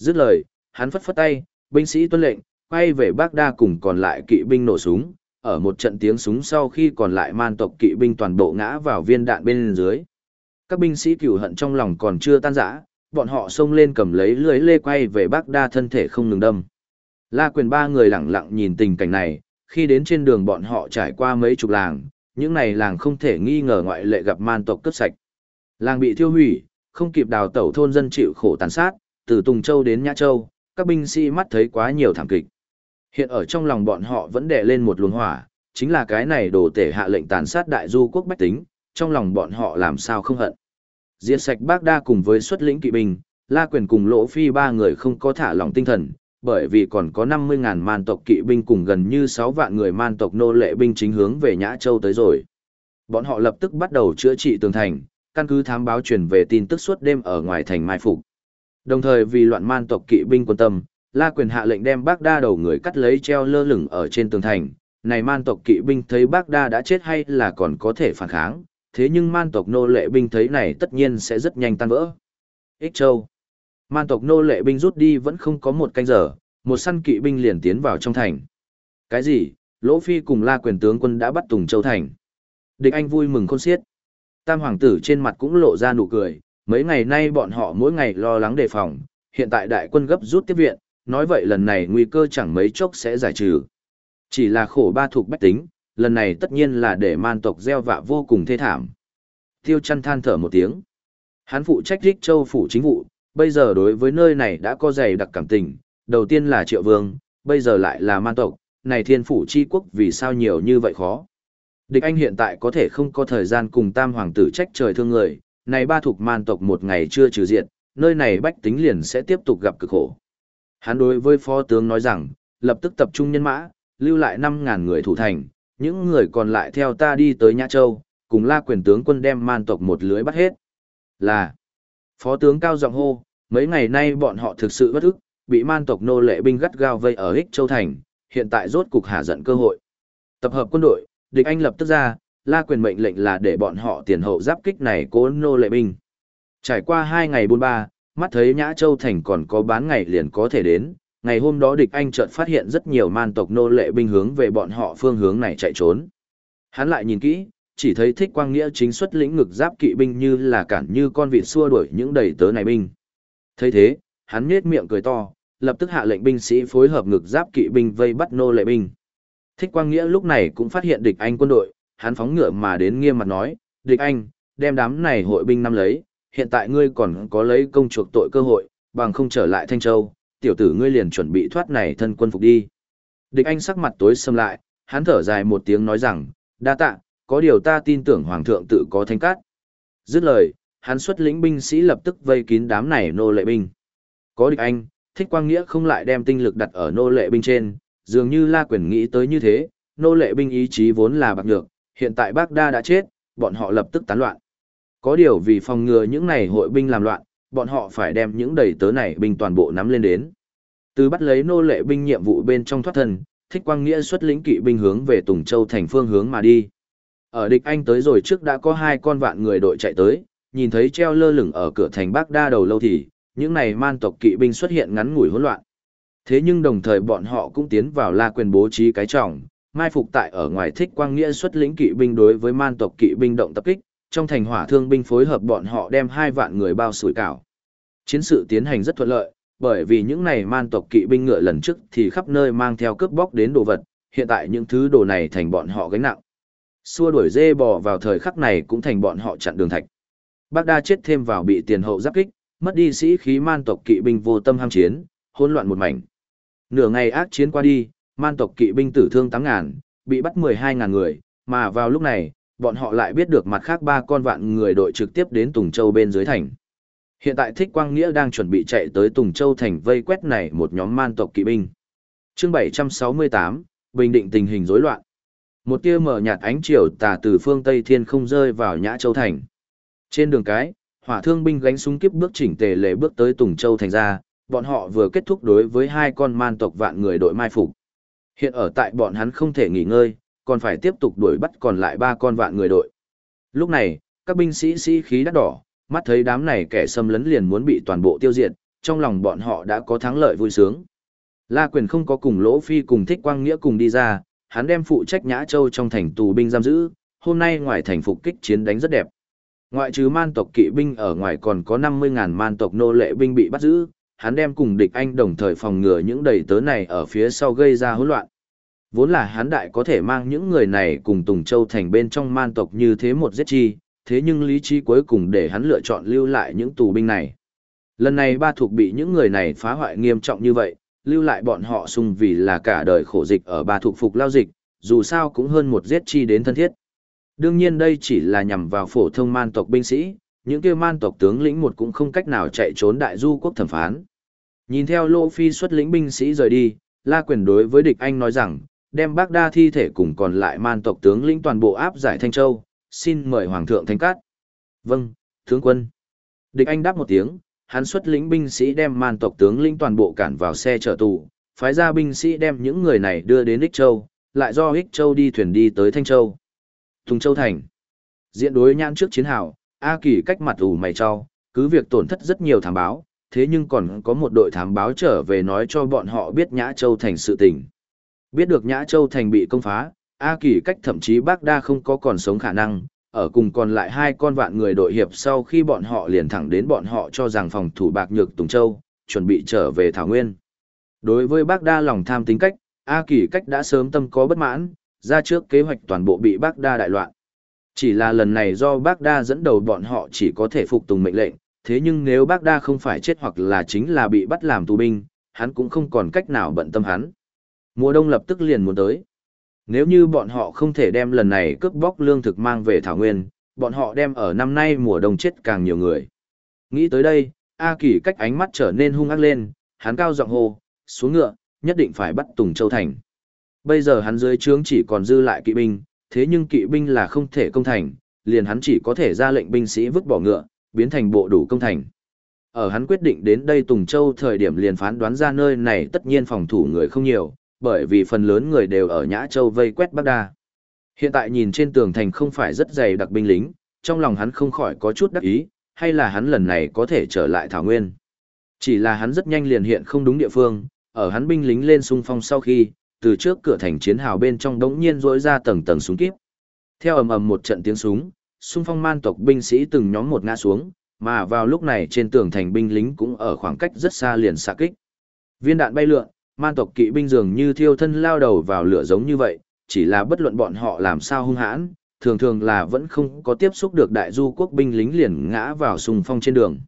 Dứt lời, hắn phất phất tay, binh sĩ tuân lệnh, quay về Bác Đa cùng còn lại kỵ binh nổ súng, ở một trận tiếng súng sau khi còn lại man tộc kỵ binh toàn bộ ngã vào viên đạn bên dưới. Các binh sĩ cửu hận trong lòng còn chưa tan rã, bọn họ xông lên cầm lấy lưới lê quay về Bác Đa thân thể không ngừng đâm. La quyền ba người lặng lặng nhìn tình cảnh này, khi đến trên đường bọn họ trải qua mấy chục làng, những này làng không thể nghi ngờ ngoại lệ gặp man tộc cướp sạch. Làng bị thiêu hủy, không kịp đào tẩu thôn dân chịu khổ tàn sát, từ Tùng Châu đến Nhã Châu, các binh sĩ mắt thấy quá nhiều thảm kịch. Hiện ở trong lòng bọn họ vẫn đè lên một luồng hỏa, chính là cái này đồ tể hạ lệnh tàn sát đại du quốc bách tính, trong lòng bọn họ làm sao không hận. Diệt sạch bác đa cùng với xuất lĩnh kỵ binh, La Quyền cùng Lỗ Phi ba người không có thả lòng tinh thần, bởi vì còn có 50.000 man tộc kỵ binh cùng gần như 6 vạn người man tộc nô lệ binh chính hướng về Nhã Châu tới rồi. Bọn họ lập tức bắt đầu chữa trị tường thành, căn cứ thám báo truyền về tin tức suốt đêm ở ngoài thành mai phục. Đồng thời vì loạn man tộc kỵ binh quân tâm, La Quyền hạ lệnh đem Bác Đa đầu người cắt lấy treo lơ lửng ở trên tường thành. Này man tộc kỵ binh thấy Bác Đa đã chết hay là còn có thể phản kháng, thế nhưng man tộc nô lệ binh thấy này tất nhiên sẽ rất nhanh tan vỡ. Ích Châu Man tộc nô lệ binh rút đi vẫn không có một canh giờ, một săn kỵ binh liền tiến vào trong thành. Cái gì? Lỗ Phi cùng La Quyền tướng quân đã bắt Tùng Châu thành. Địch Anh vui mừng khôn xiết. Tam hoàng tử trên mặt cũng lộ ra nụ cười, mấy ngày nay bọn họ mỗi ngày lo lắng đề phòng, hiện tại đại quân gấp rút tiếp viện, nói vậy lần này nguy cơ chẳng mấy chốc sẽ giải trừ. Chỉ là khổ ba thuộc bách tính, lần này tất nhiên là để man tộc gieo vạ vô cùng thê thảm. Tiêu chăn than thở một tiếng. Hắn phụ trách Rích Châu phủ chính vụ, bây giờ đối với nơi này đã có dày đặc cảm tình, đầu tiên là triệu vương, bây giờ lại là man tộc, này thiên phủ chi quốc vì sao nhiều như vậy khó. Địch anh hiện tại có thể không có thời gian cùng tam hoàng tử trách trời thương người, này ba thuộc man tộc một ngày chưa trừ diệt, nơi này bách tính liền sẽ tiếp tục gặp cực khổ. Hắn đối với phó tướng nói rằng, lập tức tập trung nhân mã, lưu lại 5.000 người thủ thành, những người còn lại theo ta đi tới Nhã Châu, cùng la quyền tướng quân đem man tộc một lưới bắt hết. Là, phó tướng cao giọng hô, mấy ngày nay bọn họ thực sự bất ức, bị man tộc nô lệ binh gắt gao vây ở Hích Châu Thành, hiện tại rốt cục hạ giận cơ hội. Tập hợp quân đội, địch anh lập tức ra, la quyền mệnh lệnh là để bọn họ tiền hậu giáp kích này cố nô lệ binh. Trải qua hai ngày buôn ba, mắt thấy Nhã Châu Thành còn có bán ngày liền có thể đến, ngày hôm đó địch anh chợt phát hiện rất nhiều man tộc nô lệ binh hướng về bọn họ phương hướng này chạy trốn. Hắn lại nhìn kỹ, chỉ thấy thích quang nghĩa chính xuất lĩnh ngực giáp kỵ binh như là cản như con vịt xua đuổi những đầy tớ này binh. thấy thế, hắn nhếch miệng cười to, lập tức hạ lệnh binh sĩ phối hợp ngực giáp kỵ binh vây bắt nô lệ binh. Thích quang nghĩa lúc này cũng phát hiện địch anh quân đội, hắn phóng ngựa mà đến nghiêm mặt nói, địch anh, đem đám này hội binh năm lấy, hiện tại ngươi còn có lấy công chuộc tội cơ hội, bằng không trở lại Thanh Châu, tiểu tử ngươi liền chuẩn bị thoát này thân quân phục đi. Địch anh sắc mặt tối xâm lại, hắn thở dài một tiếng nói rằng, đa tạ, có điều ta tin tưởng hoàng thượng tự có thanh cát. Dứt lời, hắn xuất lĩnh binh sĩ lập tức vây kín đám này nô lệ binh. Có địch anh, thích quang nghĩa không lại đem tinh lực đặt ở nô lệ binh trên, dường như la quyền nghĩ tới như thế, nô lệ binh ý chí vốn là bạc nhược, hiện tại bác đa đã chết, bọn họ lập tức tán loạn. Có điều vì phòng ngừa những này hội binh làm loạn, bọn họ phải đem những đầy tớ này binh toàn bộ nắm lên đến. Từ bắt lấy nô lệ binh nhiệm vụ bên trong thoát thân, thích quang nghĩa xuất lĩnh kỵ binh hướng về Tùng Châu thành phương hướng mà đi. Ở địch anh tới rồi trước đã có hai con vạn người đội chạy tới, nhìn thấy treo lơ lửng ở cửa thành Bác Đa đầu lâu thì, những này man tộc kỵ binh xuất hiện ngắn ngủi hỗn loạn. Thế nhưng đồng thời bọn họ cũng tiến vào la quyền bố trí cái trọng, mai phục tại ở ngoài thích quang nghĩa xuất lĩnh kỵ binh đối với man tộc kỵ binh động tập kích, trong thành hỏa thương binh phối hợp bọn họ đem hai vạn người bao sủi cảo. Chiến sự tiến hành rất thuận lợi, bởi vì những này man tộc kỵ binh ngựa lần trước thì khắp nơi mang theo cướp bóc đến đồ vật, hiện tại những thứ đồ này thành bọn họ gánh nặng. Xua đuổi dê bò vào thời khắc này cũng thành bọn họ chặn đường thạch. Bác đa chết thêm vào bị tiền hậu giáp kích, mất đi sĩ khí man tộc kỵ binh vô tâm ham chiến, hỗn loạn một mảnh. Nửa ngày ác chiến qua đi, man tộc kỵ binh tử thương 8.000, bị bắt 12.000 người, mà vào lúc này, bọn họ lại biết được mặt khác ba con vạn người đội trực tiếp đến Tùng Châu bên dưới thành. Hiện tại Thích Quang Nghĩa đang chuẩn bị chạy tới Tùng Châu thành vây quét này một nhóm man tộc kỵ binh. Chương 768, bình định tình hình rối loạn. Một tia mở nhạt ánh chiều tà từ phương Tây Thiên không rơi vào Nhã Châu thành. Trên đường cái, hỏa thương binh gánh súng kiếp bước chỉnh tề lệ bước tới Tùng Châu thành ra, bọn họ vừa kết thúc đối với hai con man tộc vạn người đội mai phục. Hiện ở tại bọn hắn không thể nghỉ ngơi, còn phải tiếp tục đuổi bắt còn lại ba con vạn người đội. Lúc này, các binh sĩ sĩ khí đắt đỏ, mắt thấy đám này kẻ xâm lấn liền muốn bị toàn bộ tiêu diệt, trong lòng bọn họ đã có thắng lợi vui sướng. La Quyền không có cùng Lỗ Phi cùng Thích Quang Nghĩa cùng đi ra, hắn đem phụ trách Nhã Châu trong thành tù binh giam giữ, hôm nay ngoài thành phục kích chiến đánh rất đẹp. Ngoại trừ man tộc kỵ binh ở ngoài còn có 50.000 man tộc nô lệ binh bị bắt giữ, hắn đem cùng địch anh đồng thời phòng ngừa những đầy tớ này ở phía sau gây ra hỗn loạn. Vốn là hắn đại có thể mang những người này cùng Tùng Châu thành bên trong man tộc như thế một giết chi, thế nhưng lý trí cuối cùng để hắn lựa chọn lưu lại những tù binh này. Lần này ba thuộc bị những người này phá hoại nghiêm trọng như vậy, lưu lại bọn họ sung vì là cả đời khổ dịch ở ba thuộc phục lao dịch, dù sao cũng hơn một giết chi đến thân thiết. Đương nhiên đây chỉ là nhằm vào phổ thông man tộc binh sĩ, những kia man tộc tướng lĩnh một cũng không cách nào chạy trốn đại du quốc thẩm phán. Nhìn theo Lô Phi xuất lĩnh binh sĩ rời đi, La Quyền đối với địch anh nói rằng, đem bác đa thi thể cùng còn lại man tộc tướng lĩnh toàn bộ áp giải Thanh Châu, xin mời Hoàng thượng Thanh Cát. Vâng, tướng quân. Địch anh đáp một tiếng, hắn xuất lĩnh binh sĩ đem man tộc tướng lĩnh toàn bộ cản vào xe chở tù, phái ra binh sĩ đem những người này đưa đến Ích Châu, lại do Ích Châu đi thuyền đi tới Thanh Châu. Thùng Châu Thành. Diện đối nhãn trước chiến hào, A Kỳ cách mặt ủ mày cho, cứ việc tổn thất rất nhiều thám báo, thế nhưng còn có một đội thám báo trở về nói cho bọn họ biết Nhã Châu Thành sự tình. Biết được Nhã Châu Thành bị công phá, A Kỳ cách thậm chí bác đa không có còn sống khả năng, ở cùng còn lại hai con vạn người đội hiệp sau khi bọn họ liền thẳng đến bọn họ cho rằng phòng thủ bạc nhược Tùng Châu, chuẩn bị trở về Thảo Nguyên. Đối với bác đa lòng tham tính cách, A Kỳ cách đã sớm tâm có bất mãn, ra trước kế hoạch toàn bộ bị bác đa đại loạn. Chỉ là lần này do bác đa dẫn đầu bọn họ chỉ có thể phục tùng mệnh lệnh, thế nhưng nếu bác đa không phải chết hoặc là chính là bị bắt làm tù binh, hắn cũng không còn cách nào bận tâm hắn. Mùa đông lập tức liền muốn tới. Nếu như bọn họ không thể đem lần này cướp bóc lương thực mang về Thảo Nguyên, bọn họ đem ở năm nay mùa đông chết càng nhiều người. Nghĩ tới đây, A Kỳ cách ánh mắt trở nên hung ác lên, hắn cao giọng hô, xuống ngựa, nhất định phải bắt Tùng Châu Thành. Bây giờ hắn dưới trướng chỉ còn dư lại kỵ binh, thế nhưng kỵ binh là không thể công thành, liền hắn chỉ có thể ra lệnh binh sĩ vứt bỏ ngựa, biến thành bộ đủ công thành. Ở hắn quyết định đến đây Tùng Châu thời điểm liền phán đoán ra nơi này tất nhiên phòng thủ người không nhiều, bởi vì phần lớn người đều ở Nhã Châu vây quét Bắc Đa. Hiện tại nhìn trên tường thành không phải rất dày đặc binh lính, trong lòng hắn không khỏi có chút đắc ý, hay là hắn lần này có thể trở lại Thảo Nguyên. Chỉ là hắn rất nhanh liền hiện không đúng địa phương, ở hắn binh lính lên xung phong sau khi, từ trước cửa thành chiến hào bên trong đống nhiên rỗi ra tầng tầng súng kíp. Theo ầm ầm một trận tiếng súng, xung phong man tộc binh sĩ từng nhóm một ngã xuống, mà vào lúc này trên tường thành binh lính cũng ở khoảng cách rất xa liền xạ kích. Viên đạn bay lượn, man tộc kỵ binh dường như thiêu thân lao đầu vào lửa giống như vậy, chỉ là bất luận bọn họ làm sao hung hãn, thường thường là vẫn không có tiếp xúc được đại du quốc binh lính liền ngã vào sùng phong trên đường.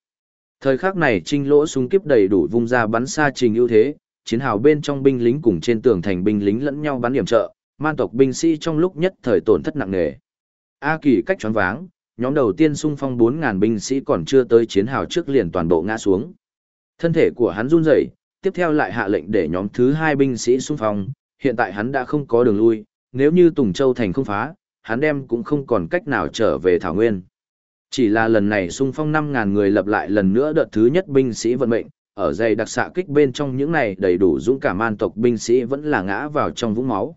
Thời khắc này trinh lỗ súng kiếp đầy đủ vung ra bắn xa trình ưu thế, chiến hào bên trong binh lính cùng trên tường thành binh lính lẫn nhau bắn điểm trợ, man tộc binh sĩ trong lúc nhất thời tổn thất nặng nề. A Kỳ cách choáng váng, nhóm đầu tiên xung phong 4000 binh sĩ còn chưa tới chiến hào trước liền toàn bộ ngã xuống. Thân thể của hắn run rẩy, tiếp theo lại hạ lệnh để nhóm thứ hai binh sĩ xung phong, hiện tại hắn đã không có đường lui, nếu như Tùng Châu thành không phá, hắn đem cũng không còn cách nào trở về Thảo Nguyên. Chỉ là lần này xung phong 5000 người lập lại lần nữa đợt thứ nhất binh sĩ vận mệnh, ở dày đặc xạ kích bên trong những này đầy đủ dũng cảm man tộc binh sĩ vẫn là ngã vào trong vũng máu.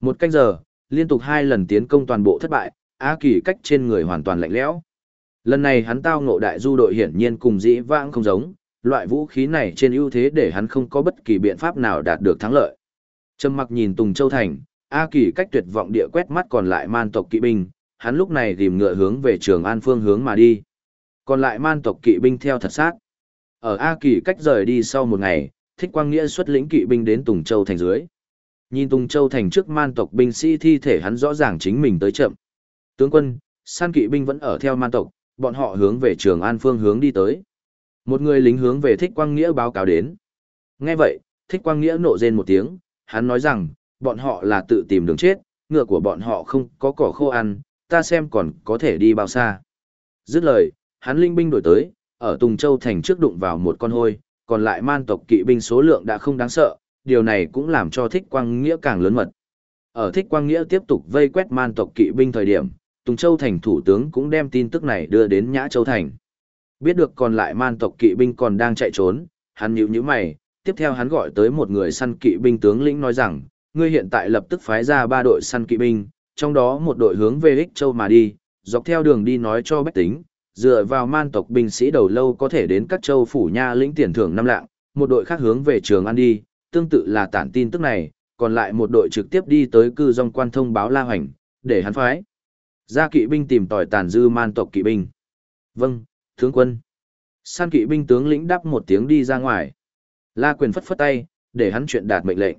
Một canh giờ, liên tục hai lần tiến công toàn bộ thất bại, A Kỳ cách trên người hoàn toàn lạnh lẽo. Lần này hắn tao ngộ đại du đội hiển nhiên cùng dĩ vãng không giống, loại vũ khí này trên ưu thế để hắn không có bất kỳ biện pháp nào đạt được thắng lợi. Trầm mặc nhìn Tùng Châu Thành, A Kỳ cách tuyệt vọng địa quét mắt còn lại man tộc kỵ binh, hắn lúc này tìm ngựa hướng về trường an phương hướng mà đi. Còn lại man tộc kỵ binh theo thật sát. Ở A Kỳ cách rời đi sau một ngày, Thích Quang Nghĩa xuất lĩnh kỵ binh đến Tùng Châu thành dưới. Nhìn Tùng Châu thành trước man tộc binh sĩ thi thể hắn rõ ràng chính mình tới chậm. Tướng quân, san kỵ binh vẫn ở theo man tộc, bọn họ hướng về Trường An phương hướng đi tới. Một người lính hướng về Thích Quang Nghĩa báo cáo đến. Nghe vậy, Thích Quang Nghĩa nộ rên một tiếng, hắn nói rằng, bọn họ là tự tìm đường chết, ngựa của bọn họ không có cỏ khô ăn, ta xem còn có thể đi bao xa. Dứt lời, hắn linh binh đổi tới, ở Tùng Châu thành trước đụng vào một con hôi, còn lại man tộc kỵ binh số lượng đã không đáng sợ, điều này cũng làm cho Thích Quang Nghĩa càng lớn mật. Ở Thích Quang Nghĩa tiếp tục vây quét man tộc kỵ binh thời điểm, Tùng Châu thành thủ tướng cũng đem tin tức này đưa đến Nhã Châu thành. Biết được còn lại man tộc kỵ binh còn đang chạy trốn, hắn nhíu nhíu mày, tiếp theo hắn gọi tới một người săn kỵ binh tướng lĩnh nói rằng, ngươi hiện tại lập tức phái ra ba đội săn kỵ binh, trong đó một đội hướng về Ích Châu mà đi, dọc theo đường đi nói cho bách tính, dựa vào man tộc binh sĩ đầu lâu có thể đến các châu phủ nha lĩnh tiền thưởng năm lạng, một đội khác hướng về trường an đi, tương tự là tản tin tức này, còn lại một đội trực tiếp đi tới cư dòng quan thông báo La Hoành, để hắn phái. Ra kỵ binh tìm tỏi tàn dư man tộc kỵ binh. Vâng, tướng quân. San kỵ binh tướng lĩnh đáp một tiếng đi ra ngoài. La quyền phất phất tay, để hắn chuyện đạt mệnh lệnh.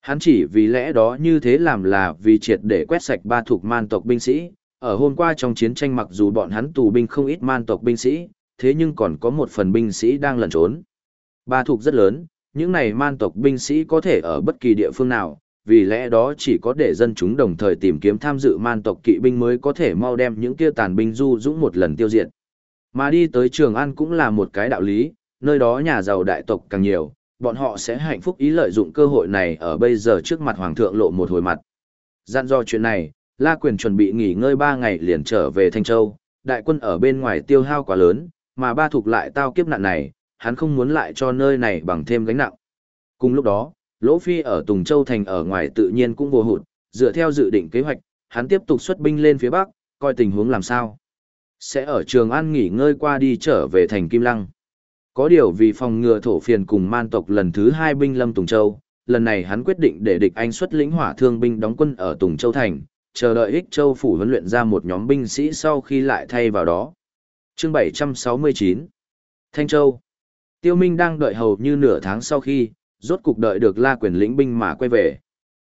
Hắn chỉ vì lẽ đó như thế làm là vì triệt để quét sạch ba thuộc man tộc binh sĩ. Ở hôm qua trong chiến tranh mặc dù bọn hắn tù binh không ít man tộc binh sĩ, thế nhưng còn có một phần binh sĩ đang lẩn trốn. Ba thuộc rất lớn, những này man tộc binh sĩ có thể ở bất kỳ địa phương nào, vì lẽ đó chỉ có để dân chúng đồng thời tìm kiếm tham dự man tộc kỵ binh mới có thể mau đem những kia tàn binh du dũng một lần tiêu diệt. Mà đi tới Trường An cũng là một cái đạo lý, nơi đó nhà giàu đại tộc càng nhiều, bọn họ sẽ hạnh phúc ý lợi dụng cơ hội này ở bây giờ trước mặt Hoàng thượng lộ một hồi mặt. Dặn do chuyện này, La Quyền chuẩn bị nghỉ ngơi 3 ngày liền trở về Thanh Châu, đại quân ở bên ngoài tiêu hao quá lớn, mà ba thuộc lại tao kiếp nạn này, hắn không muốn lại cho nơi này bằng thêm gánh nặng. Cùng lúc đó, Lỗ Phi ở Tùng Châu Thành ở ngoài tự nhiên cũng vô hụt, dựa theo dự định kế hoạch, hắn tiếp tục xuất binh lên phía Bắc, coi tình huống làm sao. Sẽ ở Trường An nghỉ ngơi qua đi trở về thành Kim Lăng. Có điều vì phòng ngừa thổ phiền cùng man tộc lần thứ hai binh lâm Tùng Châu, lần này hắn quyết định để địch anh xuất lĩnh hỏa thương binh đóng quân ở Tùng Châu Thành, chờ đợi Ích Châu phủ huấn luyện ra một nhóm binh sĩ sau khi lại thay vào đó. Chương 769 Thanh Châu Tiêu Minh đang đợi hầu như nửa tháng sau khi, rốt cục đợi được la quyền lĩnh binh mà quay về.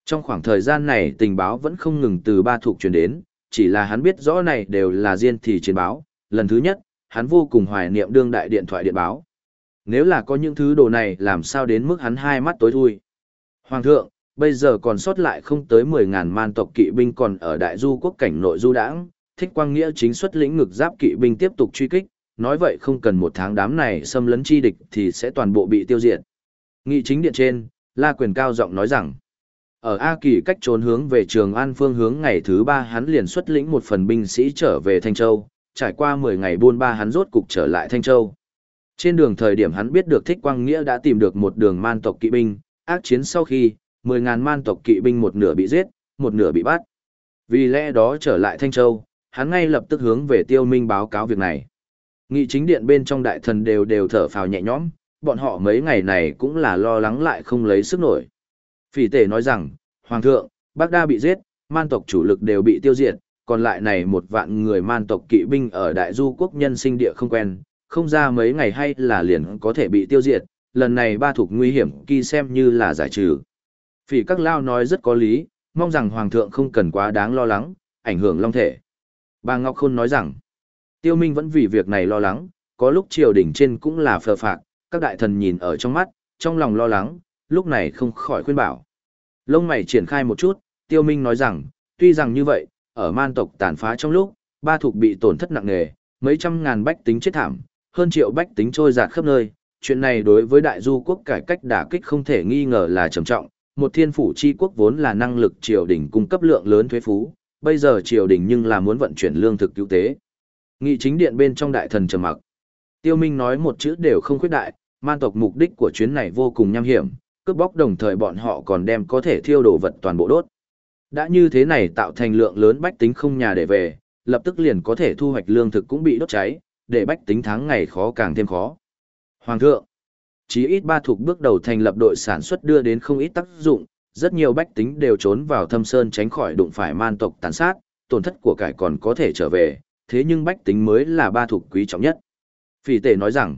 Trong khoảng thời gian này tình báo vẫn không ngừng từ ba thuộc truyền đến, chỉ là hắn biết rõ này đều là riêng thì chiến báo. Lần thứ nhất, hắn vô cùng hoài niệm đương đại điện thoại điện báo. Nếu là có những thứ đồ này làm sao đến mức hắn hai mắt tối thui. Hoàng thượng, bây giờ còn sót lại không tới 10.000 man tộc kỵ binh còn ở đại du quốc cảnh nội du đãng, thích quang nghĩa chính xuất lĩnh ngực giáp kỵ binh tiếp tục truy kích, nói vậy không cần một tháng đám này xâm lấn chi địch thì sẽ toàn bộ bị tiêu diệt. Nghị chính điện trên, La Quyền cao giọng nói rằng, ở A Kỳ cách trốn hướng về Trường An phương hướng ngày thứ ba hắn liền xuất lĩnh một phần binh sĩ trở về Thanh Châu, trải qua 10 ngày buôn ba hắn rốt cục trở lại Thanh Châu. Trên đường thời điểm hắn biết được Thích Quang Nghĩa đã tìm được một đường man tộc kỵ binh, ác chiến sau khi, 10.000 man tộc kỵ binh một nửa bị giết, một nửa bị bắt. Vì lẽ đó trở lại Thanh Châu, hắn ngay lập tức hướng về Tiêu Minh báo cáo việc này. Nghị chính điện bên trong đại thần đều đều thở phào nhẹ nhõm, bọn họ mấy ngày này cũng là lo lắng lại không lấy sức nổi. Phỉ tể nói rằng, Hoàng thượng, Bác Đa bị giết, man tộc chủ lực đều bị tiêu diệt, còn lại này một vạn người man tộc kỵ binh ở đại du quốc nhân sinh địa không quen, không ra mấy ngày hay là liền có thể bị tiêu diệt, lần này ba thuộc nguy hiểm kỳ xem như là giải trừ. Phỉ các lao nói rất có lý, mong rằng Hoàng thượng không cần quá đáng lo lắng, ảnh hưởng long thể. Bà Ngọc Khôn nói rằng, Tiêu Minh vẫn vì việc này lo lắng, có lúc triều đình trên cũng là phờ phạc, các đại thần nhìn ở trong mắt, trong lòng lo lắng, lúc này không khỏi khuyên bảo. Lông mày triển khai một chút, Tiêu Minh nói rằng, tuy rằng như vậy, ở man tộc tàn phá trong lúc, ba thuộc bị tổn thất nặng nề, mấy trăm ngàn bách tính chết thảm, hơn triệu bách tính trôi dạt khắp nơi. Chuyện này đối với đại du quốc cải cách đả kích không thể nghi ngờ là trầm trọng, một thiên phủ chi quốc vốn là năng lực triều đình cung cấp lượng lớn thuế phú, bây giờ triều đình nhưng là muốn vận chuyển lương thực cứu tế. Nghị chính điện bên trong đại thần trầm mặc. Tiêu Minh nói một chữ đều không khuyết đại, man tộc mục đích của chuyến này vô cùng nham hiểm, cướp bóc đồng thời bọn họ còn đem có thể thiêu đồ vật toàn bộ đốt. Đã như thế này tạo thành lượng lớn bách tính không nhà để về, lập tức liền có thể thu hoạch lương thực cũng bị đốt cháy, để bách tính tháng ngày khó càng thêm khó. Hoàng thượng, chí ít ba thuộc bước đầu thành lập đội sản xuất đưa đến không ít tác dụng, rất nhiều bách tính đều trốn vào thâm sơn tránh khỏi đụng phải man tộc tàn sát, tổn thất của cải còn có thể trở về, thế nhưng bách tính mới là ba thuộc quý trọng nhất. Phỉ tể nói rằng,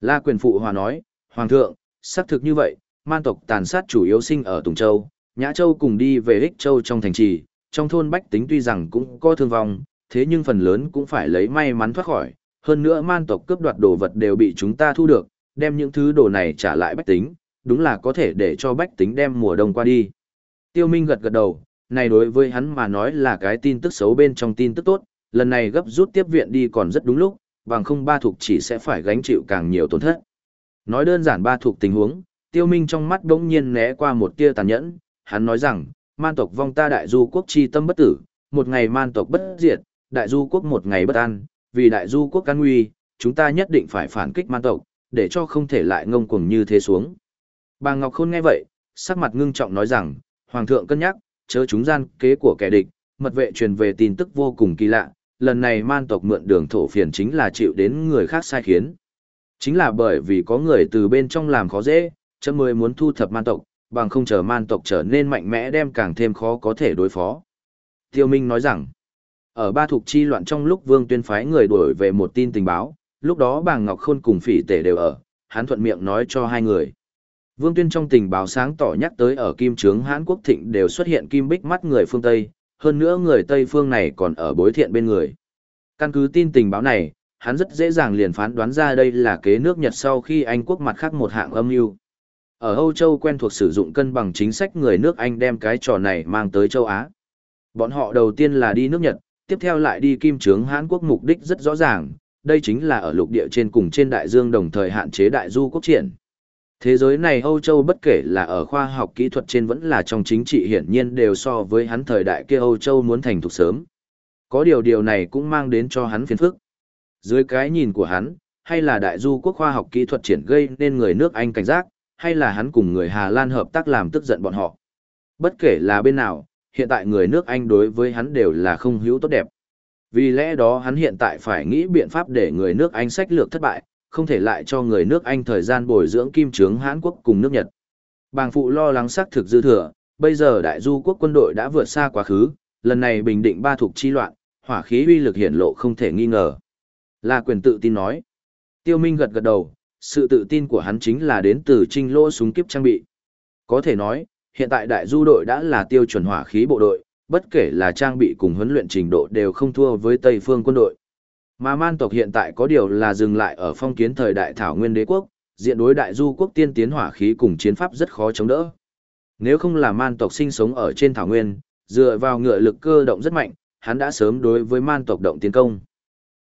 La quyền phụ hòa nói, Hoàng thượng, xác thực như vậy, man tộc tàn sát chủ yếu sinh ở Tùng Châu, Nhã Châu cùng đi về Ích Châu trong thành trì, trong thôn bách tính tuy rằng cũng có thương vong, thế nhưng phần lớn cũng phải lấy may mắn thoát khỏi, hơn nữa man tộc cướp đoạt đồ vật đều bị chúng ta thu được, đem những thứ đồ này trả lại bách tính, đúng là có thể để cho bách tính đem mùa đông qua đi. Tiêu Minh gật gật đầu, này đối với hắn mà nói là cái tin tức xấu bên trong tin tức tốt, lần này gấp rút tiếp viện đi còn rất đúng lúc, bằng không ba thuộc chỉ sẽ phải gánh chịu càng nhiều tổn thất. Nói đơn giản ba thuộc tình huống, tiêu minh trong mắt bỗng nhiên né qua một tia tàn nhẫn, hắn nói rằng, man tộc vong ta đại du quốc chi tâm bất tử, một ngày man tộc bất diệt, đại du quốc một ngày bất an, vì đại du quốc can nguy, chúng ta nhất định phải phản kích man tộc, để cho không thể lại ngông cuồng như thế xuống. Bà Ngọc Khôn nghe vậy, sắc mặt ngưng trọng nói rằng, Hoàng thượng cân nhắc, chớ chúng gian kế của kẻ địch, mật vệ truyền về tin tức vô cùng kỳ lạ, lần này man tộc mượn đường thổ phiền chính là chịu đến người khác sai khiến. Chính là bởi vì có người từ bên trong làm khó dễ, chấm mới muốn thu thập man tộc, bằng không chờ man tộc trở nên mạnh mẽ đem càng thêm khó có thể đối phó. Tiêu Minh nói rằng, ở ba thuộc chi loạn trong lúc Vương Tuyên phái người đuổi về một tin tình báo, lúc đó bàng Ngọc Khôn cùng phỉ tể đều ở, hắn thuận miệng nói cho hai người. Vương Tuyên trong tình báo sáng tỏ nhắc tới ở Kim Trướng Hán Quốc Thịnh đều xuất hiện kim bích mắt người phương Tây, hơn nữa người Tây phương này còn ở bối thiện bên người. Căn cứ tin tình báo này, hắn rất dễ dàng liền phán đoán ra đây là kế nước Nhật sau khi Anh quốc mặt khác một hạng âm mưu. Ở Âu Châu quen thuộc sử dụng cân bằng chính sách người nước Anh đem cái trò này mang tới châu Á. Bọn họ đầu tiên là đi nước Nhật, tiếp theo lại đi kim trướng Hán Quốc mục đích rất rõ ràng, đây chính là ở lục địa trên cùng trên đại dương đồng thời hạn chế đại du quốc triển. Thế giới này Âu Châu bất kể là ở khoa học kỹ thuật trên vẫn là trong chính trị hiển nhiên đều so với hắn thời đại kia Âu Châu muốn thành thục sớm. Có điều điều này cũng mang đến cho hắn phiền phức. Dưới cái nhìn của hắn, hay là đại du quốc khoa học kỹ thuật triển gây nên người nước Anh cảnh giác, hay là hắn cùng người Hà Lan hợp tác làm tức giận bọn họ. Bất kể là bên nào, hiện tại người nước Anh đối với hắn đều là không hữu tốt đẹp. Vì lẽ đó hắn hiện tại phải nghĩ biện pháp để người nước Anh sách lược thất bại, không thể lại cho người nước Anh thời gian bồi dưỡng kim trướng Hán Quốc cùng nước Nhật. Bàng phụ lo lắng xác thực dư thừa, bây giờ đại du quốc quân đội đã vượt xa quá khứ, lần này bình định ba thuộc chi loạn, hỏa khí uy lực hiển lộ không thể nghi ngờ. La quyền tự tin nói. Tiêu Minh gật gật đầu, sự tự tin của hắn chính là đến từ trinh lỗ súng kiếp trang bị. Có thể nói, hiện tại đại du đội đã là tiêu chuẩn hỏa khí bộ đội, bất kể là trang bị cùng huấn luyện trình độ đều không thua với Tây phương quân đội. Mà man tộc hiện tại có điều là dừng lại ở phong kiến thời đại thảo nguyên đế quốc, diện đối đại du quốc tiên tiến hỏa khí cùng chiến pháp rất khó chống đỡ. Nếu không là man tộc sinh sống ở trên thảo nguyên, dựa vào ngựa lực cơ động rất mạnh, hắn đã sớm đối với man tộc động tiến công.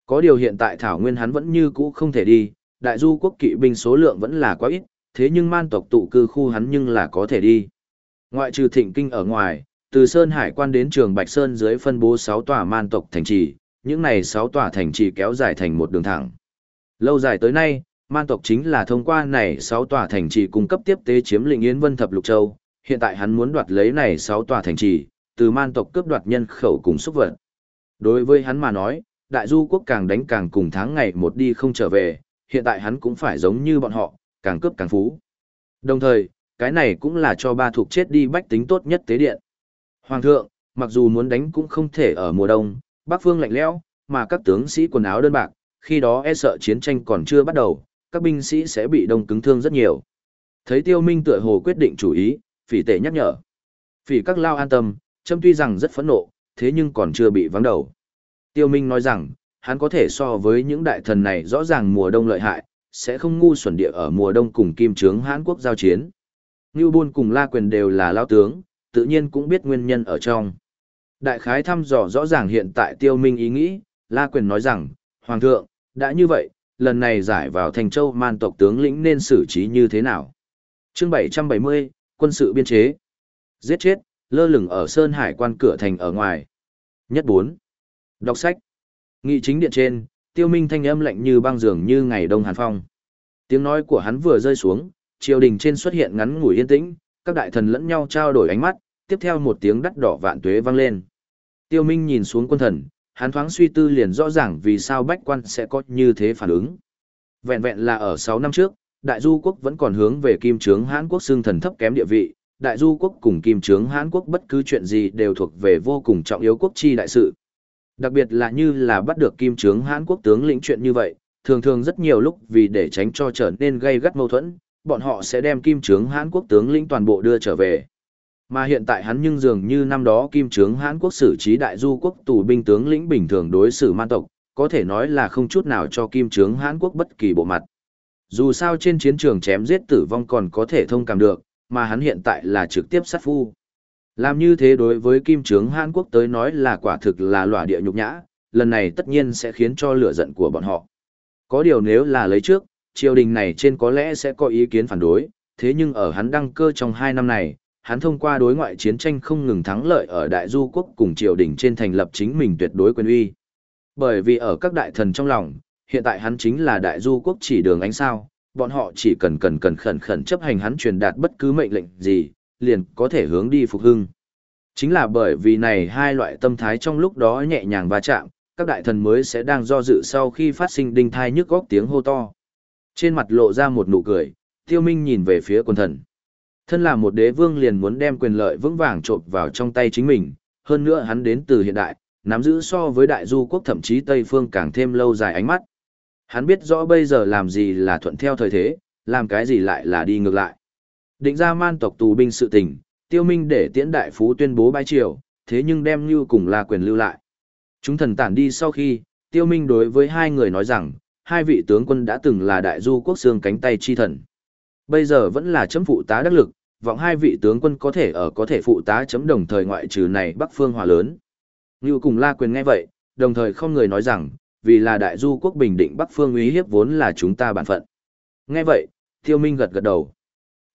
Có điều hiện tại thảo nguyên hắn vẫn như cũ không thể đi, đại du quốc kỵ binh số lượng vẫn là quá ít, thế nhưng man tộc tụ cư khu hắn nhưng là có thể đi. Ngoại trừ thịnh kinh ở ngoài, từ Sơn Hải quan đến trường Bạch Sơn dưới phân bố 6 tòa man tộc thành trì, những này 6 tòa thành trì kéo dài thành một đường thẳng. Lâu dài tới nay, man tộc chính là thông qua này 6 tòa thành trì cung cấp tiếp tế chiếm lĩnh Yến Vân Thập Lục Châu, hiện tại hắn muốn đoạt lấy này 6 tòa thành trì, từ man tộc cướp đoạt nhân khẩu cùng xúc vật. Đối với hắn mà nói, đại du quốc càng đánh càng cùng tháng ngày một đi không trở về, hiện tại hắn cũng phải giống như bọn họ, càng cướp càng phú. Đồng thời, cái này cũng là cho ba thuộc chết đi bách tính tốt nhất tế điện. Hoàng thượng, mặc dù muốn đánh cũng không thể ở mùa đông, bắc phương lạnh lẽo, mà các tướng sĩ quần áo đơn bạc, khi đó e sợ chiến tranh còn chưa bắt đầu, các binh sĩ sẽ bị đông cứng thương rất nhiều. Thấy tiêu minh tựa hồ quyết định chủ ý, phỉ tệ nhắc nhở. Phỉ các lao an tâm, châm tuy rằng rất phẫn nộ, thế nhưng còn chưa bị vắng đầu. Tiêu minh nói rằng, hắn có thể so với những đại thần này rõ ràng mùa đông lợi hại, sẽ không ngu xuẩn địa ở mùa đông cùng kim trướng Hán Quốc giao chiến. Ngưu Bôn cùng La Quyền đều là lao tướng, tự nhiên cũng biết nguyên nhân ở trong. Đại khái thăm dò rõ ràng hiện tại tiêu minh ý nghĩ, La Quyền nói rằng, Hoàng thượng, đã như vậy, lần này giải vào thành châu man tộc tướng lĩnh nên xử trí như thế nào? Chương 770, quân sự biên chế. Giết chết, lơ lửng ở Sơn Hải quan cửa thành ở ngoài. Nhất 4. Đọc sách. Nghị chính điện trên, tiêu minh thanh âm lạnh như băng dường như ngày đông hàn phong. Tiếng nói của hắn vừa rơi xuống, triều đình trên xuất hiện ngắn ngủi yên tĩnh, các đại thần lẫn nhau trao đổi ánh mắt, tiếp theo một tiếng đắt đỏ vạn tuế vang lên. Tiêu Minh nhìn xuống quân thần, hắn thoáng suy tư liền rõ ràng vì sao bách quan sẽ có như thế phản ứng. Vẹn vẹn là ở 6 năm trước, Đại Du quốc vẫn còn hướng về Kim Trướng Hán quốc xương thần thấp kém địa vị, Đại Du quốc cùng Kim Trướng Hán quốc bất cứ chuyện gì đều thuộc về vô cùng trọng yếu quốc chi đại sự. Đặc biệt là như là bắt được Kim Trướng Hán quốc tướng lĩnh chuyện như vậy, thường thường rất nhiều lúc vì để tránh cho trở nên gây gắt mâu thuẫn, bọn họ sẽ đem Kim Trướng Hán quốc tướng lĩnh toàn bộ đưa trở về. Mà hiện tại hắn nhưng dường như năm đó Kim Trướng Hán quốc xử trí đại du quốc tù binh tướng lĩnh bình thường đối xử man tộc, có thể nói là không chút nào cho Kim Trướng Hán quốc bất kỳ bộ mặt. Dù sao trên chiến trường chém giết tử vong còn có thể thông cảm được, mà hắn hiện tại là trực tiếp sát phu. Làm như thế đối với Kim Trướng hàn quốc tới nói là quả thực là lỏa địa nhục nhã, lần này tất nhiên sẽ khiến cho lửa giận của bọn họ. Có điều nếu là lấy trước, triều đình này trên có lẽ sẽ có ý kiến phản đối, thế nhưng ở hắn đăng cơ trong hai năm này, hắn thông qua đối ngoại chiến tranh không ngừng thắng lợi ở đại du quốc cùng triều đình trên thành lập chính mình tuyệt đối quyền uy. Bởi vì ở các đại thần trong lòng, hiện tại hắn chính là đại du quốc chỉ đường ánh sao, bọn họ chỉ cần cần cần khẩn khẩn chấp hành hắn truyền đạt bất cứ mệnh lệnh gì, liền có thể hướng đi phục hưng. Chính là bởi vì này hai loại tâm thái trong lúc đó nhẹ nhàng va chạm, các đại thần mới sẽ đang do dự sau khi phát sinh đinh thai nhức góc tiếng hô to. Trên mặt lộ ra một nụ cười, tiêu minh nhìn về phía quân thần. Thân là một đế vương liền muốn đem quyền lợi vững vàng trộn vào trong tay chính mình, hơn nữa hắn đến từ hiện đại, nắm giữ so với đại du quốc thậm chí Tây phương càng thêm lâu dài ánh mắt. Hắn biết rõ bây giờ làm gì là thuận theo thời thế, làm cái gì lại là đi ngược lại. Định ra man tộc tù binh sự tình, tiêu minh để tiễn đại phú tuyên bố bãi triều, thế nhưng đem như cùng là quyền lưu lại. Chúng thần tản đi sau khi, tiêu minh đối với hai người nói rằng, hai vị tướng quân đã từng là đại du quốc xương cánh tay chi thần. Bây giờ vẫn là chấm phụ tá đắc lực, vọng hai vị tướng quân có thể ở có thể phụ tá chấm đồng thời ngoại trừ này Bắc Phương hòa lớn. Như cùng La Quyền nghe vậy, đồng thời không người nói rằng, vì là đại du quốc bình định Bắc Phương uy hiếp vốn là chúng ta bản phận. Nghe vậy, Tiêu Minh gật gật đầu.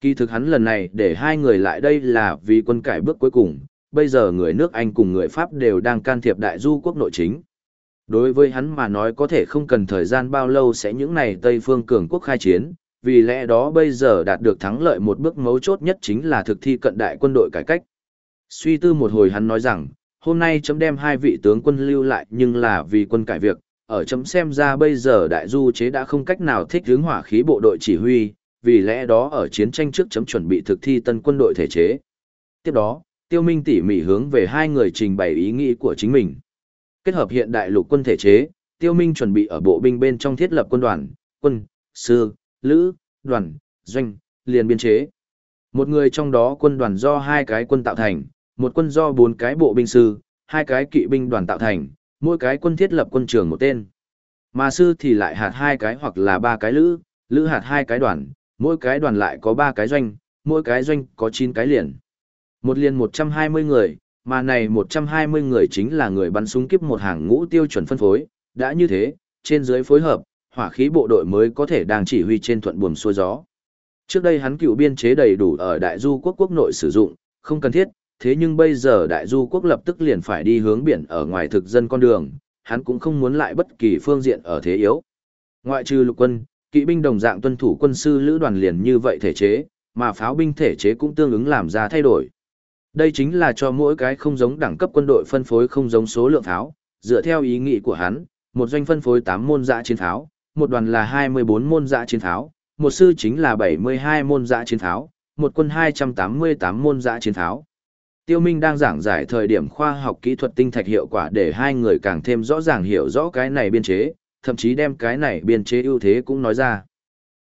Kỳ thực hắn lần này để hai người lại đây là vì quân cải bước cuối cùng, bây giờ người nước Anh cùng người Pháp đều đang can thiệp đại du quốc nội chính. Đối với hắn mà nói có thể không cần thời gian bao lâu sẽ những này Tây phương cường quốc khai chiến, vì lẽ đó bây giờ đạt được thắng lợi một bước mấu chốt nhất chính là thực thi cận đại quân đội cải cách. Suy tư một hồi hắn nói rằng, hôm nay chấm đem hai vị tướng quân lưu lại nhưng là vì quân cải việc, ở chấm xem ra bây giờ đại du chế đã không cách nào thích hướng hỏa khí bộ đội chỉ huy, vì lẽ đó ở chiến tranh trước chấm chuẩn bị thực thi tân quân đội thể chế. Tiếp đó, Tiêu Minh tỉ mỉ hướng về hai người trình bày ý nghĩ của chính mình. Kết hợp hiện đại lục quân thể chế, Tiêu Minh chuẩn bị ở bộ binh bên trong thiết lập quân đoàn, quân, sư, lữ, đoàn, doanh, liền biên chế. Một người trong đó quân đoàn do hai cái quân tạo thành, một quân do bốn cái bộ binh sư, hai cái kỵ binh đoàn tạo thành, mỗi cái quân thiết lập quân trường một tên. Mà sư thì lại hạt hai cái hoặc là ba cái lữ, lữ hạt hai cái đoàn, mỗi cái đoàn lại có ba cái doanh, mỗi cái doanh có chín cái liền. Một liền 120 người, mà này 120 người chính là người bắn súng kiếp một hàng ngũ tiêu chuẩn phân phối, đã như thế, trên dưới phối hợp, hỏa khí bộ đội mới có thể đang chỉ huy trên thuận buồm xuôi gió. Trước đây hắn cựu biên chế đầy đủ ở đại du quốc quốc nội sử dụng, không cần thiết, thế nhưng bây giờ đại du quốc lập tức liền phải đi hướng biển ở ngoài thực dân con đường, hắn cũng không muốn lại bất kỳ phương diện ở thế yếu. Ngoại trừ lục quân, kỵ binh đồng dạng tuân thủ quân sư lữ đoàn liền như vậy thể chế, mà pháo binh thể chế cũng tương ứng làm ra thay đổi. Đây chính là cho mỗi cái không giống đẳng cấp quân đội phân phối không giống số lượng pháo, dựa theo ý nghĩ của hắn, một doanh phân phối 8 môn dã chiến pháo, một đoàn là 24 môn dã chiến pháo, một sư chính là 72 môn dã chiến pháo, một quân 288 môn dã chiến pháo. Tiêu Minh đang giảng giải thời điểm khoa học kỹ thuật tinh thạch hiệu quả để hai người càng thêm rõ ràng hiểu rõ cái này biên chế, thậm chí đem cái này biên chế ưu thế cũng nói ra.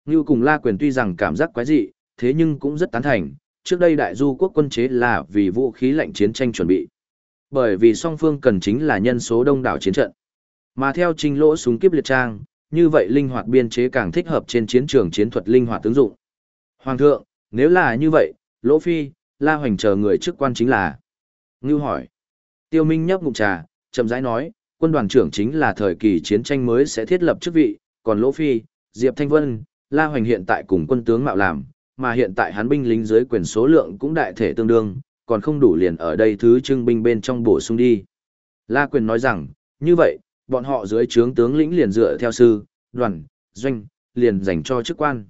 Ngưu cùng La Quyền tuy rằng cảm giác quái dị, thế nhưng cũng rất tán thành, trước đây đại du quốc quân chế là vì vũ khí lạnh chiến tranh chuẩn bị. Bởi vì song phương cần chính là nhân số đông đảo chiến trận. Mà theo trình lỗ súng kiếp liệt trang, như vậy linh hoạt biên chế càng thích hợp trên chiến trường chiến thuật linh hoạt ứng dụng. Hoàng thượng, nếu là như vậy, Lỗ Phi, La Hoành chờ người chức quan chính là. Ngưu hỏi. Tiêu Minh nhấp ngụm trà, chậm rãi nói, quân đoàn trưởng chính là thời kỳ chiến tranh mới sẽ thiết lập chức vị, còn Lỗ Phi, Diệp Thanh Vân, La Hoành hiện tại cùng quân tướng mạo làm, mà hiện tại hắn binh lính dưới quyền số lượng cũng đại thể tương đương, còn không đủ liền ở đây thứ trưng binh bên trong bổ sung đi. La Quyền nói rằng, như vậy, bọn họ dưới trướng tướng lĩnh liền dựa theo sư, đoàn, doanh, liền dành cho chức quan.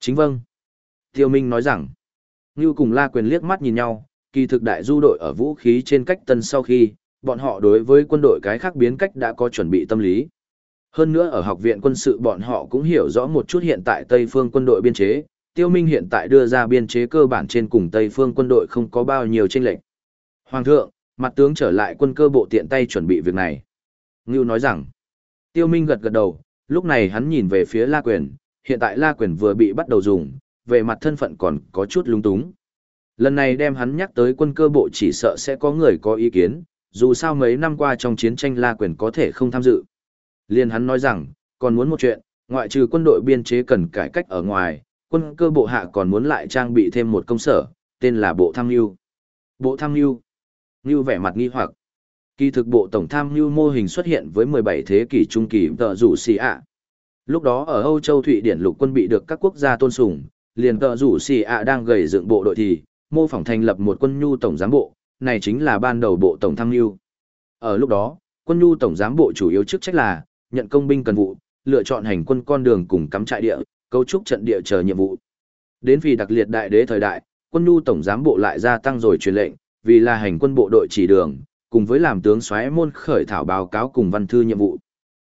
Chính vâng. Tiêu Minh nói rằng, như cùng La Quyền liếc mắt nhìn nhau, kỳ thực đại du đội ở vũ khí trên cách tân sau khi, bọn họ đối với quân đội cái khác biến cách đã có chuẩn bị tâm lý. Hơn nữa ở học viện quân sự bọn họ cũng hiểu rõ một chút hiện tại Tây phương quân đội biên chế, Tiêu Minh hiện tại đưa ra biên chế cơ bản trên cùng Tây phương quân đội không có bao nhiêu tranh lệch. Hoàng thượng, mặt tướng trở lại quân cơ bộ tiện tay chuẩn bị việc này. Ngưu nói rằng, Tiêu Minh gật gật đầu, lúc này hắn nhìn về phía La Quyền, hiện tại La Quyền vừa bị bắt đầu dùng, về mặt thân phận còn có chút lung túng. Lần này đem hắn nhắc tới quân cơ bộ chỉ sợ sẽ có người có ý kiến, dù sao mấy năm qua trong chiến tranh La Quyền có thể không tham dự. Liên hắn nói rằng, còn muốn một chuyện, ngoại trừ quân đội biên chế cần cải cách ở ngoài, quân cơ bộ hạ còn muốn lại trang bị thêm một công sở, tên là Bộ Tham Mưu. Bộ Tham Mưu. Mưu vẻ mặt nghi hoặc. Kỳ thực Bộ Tổng Tham Mưu mô hình xuất hiện với 17 thế kỷ trung kỳ tờ rủ xì ạ. Lúc đó ở Âu Châu Thụy Điển lục quân bị được các quốc gia tôn sùng, liền tờ rủ xì ạ đang gầy dựng bộ đội thì, mô phỏng thành lập một quân nhu tổng giám bộ, này chính là ban đầu Bộ Tổng Tham Mưu. Ở lúc đó, quân nhu tổng giám bộ chủ yếu chức trách là nhận công binh cần vụ, lựa chọn hành quân con đường cùng cắm trại địa, cấu trúc trận địa chờ nhiệm vụ. Đến vì đặc liệt đại đế thời đại, quân nhu tổng giám bộ lại gia tăng rồi truyền lệnh, vì là hành quân bộ đội chỉ đường, cùng với làm tướng soái môn khởi thảo báo cáo cùng văn thư nhiệm vụ.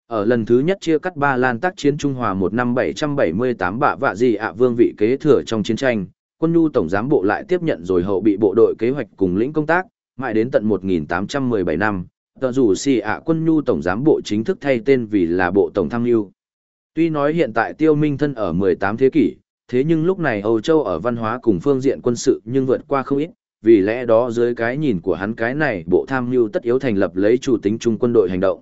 Ở lần thứ nhất chia cắt ba lan tác chiến Trung Hòa một năm 778 bạ vạ gì ạ vương vị kế thừa trong chiến tranh, quân nhu tổng giám bộ lại tiếp nhận rồi hậu bị bộ đội kế hoạch cùng lĩnh công tác, mãi đến tận 1817 năm, tờ dù xì ạ quân nhu tổng giám bộ chính thức thay tên vì là bộ tổng tham mưu. Tuy nói hiện tại tiêu minh thân ở 18 thế kỷ, thế nhưng lúc này Âu Châu ở văn hóa cùng phương diện quân sự nhưng vượt qua không ít, vì lẽ đó dưới cái nhìn của hắn cái này bộ tham mưu tất yếu thành lập lấy chủ tính chung quân đội hành động.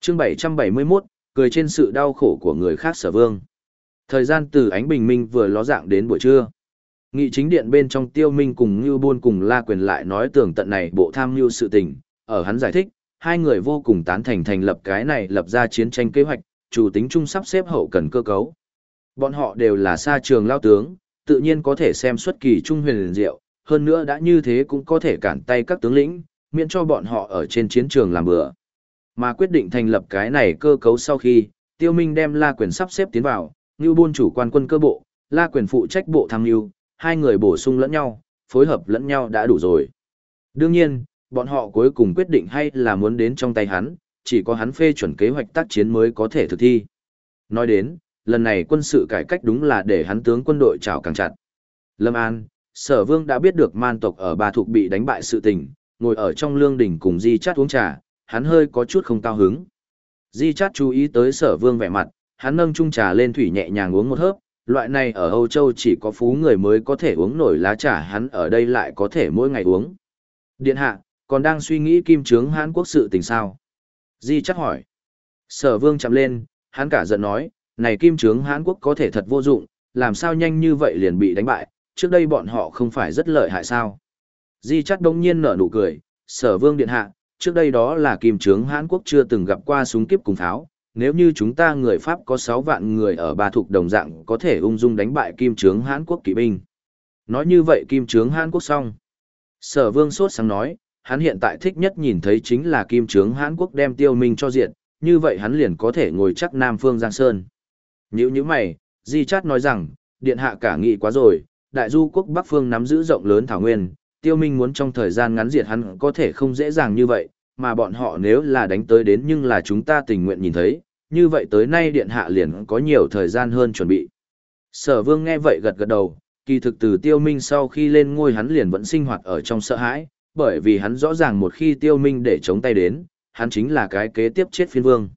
Chương 771, cười trên sự đau khổ của người khác sở vương. Thời gian từ ánh bình minh vừa ló dạng đến buổi trưa. Nghị chính điện bên trong tiêu minh cùng Ngưu Buôn cùng La Quyền lại nói tưởng tận này bộ tham mưu sự tình, ở hắn giải thích, hai người vô cùng tán thành thành lập cái này lập ra chiến tranh kế hoạch, chủ tính chung sắp xếp hậu cần cơ cấu. Bọn họ đều là xa trường lao tướng, tự nhiên có thể xem xuất kỳ trung huyền liền diệu, hơn nữa đã như thế cũng có thể cản tay các tướng lĩnh, miễn cho bọn họ ở trên chiến trường làm bữa. Mà quyết định thành lập cái này cơ cấu sau khi, Tiêu Minh đem La Quyền sắp xếp tiến vào, Ngưu Bôn chủ quan quân cơ bộ, La Quyền phụ trách bộ tham mưu, hai người bổ sung lẫn nhau, phối hợp lẫn nhau đã đủ rồi. Đương nhiên, bọn họ cuối cùng quyết định hay là muốn đến trong tay hắn, chỉ có hắn phê chuẩn kế hoạch tác chiến mới có thể thực thi. Nói đến, lần này quân sự cải cách đúng là để hắn tướng quân đội trào càng chặt. Lâm An, sở vương đã biết được man tộc ở Ba Thục bị đánh bại sự tình, ngồi ở trong lương đỉnh cùng Di Chát uống trà, hắn hơi có chút không cao hứng. Di Chát chú ý tới sở vương vẻ mặt, hắn nâng chung trà lên thủy nhẹ nhàng uống một hớp, loại này ở Âu Châu chỉ có phú người mới có thể uống nổi lá trà hắn ở đây lại có thể mỗi ngày uống. Điện hạ, còn đang suy nghĩ kim trướng Hán quốc sự tình sao? Di chắc hỏi. Sở vương chạm lên, hắn cả giận nói, này kim trướng Hán quốc có thể thật vô dụng, làm sao nhanh như vậy liền bị đánh bại, trước đây bọn họ không phải rất lợi hại sao? Di chắc đông nhiên nở nụ cười, sở vương điện hạ, trước đây đó là kim trướng Hán quốc chưa từng gặp qua súng kiếp cùng pháo, nếu như chúng ta người Pháp có 6 vạn người ở ba thuộc đồng dạng có thể ung dung đánh bại kim trướng Hán quốc kỵ binh. Nói như vậy kim trướng Hán quốc xong. Sở vương sốt sáng nói, hắn hiện tại thích nhất nhìn thấy chính là kim trướng Hán quốc đem tiêu minh cho diện, như vậy hắn liền có thể ngồi chắc Nam Phương Giang Sơn. Nhữ như mày, Di Chát nói rằng, điện hạ cả nghị quá rồi, đại du quốc Bắc Phương nắm giữ rộng lớn thảo nguyên, tiêu minh muốn trong thời gian ngắn diệt hắn có thể không dễ dàng như vậy, mà bọn họ nếu là đánh tới đến nhưng là chúng ta tình nguyện nhìn thấy, như vậy tới nay điện hạ liền có nhiều thời gian hơn chuẩn bị. Sở vương nghe vậy gật gật đầu, kỳ thực từ tiêu minh sau khi lên ngôi hắn liền vẫn sinh hoạt ở trong sợ hãi, bởi vì hắn rõ ràng một khi tiêu minh để chống tay đến, hắn chính là cái kế tiếp chết phiên vương.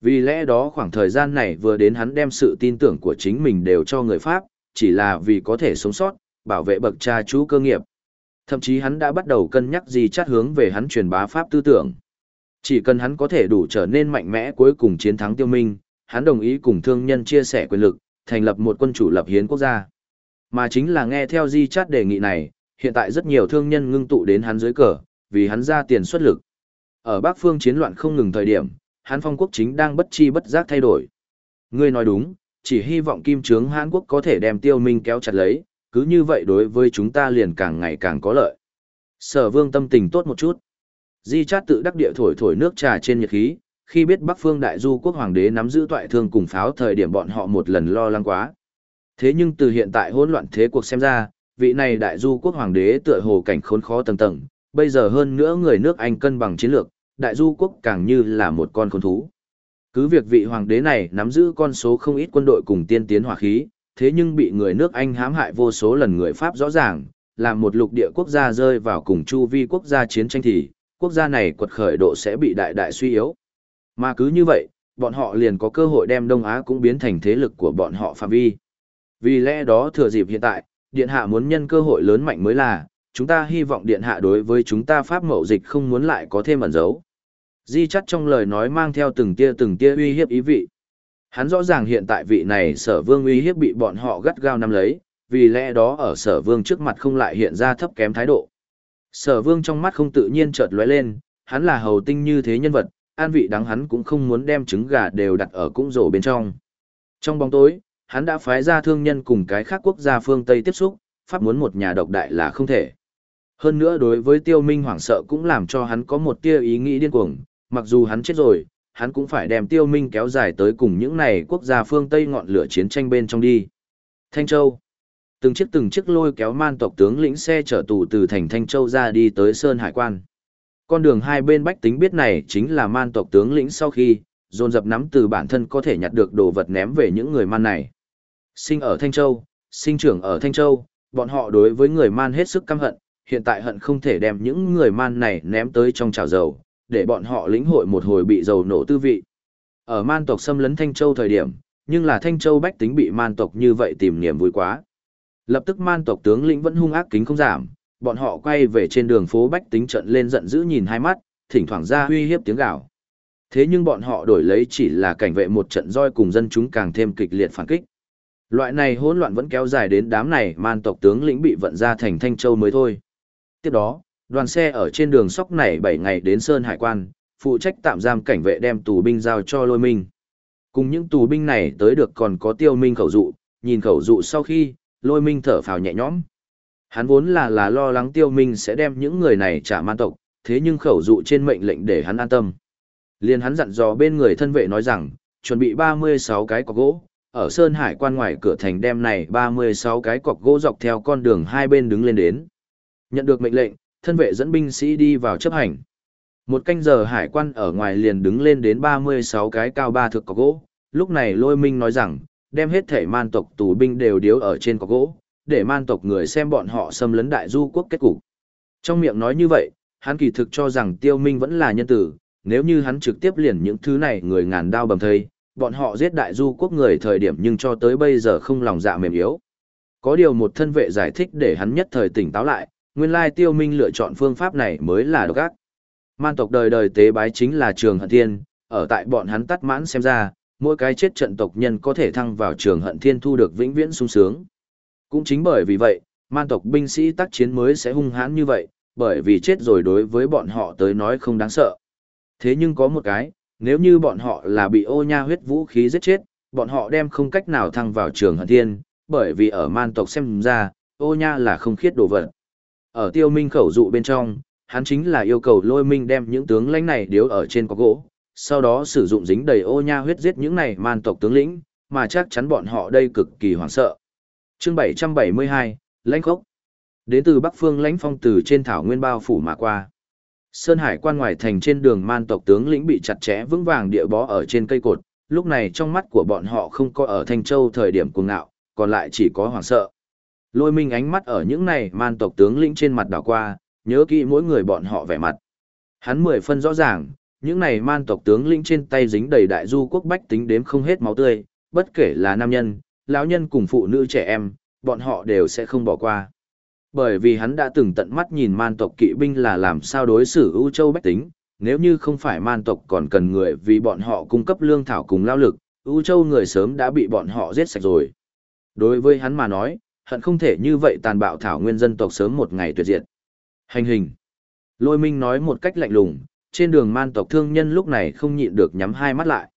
Vì lẽ đó khoảng thời gian này vừa đến hắn đem sự tin tưởng của chính mình đều cho người Pháp, chỉ là vì có thể sống sót, bảo vệ bậc cha chú cơ nghiệp. Thậm chí hắn đã bắt đầu cân nhắc gì chát hướng về hắn truyền bá Pháp tư tưởng. Chỉ cần hắn có thể đủ trở nên mạnh mẽ cuối cùng chiến thắng tiêu minh, hắn đồng ý cùng thương nhân chia sẻ quyền lực, thành lập một quân chủ lập hiến quốc gia. Mà chính là nghe theo di chát đề nghị này, hiện tại rất nhiều thương nhân ngưng tụ đến hắn dưới cờ, vì hắn ra tiền xuất lực. Ở Bắc phương chiến loạn không ngừng thời điểm, hắn phong quốc chính đang bất chi bất giác thay đổi. Ngươi nói đúng, chỉ hy vọng kim trướng Hán quốc có thể đem tiêu minh kéo chặt lấy, cứ như vậy đối với chúng ta liền càng ngày càng có lợi. Sở vương tâm tình tốt một chút. Di chát tự đắc địa thổi thổi nước trà trên nhiệt khí, khi biết Bắc phương đại du quốc hoàng đế nắm giữ toại thương cùng pháo thời điểm bọn họ một lần lo lắng quá. Thế nhưng từ hiện tại hỗn loạn thế cuộc xem ra, vị này đại du quốc hoàng đế tựa hồ cảnh khốn khó tầng tầng, bây giờ hơn nữa người nước Anh cân bằng chiến lược, đại du quốc càng như là một con khốn thú. Cứ việc vị hoàng đế này nắm giữ con số không ít quân đội cùng tiên tiến hỏa khí, thế nhưng bị người nước Anh hãm hại vô số lần người Pháp rõ ràng, làm một lục địa quốc gia rơi vào cùng chu vi quốc gia chiến tranh thì, quốc gia này quật khởi độ sẽ bị đại đại suy yếu. Mà cứ như vậy, bọn họ liền có cơ hội đem Đông Á cũng biến thành thế lực của bọn họ phạm vi. Vì lẽ đó thừa dịp hiện tại, Điện Hạ muốn nhân cơ hội lớn mạnh mới là, chúng ta hy vọng Điện Hạ đối với chúng ta Pháp mậu dịch không muốn lại có thêm ẩn dấu. Di chắt trong lời nói mang theo từng tia từng tia uy hiếp ý vị. Hắn rõ ràng hiện tại vị này sở vương uy hiếp bị bọn họ gắt gao nắm lấy, vì lẽ đó ở sở vương trước mặt không lại hiện ra thấp kém thái độ. Sở vương trong mắt không tự nhiên chợt lóe lên, hắn là hầu tinh như thế nhân vật, an vị đắng hắn cũng không muốn đem trứng gà đều đặt ở cung rổ bên trong. Trong bóng tối, hắn đã phái ra thương nhân cùng cái khác quốc gia phương Tây tiếp xúc, pháp muốn một nhà độc đại là không thể. Hơn nữa đối với tiêu minh hoảng sợ cũng làm cho hắn có một tia ý nghĩ điên cuồng, mặc dù hắn chết rồi, hắn cũng phải đem tiêu minh kéo dài tới cùng những này quốc gia phương Tây ngọn lửa chiến tranh bên trong đi. Thanh Châu Từng chiếc từng chiếc lôi kéo man tộc tướng lĩnh xe chở tù từ thành Thanh Châu ra đi tới Sơn Hải Quan. Con đường hai bên bách tính biết này chính là man tộc tướng lĩnh sau khi, dồn dập nắm từ bản thân có thể nhặt được đồ vật ném về những người man này. Sinh ở Thanh Châu, sinh trưởng ở Thanh Châu, bọn họ đối với người man hết sức căm hận, hiện tại hận không thể đem những người man này ném tới trong chảo dầu, để bọn họ lĩnh hội một hồi bị dầu nổ tư vị. Ở man tộc xâm lấn Thanh Châu thời điểm, nhưng là Thanh Châu bách tính bị man tộc như vậy tìm niềm vui quá. Lập tức man tộc tướng lĩnh vẫn hung ác kính không giảm, bọn họ quay về trên đường phố bách tính trận lên giận dữ nhìn hai mắt, thỉnh thoảng ra uy hiếp tiếng gào. Thế nhưng bọn họ đổi lấy chỉ là cảnh vệ một trận roi cùng dân chúng càng thêm kịch liệt phản kích. Loại này hỗn loạn vẫn kéo dài đến đám này man tộc tướng lĩnh bị vận ra thành Thanh Châu mới thôi. Tiếp đó, đoàn xe ở trên đường sóc này 7 ngày đến Sơn Hải quan, phụ trách tạm giam cảnh vệ đem tù binh giao cho lôi minh. Cùng những tù binh này tới được còn có tiêu minh khẩu dụ, nhìn khẩu dụ sau khi, lôi minh thở phào nhẹ nhõm. Hắn vốn là là lo lắng tiêu minh sẽ đem những người này trả man tộc, thế nhưng khẩu dụ trên mệnh lệnh để hắn an tâm. Liên hắn dặn dò bên người thân vệ nói rằng, chuẩn bị 36 cái cọc gỗ, ở Sơn Hải quan ngoài cửa thành đem này 36 cái cọc gỗ dọc theo con đường hai bên đứng lên đến. Nhận được mệnh lệnh, thân vệ dẫn binh sĩ đi vào chấp hành. Một canh giờ hải quan ở ngoài liền đứng lên đến 36 cái cao ba thực cọc gỗ, lúc này lôi minh nói rằng, đem hết thể man tộc tù binh đều điếu ở trên cọc gỗ, để man tộc người xem bọn họ xâm lấn đại du quốc kết cục. Trong miệng nói như vậy, hắn kỳ thực cho rằng tiêu minh vẫn là nhân tử, nếu như hắn trực tiếp liền những thứ này người ngàn đao bầm thây, bọn họ giết đại du quốc người thời điểm nhưng cho tới bây giờ không lòng dạ mềm yếu. Có điều một thân vệ giải thích để hắn nhất thời tỉnh táo lại, nguyên lai tiêu minh lựa chọn phương pháp này mới là độc ác. Man tộc đời đời tế bái chính là trường hận thiên, ở tại bọn hắn tắt mãn xem ra, mỗi cái chết trận tộc nhân có thể thăng vào trường hận thiên thu được vĩnh viễn sung sướng. Cũng chính bởi vì vậy, man tộc binh sĩ tác chiến mới sẽ hung hãn như vậy, bởi vì chết rồi đối với bọn họ tới nói không đáng sợ. Thế nhưng có một cái, nếu như bọn họ là bị ô nha huyết vũ khí giết chết, bọn họ đem không cách nào thăng vào trường hận thiên, bởi vì ở man tộc xem ra, ô nha là không khiết đồ vật. Ở tiêu minh khẩu dụ bên trong, hắn chính là yêu cầu lôi minh đem những tướng lãnh này điếu ở trên có gỗ, sau đó sử dụng dính đầy ô nha huyết giết những này man tộc tướng lĩnh, mà chắc chắn bọn họ đây cực kỳ hoảng sợ. Chương 772, lãnh khốc. Đến từ Bắc Phương lãnh phong từ trên thảo nguyên bao phủ mà qua. Sơn Hải quan ngoài thành trên đường man tộc tướng lĩnh bị chặt chẽ vững vàng địa bó ở trên cây cột, lúc này trong mắt của bọn họ không có ở Thanh Châu thời điểm cuồng ngạo, còn lại chỉ có hoảng sợ. Lôi minh ánh mắt ở những này man tộc tướng lĩnh trên mặt đảo qua, nhớ kỹ mỗi người bọn họ vẻ mặt. Hắn mười phân rõ ràng, những này man tộc tướng lĩnh trên tay dính đầy đại du quốc bách tính đếm không hết máu tươi, bất kể là nam nhân, lão nhân cùng phụ nữ trẻ em, bọn họ đều sẽ không bỏ qua. Bởi vì hắn đã từng tận mắt nhìn man tộc kỵ binh là làm sao đối xử ưu châu bách tính, nếu như không phải man tộc còn cần người vì bọn họ cung cấp lương thảo cùng lao lực, ưu châu người sớm đã bị bọn họ giết sạch rồi. Đối với hắn mà nói, hận không thể như vậy tàn bạo thảo nguyên dân tộc sớm một ngày tuyệt diệt. Hành hình. Lôi minh nói một cách lạnh lùng, trên đường man tộc thương nhân lúc này không nhịn được nhắm hai mắt lại.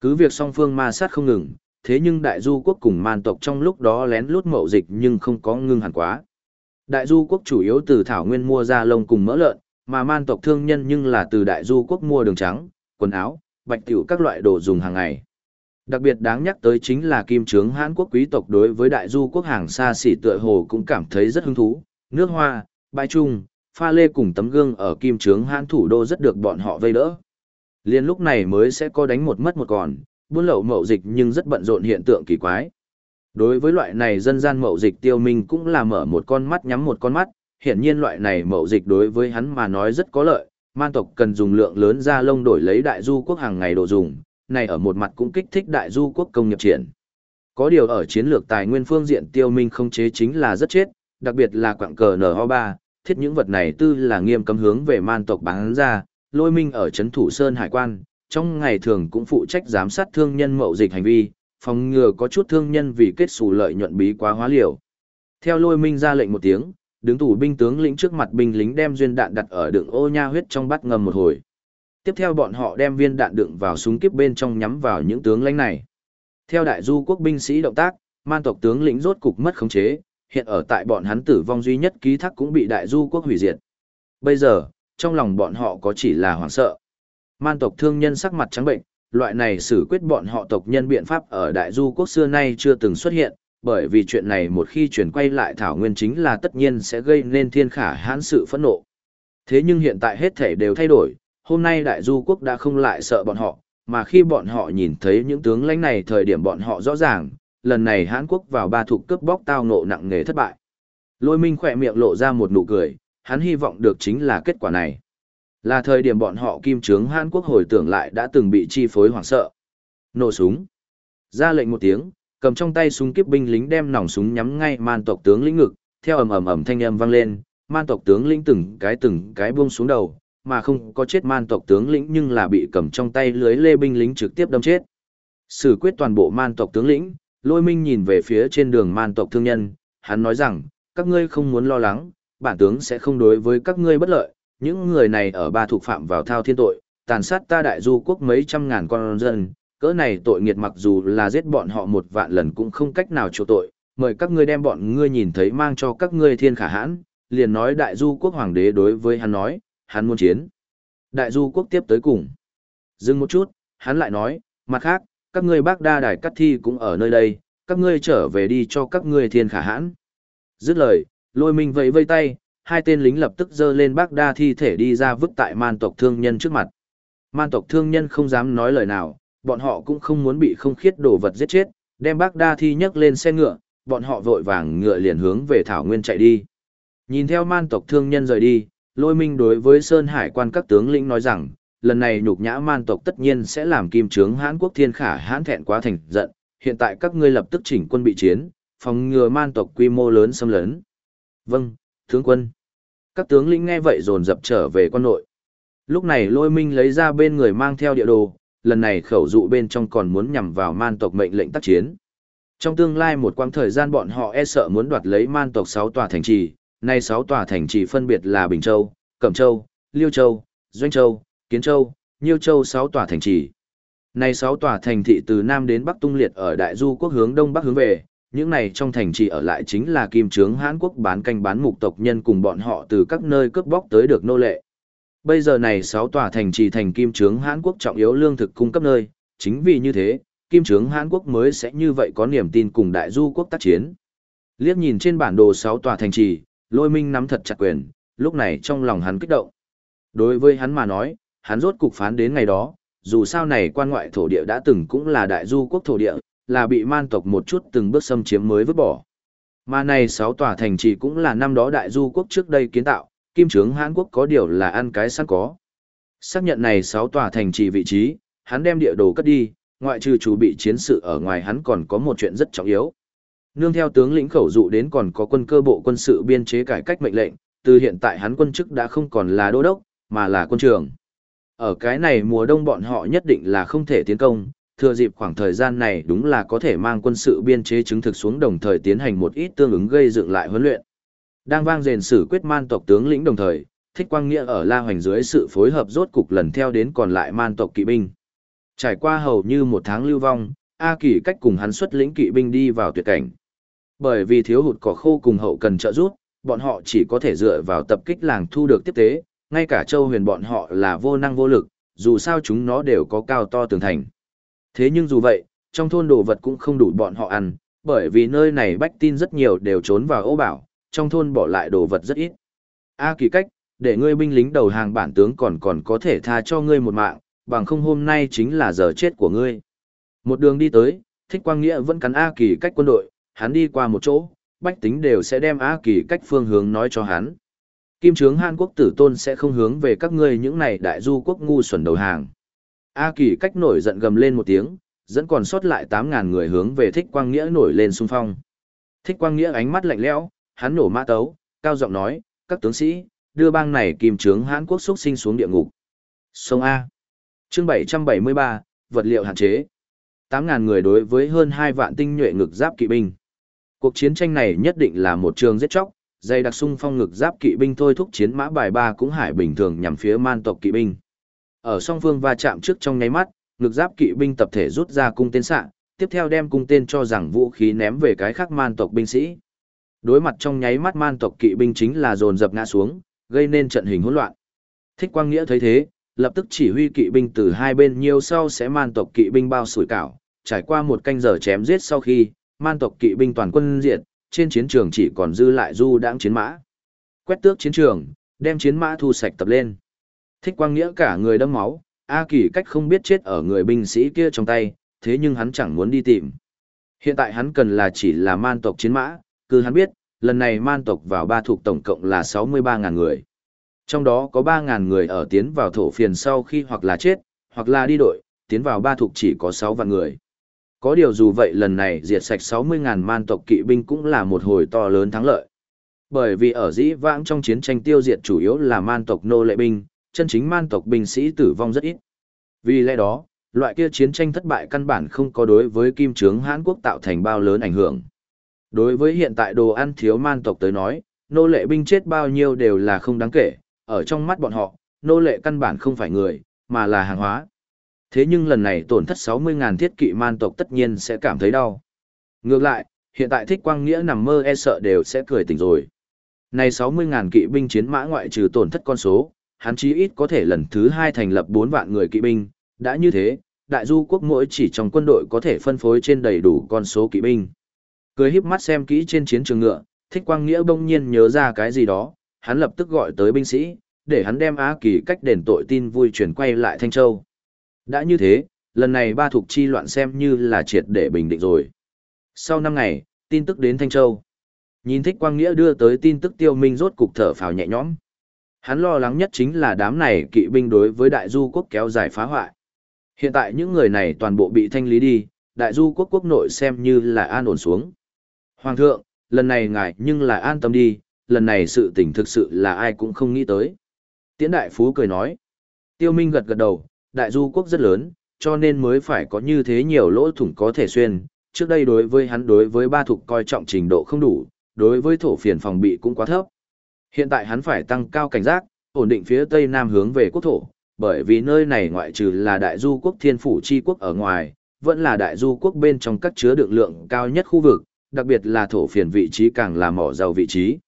Cứ việc song phương ma sát không ngừng, thế nhưng đại du quốc cùng man tộc trong lúc đó lén lút mậu dịch nhưng không có ngưng hẳn quá. Đại du quốc chủ yếu từ thảo nguyên mua ra lông cùng mỡ lợn, mà man tộc thương nhân nhưng là từ đại du quốc mua đường trắng, quần áo, bạch tiểu các loại đồ dùng hàng ngày. Đặc biệt đáng nhắc tới chính là kim trướng Hán quốc quý tộc đối với đại du quốc hàng xa xỉ tựa hồ cũng cảm thấy rất hứng thú, nước hoa, bãi trung, pha lê cùng tấm gương ở kim trướng Hán thủ đô rất được bọn họ vây đỡ. Liên lúc này mới sẽ có đánh một mất một còn, buôn lậu mậu dịch nhưng rất bận rộn hiện tượng kỳ quái. Đối với loại này dân gian mậu dịch tiêu minh cũng là mở một con mắt nhắm một con mắt, hiển nhiên loại này mậu dịch đối với hắn mà nói rất có lợi, man tộc cần dùng lượng lớn da lông đổi lấy đại du quốc hàng ngày đồ dùng, này ở một mặt cũng kích thích đại du quốc công nghiệp triển. Có điều ở chiến lược tài nguyên phương diện tiêu minh không chế chính là rất chết, đặc biệt là quạng cờ NO3, thiết những vật này tư là nghiêm cấm hướng về man tộc bán ra, lôi minh ở chấn thủ Sơn Hải quan, trong ngày thường cũng phụ trách giám sát thương nhân mậu dịch hành vi, phòng ngừa có chút thương nhân vì kết xù lợi nhuận bí quá hóa liều. Theo lôi minh ra lệnh một tiếng, đứng thủ binh tướng lĩnh trước mặt binh lính đem duyên đạn đặt ở đựng ô nha huyết trong bát ngầm một hồi. Tiếp theo bọn họ đem viên đạn đựng vào súng kiếp bên trong nhắm vào những tướng lãnh này. Theo đại du quốc binh sĩ động tác, man tộc tướng lĩnh rốt cục mất khống chế, hiện ở tại bọn hắn tử vong duy nhất ký thác cũng bị đại du quốc hủy diệt. Bây giờ, trong lòng bọn họ có chỉ là hoảng sợ. Man tộc thương nhân sắc mặt trắng bệnh, loại này xử quyết bọn họ tộc nhân biện pháp ở đại du quốc xưa nay chưa từng xuất hiện, bởi vì chuyện này một khi chuyển quay lại thảo nguyên chính là tất nhiên sẽ gây nên thiên khả hãn sự phẫn nộ. Thế nhưng hiện tại hết thể đều thay đổi, hôm nay đại du quốc đã không lại sợ bọn họ, mà khi bọn họ nhìn thấy những tướng lãnh này thời điểm bọn họ rõ ràng, lần này Hán Quốc vào ba thuộc cướp bóc tao ngộ nặng nề thất bại. Lôi Minh khỏe miệng lộ ra một nụ cười, hắn hy vọng được chính là kết quả này. Là thời điểm bọn họ kim trướng Hán Quốc hồi tưởng lại đã từng bị chi phối hoảng sợ. Nổ súng. Ra lệnh một tiếng, cầm trong tay súng kiếp binh lính đem nòng súng nhắm ngay man tộc tướng lĩnh ngực, theo ầm ầm ầm thanh âm vang lên, man tộc tướng lĩnh từng cái từng cái buông xuống đầu, mà không có chết man tộc tướng lĩnh nhưng là bị cầm trong tay lưới lê binh lính trực tiếp đâm chết. Xử quyết toàn bộ man tộc tướng lĩnh, lôi minh nhìn về phía trên đường man tộc thương nhân, hắn nói rằng, các ngươi không muốn lo lắng, bản tướng sẽ không đối với các ngươi bất lợi, những người này ở ba thuộc phạm vào thao thiên tội, tàn sát ta đại du quốc mấy trăm ngàn con dân, cỡ này tội nghiệt mặc dù là giết bọn họ một vạn lần cũng không cách nào chịu tội, mời các ngươi đem bọn ngươi nhìn thấy mang cho các ngươi thiên khả hãn, liền nói đại du quốc hoàng đế đối với hắn nói, hắn muốn chiến. Đại du quốc tiếp tới cùng. Dừng một chút, hắn lại nói, mặt khác, các ngươi bác đa đài cắt thi cũng ở nơi đây, các ngươi trở về đi cho các ngươi thiên khả hãn. Dứt lời, lôi minh vẫy vây tay, hai tên lính lập tức dơ lên bác đa thi thể đi ra vứt tại man tộc thương nhân trước mặt. Man tộc thương nhân không dám nói lời nào, bọn họ cũng không muốn bị không khiết đồ vật giết chết, đem bác đa thi nhấc lên xe ngựa, bọn họ vội vàng ngựa liền hướng về thảo nguyên chạy đi. Nhìn theo man tộc thương nhân rời đi, lôi minh đối với Sơn Hải quan các tướng lĩnh nói rằng, lần này nhục nhã man tộc tất nhiên sẽ làm kim trướng hãn quốc thiên khả hãn thẹn quá thành giận, hiện tại các ngươi lập tức chỉnh quân bị chiến, phòng ngừa man tộc quy mô lớn xâm lấn. Vâng, tướng quân. Các tướng lĩnh nghe vậy dồn dập trở về quân nội. Lúc này lôi minh lấy ra bên người mang theo địa đồ, lần này khẩu dụ bên trong còn muốn nhằm vào man tộc mệnh lệnh tác chiến. Trong tương lai một quãng thời gian bọn họ e sợ muốn đoạt lấy man tộc sáu tòa thành trì, nay sáu tòa thành trì phân biệt là Bình Châu, Cẩm Châu, Liêu Châu, Doanh Châu, Kiến Châu, Nhiêu Châu 6 tòa thành trì. Nay 6 tòa thành thị từ Nam đến Bắc tung liệt ở Đại Du quốc hướng Đông Bắc hướng về, những này trong thành trì ở lại chính là kim trướng Hán quốc bán canh bán mục tộc nhân cùng bọn họ từ các nơi cướp bóc tới được nô lệ. Bây giờ này 6 tòa thành trì thành kim trướng Hán quốc trọng yếu lương thực cung cấp nơi, chính vì như thế, kim trướng Hán quốc mới sẽ như vậy có niềm tin cùng đại du quốc tác chiến. Liếc nhìn trên bản đồ 6 tòa thành trì, lôi minh nắm thật chặt quyền, lúc này trong lòng hắn kích động. Đối với hắn mà nói, hắn rốt cục phán đến ngày đó, dù sao này quan ngoại thổ địa đã từng cũng là đại du quốc thổ địa, là bị man tộc một chút từng bước xâm chiếm mới vứt bỏ. Mà này 6 tòa thành trì cũng là năm đó đại du quốc trước đây kiến tạo, kim trướng Hán Quốc có điều là ăn cái sẵn có. Xác nhận này 6 tòa thành trì vị trí, hắn đem địa đồ cất đi, ngoại trừ chủ bị chiến sự ở ngoài hắn còn có một chuyện rất trọng yếu. Nương theo tướng lĩnh khẩu dụ đến còn có quân cơ bộ quân sự biên chế cải cách mệnh lệnh, từ hiện tại hắn quân chức đã không còn là đô đốc, mà là quân trưởng. Ở cái này mùa đông bọn họ nhất định là không thể tiến công, thừa dịp khoảng thời gian này đúng là có thể mang quân sự biên chế chứng thực xuống đồng thời tiến hành một ít tương ứng gây dựng lại huấn luyện. Đang vang rền sử quyết man tộc tướng lĩnh đồng thời, Thích Quang Nghĩa ở La Hoành dưới sự phối hợp rốt cục lần theo đến còn lại man tộc kỵ binh. Trải qua hầu như một tháng lưu vong, A Kỳ cách cùng hắn xuất lĩnh kỵ binh đi vào tuyệt cảnh. Bởi vì thiếu hụt cỏ khô cùng hậu cần trợ giúp, bọn họ chỉ có thể dựa vào tập kích làng thu được tiếp tế, ngay cả châu huyền bọn họ là vô năng vô lực, dù sao chúng nó đều có cao to tường thành. Thế nhưng dù vậy, trong thôn đồ vật cũng không đủ bọn họ ăn, bởi vì nơi này bách tin rất nhiều đều trốn vào ô bảo, trong thôn bỏ lại đồ vật rất ít. A kỳ cách, để ngươi binh lính đầu hàng bản tướng còn còn có thể tha cho ngươi một mạng, bằng không hôm nay chính là giờ chết của ngươi. Một đường đi tới, thích quang nghĩa vẫn cắn A kỳ cách quân đội, hắn đi qua một chỗ, bách tính đều sẽ đem A kỳ cách phương hướng nói cho hắn. Kim trướng Hàn Quốc tử tôn sẽ không hướng về các ngươi những này đại du quốc ngu xuẩn đầu hàng. A kỳ cách nổi giận gầm lên một tiếng, dẫn còn sót lại 8.000 người hướng về thích quang nghĩa nổi lên xung phong. Thích quang nghĩa ánh mắt lạnh lẽo, hắn nổ mã tấu, cao giọng nói, các tướng sĩ, đưa bang này Kim trướng Hán Quốc xuất sinh xuống địa ngục. Sông A. chương 773, vật liệu hạn chế. 8.000 người đối với hơn 2 vạn tinh nhuệ ngực giáp kỵ binh. Cuộc chiến tranh này nhất định là một trường giết chóc, dây đặc sung phong ngực giáp kỵ binh thôi thúc chiến mã bài ba cũng hải bình thường nhằm phía man tộc kỵ binh. Ở song phương va chạm trước trong nháy mắt, ngực giáp kỵ binh tập thể rút ra cung tên xạ, tiếp theo đem cung tên cho rằng vũ khí ném về cái khác man tộc binh sĩ. Đối mặt trong nháy mắt man tộc kỵ binh chính là dồn dập ngã xuống, gây nên trận hình hỗn loạn. Thích Quang Nghĩa thấy thế, lập tức chỉ huy kỵ binh từ hai bên nhiều sau sẽ man tộc kỵ binh bao sủi cảo, trải qua một canh giờ chém giết sau khi, man tộc kỵ binh toàn quân diệt, trên chiến trường chỉ còn dư lại du đãng chiến mã. Quét tước chiến trường, đem chiến mã thu sạch tập lên. Thích quang nghĩa cả người đâm máu, A Kỳ cách không biết chết ở người binh sĩ kia trong tay, thế nhưng hắn chẳng muốn đi tìm. Hiện tại hắn cần là chỉ là man tộc chiến mã, cứ hắn biết, lần này man tộc vào ba thuộc tổng cộng là 63.000 người. Trong đó có 3.000 người ở tiến vào thổ phiền sau khi hoặc là chết, hoặc là đi đội, tiến vào ba thuộc chỉ có 6 vạn người. Có điều dù vậy lần này diệt sạch 60.000 man tộc kỵ binh cũng là một hồi to lớn thắng lợi. Bởi vì ở dĩ vãng trong chiến tranh tiêu diệt chủ yếu là man tộc nô lệ binh, chân chính man tộc binh sĩ tử vong rất ít. Vì lẽ đó, loại kia chiến tranh thất bại căn bản không có đối với kim trướng Hán Quốc tạo thành bao lớn ảnh hưởng. Đối với hiện tại đồ ăn thiếu man tộc tới nói, nô lệ binh chết bao nhiêu đều là không đáng kể, ở trong mắt bọn họ, nô lệ căn bản không phải người, mà là hàng hóa. Thế nhưng lần này tổn thất 60.000 thiết kỵ man tộc tất nhiên sẽ cảm thấy đau. Ngược lại, hiện tại thích quang nghĩa nằm mơ e sợ đều sẽ cười tỉnh rồi. Này 60.000 kỵ binh chiến mã ngoại trừ tổn thất con số, hắn chí ít có thể lần thứ hai thành lập 4 vạn người kỵ binh, đã như thế, đại du quốc mỗi chỉ trong quân đội có thể phân phối trên đầy đủ con số kỵ binh. Cười híp mắt xem kỹ trên chiến trường ngựa, thích quang nghĩa bỗng nhiên nhớ ra cái gì đó, hắn lập tức gọi tới binh sĩ, để hắn đem Á Kỳ cách đền tội tin vui chuyển quay lại Thanh Châu. Đã như thế, lần này ba thuộc chi loạn xem như là triệt để bình định rồi. Sau 5 ngày, tin tức đến Thanh Châu. Nhìn thích quang nghĩa đưa tới tin tức tiêu minh rốt cục thở phào nhẹ nhõm. Hắn lo lắng nhất chính là đám này kỵ binh đối với đại du quốc kéo dài phá hoại. Hiện tại những người này toàn bộ bị thanh lý đi, đại du quốc quốc nội xem như là an ổn xuống. Hoàng thượng, lần này ngài nhưng là an tâm đi, lần này sự tình thực sự là ai cũng không nghĩ tới. Tiễn đại phú cười nói. Tiêu Minh gật gật đầu, đại du quốc rất lớn, cho nên mới phải có như thế nhiều lỗ thủng có thể xuyên. Trước đây đối với hắn đối với ba thục coi trọng trình độ không đủ, đối với thổ phiền phòng bị cũng quá thấp. Hiện tại hắn phải tăng cao cảnh giác, ổn định phía tây nam hướng về quốc thổ, bởi vì nơi này ngoại trừ là đại du quốc thiên phủ chi quốc ở ngoài, vẫn là đại du quốc bên trong các chứa đựng lượng cao nhất khu vực, đặc biệt là thổ phiền vị trí càng là mỏ giàu vị trí.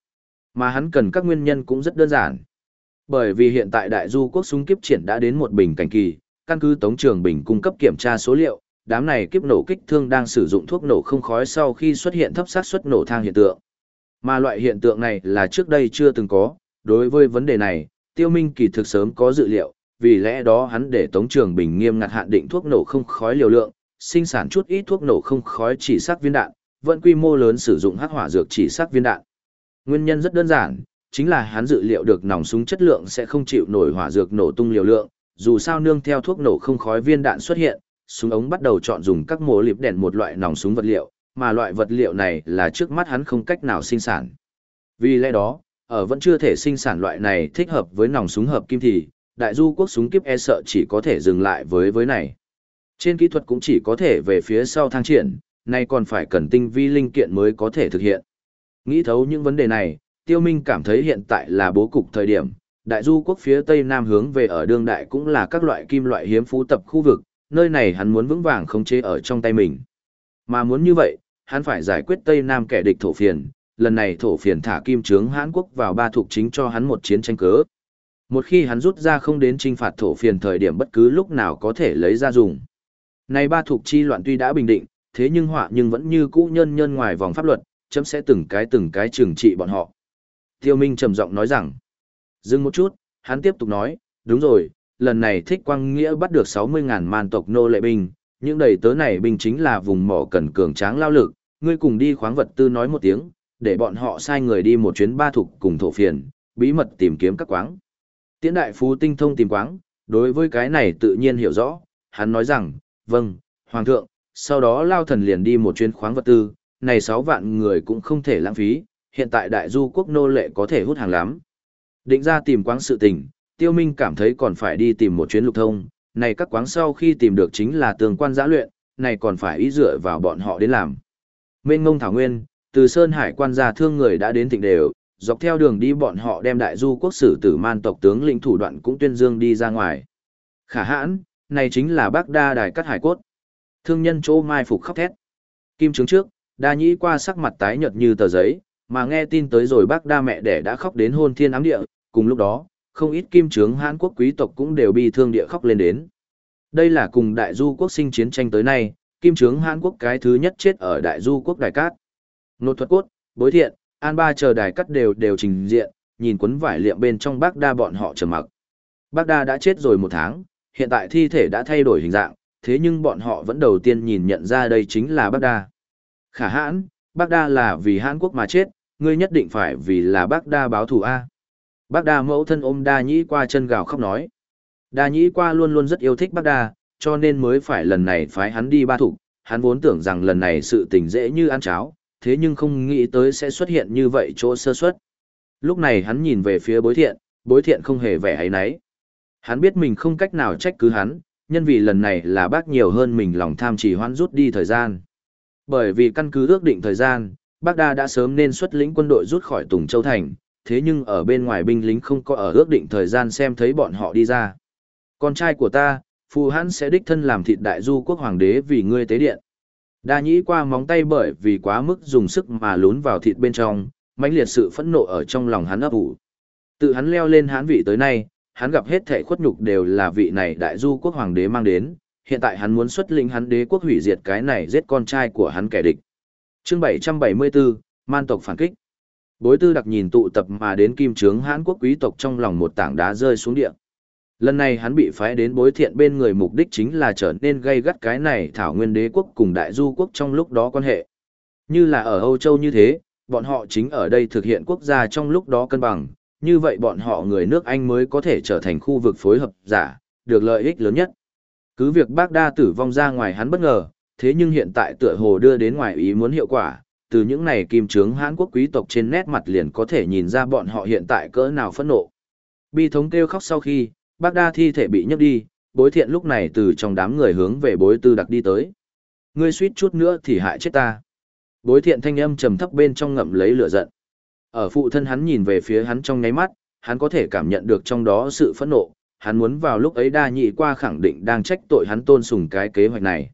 Mà hắn cần các nguyên nhân cũng rất đơn giản. Bởi vì hiện tại đại du quốc súng kiếp triển đã đến một bình cảnh kỳ, căn cứ Tống Trường Bình cung cấp kiểm tra số liệu, đám này kiếp nổ kích thương đang sử dụng thuốc nổ không khói sau khi xuất hiện thấp sát suất nổ thang hiện tượng. Mà loại hiện tượng này là trước đây chưa từng có, đối với vấn đề này, Tiêu Minh kỳ thực sớm có dự liệu, vì lẽ đó hắn để Tống Trường Bình nghiêm ngặt hạn định thuốc nổ không khói liều lượng, sinh sản chút ít thuốc nổ không khói chỉ sắc viên đạn, vẫn quy mô lớn sử dụng hắc hỏa dược chỉ sắc viên đạn. Nguyên nhân rất đơn giản, chính là hắn dự liệu được nòng súng chất lượng sẽ không chịu nổi hỏa dược nổ tung liều lượng, dù sao nương theo thuốc nổ không khói viên đạn xuất hiện, súng ống bắt đầu chọn dùng các mô liệp đèn một loại nòng súng vật liệu, mà loại vật liệu này là trước mắt hắn không cách nào sinh sản. Vì lẽ đó, ở vẫn chưa thể sinh sản loại này thích hợp với nòng súng hợp kim thì, đại du quốc súng kiếp e sợ chỉ có thể dừng lại với với này. Trên kỹ thuật cũng chỉ có thể về phía sau thang triển, nay còn phải cần tinh vi linh kiện mới có thể thực hiện. Nghĩ thấu những vấn đề này, Tiêu Minh cảm thấy hiện tại là bố cục thời điểm, đại du quốc phía tây nam hướng về ở đương đại cũng là các loại kim loại hiếm phú tập khu vực, nơi này hắn muốn vững vàng khống chế ở trong tay mình. Mà muốn như vậy, hắn phải giải quyết tây nam kẻ địch thổ phiền, lần này thổ phiền thả kim trướng Hán quốc vào ba thuộc chính cho hắn một chiến tranh cớ. Một khi hắn rút ra không đến trinh phạt thổ phiền thời điểm bất cứ lúc nào có thể lấy ra dùng. Này ba thuộc chi loạn tuy đã bình định, thế nhưng họa nhưng vẫn như cũ nhân nhân ngoài vòng pháp luật, chấm sẽ từng cái từng cái trừng trị bọn họ. Tiêu Minh trầm giọng nói rằng, dừng một chút, hắn tiếp tục nói, đúng rồi, lần này thích quang nghĩa bắt được 60.000 man tộc nô lệ binh, những đầy tớ này binh chính là vùng mỏ cần cường tráng lao lực, ngươi cùng đi khoáng vật tư nói một tiếng, để bọn họ sai người đi một chuyến ba thục cùng thổ phiền, bí mật tìm kiếm các quáng. Tiễn đại phú tinh thông tìm quáng, đối với cái này tự nhiên hiểu rõ, hắn nói rằng, vâng, hoàng thượng, sau đó lao thần liền đi một chuyến khoáng vật tư, này 6 vạn người cũng không thể lãng phí, hiện tại đại du quốc nô lệ có thể hút hàng lắm. Định ra tìm quáng sự tình, tiêu minh cảm thấy còn phải đi tìm một chuyến lục thông, này các quáng sau khi tìm được chính là tường quan giã luyện, này còn phải ý dựa vào bọn họ đến làm. Mênh ngông thảo nguyên, từ Sơn Hải quan gia thương người đã đến thịnh đều, dọc theo đường đi bọn họ đem đại du quốc sử tử man tộc tướng lĩnh thủ đoạn cũng tuyên dương đi ra ngoài. Khả hãn, này chính là bác đa đài cắt hải cốt. Thương nhân chỗ mai phục khóc thét. Kim chứng trước, đa nhĩ qua sắc mặt tái nhợt như tờ giấy, mà nghe tin tới rồi bác đa mẹ đẻ đã khóc đến hôn thiên ám địa, cùng lúc đó, không ít kim trướng Hán quốc quý tộc cũng đều bi thương địa khóc lên đến. Đây là cùng đại du quốc sinh chiến tranh tới nay, kim trướng Hán quốc cái thứ nhất chết ở đại du quốc đại cát. Nột thuật cốt, bối thiện, an ba chờ đài cắt đều đều trình diện, nhìn cuốn vải liệm bên trong bác đa bọn họ trầm mặc. Bác đa đã chết rồi một tháng, hiện tại thi thể đã thay đổi hình dạng, thế nhưng bọn họ vẫn đầu tiên nhìn nhận ra đây chính là bác đa. Khả hãn, bác đa là vì hán Quốc mà chết, ngươi nhất định phải vì là bác đa báo thù A. Bác đa mẫu thân ôm đa nhĩ qua chân gào khóc nói. Đa nhĩ qua luôn luôn rất yêu thích bác đa, cho nên mới phải lần này phái hắn đi ba thủ, hắn vốn tưởng rằng lần này sự tình dễ như ăn cháo, thế nhưng không nghĩ tới sẽ xuất hiện như vậy chỗ sơ suất. Lúc này hắn nhìn về phía bối thiện, bối thiện không hề vẻ ấy nấy. Hắn biết mình không cách nào trách cứ hắn, nhân vì lần này là bác nhiều hơn mình lòng tham chỉ hoãn rút đi thời gian. Bởi vì căn cứ ước định thời gian, bác đa đã sớm nên xuất lĩnh quân đội rút khỏi Tùng Châu Thành, thế nhưng ở bên ngoài binh lính không có ở ước định thời gian xem thấy bọn họ đi ra. Con trai của ta, phù hãn sẽ đích thân làm thịt đại du quốc hoàng đế vì ngươi tế điện. Đa nhĩ qua móng tay bởi vì quá mức dùng sức mà lún vào thịt bên trong, mãnh liệt sự phẫn nộ ở trong lòng hắn ấp ủ. Tự hắn leo lên hán vị tới nay, hắn gặp hết thể khuất nhục đều là vị này đại du quốc hoàng đế mang đến, hiện tại hắn muốn xuất lĩnh hắn đế quốc hủy diệt cái này giết con trai của hắn kẻ địch. Chương 774, Man tộc phản kích. Bối tư đặc nhìn tụ tập mà đến kim trướng hán quốc quý tộc trong lòng một tảng đá rơi xuống địa. Lần này hắn bị phái đến bối thiện bên người mục đích chính là trở nên gây gắt cái này thảo nguyên đế quốc cùng đại du quốc trong lúc đó quan hệ. Như là ở Âu Châu như thế, bọn họ chính ở đây thực hiện quốc gia trong lúc đó cân bằng, như vậy bọn họ người nước Anh mới có thể trở thành khu vực phối hợp giả, được lợi ích lớn nhất. Cứ việc bác đa tử vong ra ngoài hắn bất ngờ, thế nhưng hiện tại tựa hồ đưa đến ngoài ý muốn hiệu quả, từ những này kim trướng Hán quốc quý tộc trên nét mặt liền có thể nhìn ra bọn họ hiện tại cỡ nào phẫn nộ. Bi thống kêu khóc sau khi, bác đa thi thể bị nhấc đi, bối thiện lúc này từ trong đám người hướng về bối tư đặc đi tới. Ngươi suýt chút nữa thì hại chết ta. Bối thiện thanh âm trầm thấp bên trong ngậm lấy lửa giận. Ở phụ thân hắn nhìn về phía hắn trong nháy mắt, hắn có thể cảm nhận được trong đó sự phẫn nộ, hắn muốn vào lúc ấy đa nhị qua khẳng định đang trách tội hắn tôn sùng cái kế hoạch này.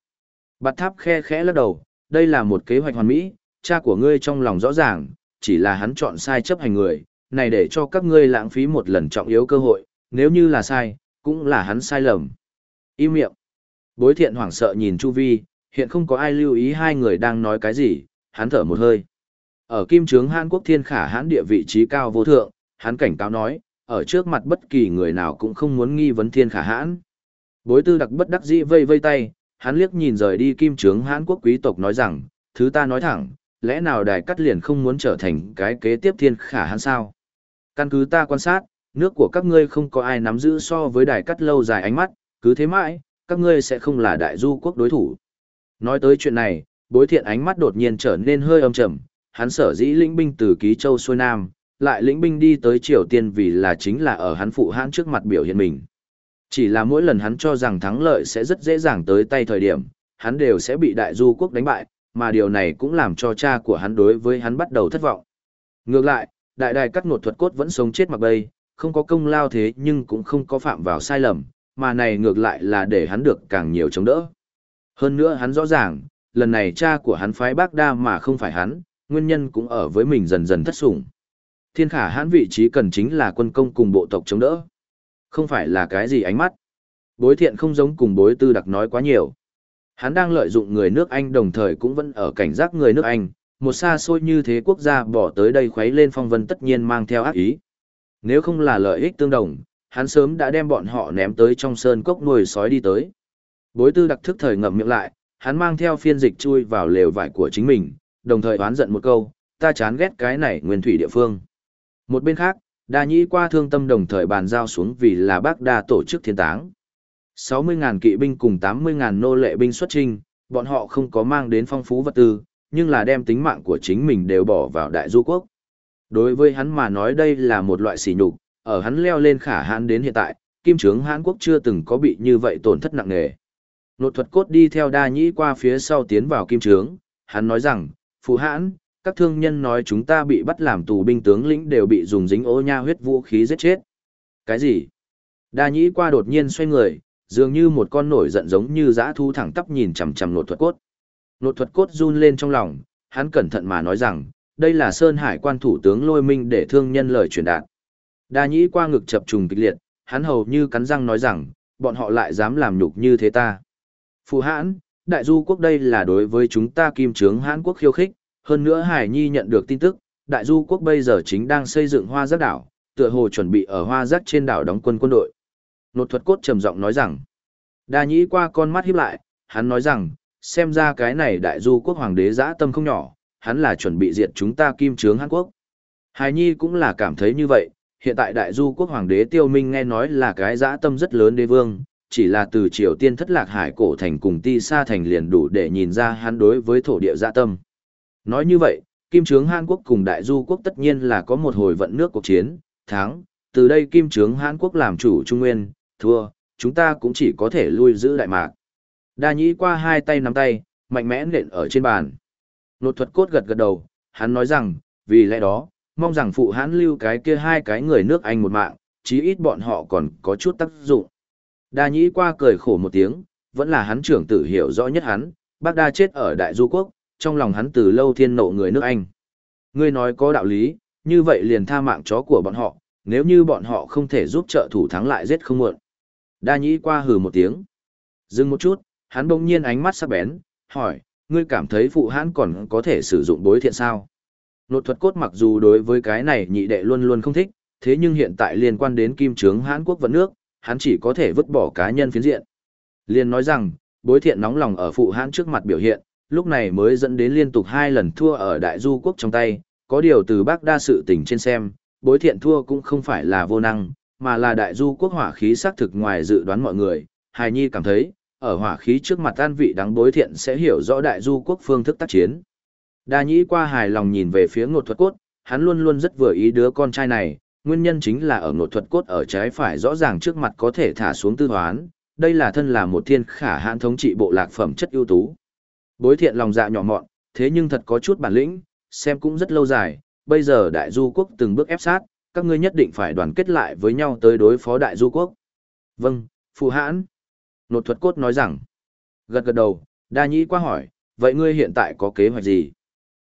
Bạt tháp khe khẽ lắc đầu, đây là một kế hoạch hoàn mỹ, cha của ngươi trong lòng rõ ràng, chỉ là hắn chọn sai chấp hành người, này để cho các ngươi lãng phí một lần trọng yếu cơ hội, nếu như là sai, cũng là hắn sai lầm. Im miệng. Bối thiện hoảng sợ nhìn Chu Vi, hiện không có ai lưu ý hai người đang nói cái gì, hắn thở một hơi. Ở kim trướng Hàn Quốc thiên khả hãn địa vị trí cao vô thượng, hắn cảnh cáo nói, ở trước mặt bất kỳ người nào cũng không muốn nghi vấn thiên khả hãn. Bối tư đặc bất đắc dĩ vây vây tay, hắn liếc nhìn rời đi kim trướng Hán Quốc quý tộc nói rằng, thứ ta nói thẳng, lẽ nào đài cắt liền không muốn trở thành cái kế tiếp thiên khả hãn sao? Căn cứ ta quan sát, nước của các ngươi không có ai nắm giữ so với đài cắt lâu dài ánh mắt, cứ thế mãi, các ngươi sẽ không là đại du quốc đối thủ. Nói tới chuyện này, bối thiện ánh mắt đột nhiên trở nên hơi âm trầm, hắn sở dĩ lĩnh binh từ ký châu xuôi nam, lại lĩnh binh đi tới Triều Tiên vì là chính là ở hắn phụ hãn trước mặt biểu hiện mình. Chỉ là mỗi lần hắn cho rằng thắng lợi sẽ rất dễ dàng tới tay thời điểm, hắn đều sẽ bị đại du quốc đánh bại, mà điều này cũng làm cho cha của hắn đối với hắn bắt đầu thất vọng. Ngược lại, đại đài cắt ngột thuật cốt vẫn sống chết mặc bay, không có công lao thế nhưng cũng không có phạm vào sai lầm, mà này ngược lại là để hắn được càng nhiều chống đỡ. Hơn nữa hắn rõ ràng, lần này cha của hắn phái bác đa mà không phải hắn, nguyên nhân cũng ở với mình dần dần thất sủng. Thiên khả hãn vị trí cần chính là quân công cùng bộ tộc chống đỡ. Không phải là cái gì ánh mắt. Bối thiện không giống cùng bối tư đặc nói quá nhiều. Hắn đang lợi dụng người nước Anh đồng thời cũng vẫn ở cảnh giác người nước Anh, một xa xôi như thế quốc gia bỏ tới đây khuấy lên phong vân tất nhiên mang theo ác ý. Nếu không là lợi ích tương đồng, hắn sớm đã đem bọn họ ném tới trong sơn cốc nuôi sói đi tới. Bối tư đặc thức thời ngậm miệng lại, hắn mang theo phiên dịch chui vào lều vải của chính mình, đồng thời oán giận một câu, ta chán ghét cái này nguyên thủy địa phương. Một bên khác, đa nhĩ qua thương tâm đồng thời bàn giao xuống vì là bác đa tổ chức thiên táng. 60.000 kỵ binh cùng 80.000 nô lệ binh xuất trinh, bọn họ không có mang đến phong phú vật tư, nhưng là đem tính mạng của chính mình đều bỏ vào đại du quốc. Đối với hắn mà nói đây là một loại sỉ nhục, ở hắn leo lên khả hãn đến hiện tại, kim trướng Hán Quốc chưa từng có bị như vậy tổn thất nặng nề. Nột thuật cốt đi theo đa nhĩ qua phía sau tiến vào kim trướng, hắn nói rằng, phụ hãn, các thương nhân nói chúng ta bị bắt làm tù binh tướng lĩnh đều bị dùng dính ô nha huyết vũ khí giết chết. Cái gì? Đa nhĩ qua đột nhiên xoay người, dường như một con nổi giận giống như dã thu thẳng tắp nhìn chằm chằm nột thuật cốt. Nột thuật cốt run lên trong lòng, hắn cẩn thận mà nói rằng, đây là Sơn Hải quan thủ tướng lôi minh để thương nhân lời truyền đạt. Đa nhĩ qua ngực chập trùng kịch liệt, hắn hầu như cắn răng nói rằng, bọn họ lại dám làm nhục như thế ta. Phù hãn, đại du quốc đây là đối với chúng ta kim trướng hãn quốc khiêu khích, hơn nữa Hải Nhi nhận được tin tức, đại du quốc bây giờ chính đang xây dựng hoa giác đảo, tựa hồ chuẩn bị ở hoa giác trên đảo đóng quân quân đội. Nột thuật cốt trầm giọng nói rằng, đa nhĩ qua con mắt híp lại, hắn nói rằng, xem ra cái này đại du quốc hoàng đế dã tâm không nhỏ, hắn là chuẩn bị diệt chúng ta kim trướng Hàn Quốc. hải Nhi cũng là cảm thấy như vậy, hiện tại đại du quốc hoàng đế tiêu minh nghe nói là cái dã tâm rất lớn đế vương, chỉ là từ Triều Tiên thất lạc hải cổ thành cùng ti sa thành liền đủ để nhìn ra hắn đối với thổ địa dã tâm. Nói như vậy, kim trướng Hàn Quốc cùng đại du quốc tất nhiên là có một hồi vận nước cuộc chiến, thắng, từ đây kim trướng Hàn Quốc làm chủ Trung Nguyên, thua, chúng ta cũng chỉ có thể lui giữ đại mạc. Đa nhĩ qua hai tay nắm tay, mạnh mẽ nện ở trên bàn. Nột thuật cốt gật gật đầu, hắn nói rằng, vì lẽ đó, mong rằng phụ hãn lưu cái kia hai cái người nước Anh một mạng, chí ít bọn họ còn có chút tác dụng. Đa nhĩ qua cười khổ một tiếng, vẫn là hắn trưởng tử hiểu rõ nhất hắn, bác đa chết ở Đại Du Quốc, trong lòng hắn từ lâu thiên nộ người nước Anh. Ngươi nói có đạo lý, như vậy liền tha mạng chó của bọn họ, nếu như bọn họ không thể giúp trợ thủ thắng lại giết không muộn. Đa nhĩ qua hừ một tiếng. Dừng một chút, hắn bỗng nhiên ánh mắt sắc bén, hỏi, ngươi cảm thấy phụ hãn còn có thể sử dụng bối thiện sao? Nột thuật cốt mặc dù đối với cái này nhị đệ luôn luôn không thích, thế nhưng hiện tại liên quan đến kim trướng Hán quốc vận nước, hắn chỉ có thể vứt bỏ cá nhân phiến diện. Liên nói rằng, bối thiện nóng lòng ở phụ hãn trước mặt biểu hiện, lúc này mới dẫn đến liên tục hai lần thua ở đại du quốc trong tay, có điều từ bác đa sự tình trên xem, bối thiện thua cũng không phải là vô năng, mà là đại du quốc hỏa khí xác thực ngoài dự đoán mọi người, hài nhi cảm thấy, ở hỏa khí trước mặt an vị đáng bối thiện sẽ hiểu rõ đại du quốc phương thức tác chiến. Đa nhĩ qua hài lòng nhìn về phía ngột thuật cốt, hắn luôn luôn rất vừa ý đứa con trai này, nguyên nhân chính là ở ngột thuật cốt ở trái phải rõ ràng trước mặt có thể thả xuống tư hoán, đây là thân là một thiên khả hãn thống trị bộ lạc phẩm chất ưu tú. Bối thiện lòng dạ nhỏ mọn, thế nhưng thật có chút bản lĩnh, xem cũng rất lâu dài, bây giờ đại du quốc từng bước ép sát, các ngươi nhất định phải đoàn kết lại với nhau tới đối phó đại du quốc. Vâng, phụ hãn. Nột thuật cốt nói rằng, gật gật đầu, đa nhĩ qua hỏi, vậy ngươi hiện tại có kế hoạch gì?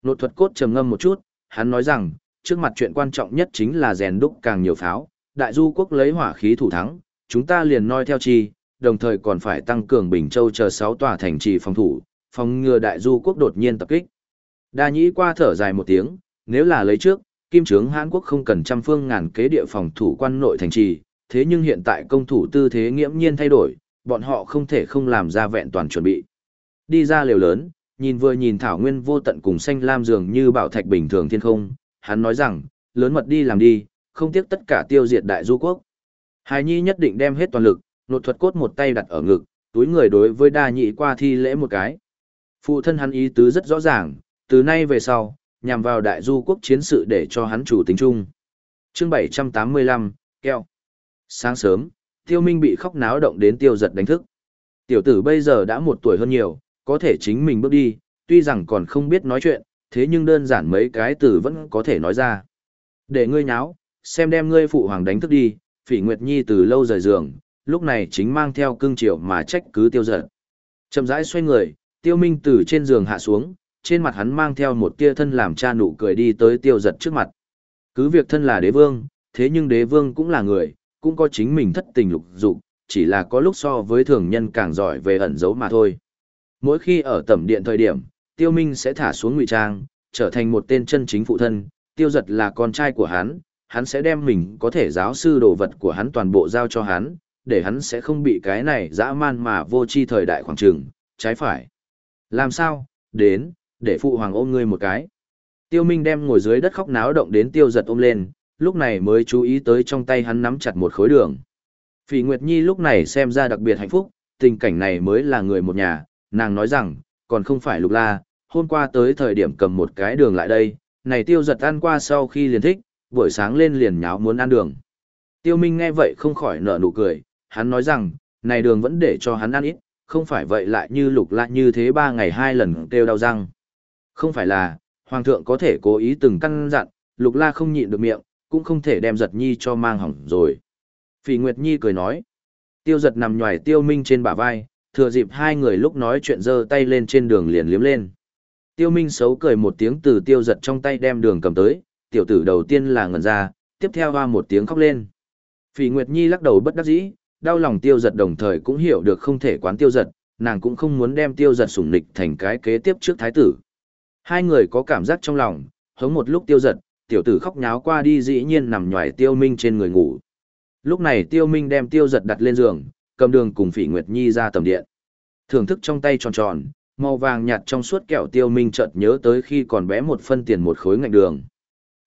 Nột thuật cốt trầm ngâm một chút, hắn nói rằng, trước mặt chuyện quan trọng nhất chính là rèn đúc càng nhiều pháo, đại du quốc lấy hỏa khí thủ thắng, chúng ta liền noi theo chi, đồng thời còn phải tăng cường Bình Châu chờ 6 tòa thành trì phòng thủ, phòng ngừa đại du quốc đột nhiên tập kích. Đa nhĩ qua thở dài một tiếng, nếu là lấy trước, kim trướng Hán Quốc không cần trăm phương ngàn kế địa phòng thủ quan nội thành trì, thế nhưng hiện tại công thủ tư thế nghiễm nhiên thay đổi, bọn họ không thể không làm ra vẹn toàn chuẩn bị. Đi ra liều lớn, nhìn vừa nhìn thảo nguyên vô tận cùng xanh lam dường như bảo thạch bình thường thiên không, hắn nói rằng, lớn mật đi làm đi, không tiếc tất cả tiêu diệt đại du quốc. Hải Nhi nhất định đem hết toàn lực, nột thuật cốt một tay đặt ở ngực, túi người đối với đa nhị qua thi lễ một cái. Phụ thân hắn ý tứ rất rõ ràng, từ nay về sau, nhằm vào đại du quốc chiến sự để cho hắn chủ tính chung. Chương 785, keo. Sáng sớm, tiêu minh bị khóc náo động đến tiêu giật đánh thức. Tiểu tử bây giờ đã một tuổi hơn nhiều, có thể chính mình bước đi, tuy rằng còn không biết nói chuyện, thế nhưng đơn giản mấy cái từ vẫn có thể nói ra. Để ngươi nháo, xem đem ngươi phụ hoàng đánh thức đi, phỉ nguyệt nhi từ lâu rời giường, lúc này chính mang theo cương triệu mà trách cứ tiêu giật. Chậm rãi xoay người, tiêu minh từ trên giường hạ xuống, trên mặt hắn mang theo một tia thân làm cha nụ cười đi tới tiêu giật trước mặt. Cứ việc thân là đế vương, thế nhưng đế vương cũng là người, cũng có chính mình thất tình lục dục, chỉ là có lúc so với thường nhân càng giỏi về ẩn giấu mà thôi. Mỗi khi ở tẩm điện thời điểm, Tiêu Minh sẽ thả xuống ngụy trang, trở thành một tên chân chính phụ thân, Tiêu Giật là con trai của hắn, hắn sẽ đem mình có thể giáo sư đồ vật của hắn toàn bộ giao cho hắn, để hắn sẽ không bị cái này dã man mà vô chi thời đại khoảng trường, trái phải. Làm sao? Đến, để phụ hoàng ôm ngươi một cái. Tiêu Minh đem ngồi dưới đất khóc náo động đến Tiêu Giật ôm lên, lúc này mới chú ý tới trong tay hắn nắm chặt một khối đường. Phỉ Nguyệt Nhi lúc này xem ra đặc biệt hạnh phúc, tình cảnh này mới là người một nhà, nàng nói rằng, còn không phải lục la, hôm qua tới thời điểm cầm một cái đường lại đây, này tiêu giật ăn qua sau khi liền thích, buổi sáng lên liền nháo muốn ăn đường. Tiêu Minh nghe vậy không khỏi nở nụ cười, hắn nói rằng, này đường vẫn để cho hắn ăn ít, không phải vậy lại như lục lạ như thế ba ngày hai lần kêu đau răng. Không phải là, Hoàng thượng có thể cố ý từng căn dặn, lục la không nhịn được miệng, cũng không thể đem giật nhi cho mang hỏng rồi. Phỉ Nguyệt Nhi cười nói, tiêu giật nằm nhòi tiêu minh trên bả vai, thừa dịp hai người lúc nói chuyện giơ tay lên trên đường liền liếm lên. Tiêu Minh xấu cười một tiếng từ tiêu giật trong tay đem đường cầm tới, tiểu tử đầu tiên là ngẩn ra, tiếp theo hoa một tiếng khóc lên. Phỉ Nguyệt Nhi lắc đầu bất đắc dĩ, đau lòng tiêu giật đồng thời cũng hiểu được không thể quán tiêu giật, nàng cũng không muốn đem tiêu giật sủng nịch thành cái kế tiếp trước thái tử. Hai người có cảm giác trong lòng, hống một lúc tiêu giật, tiểu tử khóc nháo qua đi dĩ nhiên nằm nhòi tiêu minh trên người ngủ. Lúc này tiêu minh đem tiêu giật đặt lên giường, cầm đường cùng phỉ nguyệt nhi ra tầm điện. Thưởng thức trong tay tròn tròn, màu vàng nhạt trong suốt kẹo tiêu minh chợt nhớ tới khi còn bé một phân tiền một khối ngạnh đường.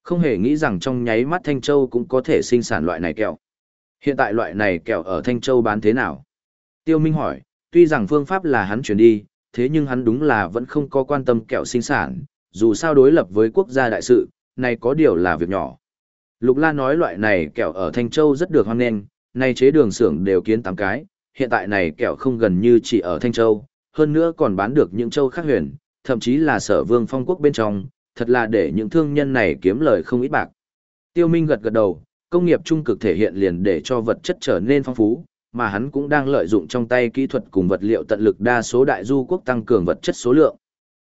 Không hề nghĩ rằng trong nháy mắt Thanh Châu cũng có thể sinh sản loại này kẹo. Hiện tại loại này kẹo ở Thanh Châu bán thế nào? Tiêu Minh hỏi, tuy rằng phương pháp là hắn chuyển đi, thế nhưng hắn đúng là vẫn không có quan tâm kẹo sinh sản, dù sao đối lập với quốc gia đại sự, này có điều là việc nhỏ. Lục La nói loại này kẹo ở Thanh Châu rất được hoan nghênh, nay chế đường xưởng đều kiến tám cái, hiện tại này kẹo không gần như chỉ ở Thanh Châu, hơn nữa còn bán được những châu khác huyền, thậm chí là sở vương phong quốc bên trong, thật là để những thương nhân này kiếm lời không ít bạc. Tiêu Minh gật gật đầu, công nghiệp trung cực thể hiện liền để cho vật chất trở nên phong phú, mà hắn cũng đang lợi dụng trong tay kỹ thuật cùng vật liệu tận lực đa số đại du quốc tăng cường vật chất số lượng.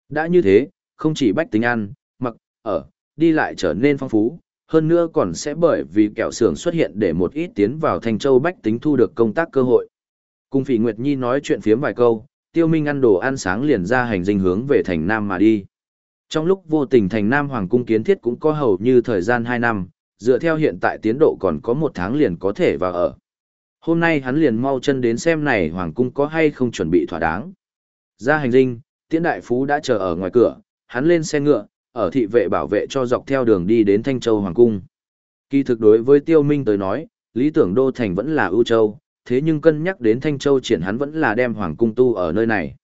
Đã như thế, không chỉ bách tính ăn, mặc, ở, đi lại trở nên phong phú, hơn nữa còn sẽ bởi vì kẹo xưởng xuất hiện để một ít tiến vào thành châu bách tính thu được công tác cơ hội. Cùng Phỉ Nguyệt Nhi nói chuyện phiếm vài câu, Tiêu Minh ăn đồ ăn sáng liền ra hành dinh hướng về thành Nam mà đi. Trong lúc vô tình thành Nam Hoàng cung kiến thiết cũng có hầu như thời gian 2 năm, dựa theo hiện tại tiến độ còn có một tháng liền có thể vào ở. Hôm nay hắn liền mau chân đến xem này Hoàng cung có hay không chuẩn bị thỏa đáng. Ra hành dinh, Tiễn Đại Phú đã chờ ở ngoài cửa, hắn lên xe ngựa, ở thị vệ bảo vệ cho dọc theo đường đi đến Thanh Châu Hoàng cung. Kỳ thực đối với Tiêu Minh tới nói, lý tưởng đô thành vẫn là ưu châu, thế nhưng cân nhắc đến Thanh Châu triển hắn vẫn là đem Hoàng cung tu ở nơi này.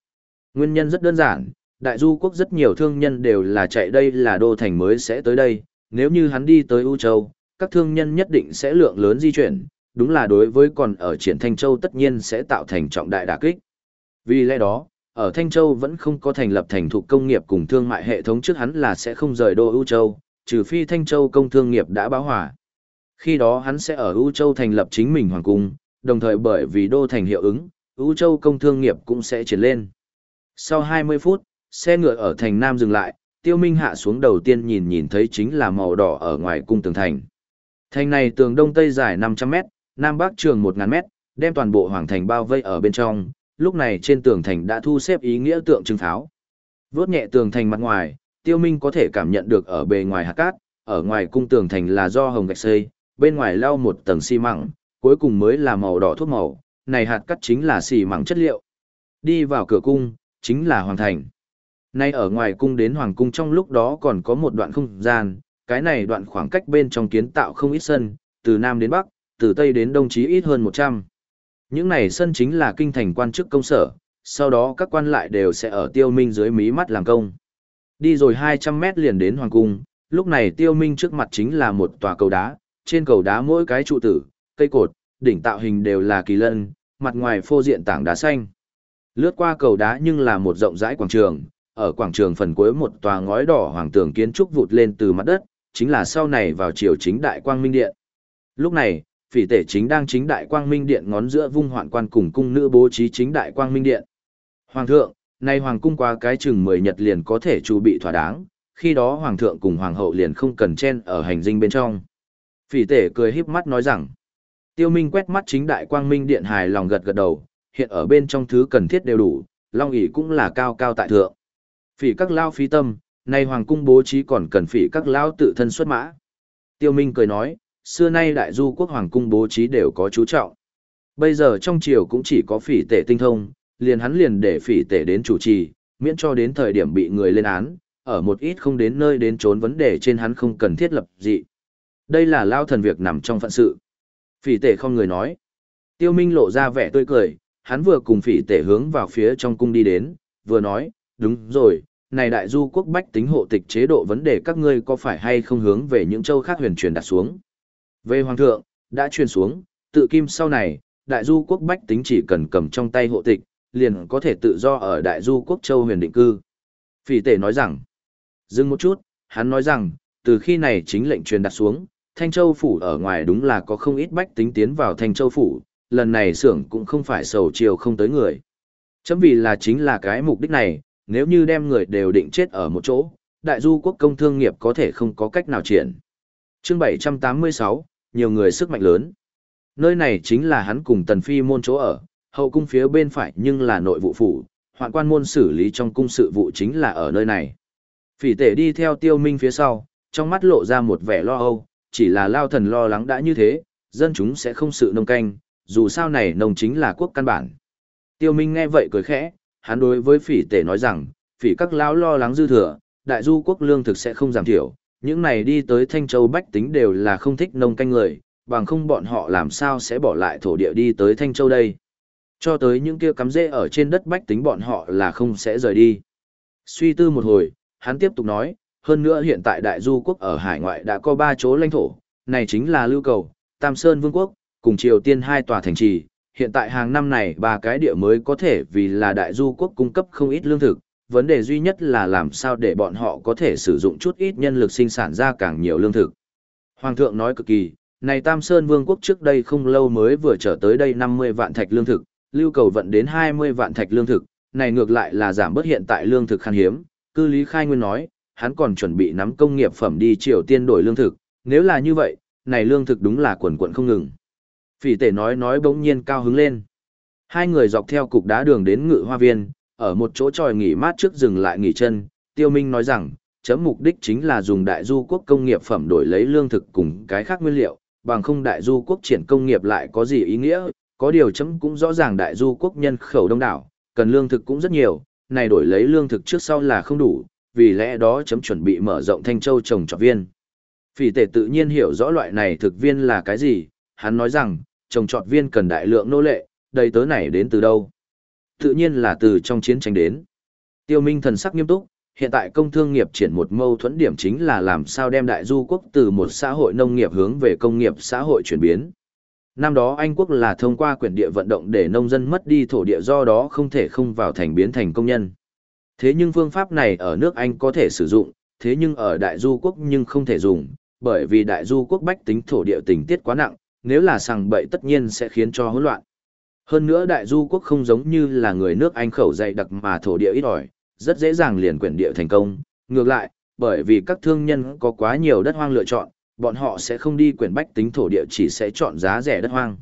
Nguyên nhân rất đơn giản, đại du quốc rất nhiều thương nhân đều là chạy đây là đô thành mới sẽ tới đây, nếu như hắn đi tới ưu châu, các thương nhân nhất định sẽ lượng lớn di chuyển, đúng là đối với còn ở triển Thanh Châu tất nhiên sẽ tạo thành trọng đại đả kích. Vì lẽ đó, ở Thanh Châu vẫn không có thành lập thành thục công nghiệp cùng thương mại hệ thống trước hắn là sẽ không rời đô ưu châu, trừ phi Thanh Châu công thương nghiệp đã báo hỏa. Khi đó hắn sẽ ở ưu châu thành lập chính mình hoàng cung, đồng thời bởi vì đô thành hiệu ứng, ưu châu công thương nghiệp cũng sẽ triển lên. Sau 20 phút, xe ngựa ở thành Nam dừng lại, tiêu minh hạ xuống đầu tiên nhìn nhìn thấy chính là màu đỏ ở ngoài cung tường thành. Thành này tường đông tây dài 500 mét, nam bắc trường 1.000 mét, đem toàn bộ hoàng thành bao vây ở bên trong, lúc này trên tường thành đã thu xếp ý nghĩa tượng trưng pháo. Vốt nhẹ tường thành mặt ngoài, tiêu minh có thể cảm nhận được ở bề ngoài hạt cát, ở ngoài cung tường thành là do hồng gạch xây, bên ngoài lau một tầng xi măng, cuối cùng mới là màu đỏ thuốc màu, này hạt cát chính là xi măng chất liệu. Đi vào cửa cung, chính là hoàng thành. Nay ở ngoài cung đến hoàng cung trong lúc đó còn có một đoạn không gian, cái này đoạn khoảng cách bên trong kiến tạo không ít sân, từ Nam đến Bắc, từ Tây đến Đông chí ít hơn 100. Những này sân chính là kinh thành quan chức công sở, sau đó các quan lại đều sẽ ở tiêu minh dưới mí mắt làm công. Đi rồi 200 mét liền đến hoàng cung, lúc này tiêu minh trước mặt chính là một tòa cầu đá, trên cầu đá mỗi cái trụ tử, cây cột, đỉnh tạo hình đều là kỳ lân, mặt ngoài phô diện tảng đá xanh. Lướt qua cầu đá nhưng là một rộng rãi quảng trường, ở quảng trường phần cuối một tòa ngói đỏ hoàng tường kiến trúc vụt lên từ mặt đất, chính là sau này vào chiều chính đại quang minh điện. Lúc này, phỉ tể chính đang chính đại quang minh điện ngón giữa vung hoạn quan cùng cung nữ bố trí chính đại quang minh điện. Hoàng thượng, nay hoàng cung qua cái chừng 10 nhật liền có thể chuẩn bị thỏa đáng, khi đó hoàng thượng cùng hoàng hậu liền không cần chen ở hành dinh bên trong. Phỉ tể cười híp mắt nói rằng, tiêu minh quét mắt chính đại quang minh điện hài lòng gật gật đầu, hiện ở bên trong thứ cần thiết đều đủ, long ỷ cũng là cao cao tại thượng. Phỉ các lao phí tâm, nay hoàng cung bố trí còn cần phỉ các lao tự thân xuất mã. Tiêu Minh cười nói, xưa nay đại du quốc hoàng cung bố trí đều có chú trọng. Bây giờ trong triều cũng chỉ có phỉ tể tinh thông, liền hắn liền để phỉ tể đến chủ trì, miễn cho đến thời điểm bị người lên án, ở một ít không đến nơi đến trốn vấn đề trên hắn không cần thiết lập gì. Đây là lao thần việc nằm trong phận sự. Phỉ tể không người nói. Tiêu Minh lộ ra vẻ tươi cười, hắn vừa cùng phỉ tể hướng vào phía trong cung đi đến, vừa nói, đúng rồi, này đại du quốc bách tính hộ tịch chế độ vấn đề các ngươi có phải hay không hướng về những châu khác huyền truyền đặt xuống. Về hoàng thượng, đã truyền xuống, tự kim sau này, đại du quốc bách tính chỉ cần cầm trong tay hộ tịch, liền có thể tự do ở đại du quốc châu huyền định cư. Phỉ tể nói rằng, dừng một chút, hắn nói rằng, từ khi này chính lệnh truyền đặt xuống, Thanh Châu Phủ ở ngoài đúng là có không ít bách tính tiến vào Thanh Châu Phủ, lần này xưởng cũng không phải sầu chiều không tới người. Chấm vì là chính là cái mục đích này, nếu như đem người đều định chết ở một chỗ, đại du quốc công thương nghiệp có thể không có cách nào triển. Chương 786, nhiều người sức mạnh lớn. Nơi này chính là hắn cùng Tần Phi môn chỗ ở, hậu cung phía bên phải nhưng là nội vụ phủ, hoạn quan môn xử lý trong cung sự vụ chính là ở nơi này. Phỉ tể đi theo tiêu minh phía sau, trong mắt lộ ra một vẻ lo âu, chỉ là lao thần lo lắng đã như thế, dân chúng sẽ không sự nông canh, dù sao này nông chính là quốc căn bản. Tiêu Minh nghe vậy cười khẽ, hắn đối với phỉ tể nói rằng, phỉ các lão lo lắng dư thừa, đại du quốc lương thực sẽ không giảm thiểu, những này đi tới Thanh Châu Bách tính đều là không thích nông canh người, bằng không bọn họ làm sao sẽ bỏ lại thổ địa đi tới Thanh Châu đây. Cho tới những kia cắm rễ ở trên đất Bách tính bọn họ là không sẽ rời đi. Suy tư một hồi, hắn tiếp tục nói, hơn nữa hiện tại đại du quốc ở hải ngoại đã có ba chỗ lãnh thổ, này chính là Lưu Cầu, Tam Sơn Vương quốc, cùng Triều Tiên hai tòa thành trì. Hiện tại hàng năm này ba cái địa mới có thể vì là đại du quốc cung cấp không ít lương thực, vấn đề duy nhất là làm sao để bọn họ có thể sử dụng chút ít nhân lực sinh sản ra càng nhiều lương thực. Hoàng thượng nói cực kỳ, này Tam Sơn Vương quốc trước đây không lâu mới vừa trở tới đây 50 vạn thạch lương thực, lưu cầu vận đến 20 vạn thạch lương thực, này ngược lại là giảm bớt hiện tại lương thực khan hiếm, cư Lý Khai Nguyên nói, hắn còn chuẩn bị nắm công nghiệp phẩm đi Triều Tiên đổi lương thực, nếu là như vậy, này lương thực đúng là quần quần không ngừng. Phỉ tể nói nói bỗng nhiên cao hứng lên. Hai người dọc theo cục đá đường đến ngự hoa viên, ở một chỗ tròi nghỉ mát trước dừng lại nghỉ chân, Tiêu Minh nói rằng, chấm mục đích chính là dùng đại du quốc công nghiệp phẩm đổi lấy lương thực cùng cái khác nguyên liệu, bằng không đại du quốc triển công nghiệp lại có gì ý nghĩa, có điều chấm cũng rõ ràng đại du quốc nhân khẩu đông đảo, cần lương thực cũng rất nhiều, này đổi lấy lương thực trước sau là không đủ, vì lẽ đó chấm chuẩn bị mở rộng Thanh Châu trồng trọt viên. Phỉ tể tự nhiên hiểu rõ loại này thực viên là cái gì, hắn nói rằng, trồng trọt viên cần đại lượng nô lệ, đầy tớ này đến từ đâu? Tự nhiên là từ trong chiến tranh đến. Tiêu Minh thần sắc nghiêm túc, hiện tại công thương nghiệp triển một mâu thuẫn điểm chính là làm sao đem đại du quốc từ một xã hội nông nghiệp hướng về công nghiệp xã hội chuyển biến. Năm đó Anh quốc là thông qua quyền địa vận động để nông dân mất đi thổ địa do đó không thể không vào thành biến thành công nhân. Thế nhưng phương pháp này ở nước Anh có thể sử dụng, thế nhưng ở đại du quốc nhưng không thể dùng, bởi vì đại du quốc bách tính thổ địa tình tiết quá nặng, nếu là sằng bậy tất nhiên sẽ khiến cho hỗn loạn. Hơn nữa đại du quốc không giống như là người nước Anh khẩu dày đặc mà thổ địa ít ỏi, rất dễ dàng liền quyển địa thành công. Ngược lại, bởi vì các thương nhân có quá nhiều đất hoang lựa chọn, bọn họ sẽ không đi quyển bách tính thổ địa chỉ sẽ chọn giá rẻ đất hoang.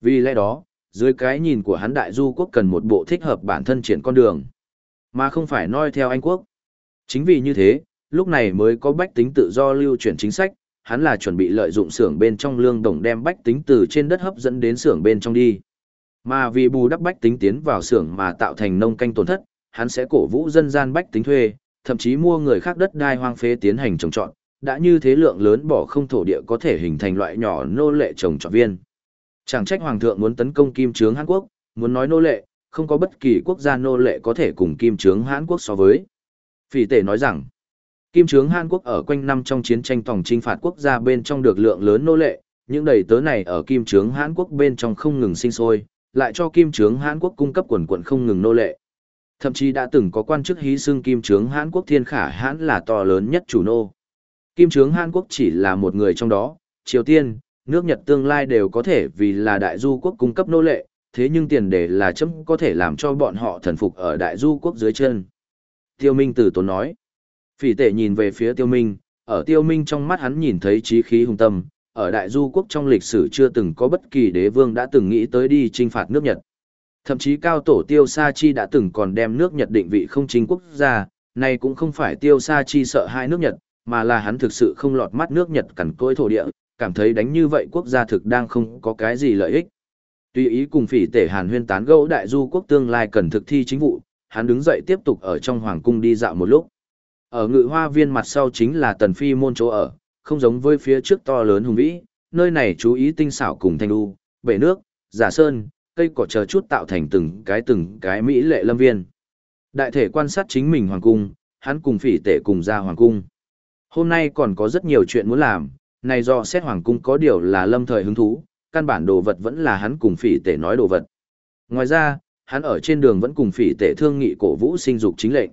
Vì lẽ đó, dưới cái nhìn của hắn đại du quốc cần một bộ thích hợp bản thân triển con đường, mà không phải noi theo Anh quốc. Chính vì như thế, lúc này mới có bách tính tự do lưu chuyển chính sách, hắn là chuẩn bị lợi dụng xưởng bên trong lương đồng đem bách tính từ trên đất hấp dẫn đến xưởng bên trong đi. Mà vì bù đắp bách tính tiến vào xưởng mà tạo thành nông canh tổn thất, hắn sẽ cổ vũ dân gian bách tính thuê, thậm chí mua người khác đất đai hoang phế tiến hành trồng trọt, đã như thế lượng lớn bỏ không thổ địa có thể hình thành loại nhỏ nô lệ trồng trọt viên. Chẳng trách hoàng thượng muốn tấn công kim trướng Hàn Quốc, muốn nói nô lệ, không có bất kỳ quốc gia nô lệ có thể cùng kim trướng Hàn Quốc so với. Phỉ tể nói rằng, kim trướng Hàn Quốc ở quanh năm trong chiến tranh tổng trinh phạt quốc gia bên trong được lượng lớn nô lệ, những đầy tớ này ở kim trướng Hàn Quốc bên trong không ngừng sinh sôi, lại cho kim trướng Hàn Quốc cung cấp quần quần không ngừng nô lệ. Thậm chí đã từng có quan chức hí xương kim trướng Hàn Quốc thiên khả hãn là to lớn nhất chủ nô. Kim trướng Hàn Quốc chỉ là một người trong đó, Triều Tiên, nước Nhật tương lai đều có thể vì là đại du quốc cung cấp nô lệ, thế nhưng tiền đề là chấm có thể làm cho bọn họ thần phục ở đại du quốc dưới chân. Tiêu Minh Tử tốn nói. Phỉ tệ nhìn về phía Tiêu Minh, ở Tiêu Minh trong mắt hắn nhìn thấy trí khí hùng tâm, ở đại du quốc trong lịch sử chưa từng có bất kỳ đế vương đã từng nghĩ tới đi trinh phạt nước Nhật. Thậm chí cao tổ Tiêu Sa Chi đã từng còn đem nước Nhật định vị không chính quốc gia, này cũng không phải Tiêu Sa Chi sợ hai nước Nhật, mà là hắn thực sự không lọt mắt nước Nhật cằn côi thổ địa, cảm thấy đánh như vậy quốc gia thực đang không có cái gì lợi ích. Tuy ý cùng phỉ tể hàn huyên tán gẫu đại du quốc tương lai cần thực thi chính vụ, hắn đứng dậy tiếp tục ở trong hoàng cung đi dạo một lúc. Ở ngự hoa viên mặt sau chính là tần phi môn chỗ ở, không giống với phía trước to lớn hùng vĩ, nơi này chú ý tinh xảo cùng thanh đu, bể nước, giả sơn, cây cỏ chờ chút tạo thành từng cái từng cái mỹ lệ lâm viên. Đại thể quan sát chính mình hoàng cung, hắn cùng phỉ tể cùng ra hoàng cung. Hôm nay còn có rất nhiều chuyện muốn làm, này do xét hoàng cung có điều là lâm thời hứng thú, căn bản đồ vật vẫn là hắn cùng phỉ tể nói đồ vật. Ngoài ra, hắn ở trên đường vẫn cùng phỉ tể thương nghị cổ vũ sinh dục chính lệnh.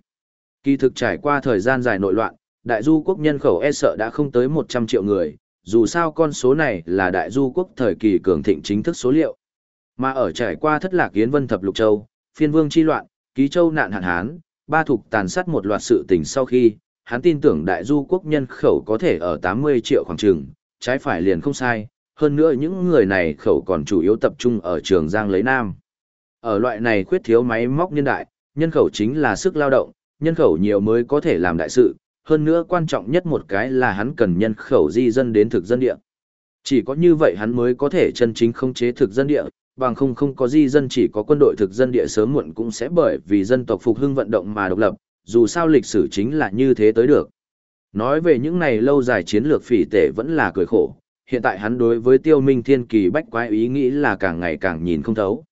Kỳ thực trải qua thời gian dài nội loạn, đại du quốc nhân khẩu e sợ đã không tới 100 triệu người, dù sao con số này là đại du quốc thời kỳ cường thịnh chính thức số liệu. Mà ở trải qua thất lạc yến vân thập lục châu, phiên vương chi loạn, ký châu nạn hạn hán, ba thuộc tàn sát một loạt sự tình sau khi, hắn tin tưởng đại du quốc nhân khẩu có thể ở 80 triệu khoảng trường, trái phải liền không sai, hơn nữa những người này khẩu còn chủ yếu tập trung ở trường Giang lấy Nam. Ở loại này khuyết thiếu máy móc nhân đại, nhân khẩu chính là sức lao động, nhân khẩu nhiều mới có thể làm đại sự, hơn nữa quan trọng nhất một cái là hắn cần nhân khẩu di dân đến thực dân địa. Chỉ có như vậy hắn mới có thể chân chính khống chế thực dân địa, bằng không không có di dân chỉ có quân đội thực dân địa sớm muộn cũng sẽ bởi vì dân tộc phục hưng vận động mà độc lập, dù sao lịch sử chính là như thế tới được. Nói về những này lâu dài chiến lược phỉ tể vẫn là cười khổ, hiện tại hắn đối với tiêu minh thiên kỳ bách quái ý nghĩ là càng ngày càng nhìn không thấu.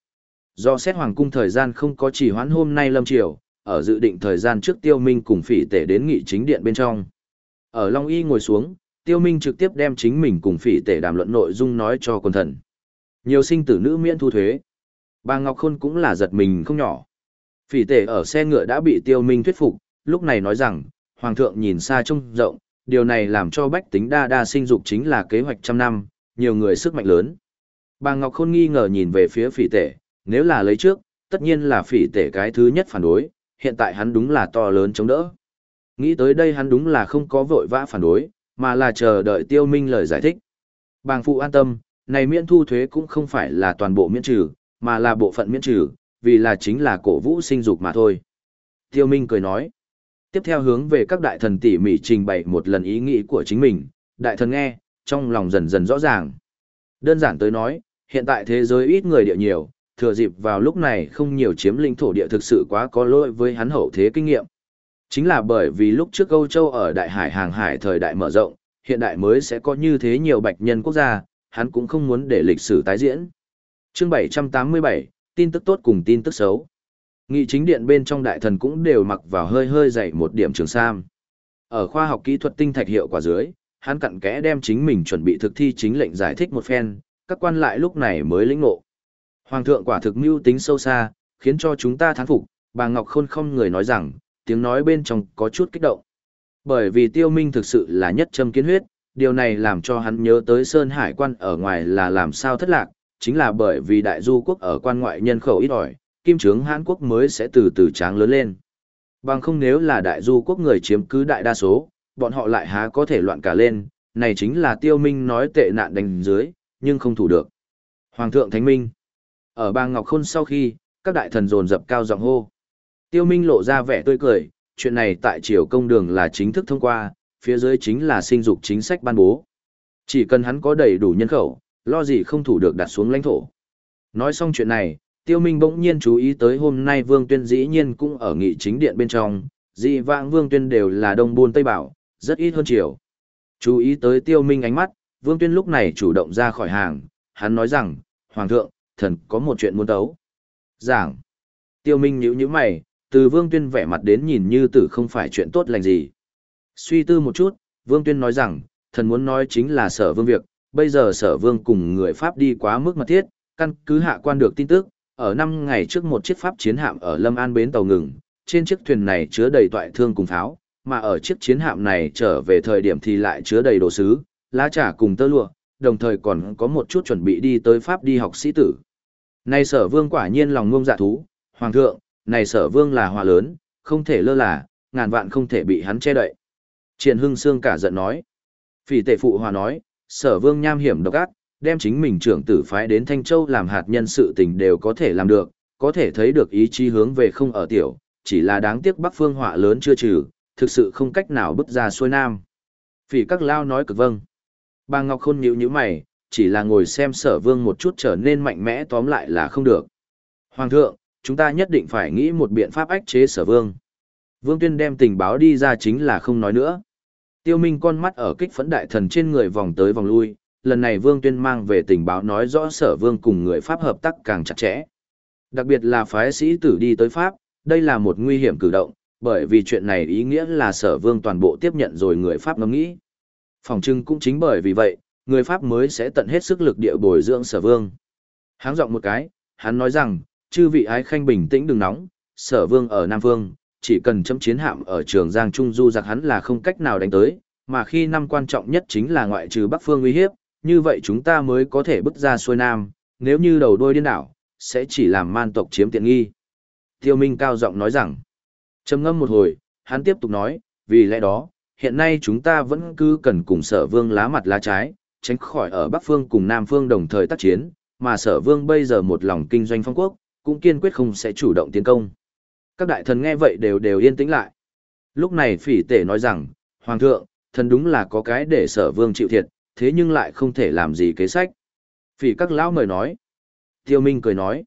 Do xét hoàng cung thời gian không có chỉ hoãn hôm nay lâm triều, ở dự định thời gian trước tiêu minh cùng phỉ tể đến nghị chính điện bên trong. Ở Long Y ngồi xuống, tiêu minh trực tiếp đem chính mình cùng phỉ tể đàm luận nội dung nói cho quân thần. Nhiều sinh tử nữ miễn thu thuế. Bà Ngọc Khôn cũng là giật mình không nhỏ. Phỉ tể ở xe ngựa đã bị tiêu minh thuyết phục, lúc này nói rằng, Hoàng thượng nhìn xa trông rộng, điều này làm cho bách tính đa đa sinh dục chính là kế hoạch trăm năm, nhiều người sức mạnh lớn. Bà Ngọc Khôn nghi ngờ nhìn về phía phỉ tể, nếu là lấy trước, tất nhiên là phỉ tể cái thứ nhất phản đối, hiện tại hắn đúng là to lớn chống đỡ. Nghĩ tới đây hắn đúng là không có vội vã phản đối, mà là chờ đợi tiêu minh lời giải thích. Bàng phụ an tâm, này miễn thu thuế cũng không phải là toàn bộ miễn trừ, mà là bộ phận miễn trừ, vì là chính là cổ vũ sinh dục mà thôi. Tiêu minh cười nói, tiếp theo hướng về các đại thần tỉ mỉ trình bày một lần ý nghĩ của chính mình, đại thần nghe, trong lòng dần dần rõ ràng. Đơn giản tới nói, hiện tại thế giới ít người địa nhiều, thừa dịp vào lúc này không nhiều chiếm lĩnh thổ địa thực sự quá có lỗi với hắn hậu thế kinh nghiệm. Chính là bởi vì lúc trước Âu Châu ở đại hải hàng hải thời đại mở rộng, hiện đại mới sẽ có như thế nhiều bạch nhân quốc gia, hắn cũng không muốn để lịch sử tái diễn. Chương 787, tin tức tốt cùng tin tức xấu. Nghị chính điện bên trong đại thần cũng đều mặc vào hơi hơi dày một điểm trường sam. Ở khoa học kỹ thuật tinh thạch hiệu quả dưới, hắn cặn kẽ đem chính mình chuẩn bị thực thi chính lệnh giải thích một phen, các quan lại lúc này mới lĩnh ngộ. Hoàng thượng quả thực mưu tính sâu xa, khiến cho chúng ta thán phục, bà Ngọc Khôn không người nói rằng, tiếng nói bên trong có chút kích động. Bởi vì tiêu minh thực sự là nhất châm kiến huyết, điều này làm cho hắn nhớ tới Sơn Hải quan ở ngoài là làm sao thất lạc, chính là bởi vì đại du quốc ở quan ngoại nhân khẩu ít ỏi, kim trướng Hán quốc mới sẽ từ từ tráng lớn lên. Bằng không nếu là đại du quốc người chiếm cứ đại đa số, bọn họ lại há có thể loạn cả lên, này chính là tiêu minh nói tệ nạn đánh dưới, nhưng không thủ được. Hoàng thượng Thánh Minh ở bang Ngọc Khôn sau khi, các đại thần dồn dập cao giọng hô. Tiêu Minh lộ ra vẻ tươi cười, chuyện này tại triều công đường là chính thức thông qua, phía dưới chính là sinh dục chính sách ban bố. Chỉ cần hắn có đầy đủ nhân khẩu, lo gì không thủ được đặt xuống lãnh thổ. Nói xong chuyện này, Tiêu Minh bỗng nhiên chú ý tới hôm nay Vương Tuyên dĩ nhiên cũng ở nghị chính điện bên trong, dị vãng Vương Tuyên đều là đông buôn Tây Bảo, rất ít hơn chiều. Chú ý tới Tiêu Minh ánh mắt, Vương Tuyên lúc này chủ động ra khỏi hàng, hắn nói rằng, Hoàng thượng, thần có một chuyện muốn tấu. Giảng. Tiêu Minh nhíu nhíu mày, từ Vương Tuyên vẻ mặt đến nhìn như tử không phải chuyện tốt lành gì. Suy tư một chút, Vương Tuyên nói rằng, thần muốn nói chính là sở vương việc, bây giờ sở vương cùng người Pháp đi quá mức mật thiết, căn cứ hạ quan được tin tức, ở năm ngày trước một chiếc Pháp chiến hạm ở Lâm An bến tàu ngừng, trên chiếc thuyền này chứa đầy toại thương cùng pháo, mà ở chiếc chiến hạm này trở về thời điểm thì lại chứa đầy đồ sứ, lá trà cùng tơ lụa, đồng thời còn có một chút chuẩn bị đi tới Pháp đi học sĩ tử. Này sở vương quả nhiên lòng ngông dạ thú, hoàng thượng, này sở vương là hòa lớn, không thể lơ là, ngàn vạn không thể bị hắn che đậy. Triển Hưng Sương cả giận nói. Phỉ tệ phụ hòa nói, sở vương nham hiểm độc ác, đem chính mình trưởng tử phái đến Thanh Châu làm hạt nhân sự tình đều có thể làm được, có thể thấy được ý chí hướng về không ở tiểu, chỉ là đáng tiếc Bắc Phương họa lớn chưa trừ, thực sự không cách nào bứt ra xuôi nam. Phỉ các lao nói cực vâng. Bà Ngọc Khôn nhíu nhíu mày, chỉ là ngồi xem sở vương một chút trở nên mạnh mẽ tóm lại là không được. Hoàng thượng, chúng ta nhất định phải nghĩ một biện pháp ách chế sở vương. Vương Tuyên đem tình báo đi ra chính là không nói nữa. Tiêu Minh con mắt ở kích phấn đại thần trên người vòng tới vòng lui, lần này Vương Tuyên mang về tình báo nói rõ sở vương cùng người Pháp hợp tác càng chặt chẽ. Đặc biệt là phái sĩ tử đi tới Pháp, đây là một nguy hiểm cử động, bởi vì chuyện này ý nghĩa là sở vương toàn bộ tiếp nhận rồi người Pháp ngẫm nghĩ. Phòng trưng cũng chính bởi vì vậy, người Pháp mới sẽ tận hết sức lực địa bồi dưỡng sở vương. Háng giọng một cái, hắn nói rằng, chư vị ái khanh bình tĩnh đừng nóng, sở vương ở Nam Vương, chỉ cần chấm chiến hạm ở trường Giang Trung Du giặc hắn là không cách nào đánh tới, mà khi năm quan trọng nhất chính là ngoại trừ Bắc Phương uy hiếp, như vậy chúng ta mới có thể bước ra xuôi Nam, nếu như đầu đôi điên đảo, sẽ chỉ làm man tộc chiếm tiện nghi. Tiêu Minh cao giọng nói rằng, trầm ngâm một hồi, hắn tiếp tục nói, vì lẽ đó, hiện nay chúng ta vẫn cứ cần cùng sở vương lá mặt lá trái, tránh khỏi ở Bắc Phương cùng Nam Phương đồng thời tác chiến, mà sở vương bây giờ một lòng kinh doanh phong quốc, cũng kiên quyết không sẽ chủ động tiến công. Các đại thần nghe vậy đều đều yên tĩnh lại. Lúc này phỉ tể nói rằng, Hoàng thượng, thần đúng là có cái để sở vương chịu thiệt, thế nhưng lại không thể làm gì kế sách. Phỉ các lão mời nói. Tiêu Minh cười nói.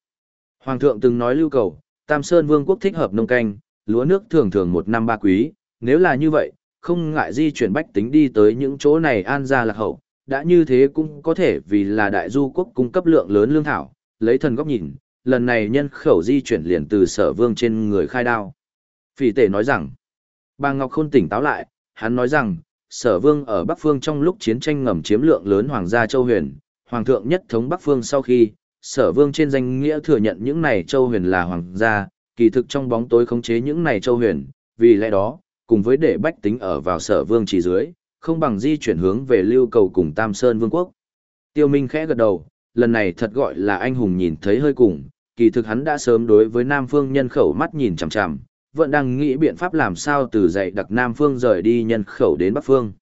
Hoàng thượng từng nói lưu cầu, Tam Sơn Vương quốc thích hợp nông canh, lúa nước thường thường một năm ba quý, nếu là như vậy, không ngại di chuyển bách tính đi tới những chỗ này an ra lạc hậu, đã như thế cũng có thể vì là đại du quốc cung cấp lượng lớn lương thảo, lấy thần góc nhìn, lần này nhân khẩu di chuyển liền từ sở vương trên người khai đao. Phỉ tể nói rằng, bà Ngọc Khôn tỉnh táo lại, hắn nói rằng, sở vương ở Bắc Phương trong lúc chiến tranh ngầm chiếm lượng lớn hoàng gia châu huyền, hoàng thượng nhất thống Bắc Phương sau khi, sở vương trên danh nghĩa thừa nhận những này châu huyền là hoàng gia, kỳ thực trong bóng tối khống chế những này châu huyền, vì lẽ đó, cùng với để bách tính ở vào sở vương chỉ dưới, không bằng di chuyển hướng về lưu cầu cùng Tam Sơn Vương quốc. Tiêu Minh khẽ gật đầu, lần này thật gọi là anh hùng nhìn thấy hơi cùng, kỳ thực hắn đã sớm đối với Nam Phương nhân khẩu mắt nhìn chằm chằm, vẫn đang nghĩ biện pháp làm sao từ dạy đặc Nam Phương rời đi nhân khẩu đến Bắc Phương.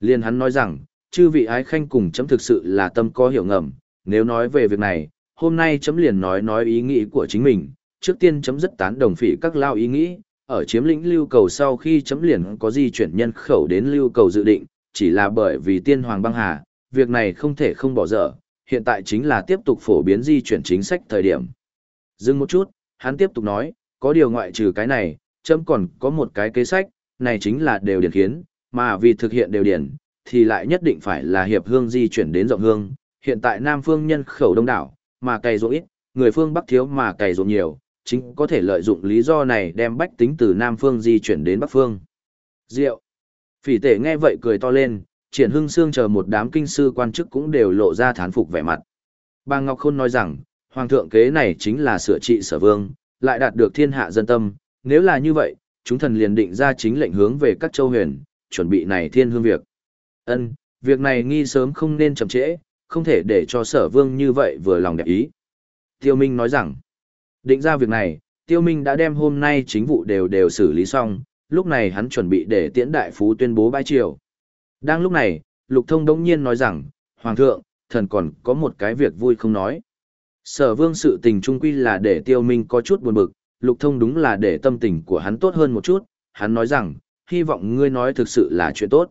Liên hắn nói rằng, chư vị ái khanh cùng chấm thực sự là tâm có hiểu ngầm, nếu nói về việc này, hôm nay chấm liền nói nói ý nghĩ của chính mình, trước tiên chấm rất tán đồng phỉ các lao ý nghĩ, ở chiếm lĩnh lưu cầu sau khi chấm liền có di chuyển nhân khẩu đến lưu cầu dự định, chỉ là bởi vì tiên hoàng băng hà, việc này không thể không bỏ dở, hiện tại chính là tiếp tục phổ biến di chuyển chính sách thời điểm. Dừng một chút, hắn tiếp tục nói, có điều ngoại trừ cái này, chấm còn có một cái kế sách, này chính là đều điển khiến, mà vì thực hiện đều điển, thì lại nhất định phải là hiệp hương di chuyển đến rộng hương, hiện tại Nam phương nhân khẩu đông đảo, mà cày ruộng ít, người phương Bắc thiếu mà cày ruộng nhiều, chính có thể lợi dụng lý do này đem bách tính từ Nam phương di chuyển đến Bắc phương. Diệu. Phỉ tể nghe vậy cười to lên, triển hưng xương chờ một đám kinh sư quan chức cũng đều lộ ra thán phục vẻ mặt. Bà Ngọc Khôn nói rằng, Hoàng thượng kế này chính là sửa trị sở vương, lại đạt được thiên hạ dân tâm, nếu là như vậy, chúng thần liền định ra chính lệnh hướng về các châu huyền, chuẩn bị này thiên hương việc. Ân, việc này nghi sớm không nên chậm trễ, không thể để cho sở vương như vậy vừa lòng đẹp ý. Tiêu Minh nói rằng, định ra việc này, Tiêu Minh đã đem hôm nay chính vụ đều đều xử lý xong, lúc này hắn chuẩn bị để tiễn đại phú tuyên bố bãi triều. Đang lúc này, Lục Thông đống nhiên nói rằng, Hoàng thượng, thần còn có một cái việc vui không nói. Sở vương sự tình trung quy là để Tiêu Minh có chút buồn bực, Lục Thông đúng là để tâm tình của hắn tốt hơn một chút, hắn nói rằng, hy vọng ngươi nói thực sự là chuyện tốt.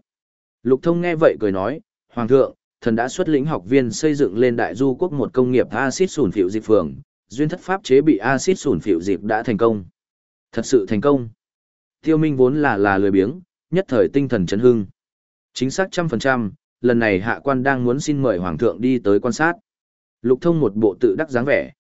Lục Thông nghe vậy cười nói, Hoàng thượng, thần đã xuất lĩnh học viên xây dựng lên đại du quốc một công nghiệp acid sủn phiệu dịch phường, duyên thất pháp chế bị axit sủn phịu dịp đã thành công. Thật sự thành công. Tiêu Minh vốn là là lười biếng, nhất thời tinh thần chấn hưng. Chính xác trăm phần trăm, lần này hạ quan đang muốn xin mời hoàng thượng đi tới quan sát. Lục thông một bộ tự đắc dáng vẻ.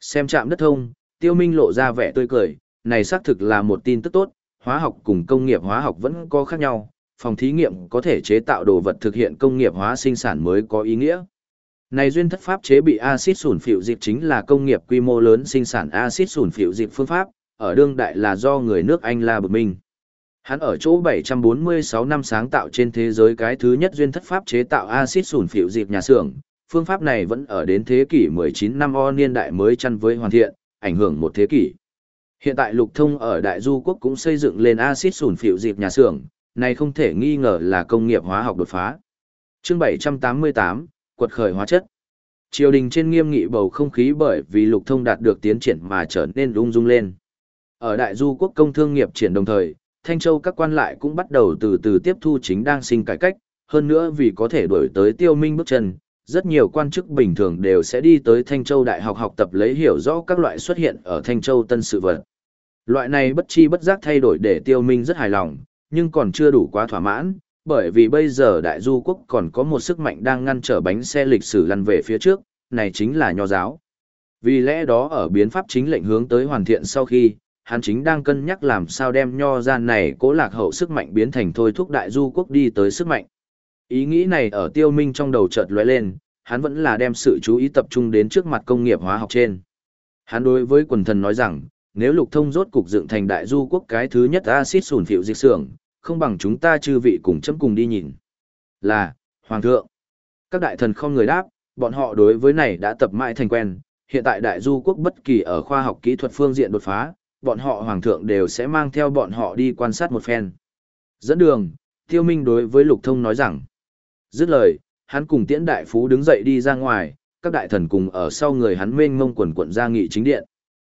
Xem chạm đất thông, tiêu minh lộ ra vẻ tươi cười, này xác thực là một tin tức tốt, hóa học cùng công nghiệp hóa học vẫn có khác nhau, phòng thí nghiệm có thể chế tạo đồ vật thực hiện công nghiệp hóa sinh sản mới có ý nghĩa. Này duyên thất pháp chế bị axit sủn phịu dịp chính là công nghiệp quy mô lớn sinh sản axit sủn phịu dịp phương pháp, ở đương đại là do người nước Anh La Bực Minh. Hắn ở chỗ 746 năm sáng tạo trên thế giới cái thứ nhất duyên thất pháp chế tạo axit sủn phịu dịp nhà xưởng, phương pháp này vẫn ở đến thế kỷ 19 năm o niên đại mới chăn với hoàn thiện, ảnh hưởng một thế kỷ. Hiện tại lục thông ở Đại Du Quốc cũng xây dựng lên axit sủn phịu dịp nhà xưởng, này không thể nghi ngờ là công nghiệp hóa học đột phá. Chương 788, quật khởi hóa chất. Triều đình trên nghiêm nghị bầu không khí bởi vì lục thông đạt được tiến triển mà trở nên rung rung lên. Ở Đại Du Quốc công thương nghiệp triển đồng thời, Thanh Châu các quan lại cũng bắt đầu từ từ tiếp thu chính đang sinh cải cách, hơn nữa vì có thể đổi tới tiêu minh bước chân, rất nhiều quan chức bình thường đều sẽ đi tới Thanh Châu Đại học học tập lấy hiểu rõ các loại xuất hiện ở Thanh Châu tân sự vật. Loại này bất chi bất giác thay đổi để tiêu minh rất hài lòng, nhưng còn chưa đủ quá thỏa mãn, bởi vì bây giờ Đại Du Quốc còn có một sức mạnh đang ngăn trở bánh xe lịch sử lăn về phía trước, này chính là nho giáo. Vì lẽ đó ở biến pháp chính lệnh hướng tới hoàn thiện sau khi, hắn chính đang cân nhắc làm sao đem nho gian này cố lạc hậu sức mạnh biến thành thôi thúc đại du quốc đi tới sức mạnh. Ý nghĩ này ở tiêu minh trong đầu chợt lóe lên, hắn vẫn là đem sự chú ý tập trung đến trước mặt công nghiệp hóa học trên. Hắn đối với quần thần nói rằng, nếu lục thông rốt cục dựng thành đại du quốc cái thứ nhất axit sủn phiệu dịch xưởng, không bằng chúng ta chư vị cùng chấm cùng đi nhìn. Là, Hoàng thượng. Các đại thần không người đáp, bọn họ đối với này đã tập mãi thành quen, hiện tại đại du quốc bất kỳ ở khoa học kỹ thuật phương diện đột phá, bọn họ hoàng thượng đều sẽ mang theo bọn họ đi quan sát một phen. Dẫn đường, tiêu minh đối với lục thông nói rằng, dứt lời, hắn cùng tiễn đại phú đứng dậy đi ra ngoài, các đại thần cùng ở sau người hắn mênh mông quần quận ra nghị chính điện.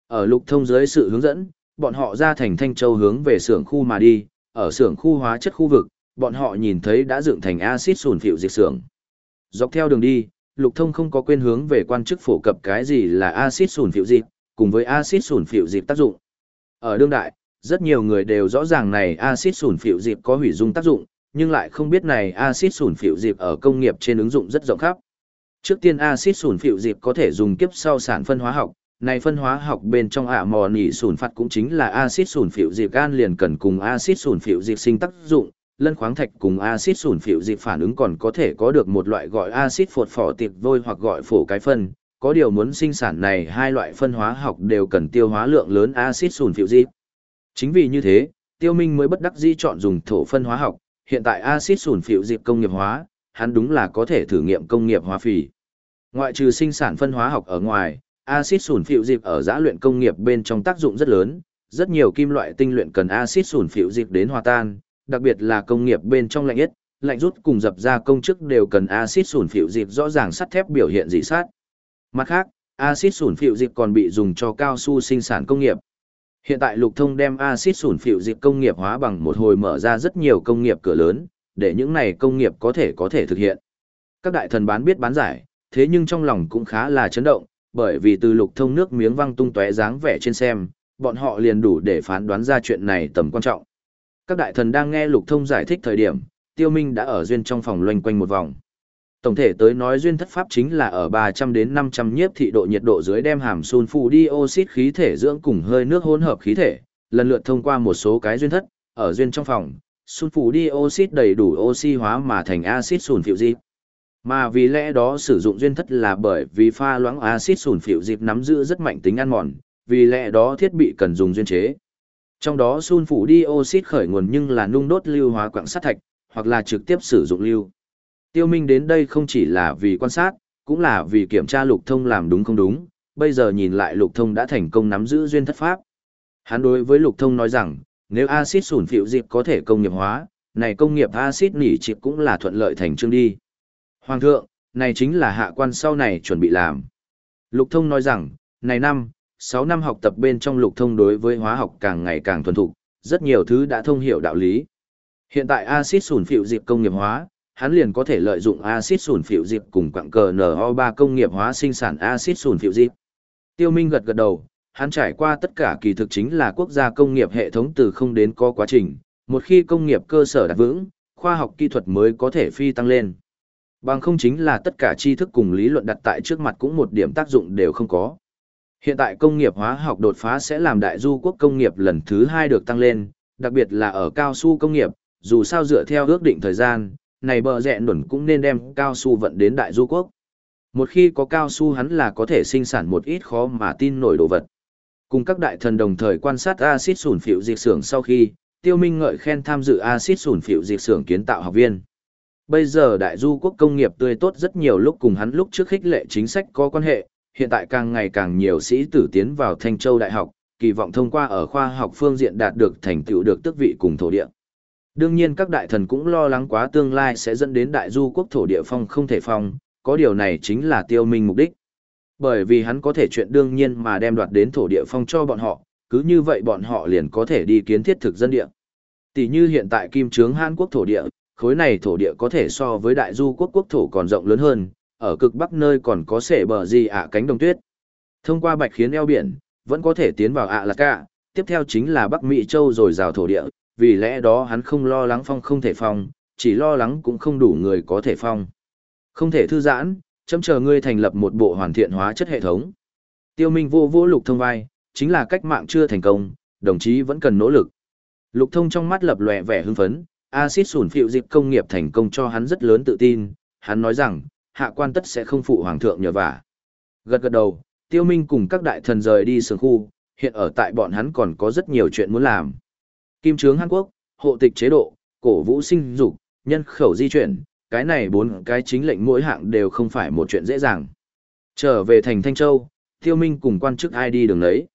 Ở lục thông dưới sự hướng dẫn, bọn họ ra thành Thanh Châu hướng về xưởng khu mà đi, ở xưởng khu hóa chất khu vực, bọn họ nhìn thấy đã dựng thành axit sùn phịu diệt xưởng. Dọc theo đường đi, Lục Thông không có quên hướng về quan chức phổ cập cái gì là axit sùn phịu diệt, cùng với axit sùn phịu diệt tác dụng. Ở đương đại, rất nhiều người đều rõ ràng này axit sùn phịu diệt có hủy dung tác dụng, nhưng lại không biết này axit sùn phịu diệt ở công nghiệp trên ứng dụng rất rộng khắp. Trước tiên axit sùn phịu diệt có thể dùng kiếp sau sản phân hóa học, này phân hóa học bên trong ạ mò nỉ sùn phạt cũng chính là axit sùn phịu diệt gan liền cần cùng axit sùn phịu diệt sinh tác dụng, lân khoáng thạch cùng axit sùn phịu diệt phản ứng còn có thể có được một loại gọi axit phột phỏ tiệp vôi hoặc gọi phổ cái phân, có điều muốn sinh sản này hai loại phân hóa học đều cần tiêu hóa lượng lớn axit sùn phịu diệt. Chính vì như thế, Tiêu Minh mới bất đắc dĩ chọn dùng thổ phân hóa học, hiện tại axit sùn phịu diệt công nghiệp hóa, hắn đúng là có thể thử nghiệm công nghiệp hóa phỉ. Ngoại trừ sinh sản phân hóa học ở ngoài, axit sủn phịu dịp ở giã luyện công nghiệp bên trong tác dụng rất lớn, rất nhiều kim loại tinh luyện cần axit sủn phịu dịp đến hòa tan, đặc biệt là công nghiệp bên trong lạnh nhất, lạnh rút cùng dập ra công chức đều cần axit sủn phịu dịp rõ ràng sắt thép biểu hiện dị sát. Mặt khác, axit sủn phịu dịp còn bị dùng cho cao su sinh sản công nghiệp. Hiện tại Lục Thông đem axit sủn phịu dịp công nghiệp hóa bằng một hồi mở ra rất nhiều công nghiệp cửa lớn, để những này công nghiệp có thể có thể thực hiện. Các đại thần bán biết bán giải, thế nhưng trong lòng cũng khá là chấn động, bởi vì từ lục thông nước miếng văng tung tóe dáng vẻ trên xem, bọn họ liền đủ để phán đoán ra chuyện này tầm quan trọng. Các đại thần đang nghe lục thông giải thích thời điểm, tiêu minh đã ở duyên trong phòng loanh quanh một vòng. Tổng thể tới nói duyên thất pháp chính là ở 300 đến 500 nhiếp thị độ nhiệt độ dưới đem hàm sunfu dioxide khí thể dưỡng cùng hơi nước hỗn hợp khí thể, lần lượt thông qua một số cái duyên thất, ở duyên trong phòng, sunfu dioxide đầy đủ oxy hóa mà thành axit sulfuric. Mà vì lẽ đó sử dụng duyên thất là bởi vì pha loãng axit sủn phịu dịp nắm giữ rất mạnh tính ăn mòn, vì lẽ đó thiết bị cần dùng duyên chế. Trong đó sun phủ dioxit khởi nguồn nhưng là nung đốt lưu hóa quặng sắt thạch, hoặc là trực tiếp sử dụng lưu. Tiêu Minh đến đây không chỉ là vì quan sát, cũng là vì kiểm tra lục thông làm đúng không đúng, bây giờ nhìn lại lục thông đã thành công nắm giữ duyên thất pháp. Hắn đối với lục thông nói rằng, nếu axit sủn phịu dịp có thể công nghiệp hóa, này công nghiệp axit nỉ chịp cũng là thuận lợi thành chương đi. Hoàng thượng, này chính là hạ quan sau này chuẩn bị làm. Lục thông nói rằng, này năm, 6 năm học tập bên trong lục thông đối với hóa học càng ngày càng thuần thục, rất nhiều thứ đã thông hiểu đạo lý. Hiện tại axit sủn phịu dịp công nghiệp hóa, hắn liền có thể lợi dụng axit sủn phịu dịp cùng quặng cờ NO3 công nghiệp hóa sinh sản axit sủn phịu dịp. Tiêu Minh gật gật đầu, hắn trải qua tất cả kỳ thực chính là quốc gia công nghiệp hệ thống từ không đến có quá trình, một khi công nghiệp cơ sở đạt vững, khoa học kỹ thuật mới có thể phi tăng lên. Bằng không chính là tất cả tri thức cùng lý luận đặt tại trước mặt cũng một điểm tác dụng đều không có. Hiện tại công nghiệp hóa học đột phá sẽ làm đại du quốc công nghiệp lần thứ hai được tăng lên, đặc biệt là ở cao su công nghiệp, dù sao dựa theo ước định thời gian, này bờ rẽ nổn cũng nên đem cao su vận đến đại du quốc. Một khi có cao su hắn là có thể sinh sản một ít khó mà tin nổi đồ vật. Cùng các đại thần đồng thời quan sát axit sủn phiệu diệt xưởng sau khi, tiêu minh ngợi khen tham dự axit sủn phiệu diệt xưởng kiến tạo học viên. Bây giờ đại du quốc công nghiệp tươi tốt rất nhiều lúc cùng hắn lúc trước khích lệ chính sách có quan hệ, hiện tại càng ngày càng nhiều sĩ tử tiến vào Thanh Châu Đại học, kỳ vọng thông qua ở khoa học phương diện đạt được thành tựu được tước vị cùng thổ địa. Đương nhiên các đại thần cũng lo lắng quá tương lai sẽ dẫn đến đại du quốc thổ địa phong không thể phong, có điều này chính là tiêu minh mục đích. Bởi vì hắn có thể chuyện đương nhiên mà đem đoạt đến thổ địa phong cho bọn họ, cứ như vậy bọn họ liền có thể đi kiến thiết thực dân địa. Tỷ như hiện tại kim trướng Hàn Quốc thổ địa, khối này thổ địa có thể so với đại du quốc quốc thổ còn rộng lớn hơn, ở cực bắc nơi còn có sể bờ gì ạ cánh đồng tuyết. Thông qua bạch khiến eo biển, vẫn có thể tiến vào ạ lạc cả, tiếp theo chính là Bắc Mỹ Châu rồi rào thổ địa, vì lẽ đó hắn không lo lắng phong không thể phong, chỉ lo lắng cũng không đủ người có thể phong. Không thể thư giãn, chấm chờ ngươi thành lập một bộ hoàn thiện hóa chất hệ thống. Tiêu Minh vô vô lục thông vai, chính là cách mạng chưa thành công, đồng chí vẫn cần nỗ lực. Lục thông trong mắt lập lòe vẻ hưng phấn, axit sủn phịu dịp công nghiệp thành công cho hắn rất lớn tự tin, hắn nói rằng, hạ quan tất sẽ không phụ hoàng thượng nhờ vả. Gật gật đầu, tiêu minh cùng các đại thần rời đi sườn khu, hiện ở tại bọn hắn còn có rất nhiều chuyện muốn làm. Kim trướng Hàn Quốc, hộ tịch chế độ, cổ vũ sinh dục, nhân khẩu di chuyển, cái này bốn cái chính lệnh mỗi hạng đều không phải một chuyện dễ dàng. Trở về thành Thanh Châu, tiêu minh cùng quan chức ai đi đường đấy.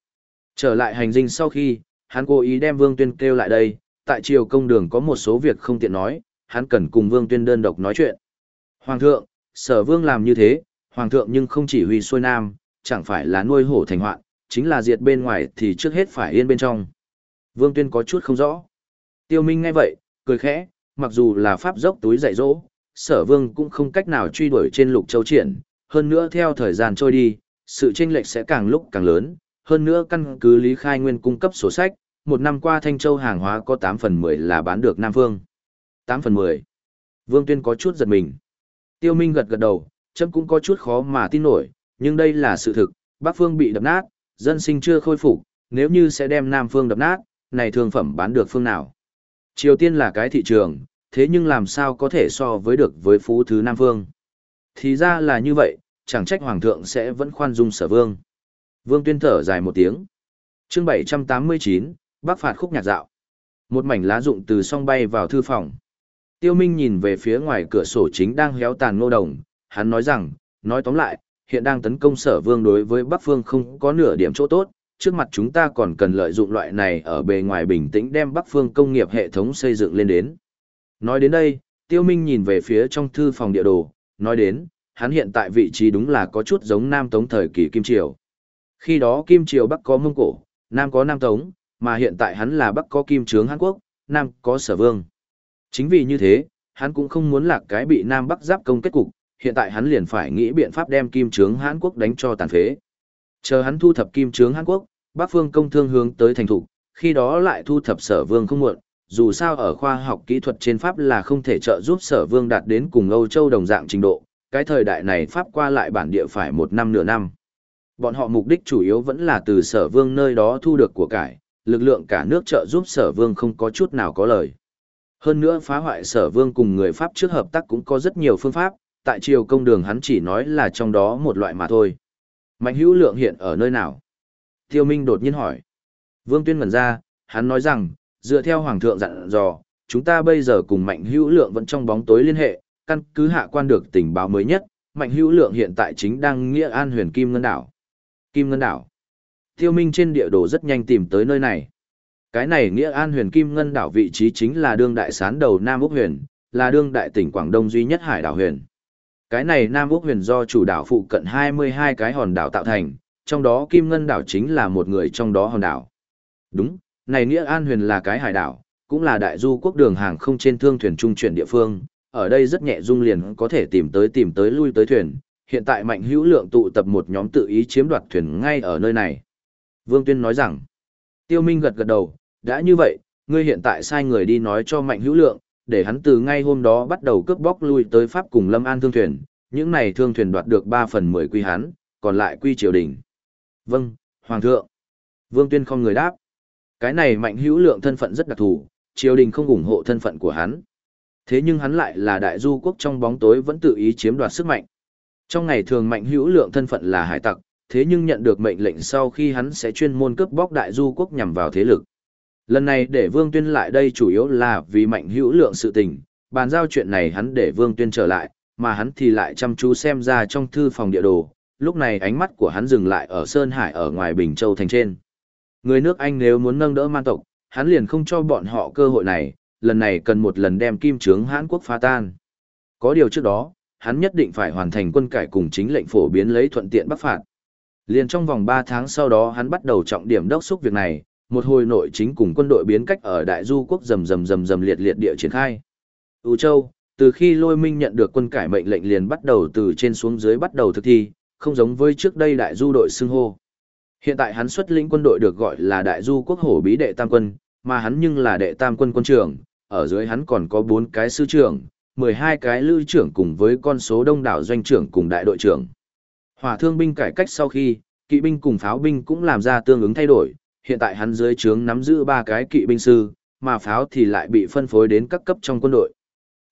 Trở lại hành dinh sau khi, hắn cố ý đem Vương Tuyên kêu lại đây, tại triều công đường có một số việc không tiện nói, hắn cần cùng Vương Tuyên đơn độc nói chuyện. Hoàng thượng, sở vương làm như thế, hoàng thượng nhưng không chỉ huy xuôi nam, chẳng phải là nuôi hổ thành hoạn, chính là diệt bên ngoài thì trước hết phải yên bên trong. Vương Tuyên có chút không rõ. Tiêu Minh nghe vậy, cười khẽ, mặc dù là pháp dốc túi dạy dỗ, sở vương cũng không cách nào truy đuổi trên lục châu triển, hơn nữa theo thời gian trôi đi, sự chênh lệch sẽ càng lúc càng lớn, hơn nữa căn cứ Lý Khai Nguyên cung cấp sổ sách, một năm qua Thanh Châu hàng hóa có 8 phần 10 là bán được Nam Phương. 8 phần 10. Vương Tuyên có chút giật mình. Tiêu Minh gật gật đầu, chấm cũng có chút khó mà tin nổi, nhưng đây là sự thực, Bắc Phương bị đập nát, dân sinh chưa khôi phục, nếu như sẽ đem Nam Phương đập nát, này thương phẩm bán được phương nào? Triều Tiên là cái thị trường, thế nhưng làm sao có thể so với được với phú thứ Nam Phương? Thì ra là như vậy, chẳng trách Hoàng thượng sẽ vẫn khoan dung sở vương. Vương tuyên thở dài một tiếng. chương 789, Bắc phạt khúc nhạc dạo. Một mảnh lá rụng từ song bay vào thư phòng. Tiêu Minh nhìn về phía ngoài cửa sổ chính đang héo tàn ngô đồng, hắn nói rằng, nói tóm lại, hiện đang tấn công sở vương đối với Bắc Phương không có nửa điểm chỗ tốt, trước mặt chúng ta còn cần lợi dụng loại này ở bề ngoài bình tĩnh đem Bắc Phương công nghiệp hệ thống xây dựng lên đến. Nói đến đây, Tiêu Minh nhìn về phía trong thư phòng địa đồ, nói đến, hắn hiện tại vị trí đúng là có chút giống Nam Tống thời kỳ Kim Triều. Khi đó Kim Triều Bắc có Mông Cổ, Nam có Nam Tống, mà hiện tại hắn là Bắc có Kim Trướng Hàn Quốc, Nam có Sở Vương. Chính vì như thế, hắn cũng không muốn lạc cái bị Nam Bắc giáp công kết cục, hiện tại hắn liền phải nghĩ biện pháp đem Kim Trướng Hàn Quốc đánh cho tàn phế. Chờ hắn thu thập Kim Trướng Hàn Quốc, Bắc Phương công thương hướng tới thành thủ, khi đó lại thu thập Sở Vương không muộn, dù sao ở khoa học kỹ thuật trên Pháp là không thể trợ giúp Sở Vương đạt đến cùng Âu Châu đồng dạng trình độ, cái thời đại này Pháp qua lại bản địa phải một năm nửa năm. Bọn họ mục đích chủ yếu vẫn là từ sở vương nơi đó thu được của cải, lực lượng cả nước trợ giúp sở vương không có chút nào có lời. Hơn nữa phá hoại sở vương cùng người Pháp trước hợp tác cũng có rất nhiều phương pháp, tại triều công đường hắn chỉ nói là trong đó một loại mà thôi. Mạnh hữu lượng hiện ở nơi nào? Tiêu Minh đột nhiên hỏi. Vương Tuyên ngẩn ra, hắn nói rằng, dựa theo Hoàng thượng dặn dò, chúng ta bây giờ cùng Mạnh hữu lượng vẫn trong bóng tối liên hệ, căn cứ hạ quan được tình báo mới nhất, Mạnh hữu lượng hiện tại chính đang nghĩa an huyền kim ngân đảo. Kim Ngân Đảo. Tiêu Minh trên địa đồ rất nhanh tìm tới nơi này. Cái này nghĩa an huyền Kim Ngân Đảo vị trí chính là đương đại sán đầu Nam Úc huyền, là đương đại tỉnh Quảng Đông duy nhất hải đảo huyền. Cái này Nam Úc huyền do chủ đảo phụ cận 22 cái hòn đảo tạo thành, trong đó Kim Ngân Đảo chính là một người trong đó hòn đảo. Đúng, này nghĩa an huyền là cái hải đảo, cũng là đại du quốc đường hàng không trên thương thuyền trung chuyển địa phương, ở đây rất nhẹ dung liền có thể tìm tới tìm tới lui tới thuyền, hiện tại mạnh hữu lượng tụ tập một nhóm tự ý chiếm đoạt thuyền ngay ở nơi này. Vương Tuyên nói rằng, Tiêu Minh gật gật đầu, đã như vậy, ngươi hiện tại sai người đi nói cho mạnh hữu lượng, để hắn từ ngay hôm đó bắt đầu cướp bóc lui tới Pháp cùng Lâm An thương thuyền, những này thương thuyền đoạt được 3 phần 10 quy hắn, còn lại quy triều đình. Vâng, Hoàng thượng. Vương Tuyên không người đáp. Cái này mạnh hữu lượng thân phận rất đặc thù, triều đình không ủng hộ thân phận của hắn. Thế nhưng hắn lại là đại du quốc trong bóng tối vẫn tự ý chiếm đoạt sức mạnh. Trong ngày thường mạnh hữu lượng thân phận là hải tặc, thế nhưng nhận được mệnh lệnh sau khi hắn sẽ chuyên môn cướp bóc đại du quốc nhằm vào thế lực. Lần này để Vương Tuyên lại đây chủ yếu là vì mạnh hữu lượng sự tình, bàn giao chuyện này hắn để Vương Tuyên trở lại, mà hắn thì lại chăm chú xem ra trong thư phòng địa đồ, lúc này ánh mắt của hắn dừng lại ở Sơn Hải ở ngoài Bình Châu thành trên. Người nước Anh nếu muốn nâng đỡ man tộc, hắn liền không cho bọn họ cơ hội này, lần này cần một lần đem kim trướng Hán quốc phá tan. Có điều trước đó, hắn nhất định phải hoàn thành quân cải cùng chính lệnh phổ biến lấy thuận tiện bắc phạt. Liền trong vòng 3 tháng sau đó hắn bắt đầu trọng điểm đốc xúc việc này, một hồi nội chính cùng quân đội biến cách ở Đại Du quốc rầm rầm rầm rầm liệt liệt địa triển khai. U Châu, từ khi Lôi Minh nhận được quân cải mệnh lệnh liền bắt đầu từ trên xuống dưới bắt đầu thực thi, không giống với trước đây Đại Du đội xưng hô. Hiện tại hắn xuất lĩnh quân đội được gọi là Đại Du quốc hổ bí đệ tam quân, mà hắn nhưng là đệ tam quân quân trưởng, ở dưới hắn còn có 4 cái sư trưởng, 12 cái lữ trưởng cùng với con số đông đảo doanh trưởng cùng đại đội trưởng. Hỏa thương binh cải cách sau khi, kỵ binh cùng pháo binh cũng làm ra tương ứng thay đổi, hiện tại hắn dưới trướng nắm giữ ba cái kỵ binh sư, mà pháo thì lại bị phân phối đến các cấp trong quân đội.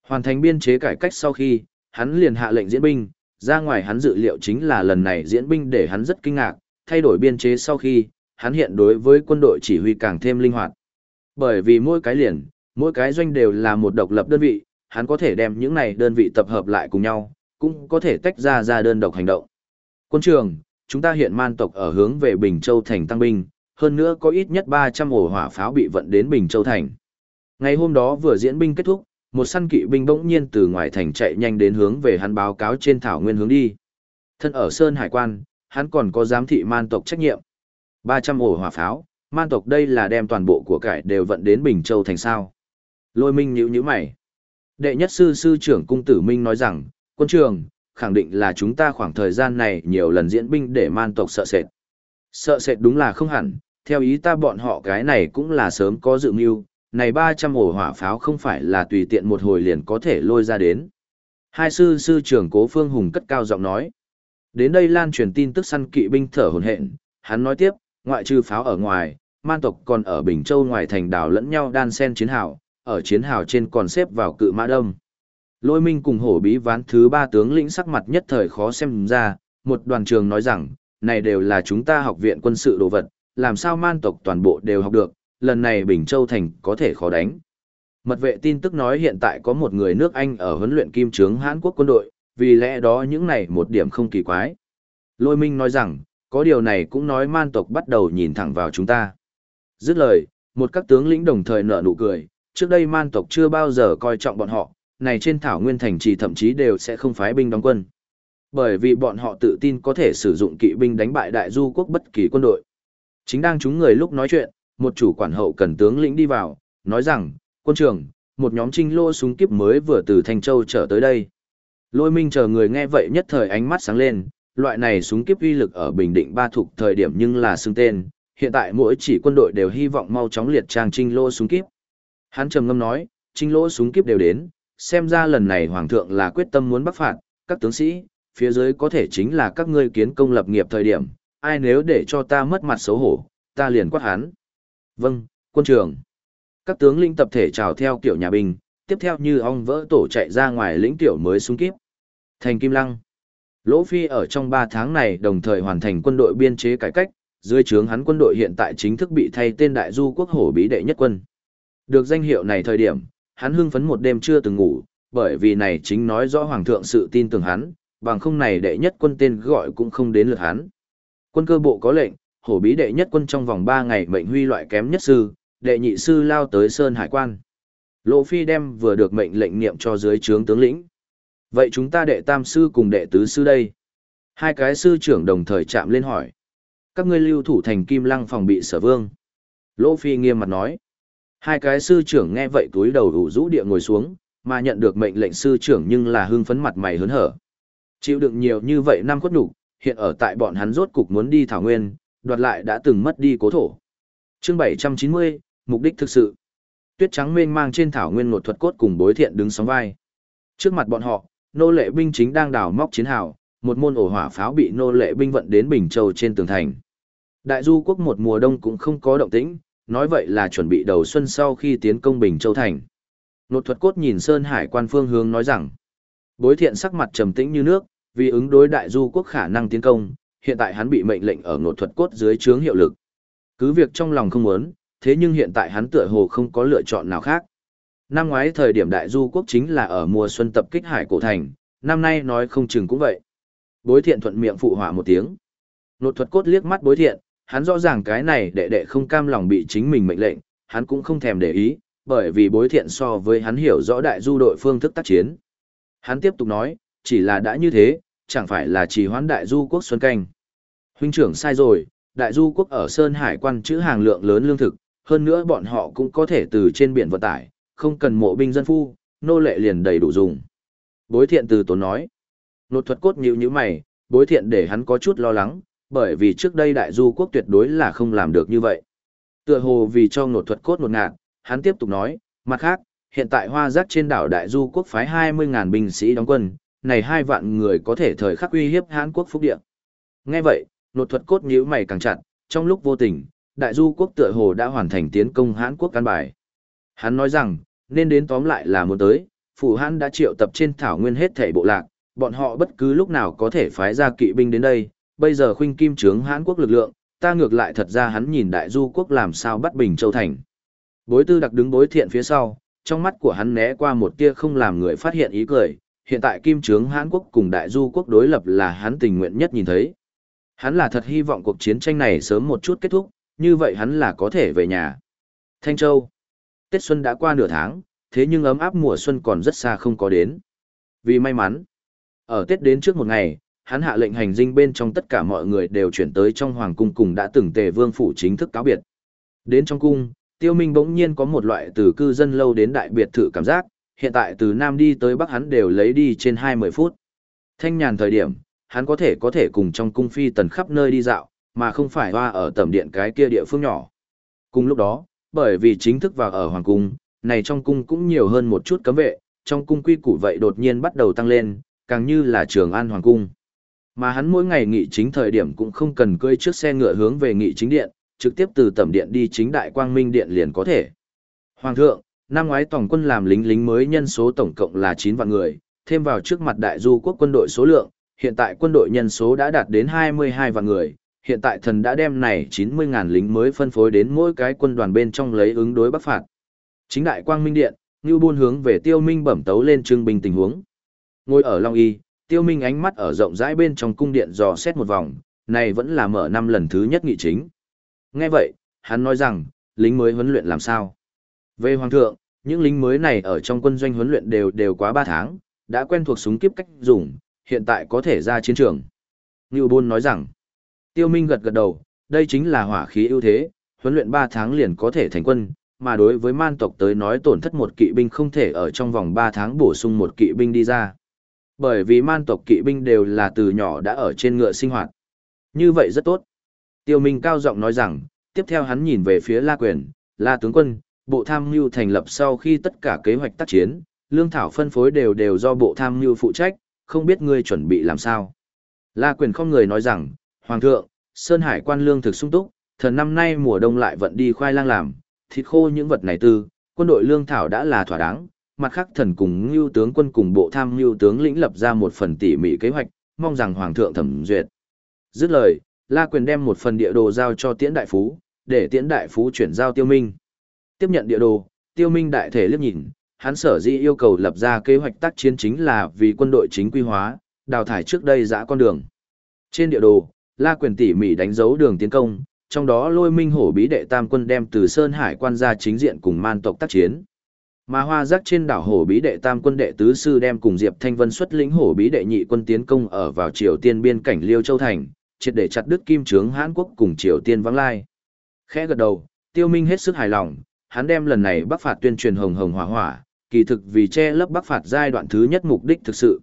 Hoàn thành biên chế cải cách sau khi, hắn liền hạ lệnh diễn binh, ra ngoài hắn dự liệu chính là lần này diễn binh để hắn rất kinh ngạc, thay đổi biên chế sau khi, hắn hiện đối với quân đội chỉ huy càng thêm linh hoạt. Bởi vì mỗi cái liền, mỗi cái doanh đều là một độc lập đơn vị, hắn có thể đem những này đơn vị tập hợp lại cùng nhau, cũng có thể tách ra ra đơn độc hành động. Quân trường, chúng ta hiện man tộc ở hướng về Bình Châu thành tăng binh, hơn nữa có ít nhất 300 ổ hỏa pháo bị vận đến Bình Châu thành. Ngày hôm đó vừa diễn binh kết thúc, một săn kỵ binh bỗng nhiên từ ngoài thành chạy nhanh đến hướng về hắn báo cáo trên thảo nguyên hướng đi. Thân ở Sơn Hải quan, hắn còn có giám thị man tộc trách nhiệm. 300 ổ hỏa pháo, man tộc đây là đem toàn bộ của cải đều vận đến Bình Châu thành sao. Lôi minh nhíu nhíu mày. Đệ nhất sư sư trưởng cung tử Minh nói rằng, quân trường, khẳng định là chúng ta khoảng thời gian này nhiều lần diễn binh để man tộc sợ sệt. Sợ sệt đúng là không hẳn, theo ý ta bọn họ cái này cũng là sớm có dự mưu, này 300 ổ hỏa pháo không phải là tùy tiện một hồi liền có thể lôi ra đến. Hai sư sư trưởng cố phương hùng cất cao giọng nói. Đến đây lan truyền tin tức săn kỵ binh thở hồn hện, hắn nói tiếp, ngoại trừ pháo ở ngoài, man tộc còn ở Bình Châu ngoài thành đảo lẫn nhau đan sen chiến hào, ở chiến hào trên còn xếp vào cự mã đông. Lôi minh cùng hổ bí ván thứ ba tướng lĩnh sắc mặt nhất thời khó xem ra, một đoàn trường nói rằng, này đều là chúng ta học viện quân sự đồ vật, làm sao man tộc toàn bộ đều học được, lần này Bình Châu Thành có thể khó đánh. Mật vệ tin tức nói hiện tại có một người nước Anh ở huấn luyện kim trướng Hán Quốc quân đội, vì lẽ đó những này một điểm không kỳ quái. Lôi Minh nói rằng, có điều này cũng nói man tộc bắt đầu nhìn thẳng vào chúng ta. Dứt lời, một các tướng lĩnh đồng thời nở nụ cười, trước đây man tộc chưa bao giờ coi trọng bọn họ, này trên thảo nguyên thành trì thậm chí đều sẽ không phái binh đóng quân. Bởi vì bọn họ tự tin có thể sử dụng kỵ binh đánh bại đại du quốc bất kỳ quân đội. Chính đang chúng người lúc nói chuyện, một chủ quản hậu cần tướng lĩnh đi vào, nói rằng, quân trưởng, một nhóm trinh lô súng kiếp mới vừa từ Thanh Châu trở tới đây. Lôi minh chờ người nghe vậy nhất thời ánh mắt sáng lên, loại này súng kiếp uy lực ở Bình Định ba thuộc thời điểm nhưng là xưng tên, hiện tại mỗi chỉ quân đội đều hy vọng mau chóng liệt trang trinh lô súng kiếp. Hắn trầm ngâm nói, trinh lô súng kiếp đều đến, xem ra lần này hoàng thượng là quyết tâm muốn bắc phạt, các tướng sĩ, phía dưới có thể chính là các ngươi kiến công lập nghiệp thời điểm, ai nếu để cho ta mất mặt xấu hổ, ta liền quát hắn. Vâng, quân trưởng. Các tướng linh tập thể chào theo kiểu nhà binh, tiếp theo như ong vỡ tổ chạy ra ngoài lĩnh tiểu mới xuống kiếp. Thành Kim Lăng. Lỗ Phi ở trong 3 tháng này đồng thời hoàn thành quân đội biên chế cải cách, dưới trướng hắn quân đội hiện tại chính thức bị thay tên Đại Du Quốc Hổ Bí Đệ Nhất Quân. Được danh hiệu này thời điểm, hắn hưng phấn một đêm chưa từng ngủ, bởi vì này chính nói rõ Hoàng thượng sự tin tưởng hắn, bằng không này Đệ Nhất Quân tên gọi cũng không đến lượt hắn. Quân cơ bộ có lệnh, Hổ Bí Đệ Nhất Quân trong vòng 3 ngày mệnh huy loại kém nhất sư, đệ nhị sư lao tới Sơn Hải quan. Lỗ Phi đem vừa được mệnh lệnh niệm cho dưới trướng tướng lĩnh. Vậy chúng ta đệ tam sư cùng đệ tứ sư đây? Hai cái sư trưởng đồng thời chạm lên hỏi. Các ngươi lưu thủ thành kim lăng phòng bị sở vương. Lỗ Phi nghiêm mặt nói. Hai cái sư trưởng nghe vậy túi đầu ủ rũ địa ngồi xuống, mà nhận được mệnh lệnh sư trưởng nhưng là hưng phấn mặt mày hớn hở. Chịu đựng nhiều như vậy năm khuất nhục, hiện ở tại bọn hắn rốt cục muốn đi thảo nguyên, đoạt lại đã từng mất đi cố thổ. Chương 790, mục đích thực sự. Tuyết trắng mênh mang trên thảo nguyên một thuật cốt cùng bối thiện đứng sóng vai. Trước mặt bọn họ, nô lệ binh chính đang đào móc chiến hào, một môn ổ hỏa pháo bị nô lệ binh vận đến Bình Châu trên tường thành. Đại du quốc một mùa đông cũng không có động tĩnh, nói vậy là chuẩn bị đầu xuân sau khi tiến công Bình Châu thành. Nột thuật cốt nhìn Sơn Hải quan phương hướng nói rằng, bối thiện sắc mặt trầm tĩnh như nước, vì ứng đối đại du quốc khả năng tiến công, hiện tại hắn bị mệnh lệnh ở nột thuật cốt dưới trướng hiệu lực. Cứ việc trong lòng không muốn, thế nhưng hiện tại hắn tựa hồ không có lựa chọn nào khác. Năm ngoái thời điểm đại du quốc chính là ở mùa xuân tập kích hải cổ thành, năm nay nói không chừng cũng vậy. Bối thiện thuận miệng phụ hỏa một tiếng. Nột thuật cốt liếc mắt bối thiện, hắn rõ ràng cái này đệ đệ không cam lòng bị chính mình mệnh lệnh, hắn cũng không thèm để ý, bởi vì bối thiện so với hắn hiểu rõ đại du đội phương thức tác chiến. Hắn tiếp tục nói, chỉ là đã như thế, chẳng phải là chỉ hoán đại du quốc xuân canh. Huynh trưởng sai rồi, đại du quốc ở Sơn Hải quan chữ hàng lượng lớn lương thực, hơn nữa bọn họ cũng có thể từ trên biển vận tải, không cần mộ binh dân phu, nô lệ liền đầy đủ dùng. Bối thiện từ tốn nói, nột thuật cốt nhíu như mày, bối thiện để hắn có chút lo lắng, bởi vì trước đây đại du quốc tuyệt đối là không làm được như vậy. Tựa hồ vì cho nột thuật cốt nột ngạt, hắn tiếp tục nói, mặt khác, hiện tại hoa giác trên đảo đại du quốc phái 20.000 binh sĩ đóng quân, này hai vạn người có thể thời khắc uy hiếp Hán quốc phúc địa. Nghe vậy, nột thuật cốt nhíu mày càng chặt, trong lúc vô tình, đại du quốc tựa hồ đã hoàn thành tiến công Hán quốc căn bài. Hắn nói rằng, nên đến tóm lại là muốn tới, phủ Hán đã triệu tập trên thảo nguyên hết thảy bộ lạc, bọn họ bất cứ lúc nào có thể phái ra kỵ binh đến đây, bây giờ khuynh kim trướng Hán quốc lực lượng, ta ngược lại thật ra hắn nhìn đại du quốc làm sao bắt Bình Châu Thành. Bối tư đặc đứng bối thiện phía sau, trong mắt của hắn né qua một tia không làm người phát hiện ý cười, hiện tại kim trướng Hán quốc cùng đại du quốc đối lập là hắn tình nguyện nhất nhìn thấy. Hắn là thật hy vọng cuộc chiến tranh này sớm một chút kết thúc, như vậy hắn là có thể về nhà. Thanh Châu. Tết Xuân đã qua nửa tháng, thế nhưng ấm áp mùa xuân còn rất xa không có đến. Vì may mắn, ở Tết đến trước một ngày, hắn hạ lệnh hành dinh bên trong tất cả mọi người đều chuyển tới trong hoàng cung cùng đã từng tề vương phủ chính thức cáo biệt. Đến trong cung, tiêu minh bỗng nhiên có một loại từ cư dân lâu đến đại biệt thự cảm giác, hiện tại từ Nam đi tới Bắc hắn đều lấy đi trên 20 phút. Thanh nhàn thời điểm, hắn có thể có thể cùng trong cung phi tần khắp nơi đi dạo, mà không phải hoa ở tầm điện cái kia địa phương nhỏ. Cùng lúc đó, bởi vì chính thức vào ở Hoàng Cung, này trong cung cũng nhiều hơn một chút cấm vệ, trong cung quy củ vậy đột nhiên bắt đầu tăng lên, càng như là trường an Hoàng Cung. Mà hắn mỗi ngày nghị chính thời điểm cũng không cần cưỡi chiếc xe ngựa hướng về nghị chính điện, trực tiếp từ tẩm điện đi chính đại quang minh điện liền có thể. Hoàng thượng, năm ngoái tổng quân làm lính lính mới nhân số tổng cộng là 9 vạn người, thêm vào trước mặt đại du quốc quân đội số lượng, hiện tại quân đội nhân số đã đạt đến 22 vạn người, hiện tại thần đã đem này 90.000 lính mới phân phối đến mỗi cái quân đoàn bên trong lấy ứng đối bắc phạt. Chính đại quang minh điện, Ngưu Buôn hướng về Tiêu Minh bẩm tấu lên trưng binh tình huống. Ngồi ở Long Y, Tiêu Minh ánh mắt ở rộng rãi bên trong cung điện dò xét một vòng, này vẫn là mở năm lần thứ nhất nghị chính. Nghe vậy, hắn nói rằng, lính mới huấn luyện làm sao? Về hoàng thượng, những lính mới này ở trong quân doanh huấn luyện đều đều quá 3 tháng, đã quen thuộc súng kiếp cách dùng, hiện tại có thể ra chiến trường. Ngưu Bôn nói rằng, Tiêu Minh gật gật đầu, đây chính là hỏa khí ưu thế, huấn luyện 3 tháng liền có thể thành quân, mà đối với man tộc tới nói tổn thất một kỵ binh không thể ở trong vòng 3 tháng bổ sung một kỵ binh đi ra. Bởi vì man tộc kỵ binh đều là từ nhỏ đã ở trên ngựa sinh hoạt. Như vậy rất tốt. Tiêu Minh cao giọng nói rằng, tiếp theo hắn nhìn về phía La Quyền, La tướng quân, bộ tham mưu thành lập sau khi tất cả kế hoạch tác chiến, lương thảo phân phối đều đều do bộ tham mưu phụ trách, không biết ngươi chuẩn bị làm sao. La Quyền không người nói rằng, Hoàng thượng, Sơn Hải quan lương thực sung túc, thần năm nay mùa đông lại vận đi khoai lang làm, thịt khô những vật này tư, quân đội lương thảo đã là thỏa đáng, mặt khác thần cùng Ngưu tướng quân cùng bộ tham Ngưu tướng lĩnh lập ra một phần tỉ mỉ kế hoạch, mong rằng Hoàng thượng thẩm duyệt. Dứt lời, La Quyền đem một phần địa đồ giao cho Tiễn Đại Phú, để Tiễn Đại Phú chuyển giao Tiêu Minh. Tiếp nhận địa đồ, Tiêu Minh đại thể liếc nhìn, hắn sở dĩ yêu cầu lập ra kế hoạch tác chiến chính là vì quân đội chính quy hóa, đào thải trước đây dã con đường. Trên địa đồ, La Quyền tỉ mỉ đánh dấu đường tiến công, trong đó lôi minh hổ bí đệ tam quân đem từ Sơn Hải quan ra chính diện cùng man tộc tác chiến. Mà hoa giác trên đảo hổ bí đệ tam quân đệ tứ sư đem cùng Diệp Thanh Vân xuất lĩnh hổ bí đệ nhị quân tiến công ở vào Triều Tiên biên cảnh Liêu Châu Thành, triệt để chặt đứt kim trướng Hán Quốc cùng Triều Tiên vắng lai. Khẽ gật đầu, Tiêu Minh hết sức hài lòng, hắn đem lần này Bắc phạt tuyên truyền hồng hồng hỏa hỏa, kỳ thực vì che lấp Bắc phạt giai đoạn thứ nhất mục đích thực sự.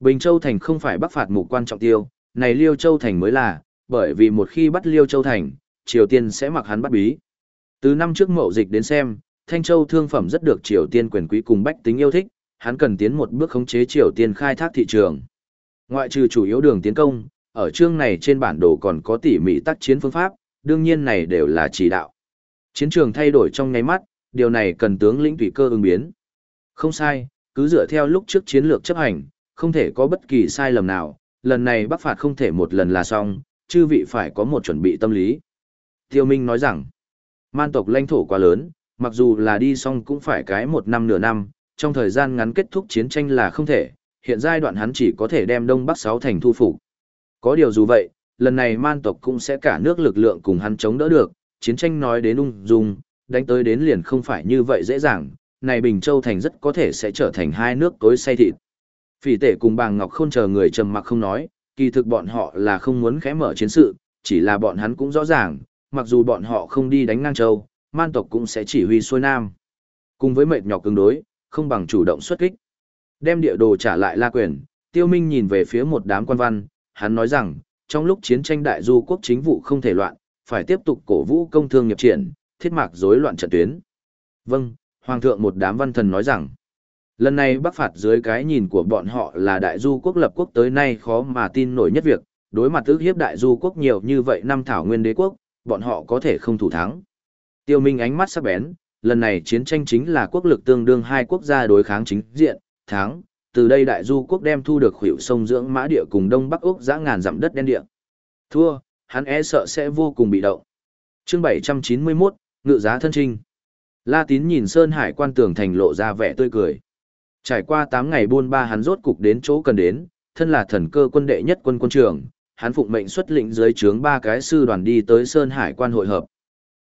Bình Châu Thành không phải Bắc phạt mục quan trọng tiêu, này Liêu Châu Thành mới là, bởi vì một khi bắt Liêu Châu Thành, Triều Tiên sẽ mặc hắn bắt bí. Từ năm trước mậu dịch đến xem, Thanh Châu thương phẩm rất được Triều Tiên quyền quý cùng bách tính yêu thích, hắn cần tiến một bước khống chế Triều Tiên khai thác thị trường. Ngoại trừ chủ yếu đường tiến công, ở chương này trên bản đồ còn có tỉ mỉ tác chiến phương pháp, đương nhiên này đều là chỉ đạo. Chiến trường thay đổi trong nháy mắt, điều này cần tướng lĩnh tùy cơ ứng biến. Không sai, cứ dựa theo lúc trước chiến lược chấp hành, không thể có bất kỳ sai lầm nào, lần này bắc phạt không thể một lần là xong, chư vị phải có một chuẩn bị tâm lý. Tiêu Minh nói rằng, man tộc lãnh thổ quá lớn, mặc dù là đi xong cũng phải cái một năm nửa năm, trong thời gian ngắn kết thúc chiến tranh là không thể, hiện giai đoạn hắn chỉ có thể đem Đông Bắc sáu thành thu phục. Có điều dù vậy, lần này man tộc cũng sẽ cả nước lực lượng cùng hắn chống đỡ được, chiến tranh nói đến ung dung, đánh tới đến liền không phải như vậy dễ dàng, này Bình Châu thành rất có thể sẽ trở thành hai nước tối say thịt. Phỉ tể cùng bàng ngọc không chờ người trầm mặc không nói, kỳ thực bọn họ là không muốn khẽ mở chiến sự, chỉ là bọn hắn cũng rõ ràng, mặc dù bọn họ không đi đánh ngang châu, man tộc cũng sẽ chỉ huy xuôi nam. Cùng với mệt nhọc cứng đối, không bằng chủ động xuất kích. Đem địa đồ trả lại La Quyền, Tiêu Minh nhìn về phía một đám quan văn, hắn nói rằng, trong lúc chiến tranh đại du quốc chính vụ không thể loạn, phải tiếp tục cổ vũ công thương nghiệp triển, thiết mạc rối loạn trận tuyến. Vâng, Hoàng thượng một đám văn thần nói rằng, lần này bắc phạt dưới cái nhìn của bọn họ là đại du quốc lập quốc tới nay khó mà tin nổi nhất việc, đối mặt ước hiếp đại du quốc nhiều như vậy năm thảo nguyên đế quốc, bọn họ có thể không thủ thắng. Tiêu Minh ánh mắt sắc bén, lần này chiến tranh chính là quốc lực tương đương hai quốc gia đối kháng chính diện, thắng, từ đây đại du quốc đem thu được khuỷu sông dưỡng mã địa cùng đông bắc úc giã ngàn dặm đất đen địa. Thua, hắn e sợ sẽ vô cùng bị động. Chương 791, ngự giá thân trinh. La Tín nhìn Sơn Hải quan tường thành lộ ra vẻ tươi cười. Trải qua 8 ngày buôn ba hắn rốt cục đến chỗ cần đến, thân là thần cơ quân đệ nhất quân quân trưởng, hắn phụng mệnh xuất lĩnh dưới trướng ba cái sư đoàn đi tới Sơn Hải quan hội hợp.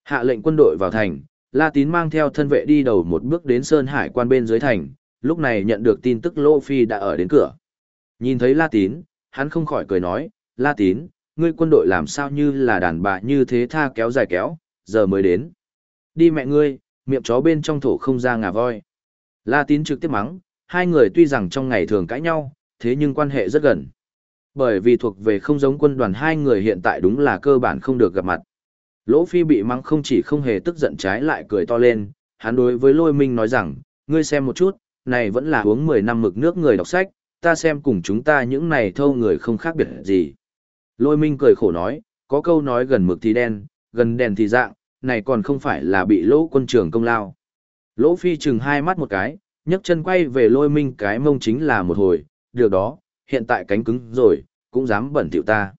Hạ lệnh quân đội vào thành, La Tín mang theo thân vệ đi đầu một bước đến Sơn Hải quan bên dưới thành, lúc này nhận được tin tức Lô Phi đã ở đến cửa. Nhìn thấy La Tín, hắn không khỏi cười nói, La Tín, ngươi quân đội làm sao như là đàn bà như thế tha kéo dài kéo, giờ mới đến. Đi mẹ ngươi, miệng chó bên trong thổ không ra ngà voi. La Tín trực tiếp mắng, hai người tuy rằng trong ngày thường cãi nhau, thế nhưng quan hệ rất gần. Bởi vì thuộc về không giống quân đoàn hai người hiện tại đúng là cơ bản không được gặp mặt. Lỗ Phi bị mắng không chỉ không hề tức giận trái lại cười to lên, hắn đối với Lôi Minh nói rằng, ngươi xem một chút, này vẫn là uống 10 năm mực nước người đọc sách, ta xem cùng chúng ta những này thâu người không khác biệt gì. Lôi Minh cười khổ nói, có câu nói gần mực thì đen, gần đèn thì dạng, này còn không phải là bị lỗ quân trường công lao. Lỗ Phi chừng hai mắt một cái, nhấc chân quay về Lôi Minh cái mông chính là một hồi, được đó, hiện tại cánh cứng rồi, cũng dám bẩn thỉu ta.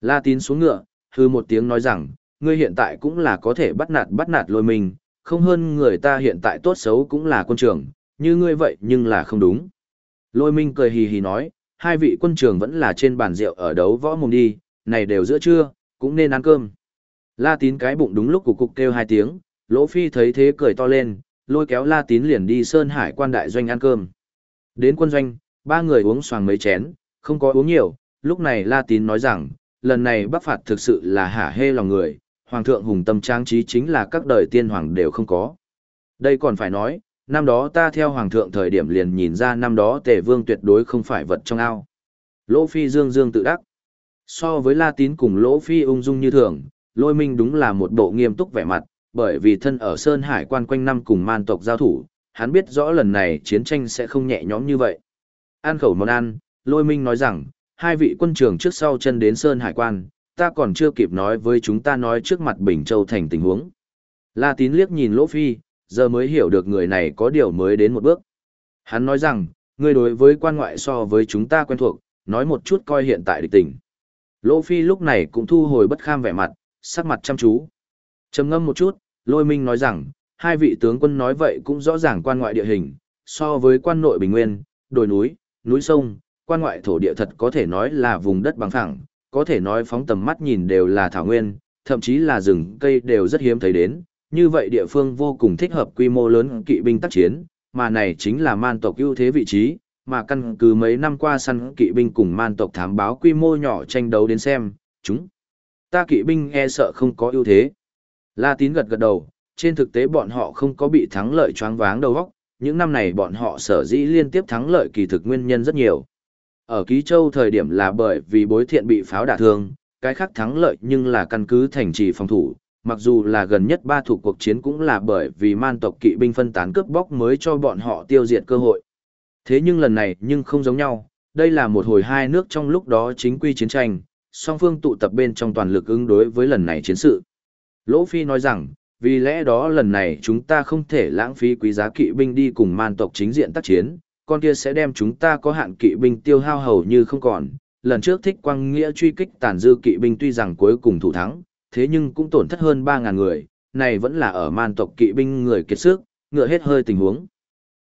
La Tín xuống ngựa, hư một tiếng nói rằng, ngươi hiện tại cũng là có thể bắt nạt bắt nạt Lôi Minh, không hơn người ta hiện tại tốt xấu cũng là quân trưởng, như ngươi vậy nhưng là không đúng. Lôi Minh cười hì hì nói, hai vị quân trưởng vẫn là trên bàn rượu ở đấu võ mồm đi, này đều giữa trưa, cũng nên ăn cơm. La Tín cái bụng đúng lúc cục cục kêu hai tiếng, Lỗ Phi thấy thế cười to lên, lôi kéo La Tín liền đi Sơn Hải quan đại doanh ăn cơm. Đến quân doanh, ba người uống xoàng mấy chén, không có uống nhiều, lúc này La Tín nói rằng, lần này bắc phạt thực sự là hả hê lòng người, Hoàng thượng hùng tâm trang trí chính là các đời tiên hoàng đều không có. Đây còn phải nói, năm đó ta theo Hoàng thượng thời điểm liền nhìn ra năm đó tề vương tuyệt đối không phải vật trong ao. Lỗ Phi dương dương tự đắc. So với La Tín cùng Lỗ Phi ung dung như thường, lôi minh đúng là một bộ nghiêm túc vẻ mặt, bởi vì thân ở Sơn Hải quan quanh năm cùng man tộc giao thủ, hắn biết rõ lần này chiến tranh sẽ không nhẹ nhõm như vậy. An khẩu món ăn, lôi minh nói rằng, hai vị quân trưởng trước sau chân đến Sơn Hải quan, ta còn chưa kịp nói với chúng ta nói trước mặt Bình Châu thành tình huống. La Tín liếc nhìn Lỗ Phi, giờ mới hiểu được người này có điều mới đến một bước. Hắn nói rằng, người đối với quan ngoại so với chúng ta quen thuộc, nói một chút coi hiện tại địch tình. Lỗ Phi lúc này cũng thu hồi bất kham vẻ mặt, sắc mặt chăm chú. trầm ngâm một chút, Lôi Minh nói rằng, hai vị tướng quân nói vậy cũng rõ ràng quan ngoại địa hình, so với quan nội bình nguyên, đồi núi, núi sông, quan ngoại thổ địa thật có thể nói là vùng đất bằng phẳng, có thể nói phóng tầm mắt nhìn đều là thảo nguyên, thậm chí là rừng cây đều rất hiếm thấy đến, như vậy địa phương vô cùng thích hợp quy mô lớn kỵ binh tác chiến, mà này chính là man tộc ưu thế vị trí, mà căn cứ mấy năm qua săn kỵ binh cùng man tộc thám báo quy mô nhỏ tranh đấu đến xem, chúng ta kỵ binh e sợ không có ưu thế. La Tín gật gật đầu, trên thực tế bọn họ không có bị thắng lợi choáng váng đầu óc, những năm này bọn họ sở dĩ liên tiếp thắng lợi kỳ thực nguyên nhân rất nhiều. Ở Ký Châu thời điểm là bởi vì bối thiện bị pháo đả thương, cái khác thắng lợi nhưng là căn cứ thành trì phòng thủ, mặc dù là gần nhất ba thủ cuộc chiến cũng là bởi vì man tộc kỵ binh phân tán cướp bóc mới cho bọn họ tiêu diệt cơ hội. Thế nhưng lần này nhưng không giống nhau, đây là một hồi hai nước trong lúc đó chính quy chiến tranh, song phương tụ tập bên trong toàn lực ứng đối với lần này chiến sự. Lỗ Phi nói rằng, vì lẽ đó lần này chúng ta không thể lãng phí quý giá kỵ binh đi cùng man tộc chính diện tác chiến, con kia sẽ đem chúng ta có hạn kỵ binh tiêu hao hầu như không còn. Lần trước thích quang nghĩa truy kích tàn dư kỵ binh tuy rằng cuối cùng thủ thắng, thế nhưng cũng tổn thất hơn 3.000 người, này vẫn là ở man tộc kỵ binh người kiệt sức, ngựa hết hơi tình huống.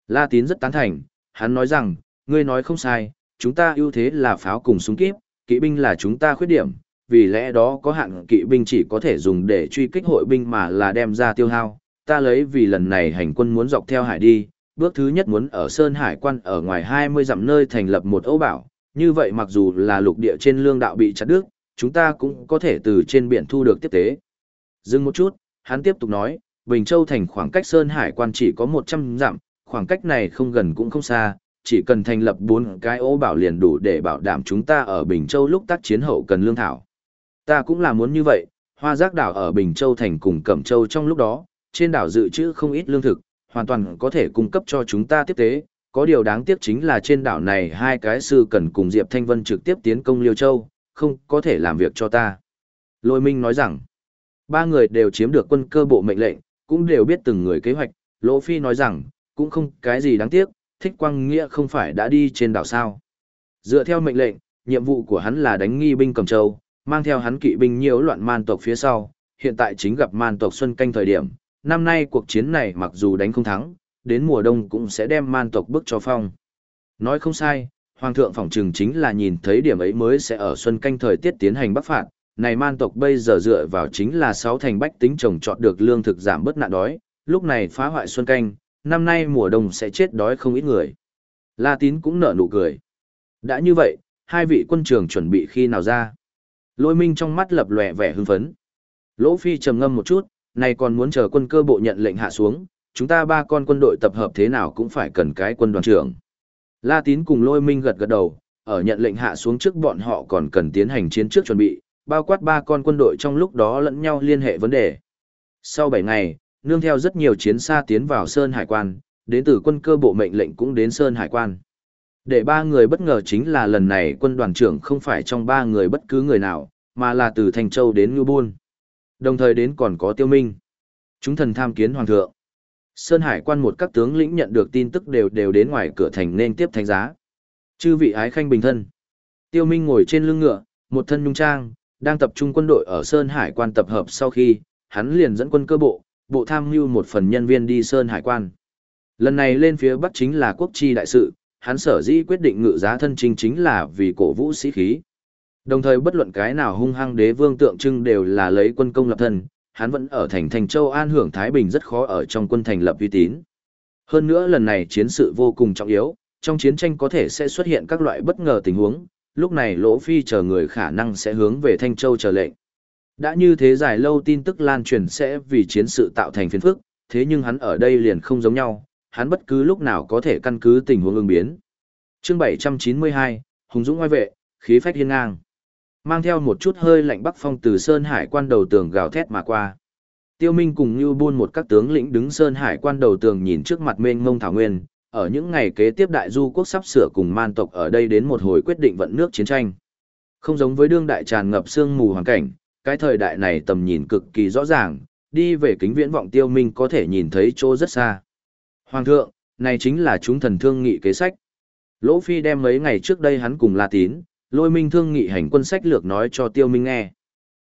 La Tín rất tán thành, hắn nói rằng, ngươi nói không sai, chúng ta ưu thế là pháo cùng súng kíp, kỵ binh là chúng ta khuyết điểm, vì lẽ đó có hạn kỵ binh chỉ có thể dùng để truy kích hội binh mà là đem ra tiêu hao. Ta lấy vì lần này hành quân muốn dọc theo hải đi, bước thứ nhất muốn ở Sơn Hải quan ở ngoài 20 dặm nơi thành lập một ấu bảo, như vậy mặc dù là lục địa trên lương đạo bị chặt đứt, chúng ta cũng có thể từ trên biển thu được tiếp tế. Dừng một chút, hắn tiếp tục nói, Bình Châu thành khoảng cách Sơn Hải quan chỉ có 100 dặm, khoảng cách này không gần cũng không xa, chỉ cần thành lập bốn cái ấu bảo liền đủ để bảo đảm chúng ta ở Bình Châu lúc tác chiến hậu cần lương thảo. Ta cũng là muốn như vậy, hoa giác đảo ở Bình Châu thành cùng Cẩm Châu trong lúc đó, trên đảo dự trữ không ít lương thực, hoàn toàn có thể cung cấp cho chúng ta tiếp tế. Có điều đáng tiếc chính là trên đảo này hai cái sư cần cùng Diệp Thanh Vân trực tiếp tiến công Liêu Châu, không có thể làm việc cho ta. Lôi Minh nói rằng, ba người đều chiếm được quân cơ bộ mệnh lệnh, cũng đều biết từng người kế hoạch. Lỗ Phi nói rằng, cũng không cái gì đáng tiếc, thích quang nghĩa không phải đã đi trên đảo sao. Dựa theo mệnh lệnh, nhiệm vụ của hắn là đánh nghi binh cầm châu, mang theo hắn kỵ binh nhiễu loạn man tộc phía sau, hiện tại chính gặp man tộc xuân canh thời điểm, năm nay cuộc chiến này mặc dù đánh không thắng, đến mùa đông cũng sẽ đem man tộc bức cho phong. Nói không sai, Hoàng thượng phỏng trừng chính là nhìn thấy điểm ấy mới sẽ ở xuân canh thời tiết tiến hành bắc phạt, này man tộc bây giờ dựa vào chính là sáu thành bách tính trồng trọt được lương thực giảm bớt nạn đói, lúc này phá hoại xuân canh, năm nay mùa đông sẽ chết đói không ít người. La Tín cũng nở nụ cười. Đã như vậy, hai vị quân trưởng chuẩn bị khi nào ra? Lôi minh trong mắt lập lòe vẻ hưng phấn. Lỗ Phi trầm ngâm một chút, này còn muốn chờ quân cơ bộ nhận lệnh hạ xuống, chúng ta ba con quân đội tập hợp thế nào cũng phải cần cái quân đoàn trưởng. La Tín cùng Lôi Minh gật gật đầu, ở nhận lệnh hạ xuống trước bọn họ còn cần tiến hành chiến trước chuẩn bị, bao quát ba con quân đội trong lúc đó lẫn nhau liên hệ vấn đề. Sau 7 ngày, nương theo rất nhiều chiến xa tiến vào Sơn Hải quan, đến từ quân cơ bộ mệnh lệnh cũng đến Sơn Hải quan. Để ba người bất ngờ chính là lần này quân đoàn trưởng không phải trong ba người bất cứ người nào, mà là từ Thành Châu đến Ngư Buôn. Đồng thời đến còn có Tiêu Minh. Chúng thần tham kiến Hoàng thượng. Sơn Hải quan một các tướng lĩnh nhận được tin tức đều đều đến ngoài cửa thành nên tiếp thánh giá. Chư vị ái khanh bình thân. Tiêu Minh ngồi trên lưng ngựa, một thân nhung trang, đang tập trung quân đội ở Sơn Hải quan tập hợp sau khi, hắn liền dẫn quân cơ bộ, bộ tham mưu một phần nhân viên đi Sơn Hải quan. Lần này lên phía Bắc chính là quốc chi đại sự, hắn sở dĩ quyết định ngự giá thân chính chính là vì cổ vũ sĩ khí. Đồng thời bất luận cái nào hung hăng đế vương tượng trưng đều là lấy quân công lập thân, hắn vẫn ở thành thành châu An hưởng Thái Bình rất khó ở trong quân thành lập uy tín. Hơn nữa lần này chiến sự vô cùng trọng yếu, trong chiến tranh có thể sẽ xuất hiện các loại bất ngờ tình huống, lúc này Lỗ Phi chờ người khả năng sẽ hướng về Thanh Châu chờ lệnh. Đã như thế dài lâu tin tức lan truyền sẽ vì chiến sự tạo thành phiền phức, thế nhưng hắn ở đây liền không giống nhau, hắn bất cứ lúc nào có thể căn cứ tình huống ứng biến. Chương 792, Hùng Dũng ngoài vệ, khí phách hiên ngang. Mang theo một chút hơi lạnh bắc phong từ Sơn Hải quan đầu tường gào thét mà qua. Tiêu Minh cùng Như Buôn một các tướng lĩnh đứng Sơn Hải quan đầu tường nhìn trước mặt mênh mông thảo nguyên, ở những ngày kế tiếp đại du quốc sắp sửa cùng man tộc ở đây đến một hồi quyết định vận nước chiến tranh. Không giống với đương đại tràn ngập sương mù hoàn cảnh, cái thời đại này tầm nhìn cực kỳ rõ ràng, đi về kính viễn vọng tiêu minh có thể nhìn thấy chỗ rất xa. Hoàng thượng, này chính là chúng thần thương nghị kế sách. Lỗ Phi đem mấy ngày trước đây hắn cùng La Tín, lôi minh thương nghị hành quân sách lược nói cho tiêu minh nghe.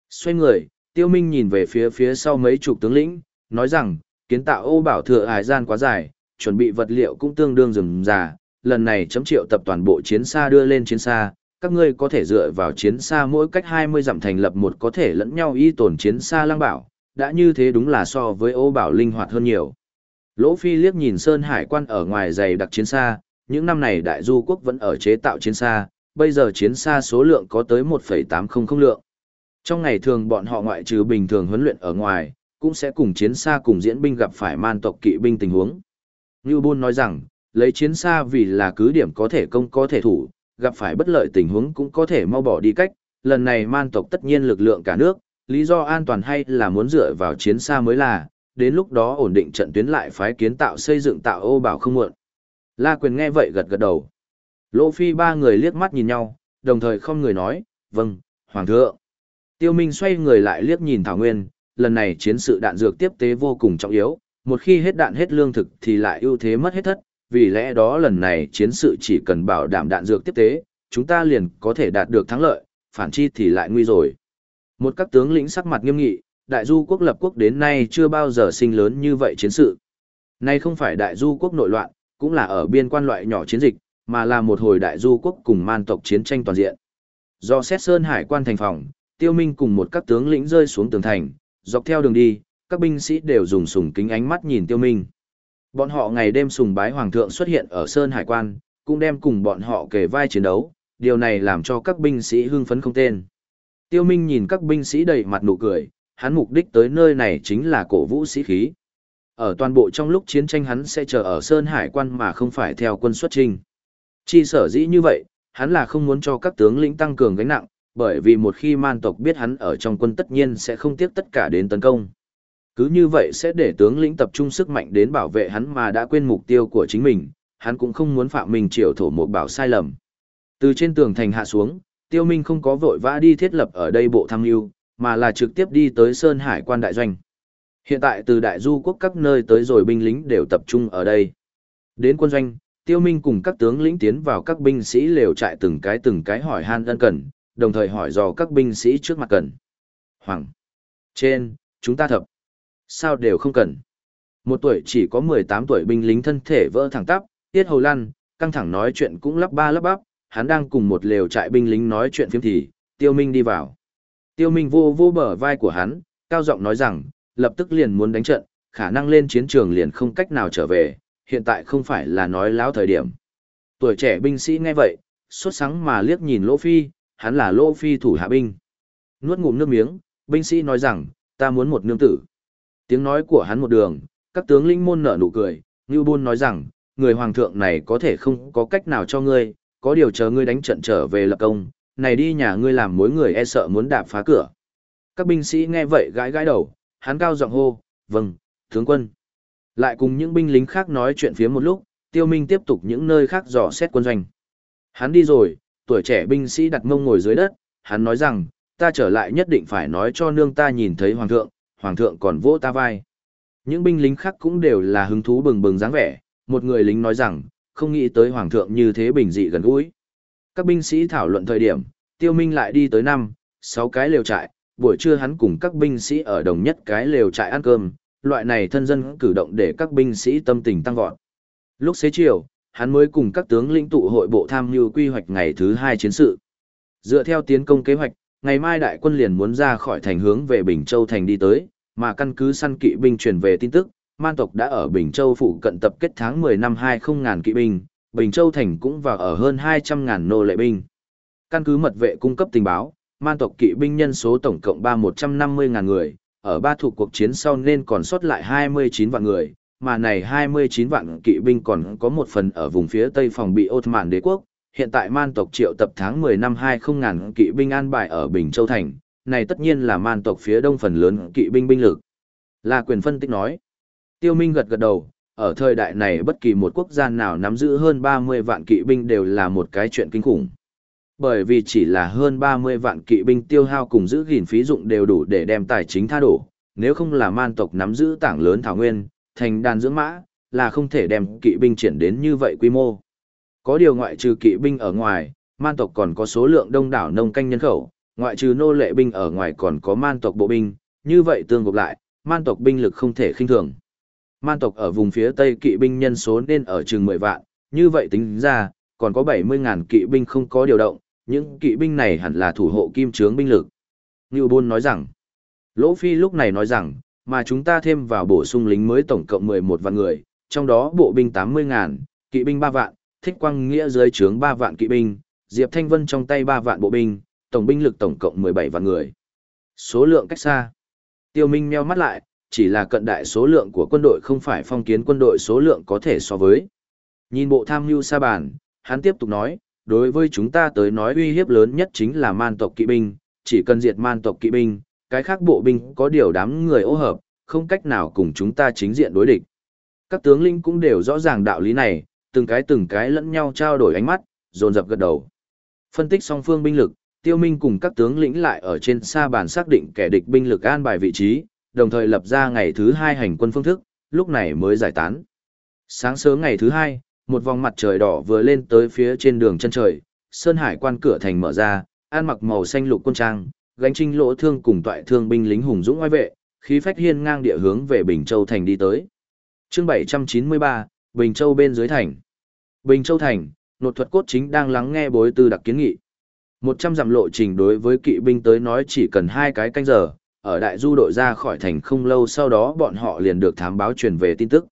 Xoay người, tiêu minh nhìn về phía phía sau mấy chục tướng lĩnh, nói rằng, kiến tạo ô bảo thừa hải gian quá dài, chuẩn bị vật liệu cũng tương đương rườm rà, lần này chấm triệu tập toàn bộ chiến xa đưa lên chiến xa, các ngươi có thể dựa vào chiến xa mỗi cách 20 dặm thành lập một có thể lẫn nhau y tổn chiến xa lang bảo, đã như thế đúng là so với ô bảo linh hoạt hơn nhiều. Lỗ Phi liếc nhìn Sơn Hải quan ở ngoài dày đặc chiến xa, những năm này đại du quốc vẫn ở chế tạo chiến xa, bây giờ chiến xa số lượng có tới 1,800 lượng. Trong ngày thường bọn họ ngoại trừ bình thường huấn luyện ở ngoài, cũng sẽ cùng chiến xa cùng diễn binh gặp phải man tộc kỵ binh tình huống. Ngưu Bôn nói rằng, lấy chiến xa vì là cứ điểm có thể công có thể thủ, gặp phải bất lợi tình huống cũng có thể mau bỏ đi cách, lần này man tộc tất nhiên lực lượng cả nước, lý do an toàn hay là muốn dựa vào chiến xa mới là, đến lúc đó ổn định trận tuyến lại phái kiến tạo xây dựng tạo ô bảo không muộn. La Quyền nghe vậy gật gật đầu. Lỗ Phi ba người liếc mắt nhìn nhau, đồng thời không người nói, vâng, Hoàng thượng. Tiêu Minh xoay người lại liếc nhìn Thảo Nguyên, lần này chiến sự đạn dược tiếp tế vô cùng trọng yếu, một khi hết đạn hết lương thực thì lại ưu thế mất hết thất, vì lẽ đó lần này chiến sự chỉ cần bảo đảm đạn dược tiếp tế, chúng ta liền có thể đạt được thắng lợi, phản chi thì lại nguy rồi. Một các tướng lĩnh sắc mặt nghiêm nghị, đại du quốc lập quốc đến nay chưa bao giờ sinh lớn như vậy chiến sự. Nay không phải đại du quốc nội loạn, cũng là ở biên quan loại nhỏ chiến dịch, mà là một hồi đại du quốc cùng man tộc chiến tranh toàn diện. Do xét sơn hải quan thành phòng, tiêu minh cùng một các tướng lĩnh rơi xuống tường thành, dọc theo đường đi, các binh sĩ đều dùng sùng kính ánh mắt nhìn tiêu minh. Bọn họ ngày đêm sùng bái hoàng thượng xuất hiện ở Sơn Hải quan, cũng đem cùng bọn họ kề vai chiến đấu, điều này làm cho các binh sĩ hưng phấn không tên. Tiêu Minh nhìn các binh sĩ đầy mặt nụ cười, hắn mục đích tới nơi này chính là cổ vũ sĩ khí. Ở toàn bộ trong lúc chiến tranh hắn sẽ chờ ở Sơn Hải quan mà không phải theo quân xuất trình. Chi sở dĩ như vậy, hắn là không muốn cho các tướng lĩnh tăng cường gánh nặng, bởi vì một khi man tộc biết hắn ở trong quân tất nhiên sẽ không tiếc tất cả đến tấn công. Cứ như vậy sẽ để tướng lĩnh tập trung sức mạnh đến bảo vệ hắn mà đã quên mục tiêu của chính mình, hắn cũng không muốn phạm mình triều thổ một bảo sai lầm. Từ trên tường thành hạ xuống, tiêu minh không có vội vã đi thiết lập ở đây bộ tham lưu, mà là trực tiếp đi tới Sơn Hải quan đại doanh. Hiện tại từ đại du quốc các nơi tới rồi binh lính đều tập trung ở đây. Đến quân doanh, tiêu minh cùng các tướng lĩnh tiến vào các binh sĩ lều trại từng cái từng cái hỏi han ân cần, đồng thời hỏi dò các binh sĩ trước mặt cần. Hoàng! Trên, chúng ta thập. Sao đều không cần. Một tuổi chỉ có 18 tuổi binh lính thân thể vỡ thẳng tắp, tiết hầu lăn, căng thẳng nói chuyện cũng lắp ba lắp bắp, hắn đang cùng một lều trại binh lính nói chuyện phiếm thì, tiêu minh đi vào. Tiêu minh vô vô bờ vai của hắn, cao giọng nói rằng, lập tức liền muốn đánh trận, khả năng lên chiến trường liền không cách nào trở về, hiện tại không phải là nói láo thời điểm. Tuổi trẻ binh sĩ nghe vậy, sốt sắng mà liếc nhìn Lỗ Phi, hắn là Lỗ Phi thủ hạ binh. Nuốt ngụm nước miếng, binh sĩ nói rằng, ta muốn một nương tử. Tiếng nói của hắn một đường, Các tướng lĩnh môn nở nụ cười, Ngưu Bôn nói rằng, người hoàng thượng này có thể không có cách nào cho ngươi, có điều chờ ngươi đánh trận trở về lập công, này đi nhà ngươi làm mối người e sợ muốn đạp phá cửa. Các binh sĩ nghe vậy gãi gãi đầu, hắn cao giọng hô, vâng, tướng quân. Lại cùng những binh lính khác nói chuyện phía một lúc, tiêu minh tiếp tục những nơi khác dò xét quân doanh. Hắn đi rồi, tuổi trẻ binh sĩ đặt mông ngồi dưới đất, hắn nói rằng, ta trở lại nhất định phải nói cho nương ta nhìn thấy hoàng thượng, hoàng thượng còn vỗ ta vai. Những binh lính khác cũng đều là hứng thú bừng bừng dáng vẻ, một người lính nói rằng, không nghĩ tới hoàng thượng như thế bình dị gần gũi. Các binh sĩ thảo luận thời điểm, tiêu minh lại đi tới năm, sáu cái lều trại, buổi trưa hắn cùng các binh sĩ ở đồng nhất cái lều trại ăn cơm, loại này thân dân cử động để các binh sĩ tâm tình tăng vọt. Lúc xế chiều, hắn mới cùng các tướng lĩnh tụ hội bộ tham mưu quy hoạch ngày thứ hai chiến sự. Dựa theo tiến công kế hoạch, ngày mai đại quân liền muốn ra khỏi thành hướng về Bình Châu thành đi tới, mà căn cứ săn kỵ binh truyền về tin tức, man tộc đã ở Bình Châu phụ cận tập kết tháng 10 năm 20 ngàn kỵ binh, Bình Châu thành cũng vào ở hơn 200 ngàn nô lệ binh. Căn cứ mật vệ cung cấp tình báo, man tộc kỵ binh nhân số tổng cộng 3-150 ngàn người, ở ba thuộc cuộc chiến sau nên còn sót lại 29 vạn người, mà này 29 vạn kỵ binh còn có một phần ở vùng phía tây phòng bị Ottoman đế quốc. Hiện tại man tộc triệu tập tháng 10 năm 20 ngàn kỵ binh an bài ở Bình Châu Thành, này tất nhiên là man tộc phía đông phần lớn kỵ binh binh lực. Là quyền phân tích nói. Tiêu Minh gật gật đầu, ở thời đại này bất kỳ một quốc gia nào nắm giữ hơn 30 vạn kỵ binh đều là một cái chuyện kinh khủng. Bởi vì chỉ là hơn 30 vạn kỵ binh tiêu hao cùng giữ gìn phí dụng đều đủ để đem tài chính tha đổ, nếu không là man tộc nắm giữ tảng lớn thảo nguyên, thành đàn dưỡng mã, là không thể đem kỵ binh triển đến như vậy quy mô. Có điều ngoại trừ kỵ binh ở ngoài, man tộc còn có số lượng đông đảo nông canh nhân khẩu, ngoại trừ nô lệ binh ở ngoài còn có man tộc bộ binh, như vậy tương gộp lại, man tộc binh lực không thể khinh thường. Man tộc ở vùng phía tây kỵ binh nhân số nên ở chừng 10 vạn, như vậy tính ra, còn có 70.000 kỵ binh không có điều động, những kỵ binh này hẳn là thủ hộ kim trướng binh lực. Ngưu Bôn nói rằng, Lỗ Phi lúc này nói rằng, mà chúng ta thêm vào bổ sung lính mới tổng cộng 11 vạn người, trong đó bộ binh 80 ngàn, kỵ binh 3 vạn, thích quang nghĩa dưới trướng 3 vạn kỵ binh, Diệp Thanh Vân trong tay 3 vạn bộ binh, tổng binh lực tổng cộng 17 vạn người. Số lượng cách xa. Tiêu Minh meo mắt lại, chỉ là cận đại số lượng của quân đội không phải phong kiến quân đội số lượng có thể so với. Nhìn bộ tham mưu sa bàn, hắn tiếp tục nói, đối với chúng ta tới nói uy hiếp lớn nhất chính là man tộc kỵ binh, chỉ cần diệt man tộc kỵ binh, cái khác bộ binh có điều đám người ô hợp, không cách nào cùng chúng ta chính diện đối địch. Các tướng linh cũng đều rõ ràng đạo lý này, từng cái từng cái lẫn nhau trao đổi ánh mắt, dồn dập gật đầu. Phân tích song phương binh lực, Tiêu Minh cùng các tướng lĩnh lại ở trên xa bàn xác định kẻ địch binh lực an bài vị trí, đồng thời lập ra ngày thứ hai hành quân phương thức, lúc này mới giải tán. Sáng sớm ngày thứ hai, một vòng mặt trời đỏ vừa lên tới phía trên đường chân trời, Sơn Hải quan cửa thành mở ra, an mặc màu xanh lục quân trang, gánh trinh lỗ thương cùng toại thương binh lính hùng dũng oai vệ, khí phách hiên ngang địa hướng về Bình Châu thành đi tới. Chương 793, Bình Châu bên dưới thành. Bình Châu thành, nột thuật cốt chính đang lắng nghe bối tư đặc kiến nghị. Một trăm dặm lộ trình đối với kỵ binh tới nói chỉ cần hai cái canh giờ, ở đại du đội ra khỏi thành không lâu sau đó bọn họ liền được thám báo truyền về tin tức.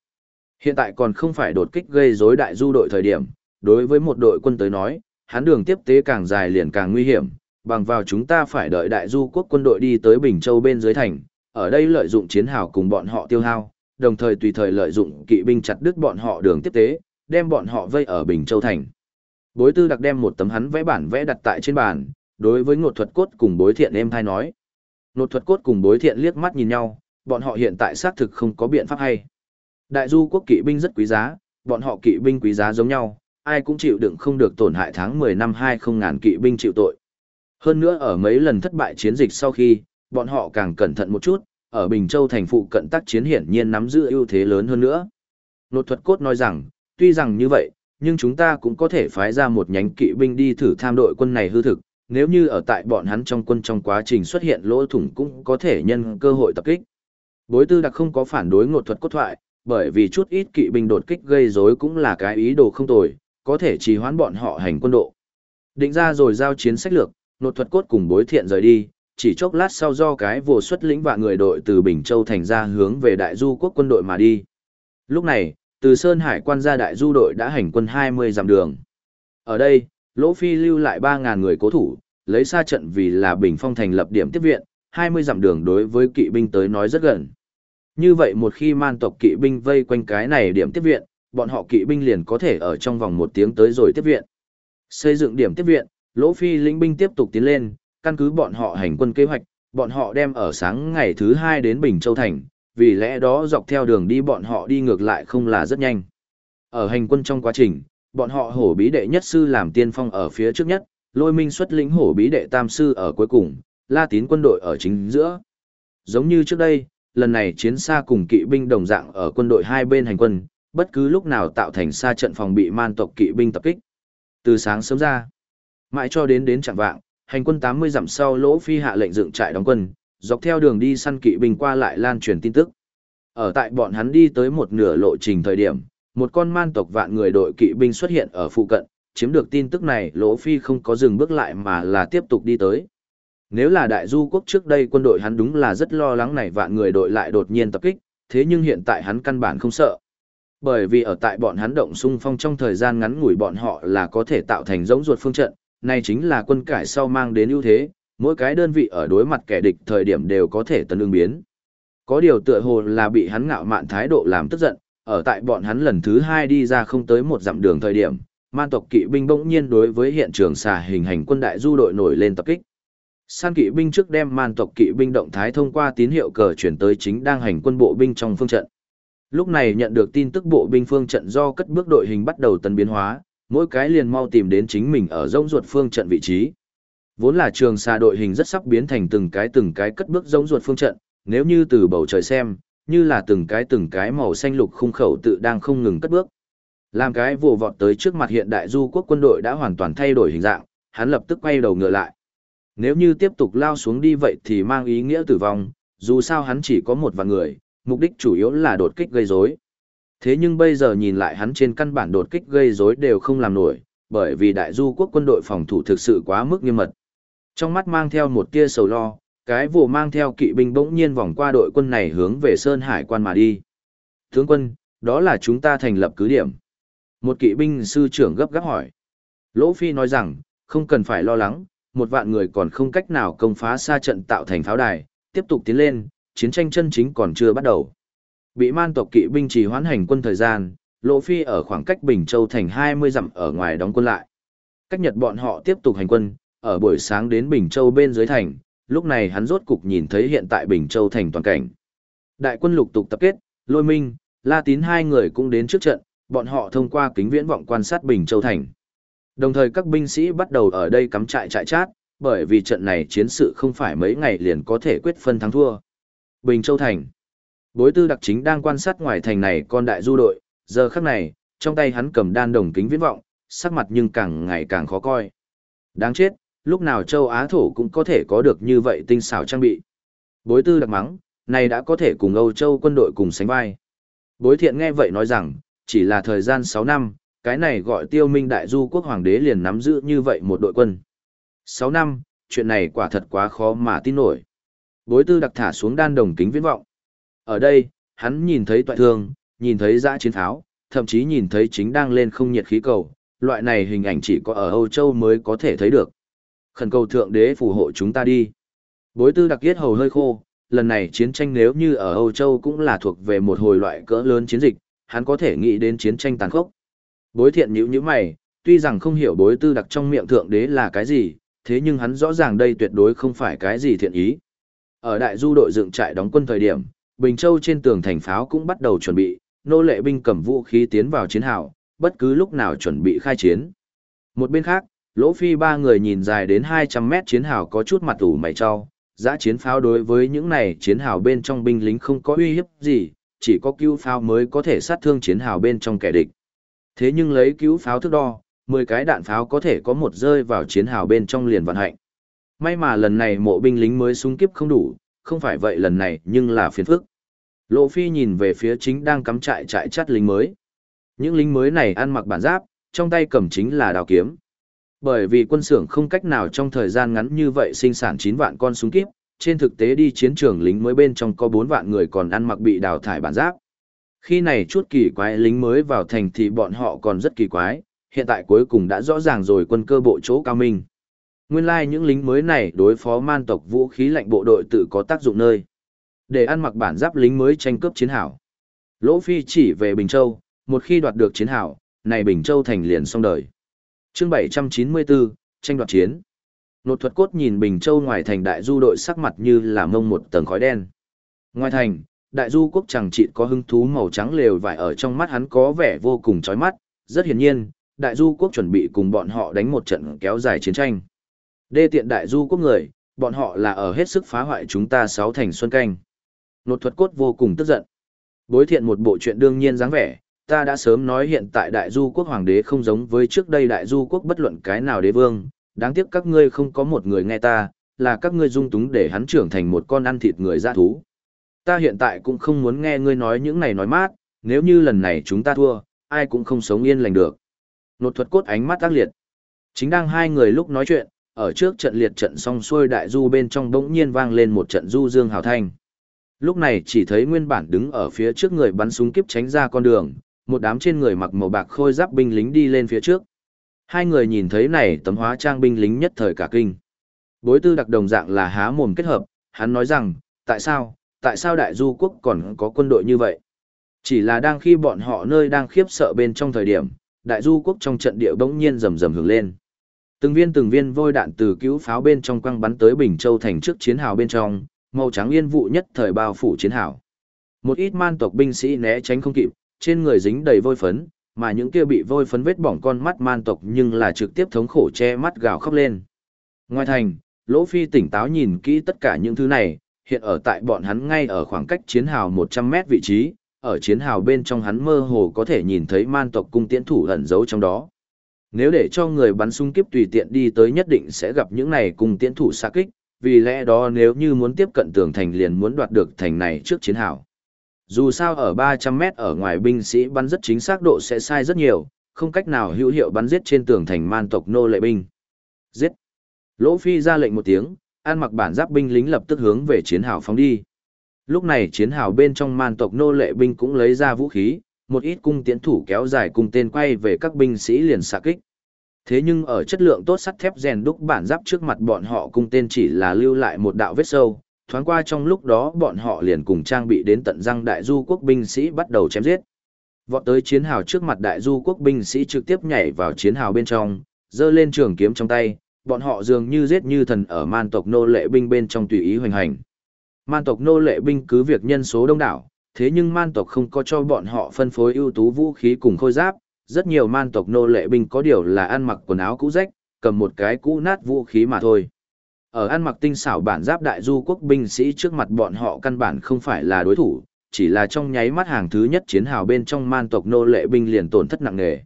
Hiện tại còn không phải đột kích gây rối đại du đội thời điểm, đối với một đội quân tới nói, hắn đường tiếp tế càng dài liền càng nguy hiểm, bằng vào chúng ta phải đợi đại du quốc quân đội đi tới Bình Châu bên dưới thành, ở đây lợi dụng chiến hào cùng bọn họ tiêu hao, đồng thời tùy thời lợi dụng kỵ binh chặt đứt bọn họ đường tiếp tế, đem bọn họ vây ở Bình Châu thành. Bối tư đặc đem một tấm hắn vẽ bản vẽ đặt tại trên bàn, đối với ngột thuật cốt cùng bối thiện em thai nói. Ngột thuật cốt cùng bối thiện liếc mắt nhìn nhau, bọn họ hiện tại xác thực không có biện pháp hay. Đại du quốc kỵ binh rất quý giá, bọn họ kỵ binh quý giá giống nhau, ai cũng chịu đựng không được tổn hại tháng 10 năm 20 ngàn kỵ binh chịu tội. Hơn nữa ở mấy lần thất bại chiến dịch sau khi, bọn họ càng cẩn thận một chút, ở Bình Châu thành phụ cận tác chiến hiển nhiên nắm giữ ưu thế lớn hơn nữa. Nột thuật cốt nói rằng, tuy rằng như vậy, nhưng chúng ta cũng có thể phái ra một nhánh kỵ binh đi thử tham đội quân này hư thực, nếu như ở tại bọn hắn trong quân trong quá trình xuất hiện lỗ thủng cũng có thể nhân cơ hội tập kích. Bối tư đặc không có phản đối ngột thuật cốt thoại, bởi vì chút ít kỵ binh đột kích gây rối cũng là cái ý đồ không tồi, có thể trì hoãn bọn họ hành quân độ. Định ra rồi giao chiến sách lược, nột thuật cốt cùng bối thiện rời đi, chỉ chốc lát sau do cái vô xuất lĩnh và người đội từ Bình Châu thành ra hướng về đại du quốc quân đội mà đi. Lúc này, từ Sơn Hải quan ra đại du đội đã hành quân 20 dặm đường. Ở đây, Lỗ Phi lưu lại 3.000 người cố thủ, lấy xa trận vì là Bình Phong thành lập điểm tiếp viện, 20 dặm đường đối với kỵ binh tới nói rất gần. Như vậy một khi man tộc kỵ binh vây quanh cái này điểm tiếp viện, bọn họ kỵ binh liền có thể ở trong vòng một tiếng tới rồi tiếp viện. Xây dựng điểm tiếp viện, Lỗ Phi lĩnh binh tiếp tục tiến lên, căn cứ bọn họ hành quân kế hoạch, bọn họ đem ở sáng ngày thứ hai đến Bình Châu Thành, vì lẽ đó dọc theo đường đi bọn họ đi ngược lại không là rất nhanh. Ở hành quân trong quá trình, bọn họ hổ bí đệ nhất sư làm tiên phong ở phía trước nhất, lôi minh xuất lĩnh hổ bí đệ tam sư ở cuối cùng, la tín quân đội ở chính giữa. Giống như trước đây, lần này chiến xa cùng kỵ binh đồng dạng ở quân đội hai bên hành quân, bất cứ lúc nào tạo thành xa trận phòng bị man tộc kỵ binh tập kích. Từ sáng sớm ra, mãi cho đến đến chẳng vạng, hành quân 80 dặm sau lỗ phi hạ lệnh dựng trại đóng quân, dọc theo đường đi săn kỵ binh qua lại lan truyền tin tức. Ở tại bọn hắn đi tới một nửa lộ trình thời điểm, một con man tộc vạn người đội kỵ binh xuất hiện ở phụ cận, chiếm được tin tức này lỗ phi không có dừng bước lại mà là tiếp tục đi tới. Nếu là đại du quốc trước đây quân đội hắn đúng là rất lo lắng này vạn người đội lại đột nhiên tập kích, thế nhưng hiện tại hắn căn bản không sợ. Bởi vì ở tại bọn hắn động xung phong trong thời gian ngắn ngủi bọn họ là có thể tạo thành giống ruột phương trận, này chính là quân cải sau mang đến ưu thế, mỗi cái đơn vị ở đối mặt kẻ địch thời điểm đều có thể tấn ứng biến. Có điều tựa hồ là bị hắn ngạo mạn thái độ làm tức giận, ở tại bọn hắn lần thứ hai đi ra không tới một dặm đường thời điểm, man tộc kỵ binh bỗng nhiên đối với hiện trường xà hình hành quân đại du đội nổi lên tập kích. San kỵ binh trước đem man tộc kỵ binh động thái thông qua tín hiệu cờ chuyển tới chính đang hành quân bộ binh trong phương trận. Lúc này nhận được tin tức bộ binh phương trận do cất bước đội hình bắt đầu tần biến hóa, mỗi cái liền mau tìm đến chính mình ở rỗng ruột phương trận vị trí. Vốn là trường xa đội hình rất sắp biến thành từng cái từng cái cất bước rỗng ruột phương trận, nếu như từ bầu trời xem, như là từng cái từng cái màu xanh lục khung khẩu tự đang không ngừng cất bước. Làm cái vụ vọt tới trước mặt hiện đại du quốc quân đội đã hoàn toàn thay đổi hình dạng, hắn lập tức quay đầu ngựa lại. Nếu như tiếp tục lao xuống đi vậy thì mang ý nghĩa tử vong, dù sao hắn chỉ có một vài người, mục đích chủ yếu là đột kích gây rối. Thế nhưng bây giờ nhìn lại hắn trên căn bản đột kích gây rối đều không làm nổi, bởi vì đại du quốc quân đội phòng thủ thực sự quá mức nghiêm mật. Trong mắt mang theo một tia sầu lo, cái vụ mang theo kỵ binh bỗng nhiên vòng qua đội quân này hướng về Sơn Hải quan mà đi. Tướng quân, đó là chúng ta thành lập cứ điểm. Một kỵ binh sư trưởng gấp gáp hỏi. Lỗ Phi nói rằng, không cần phải lo lắng, một vạn người còn không cách nào công phá xa trận tạo thành pháo đài, tiếp tục tiến lên, chiến tranh chân chính còn chưa bắt đầu. Bị man tộc kỵ binh trì hoãn hành quân thời gian, Lỗ Phi ở khoảng cách Bình Châu thành 20 dặm ở ngoài đóng quân lại. Cách Nhật bọn họ tiếp tục hành quân, ở buổi sáng đến Bình Châu bên dưới thành, lúc này hắn rốt cục nhìn thấy hiện tại Bình Châu thành toàn cảnh. Đại quân lục tục tập kết, Lôi Minh, La Tín hai người cũng đến trước trận, bọn họ thông qua kính viễn vọng quan sát Bình Châu thành. Đồng thời các binh sĩ bắt đầu ở đây cắm trại trại chát, bởi vì trận này chiến sự không phải mấy ngày liền có thể quyết phân thắng thua. Bình Châu Thành Bối tư đặc chính đang quan sát ngoài thành này con đại du đội, giờ khắc này, trong tay hắn cầm đan đồng kính viễn vọng, sắc mặt nhưng càng ngày càng khó coi. Đáng chết, lúc nào châu Á thổ cũng có thể có được như vậy tinh xảo trang bị. Bối tư đặc mắng, này đã có thể cùng Âu Châu quân đội cùng sánh vai. Bối thiện nghe vậy nói rằng, chỉ là thời gian 6 năm, cái này gọi tiêu minh đại du quốc hoàng đế liền nắm giữ như vậy một đội quân. 6 năm, chuyện này quả thật quá khó mà tin nổi. Bối tư đặc thả xuống đan đồng kính viễn vọng. Ở đây, hắn nhìn thấy toại thương, nhìn thấy dã chiến tháo, thậm chí nhìn thấy chính đang lên không nhiệt khí cầu, loại này hình ảnh chỉ có ở Âu Châu mới có thể thấy được. Khẩn cầu thượng đế phù hộ chúng ta đi. Bối tư đặc kiết hầu hơi khô, lần này chiến tranh nếu như ở Âu Châu cũng là thuộc về một hồi loại cỡ lớn chiến dịch, hắn có thể nghĩ đến chiến tranh tàn khốc. Bối thiện nhữ nhíu mày, tuy rằng không hiểu bối tư đặc trong miệng thượng đế là cái gì, thế nhưng hắn rõ ràng đây tuyệt đối không phải cái gì thiện ý. Ở đại du đội dựng trại đóng quân thời điểm, Bình Châu trên tường thành pháo cũng bắt đầu chuẩn bị, nô lệ binh cầm vũ khí tiến vào chiến hào, bất cứ lúc nào chuẩn bị khai chiến. Một bên khác, Lỗ Phi ba người nhìn dài đến 200 mét chiến hào có chút mặt ủ mày cho, giã chiến pháo đối với những này chiến hào bên trong binh lính không có uy hiếp gì, chỉ có cứu pháo mới có thể sát thương chiến hào bên trong kẻ địch. Thế nhưng lấy cứu pháo thước đo, 10 cái đạn pháo có thể có một rơi vào chiến hào bên trong liền vận hạnh. May mà lần này mộ binh lính mới súng kiếp không đủ, không phải vậy lần này nhưng là phiền phức. Lộ Phi nhìn về phía chính đang cắm trại trại chắt lính mới. Những lính mới này ăn mặc bản giáp, trong tay cầm chính là đào kiếm. Bởi vì quân xưởng không cách nào trong thời gian ngắn như vậy sinh sản 9 vạn con súng kiếp, trên thực tế đi chiến trường lính mới bên trong có 4 vạn người còn ăn mặc bị đào thải bản giáp. Khi này chút kỳ quái lính mới vào thành thì bọn họ còn rất kỳ quái, hiện tại cuối cùng đã rõ ràng rồi quân cơ bộ chỗ cao minh. Nguyên lai like những lính mới này đối phó man tộc vũ khí lạnh bộ đội tự có tác dụng nơi. Để ăn mặc bản giáp lính mới tranh cướp chiến hảo Lỗ Phi chỉ về Bình Châu, một khi đoạt được chiến hảo này Bình Châu thành liền xong đời. Chương 794, tranh đoạt chiến. Nột thuật cốt nhìn Bình Châu ngoài thành đại du đội sắc mặt như là mông một tầng khói đen. Ngoài thành, đại du quốc chẳng chị có hứng thú màu trắng lều vải ở trong mắt hắn có vẻ vô cùng chói mắt, rất hiển nhiên, đại du quốc chuẩn bị cùng bọn họ đánh một trận kéo dài chiến tranh. Đê tiện đại du quốc người, bọn họ là ở hết sức phá hoại chúng ta sáu thành xuân canh. Nột thuật cốt vô cùng tức giận. Bối thiện một bộ chuyện đương nhiên dáng vẻ, ta đã sớm nói hiện tại đại du quốc hoàng đế không giống với trước đây đại du quốc bất luận cái nào đế vương, đáng tiếc các ngươi không có một người nghe ta, là các ngươi dung túng để hắn trưởng thành một con ăn thịt người dã thú. Ta hiện tại cũng không muốn nghe ngươi nói những này nói mát, nếu như lần này chúng ta thua, ai cũng không sống yên lành được. Nột thuật cốt ánh mắt tác liệt. Chính đang hai người lúc nói chuyện, ở trước trận liệt trận xong xuôi đại du bên trong bỗng nhiên vang lên một trận du dương hào thanh. Lúc này chỉ thấy nguyên bản đứng ở phía trước người bắn súng kiếp tránh ra con đường, một đám trên người mặc màu bạc khôi giáp binh lính đi lên phía trước. Hai người nhìn thấy này tấm hóa trang binh lính nhất thời cả kinh. Bối tư đặc đồng dạng là há mồm kết hợp, hắn nói rằng, tại sao, tại sao đại du quốc còn có quân đội như vậy? Chỉ là đang khi bọn họ nơi đang khiếp sợ bên trong thời điểm, đại du quốc trong trận địa bỗng nhiên rầm rầm hưởng lên. Từng viên từng viên vôi đạn từ cứu pháo bên trong quăng bắn tới Bình Châu thành trước chiến hào bên trong, màu trắng yên vụ nhất thời bao phủ chiến hào. Một ít man tộc binh sĩ né tránh không kịp, trên người dính đầy vôi phấn, mà những kia bị vôi phấn vết bỏng con mắt man tộc nhưng là trực tiếp thống khổ che mắt gào khóc lên. Ngoài thành, Lỗ Phi tỉnh táo nhìn kỹ tất cả những thứ này, hiện ở tại bọn hắn ngay ở khoảng cách chiến hào 100 mét vị trí, ở chiến hào bên trong hắn mơ hồ có thể nhìn thấy man tộc cung tiễn thủ ẩn giấu trong đó. Nếu để cho người bắn súng kiếp tùy tiện đi tới nhất định sẽ gặp những này cung tiễn thủ xa kích, vì lẽ đó nếu như muốn tiếp cận tường thành liền muốn đoạt được thành này trước chiến hào. Dù sao ở 300 mét ở ngoài binh sĩ bắn rất chính xác độ sẽ sai rất nhiều, không cách nào hữu hiệu bắn giết trên tường thành man tộc nô lệ binh. Giết! Lỗ Phi ra lệnh một tiếng, an mặc bản giáp binh lính lập tức hướng về chiến hào phóng đi. Lúc này chiến hào bên trong man tộc nô lệ binh cũng lấy ra vũ khí, một ít cung tiễn thủ kéo dài cùng tên quay về các binh sĩ liền xạ kích. Thế nhưng ở chất lượng tốt sắt thép rèn đúc bản giáp trước mặt bọn họ cung tên chỉ là lưu lại một đạo vết sâu, thoáng qua trong lúc đó bọn họ liền cùng trang bị đến tận răng đại du quốc binh sĩ bắt đầu chém giết. Vọt tới chiến hào trước mặt đại du quốc binh sĩ trực tiếp nhảy vào chiến hào bên trong, giơ lên trường kiếm trong tay, bọn họ dường như giết như thần ở man tộc nô lệ binh bên trong tùy ý hoành hành. Man tộc nô lệ binh cứ việc nhân số đông đảo, thế nhưng man tộc không có cho bọn họ phân phối ưu tú vũ khí cùng khôi giáp, rất nhiều man tộc nô lệ binh có điều là ăn mặc quần áo cũ rách, cầm một cái cũ nát vũ khí mà thôi. Ở ăn mặc tinh xảo bản giáp đại du quốc binh sĩ trước mặt bọn họ căn bản không phải là đối thủ, chỉ là trong nháy mắt hàng thứ nhất chiến hào bên trong man tộc nô lệ binh liền tổn thất nặng nề.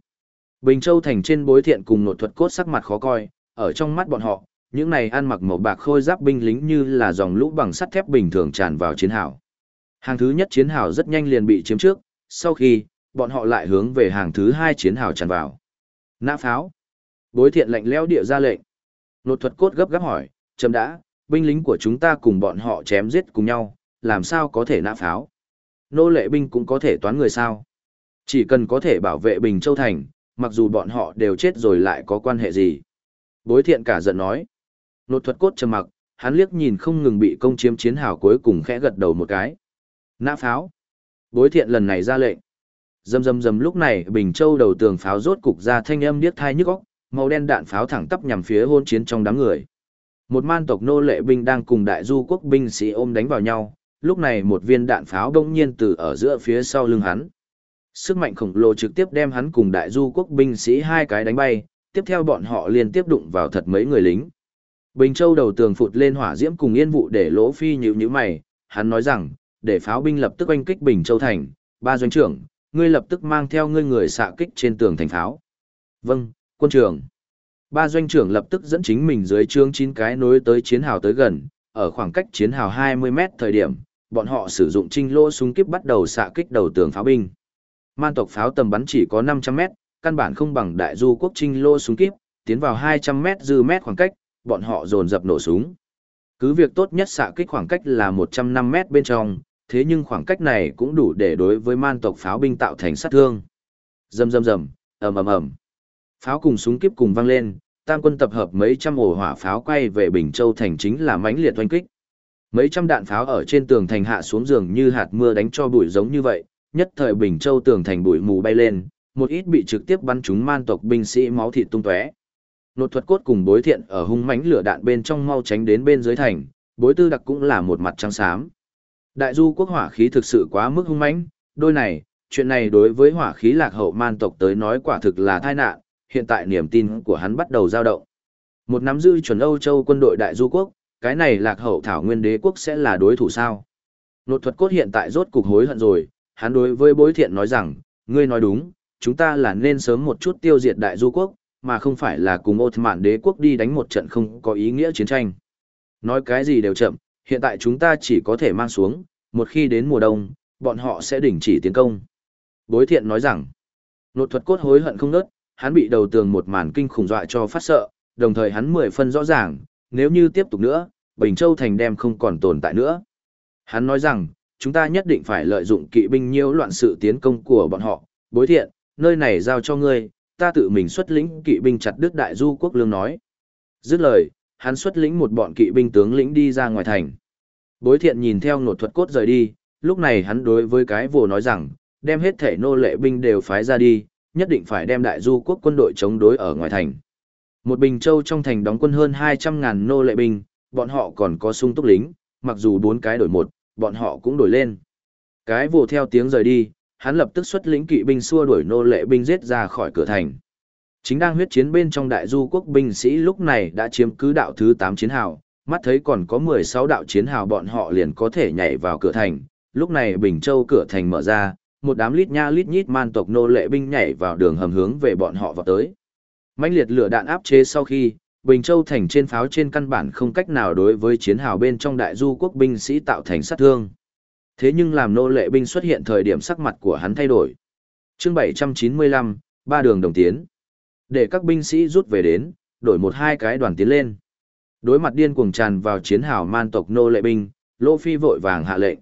Bình Châu thành trên bối thiện cùng nội thuật cốt sắc mặt khó coi, ở trong mắt bọn họ, những này ăn mặc màu bạc khôi giáp binh lính như là dòng lũ bằng sắt thép bình thường tràn vào chiến hào. Hàng thứ nhất chiến hào rất nhanh liền bị chiếm trước, sau khi, bọn họ lại hướng về hàng thứ hai chiến hào tràn vào. Nã pháo. Bối thiện lạnh leo địa ra lệnh. Nột thuật cốt gấp gáp hỏi, chấm đã, binh lính của chúng ta cùng bọn họ chém giết cùng nhau, làm sao có thể nã pháo? Nô lệ binh cũng có thể toán người sao? Chỉ cần có thể bảo vệ Bình Châu Thành, mặc dù bọn họ đều chết rồi lại có quan hệ gì? Bối thiện cả giận nói. Nột thuật cốt trầm mặc, hắn liếc nhìn không ngừng bị công chiếm chiến hào cuối cùng khẽ gật đầu một cái. Nã pháo. Bối thiện lần này ra lệnh. Dầm dầm dầm lúc này Bình Châu đầu tường pháo rốt cục ra thanh âm điếc thai nhức óc, màu đen đạn pháo thẳng tắp nhằm phía hôn chiến trong đám người. Một man tộc nô lệ binh đang cùng đại du quốc binh sĩ ôm đánh vào nhau, lúc này một viên đạn pháo đông nhiên từ ở giữa phía sau lưng hắn. Sức mạnh khổng lồ trực tiếp đem hắn cùng đại du quốc binh sĩ hai cái đánh bay, tiếp theo bọn họ liên tiếp đụng vào thật mấy người lính. Bình Châu đầu tường phụt lên hỏa diễm cùng yên vụ để lỗ phi nhíu nhíu mày, hắn nói rằng, để pháo binh lập tức oanh kích Bình Châu thành, ba doanh trưởng, ngươi lập tức mang theo ngươi người xạ kích trên tường thành pháo. Vâng, quân trưởng. Ba doanh trưởng lập tức dẫn chính mình dưới trương chín cái nối tới chiến hào tới gần, ở khoảng cách chiến hào 20 mét thời điểm, bọn họ sử dụng trinh lô súng kíp bắt đầu xạ kích đầu tường pháo binh. Man tộc pháo tầm bắn chỉ có 500 mét, căn bản không bằng đại du quốc trinh lô súng kíp, tiến vào 200 mét dư mét khoảng cách, bọn họ dồn dập nổ súng. Cứ việc tốt nhất xạ kích khoảng cách là 105 mét bên trong, thế nhưng khoảng cách này cũng đủ để đối với man tộc pháo binh tạo thành sát thương. Rầm rầm rầm, ầm ầm ầm. Pháo cùng súng kíp cùng vang lên, tam quân tập hợp mấy trăm ổ hỏa pháo quay về Bình Châu thành chính là mãnh liệt oanh kích. Mấy trăm đạn pháo ở trên tường thành hạ xuống giường như hạt mưa đánh cho bụi giống như vậy, nhất thời Bình Châu tường thành bụi mù bay lên, một ít bị trực tiếp bắn trúng man tộc binh sĩ máu thịt tung tóe. Nột thuật cốt cùng bối thiện ở hung mãnh lửa đạn bên trong mau tránh đến bên dưới thành, bối tư đặc cũng là một mặt trắng xám. Đại du quốc hỏa khí thực sự quá mức hung mãnh, đôi này, chuyện này đối với hỏa khí lạc hậu man tộc tới nói quả thực là tai nạn, hiện tại niềm tin của hắn bắt đầu dao động. Một nắm giữ chuẩn Âu Châu quân đội đại du quốc, cái này lạc hậu thảo nguyên đế quốc sẽ là đối thủ sao? Nột thuật cốt hiện tại rốt cục hối hận rồi, hắn đối với bối thiện nói rằng, ngươi nói đúng, chúng ta là nên sớm một chút tiêu diệt đại du quốc, mà không phải là cùng ột mạn đế quốc đi đánh một trận không có ý nghĩa chiến tranh. Nói cái gì đều chậm, hiện tại chúng ta chỉ có thể mang xuống, một khi đến mùa đông, bọn họ sẽ đình chỉ tiến công. Bối thiện nói rằng, nột thuật cốt hối hận không nớt, hắn bị đầu tường một màn kinh khủng dọa cho phát sợ, đồng thời hắn mười phân rõ ràng, nếu như tiếp tục nữa, Bình Châu thành đem không còn tồn tại nữa. Hắn nói rằng, chúng ta nhất định phải lợi dụng kỵ binh nhiễu loạn sự tiến công của bọn họ, bối thiện, nơi này giao cho ngươi, ta tự mình xuất lĩnh kỵ binh chặt đứt đại du quốc lương nói. Dứt lời, hắn xuất lĩnh một bọn kỵ binh tướng lĩnh đi ra ngoài thành. Bối thiện nhìn theo nột thuật cốt rời đi, lúc này hắn đối với cái vồ nói rằng, đem hết thể nô lệ binh đều phái ra đi, nhất định phải đem đại du quốc quân đội chống đối ở ngoài thành. Một Bình Châu trong thành đóng quân hơn 200.000 nô lệ binh, bọn họ còn có sung túc lính, mặc dù bốn cái đổi một, bọn họ cũng đổi lên. Cái vồ theo tiếng rời đi, hắn lập tức xuất lĩnh kỵ binh xua đuổi nô lệ binh giết ra khỏi cửa thành. Chính đang huyết chiến bên trong đại du quốc binh sĩ lúc này đã chiếm cứ đạo thứ 8 chiến hào, mắt thấy còn có 16 đạo chiến hào bọn họ liền có thể nhảy vào cửa thành. Lúc này Bình Châu cửa thành mở ra, một đám lít nha lít nhít man tộc nô lệ binh nhảy vào đường hầm hướng về bọn họ vào tới. mãnh liệt lửa đạn áp chế sau khi, Bình Châu thành trên pháo trên căn bản không cách nào đối với chiến hào bên trong đại du quốc binh sĩ tạo thành sát thương. Thế nhưng làm nô lệ binh xuất hiện thời điểm sắc mặt của hắn thay đổi. chương 795, ba đường đồng tiến. Để các binh sĩ rút về đến, đổi một hai cái đoàn tiến lên. Đối mặt điên cuồng tràn vào chiến hào man tộc nô lệ binh, Lô Phi vội vàng hạ lệnh.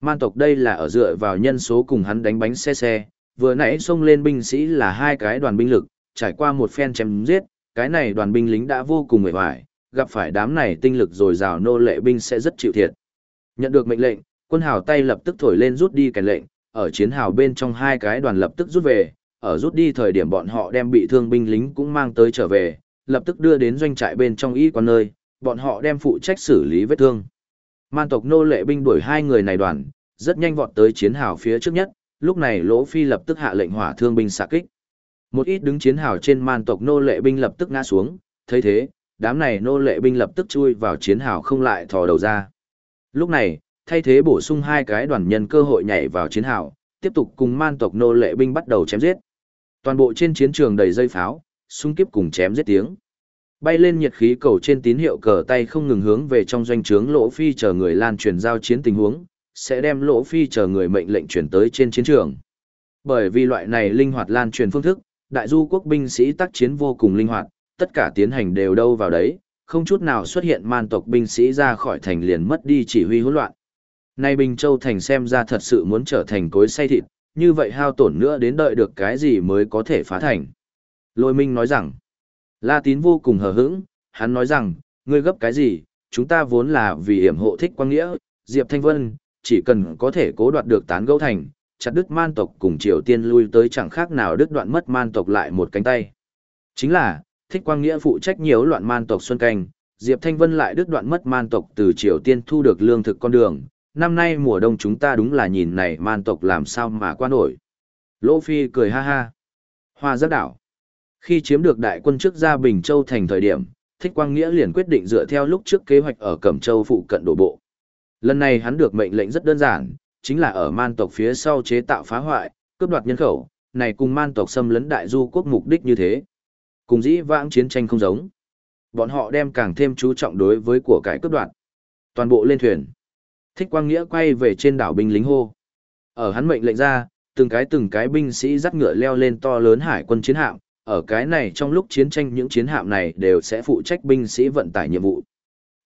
Man tộc đây là ở dựa vào nhân số cùng hắn đánh bánh xe xe, vừa nãy xông lên binh sĩ là hai cái đoàn binh lực, trải qua một phen chém giết, cái này đoàn binh lính đã vô cùng mệt mỏi, gặp phải đám này tinh lực dồi dào nô lệ binh sẽ rất chịu thiệt. Nhận được mệnh lệnh, quân hào tay lập tức thổi lên rút đi kèn lệnh, ở chiến hào bên trong hai cái đoàn lập tức rút về, ở rút đi thời điểm bọn họ đem bị thương binh lính cũng mang tới trở về, lập tức đưa đến doanh trại bên trong y quan nơi, bọn họ đem phụ trách xử lý vết thương. Man tộc nô lệ binh đuổi hai người này đoàn, rất nhanh vọt tới chiến hào phía trước nhất, lúc này Lỗ Phi lập tức hạ lệnh hỏa thương binh xạ kích. Một ít đứng chiến hào trên man tộc nô lệ binh lập tức ngã xuống, thấy thế, đám này nô lệ binh lập tức chui vào chiến hào không lại thò đầu ra. Lúc này, thay thế bổ sung hai cái đoàn nhân cơ hội nhảy vào chiến hào, tiếp tục cùng man tộc nô lệ binh bắt đầu chém giết. Toàn bộ trên chiến trường đầy dây pháo, xung kiếp cùng chém giết tiếng. Bay lên nhiệt khí cầu trên tín hiệu cờ tay không ngừng hướng về trong doanh trướng Lỗ Phi chờ người lan truyền giao chiến tình huống, sẽ đem Lỗ Phi chờ người mệnh lệnh chuyển tới trên chiến trường. Bởi vì loại này linh hoạt lan truyền phương thức, đại du quốc binh sĩ tác chiến vô cùng linh hoạt, tất cả tiến hành đều đâu vào đấy, không chút nào xuất hiện man tộc binh sĩ ra khỏi thành liền mất đi chỉ huy hỗn loạn. Nay Bình Châu thành xem ra thật sự muốn trở thành cối say thịt, như vậy hao tổn nữa đến đợi được cái gì mới có thể phá thành. Lôi Minh nói rằng, La Tín vô cùng hờ hững, hắn nói rằng, ngươi gấp cái gì, chúng ta vốn là vì hiểm hộ thích quang nghĩa, Diệp Thanh Vân, chỉ cần có thể cố đoạt được tán gấu thành, chặt đứt man tộc cùng Triều Tiên lui tới chẳng khác nào đứt đoạn mất man tộc lại một cánh tay. Chính là, thích quang nghĩa phụ trách nhiều loạn man tộc xuân canh, Diệp Thanh Vân lại đứt đoạn mất man tộc từ Triều Tiên thu được lương thực con đường, năm nay mùa đông chúng ta đúng là nhìn này man tộc làm sao mà qua nổi. Lỗ Phi cười ha ha. Hoa giác đảo. Khi chiếm được đại quân trước ra Bình Châu thành thời điểm, Thích Quang Nghĩa liền quyết định dựa theo lúc trước kế hoạch ở Cẩm Châu phụ cận đổ bộ. Lần này hắn được mệnh lệnh rất đơn giản, chính là ở man tộc phía sau chế tạo phá hoại, cướp đoạt nhân khẩu, này cùng man tộc xâm lấn đại du quốc mục đích như thế. Cùng dĩ vãng chiến tranh không giống. Bọn họ đem càng thêm chú trọng đối với của cải cướp đoạt. Toàn bộ lên thuyền. Thích Quang Nghĩa quay về trên đảo binh lính hô. Ở hắn mệnh lệnh ra, từng cái từng cái binh sĩ dắt ngựa leo lên to lớn hải quân chiến hạm, ở cái này trong lúc chiến tranh những chiến hạm này đều sẽ phụ trách binh sĩ vận tải nhiệm vụ.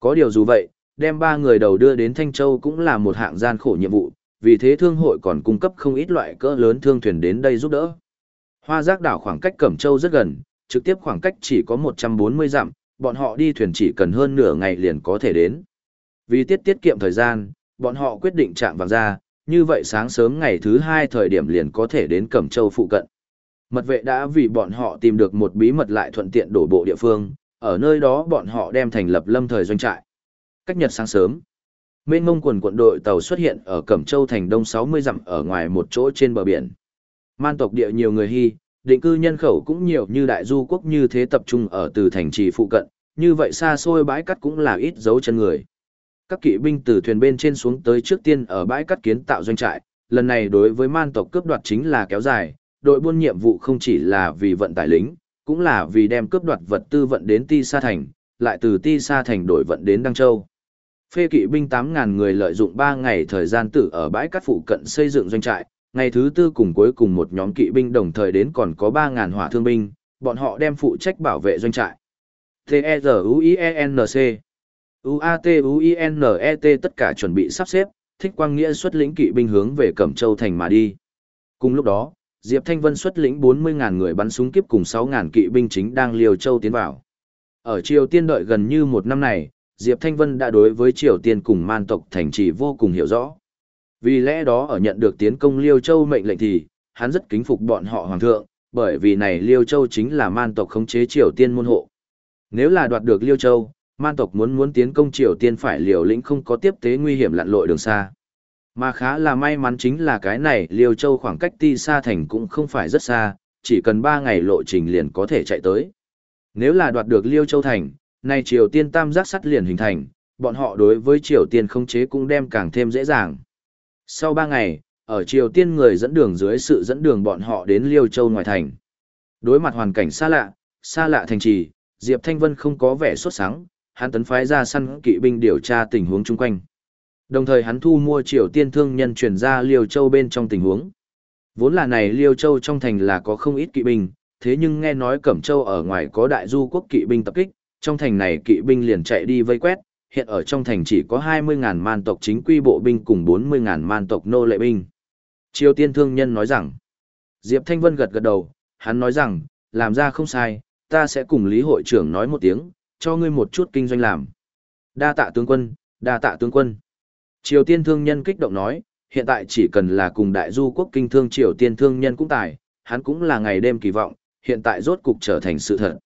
Có điều dù vậy, đem ba người đầu đưa đến Thanh Châu cũng là một hạng gian khổ nhiệm vụ, vì thế thương hội còn cung cấp không ít loại cỡ lớn thương thuyền đến đây giúp đỡ. Hoa giác đảo khoảng cách Cẩm Châu rất gần, trực tiếp khoảng cách chỉ có 140 dặm, bọn họ đi thuyền chỉ cần hơn nửa ngày liền có thể đến. Vì tiết tiết kiệm thời gian, bọn họ quyết định chạm vàng ra, như vậy sáng sớm ngày thứ hai thời điểm liền có thể đến Cẩm Châu phụ cận. Mật vệ đã vì bọn họ tìm được một bí mật lại thuận tiện đổ bộ địa phương, ở nơi đó bọn họ đem thành lập lâm thời doanh trại. Cách nhật sáng sớm, mênh mông quần quận đội tàu xuất hiện ở Cẩm Châu thành đông 60 dặm ở ngoài một chỗ trên bờ biển. Man tộc địa nhiều người hy, định cư nhân khẩu cũng nhiều như đại du quốc như thế tập trung ở từ thành trì phụ cận, như vậy xa xôi bãi cắt cũng là ít dấu chân người. Các kỵ binh từ thuyền bên trên xuống tới trước tiên ở bãi cắt kiến tạo doanh trại, lần này đối với man tộc cướp đoạt chính là kéo dài, đội buôn nhiệm vụ không chỉ là vì vận tải lính, cũng là vì đem cướp đoạt vật tư vận đến Ti Sa Thành, lại từ Ti Sa Thành đổi vận đến Đăng Châu. Phê kỵ binh 8.000 người lợi dụng 3 ngày thời gian tử ở bãi cát phụ cận xây dựng doanh trại, ngày thứ tư cùng cuối cùng một nhóm kỵ binh đồng thời đến còn có 3.000 hỏa thương binh, bọn họ đem phụ trách bảo vệ doanh trại. T-E-Z-U-I-E-N-C UATUINET tất cả chuẩn bị sắp xếp, thích quang nghĩa xuất lĩnh kỵ binh hướng về Cẩm Châu Thành mà đi. Cùng lúc đó, Diệp Thanh Vân xuất lĩnh 40.000 người bắn súng kiếp cùng 6.000 kỵ binh chính đang liều châu tiến vào. Ở Triều Tiên đợi gần như một năm này, Diệp Thanh Vân đã đối với Triều Tiên cùng man tộc thành trì vô cùng hiểu rõ. Vì lẽ đó ở nhận được tiến công Liêu Châu mệnh lệnh thì, hắn rất kính phục bọn họ hoàng thượng, bởi vì này Liêu Châu chính là man tộc khống chế Triều Tiên môn hộ. Nếu là đoạt được Liêu Châu, man tộc muốn muốn tiến công Triều Tiên phải liều lĩnh không có tiếp tế nguy hiểm lặn lội đường xa. Mà khá là may mắn chính là cái này Liêu Châu khoảng cách ti xa thành cũng không phải rất xa, chỉ cần 3 ngày lộ trình liền có thể chạy tới. Nếu là đoạt được Liêu Châu thành, nay Triều Tiên tam giác sắt liền hình thành, bọn họ đối với Triều Tiên không chế cũng đem càng thêm dễ dàng. Sau 3 ngày, ở Triều Tiên người dẫn đường dưới sự dẫn đường bọn họ đến Liêu Châu ngoài thành. Đối mặt hoàn cảnh xa lạ, xa lạ thành trì, Diệp Thanh Vân không có vẻ sốt sắng, hắn tấn phái ra săn kỵ binh điều tra tình huống chung quanh. Đồng thời hắn thu mua Triều Tiên thương nhân chuyển ra Liêu Châu bên trong tình huống. Vốn là này Liêu Châu trong thành là có không ít kỵ binh, thế nhưng nghe nói Cẩm Châu ở ngoài có đại du quốc kỵ binh tập kích, trong thành này kỵ binh liền chạy đi vây quét, hiện ở trong thành chỉ có 20.000 man tộc chính quy bộ binh cùng 40.000 man tộc nô lệ binh. Triều Tiên thương nhân nói rằng, Diệp Thanh Vân gật gật đầu, hắn nói rằng, làm ra không sai, ta sẽ cùng Lý hội trưởng nói một tiếng, cho ngươi một chút kinh doanh làm. Đa tạ tướng quân, đa tạ tướng quân. Triều Tiên thương nhân kích động nói, hiện tại chỉ cần là cùng đại du quốc kinh thương Triều Tiên thương nhân cũng tài, hắn cũng là ngày đêm kỳ vọng, hiện tại rốt cục trở thành sự thật.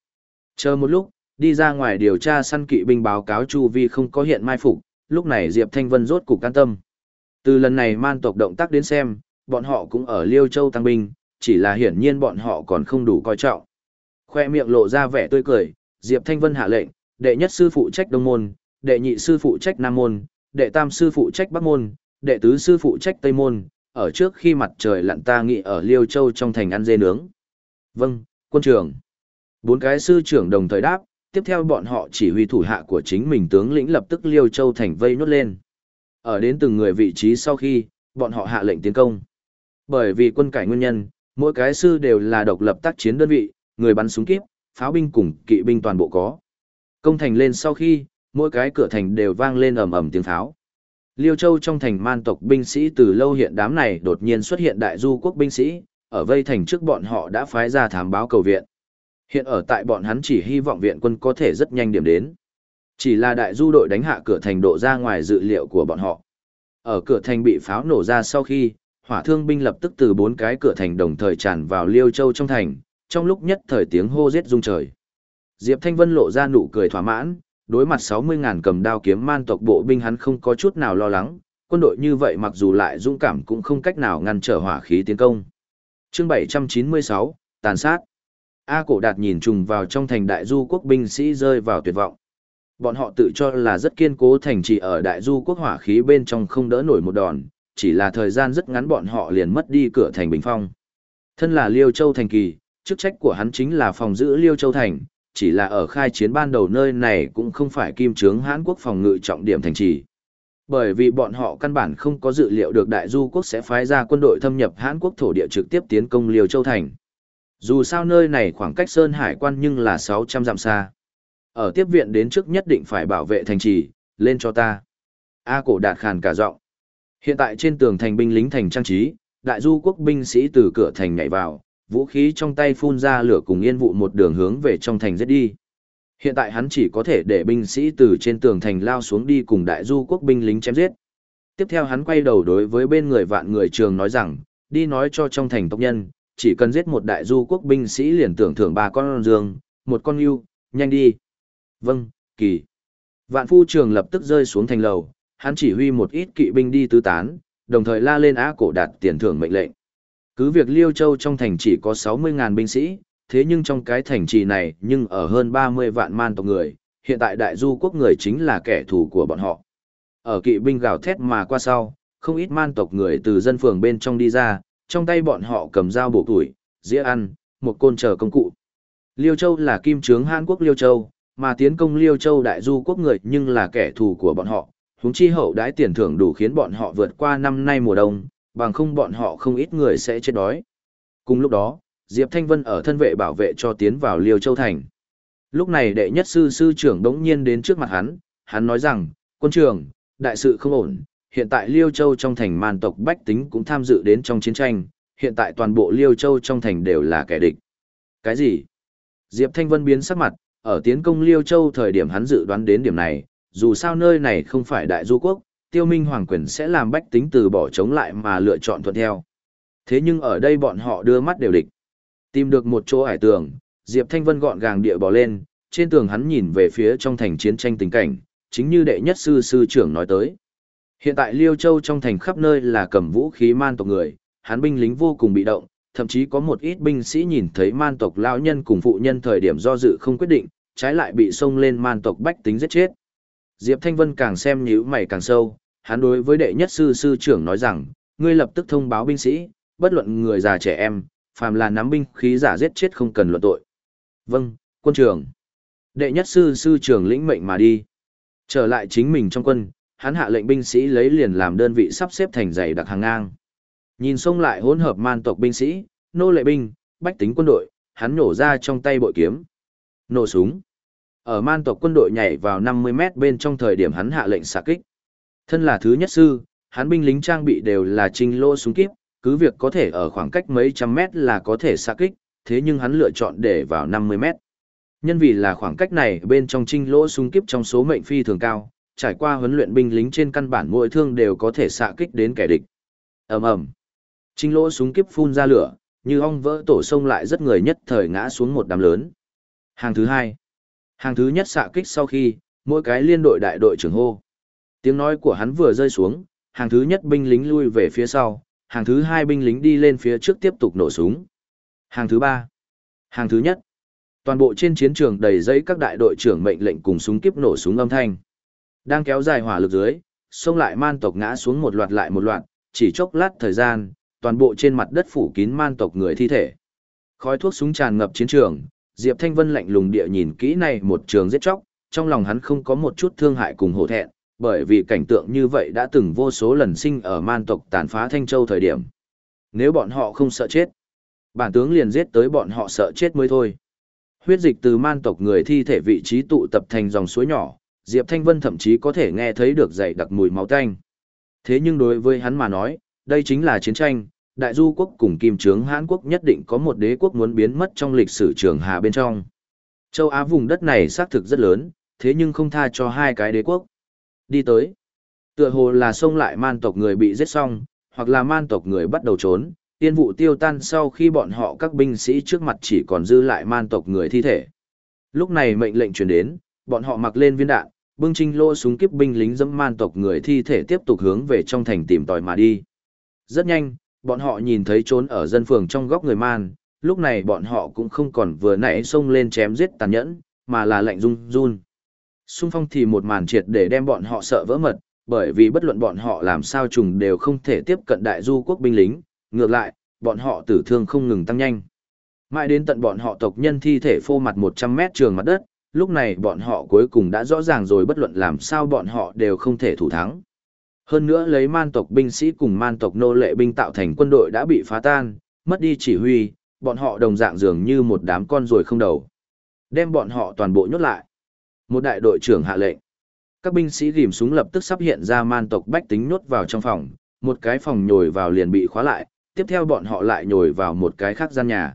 Chờ một lúc, đi ra ngoài điều tra săn kỵ binh báo cáo Chu Vi không có hiện mai phục, lúc này Diệp Thanh Vân rốt cục can tâm. Từ lần này man tộc động tác đến xem, bọn họ cũng ở Liêu Châu tăng binh, chỉ là hiển nhiên bọn họ còn không đủ coi trọng. Khoe miệng lộ ra vẻ tươi cười, Diệp Thanh Vân hạ lệnh, đệ nhất sư phụ trách Đông Môn, đệ nhị sư phụ trách Nam Môn, đệ tam sư phụ trách Bắc Môn, đệ tứ sư phụ trách Tây Môn, ở trước khi mặt trời lặn ta nghị ở Liêu Châu trong thành ăn dê nướng. Vâng, quân trưởng. Bốn cái sư trưởng đồng thời đáp, tiếp theo bọn họ chỉ huy thủ hạ của chính mình tướng lĩnh lập tức Liêu Châu thành vây nốt lên. Ở đến từng người vị trí sau khi, bọn họ hạ lệnh tiến công. Bởi vì quân cải nguyên nhân, mỗi cái sư đều là độc lập tác chiến đơn vị, người bắn súng kíp, pháo binh cùng kỵ binh toàn bộ có. Công thành lên sau khi, mỗi cái cửa thành đều vang lên ầm ầm tiếng pháo. Liêu Châu trong thành man tộc binh sĩ từ lâu hiện đám này đột nhiên xuất hiện đại du quốc binh sĩ, ở vây thành trước bọn họ đã phái ra thám báo cầu viện. Hiện ở tại bọn hắn chỉ hy vọng viện quân có thể rất nhanh điểm đến. Chỉ là đại du đội đánh hạ cửa thành độ ra ngoài dự liệu của bọn họ. Ở cửa thành bị pháo nổ ra sau khi, hỏa thương binh lập tức từ bốn cái cửa thành đồng thời tràn vào Liêu Châu trong thành, trong lúc nhất thời tiếng hô giết rung trời. Diệp Thanh Vân lộ ra nụ cười thỏa mãn, đối mặt 60.000 cầm đao kiếm man tộc bộ binh hắn không có chút nào lo lắng, quân đội như vậy mặc dù lại dũng cảm cũng không cách nào ngăn trở hỏa khí tiến công. Chương 796, tàn sát. A cổ đạt nhìn trùng vào trong thành đại du quốc binh sĩ rơi vào tuyệt vọng. Bọn họ tự cho là rất kiên cố thành trì ở đại du quốc hỏa khí bên trong không đỡ nổi một đòn, chỉ là thời gian rất ngắn bọn họ liền mất đi cửa thành bình phong. Thân là Liêu Châu thành kỳ, chức trách của hắn chính là phòng giữ Liêu Châu thành, chỉ là ở khai chiến ban đầu nơi này cũng không phải kim trướng Hán quốc phòng ngự trọng điểm thành trì. Bởi vì bọn họ căn bản không có dự liệu được đại du quốc sẽ phái ra quân đội thâm nhập Hán quốc thổ địa trực tiếp tiến công Liêu Châu Thành. Dù sao nơi này khoảng cách Sơn Hải quan nhưng là 600 dặm xa. Ở tiếp viện đến trước nhất định phải bảo vệ thành trì, lên cho ta. A cổ đạt khàn cả giọng. Hiện tại trên tường thành binh lính thành trang trí, đại du quốc binh sĩ từ cửa thành nhảy vào, vũ khí trong tay phun ra lửa cùng yên vụ một đường hướng về trong thành giết đi. Hiện tại hắn chỉ có thể để binh sĩ từ trên tường thành lao xuống đi cùng đại du quốc binh lính chém giết. Tiếp theo hắn quay đầu đối với bên người vạn người trường nói rằng, đi nói cho trong thành tộc nhân, chỉ cần giết một đại du quốc binh sĩ liền tưởng thưởng ba con dương, một con yêu, nhanh đi. Vâng, kỳ. Vạn phu trường lập tức rơi xuống thành lầu, hắn chỉ huy một ít kỵ binh đi tứ tán, đồng thời la lên á cổ đạt tiền thưởng mệnh lệnh. Cứ việc Liêu Châu trong thành chỉ có 60.000 binh sĩ, thế nhưng trong cái thành trì này nhưng ở hơn 30 vạn man tộc người, hiện tại đại du quốc người chính là kẻ thù của bọn họ. Ở kỵ binh gào thét mà qua sau, không ít man tộc người từ dân phường bên trong đi ra, trong tay bọn họ cầm dao bổ tuổi, dĩa ăn, một côn chờ công cụ. Liêu Châu là kim trướng Hàn Quốc Liêu Châu, mà tiến công Liêu Châu đại du quốc người nhưng là kẻ thù của bọn họ, huống chi hậu đãi tiền thưởng đủ khiến bọn họ vượt qua năm nay mùa đông, bằng không bọn họ không ít người sẽ chết đói. Cùng lúc đó, Diệp Thanh Vân ở thân vệ bảo vệ cho tiến vào Liêu Châu Thành. Lúc này đệ nhất sư sư trưởng đống nhiên đến trước mặt hắn, hắn nói rằng, quân trưởng, đại sự không ổn, hiện tại Liêu Châu trong thành man tộc Bách Tính cũng tham dự đến trong chiến tranh, hiện tại toàn bộ Liêu Châu trong thành đều là kẻ địch. Cái gì? Diệp Thanh Vân biến sắc mặt, ở tiến công Liêu Châu thời điểm hắn dự đoán đến điểm này, dù sao nơi này không phải đại du quốc, tiêu minh hoàng quyền sẽ làm Bách Tính từ bỏ chống lại mà lựa chọn thuận theo. Thế nhưng ở đây bọn họ đưa mắt đều địch. Tìm được một chỗ hải tường, Diệp Thanh Vân gọn gàng địa bỏ lên, trên tường hắn nhìn về phía trong thành chiến tranh tình cảnh, chính như đệ nhất sư sư trưởng nói tới. Hiện tại Liêu Châu trong thành khắp nơi là cầm vũ khí man tộc người, hắn binh lính vô cùng bị động, thậm chí có một ít binh sĩ nhìn thấy man tộc lão nhân cùng phụ nhân thời điểm do dự không quyết định, trái lại bị xông lên man tộc bách tính giết chết. Diệp Thanh Vân càng xem nhíu mày càng sâu, hắn đối với đệ nhất sư sư trưởng nói rằng, ngươi lập tức thông báo binh sĩ, bất luận người già trẻ em, phàm là nắm binh khí giả giết chết không cần luận tội. Vâng, quân trưởng. Đệ nhất sư sư trưởng lĩnh mệnh mà đi. Trở lại chính mình trong quân, hắn hạ lệnh binh sĩ lấy liền làm đơn vị sắp xếp thành dày đặc hàng ngang. Nhìn xông lại hỗn hợp man tộc binh sĩ, nô lệ binh, bách tính quân đội, hắn nổ ra trong tay bội kiếm. Nổ súng. Ở man tộc quân đội nhảy vào 50 mét bên trong thời điểm hắn hạ lệnh xạ kích. Thân là thứ nhất sư, hắn binh lính trang bị đều là trinh lô súng kíp, cứ việc có thể ở khoảng cách mấy trăm mét là có thể xạ kích, thế nhưng hắn lựa chọn để vào 50 mét. Nhân vì là khoảng cách này bên trong trinh lỗ súng kíp trong số mệnh phi thường cao, trải qua huấn luyện binh lính trên căn bản mỗi thương đều có thể xạ kích đến kẻ địch. ầm ầm, trinh lỗ súng kíp phun ra lửa, như ong vỡ tổ sông lại rất người nhất thời ngã xuống một đám lớn. Hàng thứ hai, hàng thứ nhất xạ kích sau khi, mỗi cái liên đội đại đội trưởng hô. Tiếng nói của hắn vừa rơi xuống, hàng thứ nhất binh lính lui về phía sau, hàng thứ hai binh lính đi lên phía trước tiếp tục nổ súng. Hàng thứ ba, hàng thứ nhất. Toàn bộ trên chiến trường đầy giấy các đại đội trưởng mệnh lệnh cùng súng kiếp nổ súng âm thanh. Đang kéo dài hỏa lực dưới, xông lại man tộc ngã xuống một loạt lại một loạt, chỉ chốc lát thời gian, toàn bộ trên mặt đất phủ kín man tộc người thi thể. Khói thuốc súng tràn ngập chiến trường, Diệp Thanh Vân lạnh lùng địa nhìn kỹ này một trường giết chóc, trong lòng hắn không có một chút thương hại cùng hổ thẹn, bởi vì cảnh tượng như vậy đã từng vô số lần sinh ở man tộc tàn phá Thanh Châu thời điểm. Nếu bọn họ không sợ chết, bản tướng liền giết tới bọn họ sợ chết mới thôi. Huyết dịch từ man tộc người thi thể vị trí tụ tập thành dòng suối nhỏ, Diệp Thanh Vân thậm chí có thể nghe thấy được dày đặc mùi máu tanh. Thế nhưng đối với hắn mà nói, đây chính là chiến tranh, đại du quốc cùng kim trướng Hán quốc nhất định có một đế quốc muốn biến mất trong lịch sử trường hà bên trong. Châu Á vùng đất này xác thực rất lớn, thế nhưng không tha cho hai cái đế quốc. Đi tới. Tựa hồ là xông lại man tộc người bị giết xong, hoặc là man tộc người bắt đầu trốn, tiên vụ tiêu tan sau khi bọn họ các binh sĩ trước mặt chỉ còn dư lại man tộc người thi thể. Lúc này mệnh lệnh truyền đến, bọn họ mặc lên viên đạn, bưng trinh lô súng kiếp binh lính dẫm man tộc người thi thể tiếp tục hướng về trong thành tìm tòi mà đi. Rất nhanh, bọn họ nhìn thấy trốn ở dân phường trong góc người man, lúc này bọn họ cũng không còn vừa nãy xông lên chém giết tàn nhẫn, mà là lạnh run run. Xung phong thì một màn triệt để đem bọn họ sợ vỡ mật, bởi vì bất luận bọn họ làm sao trùng đều không thể tiếp cận đại du quốc binh lính, ngược lại, bọn họ tử thương không ngừng tăng nhanh. Mãi đến tận bọn họ tộc nhân thi thể phô mặt 100 mét trường mặt đất, lúc này bọn họ cuối cùng đã rõ ràng rồi bất luận làm sao bọn họ đều không thể thủ thắng. Hơn nữa lấy man tộc binh sĩ cùng man tộc nô lệ binh tạo thành quân đội đã bị phá tan, mất đi chỉ huy, bọn họ đồng dạng dường như một đám con ruồi không đầu. Đem bọn họ toàn bộ nhốt lại. Một đại đội trưởng hạ lệnh. Các binh sĩ rìm súng lập tức sắp hiện ra man tộc bách tính nhốt vào trong phòng, một cái phòng nhồi vào liền bị khóa lại, tiếp theo bọn họ lại nhồi vào một cái khác gian nhà.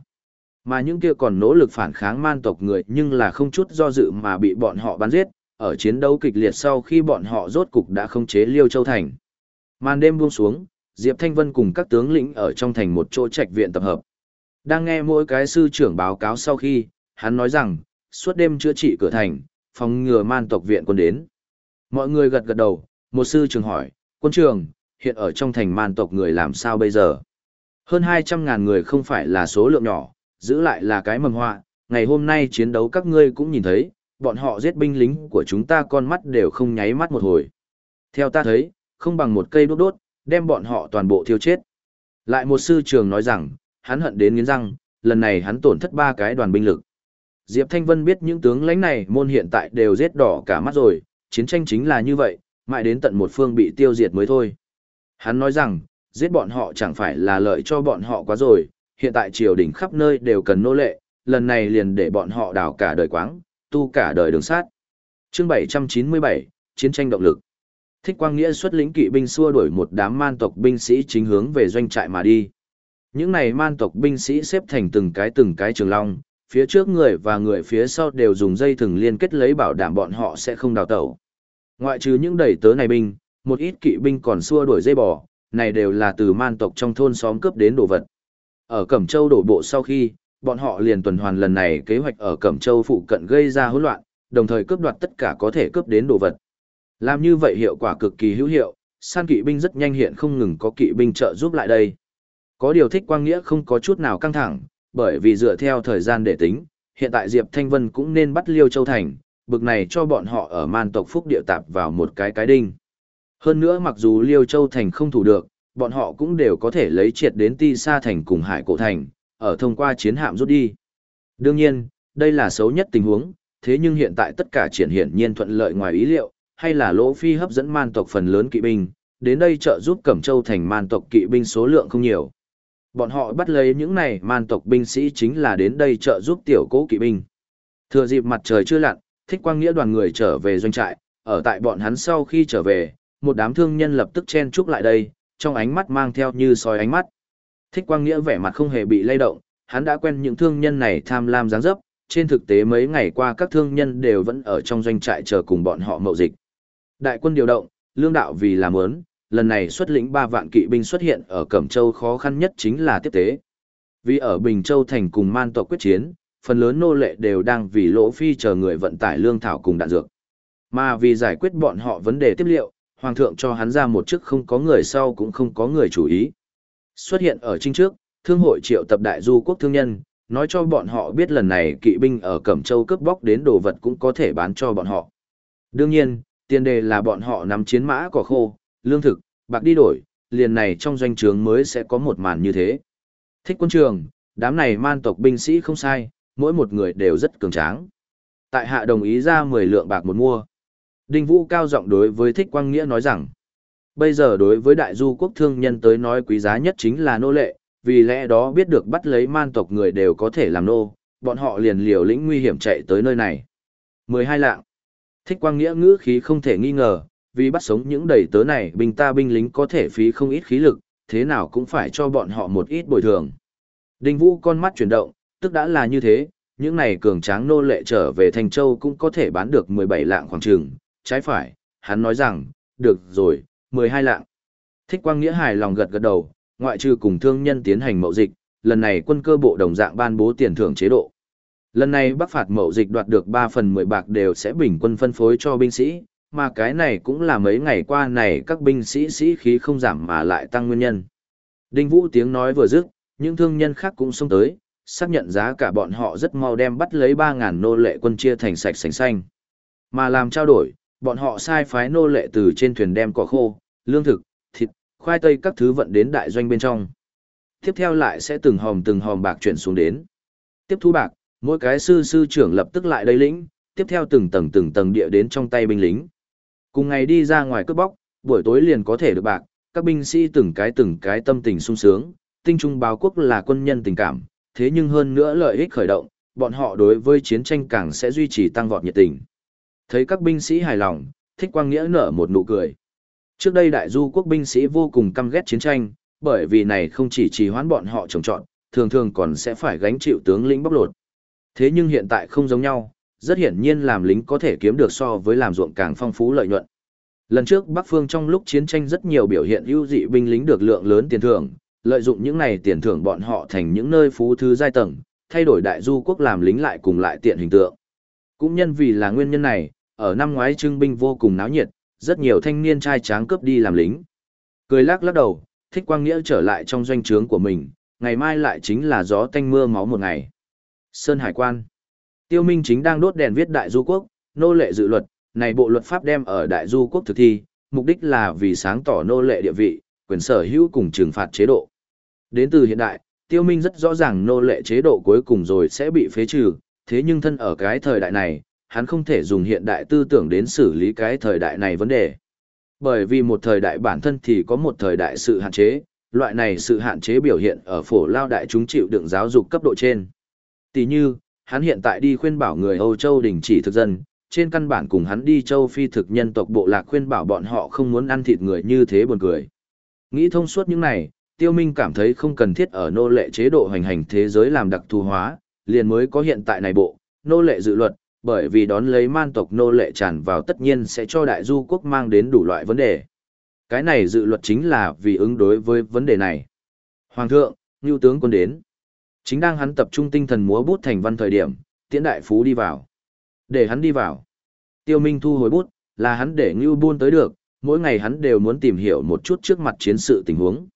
Mà những kia còn nỗ lực phản kháng man tộc người nhưng là không chút do dự mà bị bọn họ bắn giết, ở chiến đấu kịch liệt sau khi bọn họ rốt cục đã không chế Liêu Châu Thành. Màn đêm buông xuống, Diệp Thanh Vân cùng các tướng lĩnh ở trong thành một chỗ trạch viện tập hợp. Đang nghe mỗi cái sư trưởng báo cáo sau khi, hắn nói rằng, suốt đêm chữa trị cửa thành, phòng ngừa man tộc viện quân đến. Mọi người gật gật đầu, một sư trưởng hỏi, quân trưởng, hiện ở trong thành man tộc người làm sao bây giờ? Hơn 200.000 người không phải là số lượng nhỏ, giữ lại là cái mầm họa, ngày hôm nay chiến đấu các ngươi cũng nhìn thấy, bọn họ giết binh lính của chúng ta con mắt đều không nháy mắt một hồi. Theo ta thấy, không bằng một cây đốt đốt, đem bọn họ toàn bộ thiêu chết. Lại một sư trường nói rằng, hắn hận đến nghiến răng, lần này hắn tổn thất ba cái đoàn binh lực. Diệp Thanh Vân biết những tướng lãnh này môn hiện tại đều giết đỏ cả mắt rồi, chiến tranh chính là như vậy, mãi đến tận một phương bị tiêu diệt mới thôi. Hắn nói rằng, giết bọn họ chẳng phải là lợi cho bọn họ quá rồi, hiện tại triều đình khắp nơi đều cần nô lệ, lần này liền để bọn họ đào cả đời quáng, tu cả đời đường sát. Chương 797, Chiến tranh động lực. Thích Quang Nghĩa xuất lĩnh kỵ binh xua đuổi một đám man tộc binh sĩ chính hướng về doanh trại mà đi. Những này man tộc binh sĩ xếp thành từng cái từng cái trường long, phía trước người và người phía sau đều dùng dây thừng liên kết lấy bảo đảm bọn họ sẽ không đào tẩu. Ngoại trừ những đầy tớ này binh, một ít kỵ binh còn xua đuổi dây bò, này đều là từ man tộc trong thôn xóm cướp đến đồ vật. Ở Cẩm Châu đổ bộ sau khi, bọn họ liền tuần hoàn lần này kế hoạch ở Cẩm Châu phụ cận gây ra hỗn loạn, đồng thời cướp đoạt tất cả có thể cướp đến đồ vật. Làm như vậy hiệu quả cực kỳ hữu hiệu, san kỵ binh rất nhanh hiện không ngừng có kỵ binh trợ giúp lại đây. Có điều thích quang nghĩa không có chút nào căng thẳng, bởi vì dựa theo thời gian để tính, hiện tại Diệp Thanh Vân cũng nên bắt Liêu Châu Thành, bực này cho bọn họ ở man tộc phúc địa tạp vào một cái cái đinh. Hơn nữa mặc dù Liêu Châu Thành không thủ được, bọn họ cũng đều có thể lấy triệt đến Ti Sa Thành cùng Hải Cổ Thành, ở thông qua chiến hạm rút đi. Đương nhiên, đây là xấu nhất tình huống, thế nhưng hiện tại tất cả triển hiển nhiên thuận lợi ngoài ý liệu, hay là lỗ phi hấp dẫn man tộc phần lớn kỵ binh, đến đây trợ giúp Cẩm Châu thành man tộc kỵ binh số lượng không nhiều. Bọn họ bắt lấy những này man tộc binh sĩ chính là đến đây trợ giúp tiểu cố kỵ binh. Thừa dịp mặt trời chưa lặn, thích quang nghĩa đoàn người trở về doanh trại, ở tại bọn hắn sau khi trở về, một đám thương nhân lập tức chen chúc lại đây, trong ánh mắt mang theo như soi ánh mắt. Thích quang nghĩa vẻ mặt không hề bị lay động, hắn đã quen những thương nhân này tham lam dáng dấp, trên thực tế mấy ngày qua các thương nhân đều vẫn ở trong doanh trại chờ cùng bọn họ mậu dịch. Đại quân điều động, lương đạo vì làm ớn, lần này xuất lĩnh 3 vạn kỵ binh xuất hiện ở Cẩm Châu khó khăn nhất chính là tiếp tế. Vì ở Bình Châu thành cùng man tộc quyết chiến, phần lớn nô lệ đều đang vì lỗ phi chờ người vận tải lương thảo cùng đạn dược. Mà vì giải quyết bọn họ vấn đề tiếp liệu, Hoàng thượng cho hắn ra một chức không có người sau cũng không có người chủ ý. Xuất hiện ở trinh trước, thương hội triệu tập đại du quốc thương nhân, nói cho bọn họ biết lần này kỵ binh ở Cẩm Châu cướp bóc đến đồ vật cũng có thể bán cho bọn họ. Đương nhiên, tiền đề là bọn họ nắm chiến mã cỏ khô, lương thực, bạc đi đổi, liền này trong doanh trướng mới sẽ có một màn như thế. Thích quân trường, đám này man tộc binh sĩ không sai, mỗi một người đều rất cường tráng. Tại hạ đồng ý ra 10 lượng bạc một mua. Đinh Vũ cao giọng đối với Thích Quang Nghĩa nói rằng, bây giờ đối với đại du quốc thương nhân tới nói quý giá nhất chính là nô lệ, vì lẽ đó biết được bắt lấy man tộc người đều có thể làm nô, bọn họ liền liều lĩnh nguy hiểm chạy tới nơi này. 12 lạng. Thích quang nghĩa ngữ khí không thể nghi ngờ, vì bắt sống những đầy tớ này binh ta binh lính có thể phí không ít khí lực, thế nào cũng phải cho bọn họ một ít bồi thường. Đinh Vũ con mắt chuyển động, tức đã là như thế, những này cường tráng nô lệ trở về Thành Châu cũng có thể bán được 17 lạng khoảng trường, trái phải, hắn nói rằng, được rồi, 12 lạng. Thích Quang Nghĩa hài lòng gật gật đầu, ngoại trừ cùng thương nhân tiến hành mậu dịch, lần này quân cơ bộ đồng dạng ban bố tiền thưởng chế độ. Lần này Bắc phạt mậu dịch đoạt được 3 phần 10 bạc đều sẽ bình quân phân phối cho binh sĩ, mà cái này cũng là mấy ngày qua này các binh sĩ sĩ khí không giảm mà lại tăng nguyên nhân. Đinh Vũ tiếng nói vừa dứt, những thương nhân khác cũng xông tới, xác nhận giá cả bọn họ rất mau đem bắt lấy 3.000 nô lệ quân chia thành sạch sành xanh. Mà làm trao đổi, bọn họ sai phái nô lệ từ trên thuyền đem cỏ khô, lương thực, thịt, khoai tây các thứ vận đến đại doanh bên trong. Tiếp theo lại sẽ từng hòm từng hòm bạc chuyển xuống đến. Tiếp thu bạc, mỗi cái sư sư trưởng lập tức lại đây lĩnh, tiếp theo từng tầng từng tầng địa đến trong tay binh lính. Cùng ngày đi ra ngoài cướp bóc, buổi tối liền có thể được bạc, các binh sĩ từng cái từng cái tâm tình sung sướng, tinh trung báo quốc là quân nhân tình cảm, thế nhưng hơn nữa lợi ích khởi động, bọn họ đối với chiến tranh càng sẽ duy trì tăng vọt nhiệt tình. Thấy các binh sĩ hài lòng, thích quang nghĩa nở một nụ cười. Trước đây đại du quốc binh sĩ vô cùng căm ghét chiến tranh, bởi vì này không chỉ trì hoãn bọn họ trồng trọn, thường thường còn sẽ phải gánh chịu tướng lĩnh bóc lột. Thế nhưng hiện tại không giống nhau, rất hiển nhiên làm lính có thể kiếm được so với làm ruộng càng phong phú lợi nhuận. Lần trước Bắc Phương trong lúc chiến tranh rất nhiều biểu hiện ưu dị binh lính được lượng lớn tiền thưởng, lợi dụng những này tiền thưởng bọn họ thành những nơi phú thứ giai tầng, thay đổi đại du quốc làm lính lại cùng lại tiện hình tượng. Cũng nhân vì là nguyên nhân này, ở năm ngoái trưng binh vô cùng náo nhiệt, rất nhiều thanh niên trai tráng cướp đi làm lính. Cười lắc lắc đầu, thích quang nghĩa trở lại trong doanh trướng của mình, ngày mai lại chính là gió tanh mưa máu một ngày. Sơn Hải quan Tiêu Minh chính đang đốt đèn viết đại du quốc, nô lệ dự luật, này bộ luật pháp đem ở đại du quốc thực thi, mục đích là vì sáng tỏ nô lệ địa vị, quyền sở hữu cùng trừng phạt chế độ. Đến từ hiện đại, Tiêu Minh rất rõ ràng nô lệ chế độ cuối cùng rồi sẽ bị phế trừ, thế nhưng thân ở cái thời đại này, hắn không thể dùng hiện đại tư tưởng đến xử lý cái thời đại này vấn đề. Bởi vì một thời đại bản thân thì có một thời đại sự hạn chế, loại này sự hạn chế biểu hiện ở phổ lao đại chúng chịu đựng giáo dục cấp độ trên. Tỷ như, hắn hiện tại đi khuyên bảo người Âu Châu đình chỉ thực dân, trên căn bản cùng hắn đi châu phi thực nhân tộc bộ lạc khuyên bảo bọn họ không muốn ăn thịt người như thế buồn cười. Nghĩ thông suốt những này, Tiêu Minh cảm thấy không cần thiết ở nô lệ chế độ hành hành thế giới làm đặc thù hóa, liền mới có hiện tại này bộ, nô lệ dự luật, bởi vì đón lấy man tộc nô lệ tràn vào tất nhiên sẽ cho đại du quốc mang đến đủ loại vấn đề. Cái này dự luật chính là vì ứng đối với vấn đề này. Hoàng thượng, Ngưu tướng quân đến. Chính đang hắn tập trung tinh thần múa bút thành văn thời điểm, tiễn đại phú đi vào. Để hắn đi vào. Tiêu Minh thu hồi bút, là hắn để Ngưu buôn tới được, mỗi ngày hắn đều muốn tìm hiểu một chút trước mặt chiến sự tình huống.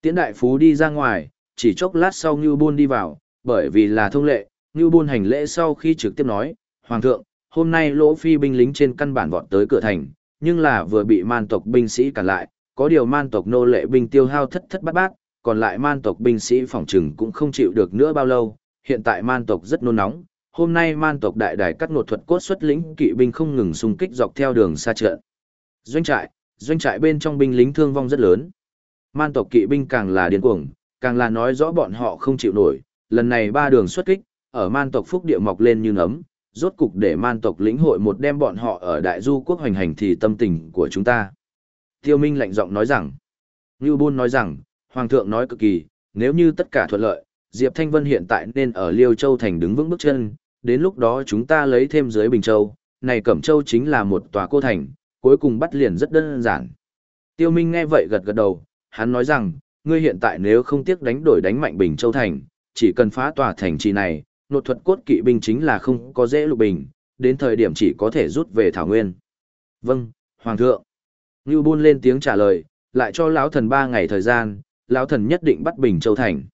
Tiễn đại phú đi ra ngoài, chỉ chốc lát sau Ngưu buôn đi vào, bởi vì là thông lệ, Ngưu buôn hành lễ sau khi trực tiếp nói, Hoàng thượng, hôm nay lỗ phi binh lính trên căn bản vọt tới cửa thành, nhưng là vừa bị man tộc binh sĩ cản lại, có điều man tộc nô lệ binh tiêu hao thất thất bát bát, còn lại man tộc binh sĩ phòng trừng cũng không chịu được nữa bao lâu, hiện tại man tộc rất nôn nóng, hôm nay man tộc đại đài cắt ngột thuật cốt xuất lĩnh kỵ binh không ngừng xung kích dọc theo đường xa trận. Doanh trại, doanh trại bên trong binh lính thương vong rất lớn. Man tộc kỵ binh càng là điên cuồng, càng là nói rõ bọn họ không chịu nổi, lần này ba đường xuất kích, ở man tộc phúc địa mọc lên như nấm, rốt cục để man tộc lĩnh hội một đem bọn họ ở đại du quốc hoành hành thì tâm tình của chúng ta. Tiêu Minh lạnh giọng nói rằng, Ngưu Bôn nói rằng, Hoàng thượng nói cực kỳ, nếu như tất cả thuận lợi, Diệp Thanh Vân hiện tại nên ở Liêu Châu thành đứng vững bước chân, đến lúc đó chúng ta lấy thêm dưới Bình Châu, này Cẩm Châu chính là một tòa cô thành, cuối cùng bắt liền rất đơn giản. Tiêu Minh nghe vậy gật gật đầu, hắn nói rằng, ngươi hiện tại nếu không tiếc đánh đổi đánh mạnh Bình Châu thành, chỉ cần phá tòa thành trì này, nột thuật cốt kỵ binh chính là không có dễ lục bình, đến thời điểm chỉ có thể rút về Thảo Nguyên. Vâng, Hoàng thượng. Ngưu Bôn lên tiếng trả lời, lại cho lão thần ba ngày thời gian, lão thần nhất định bắt Bình Châu Thành.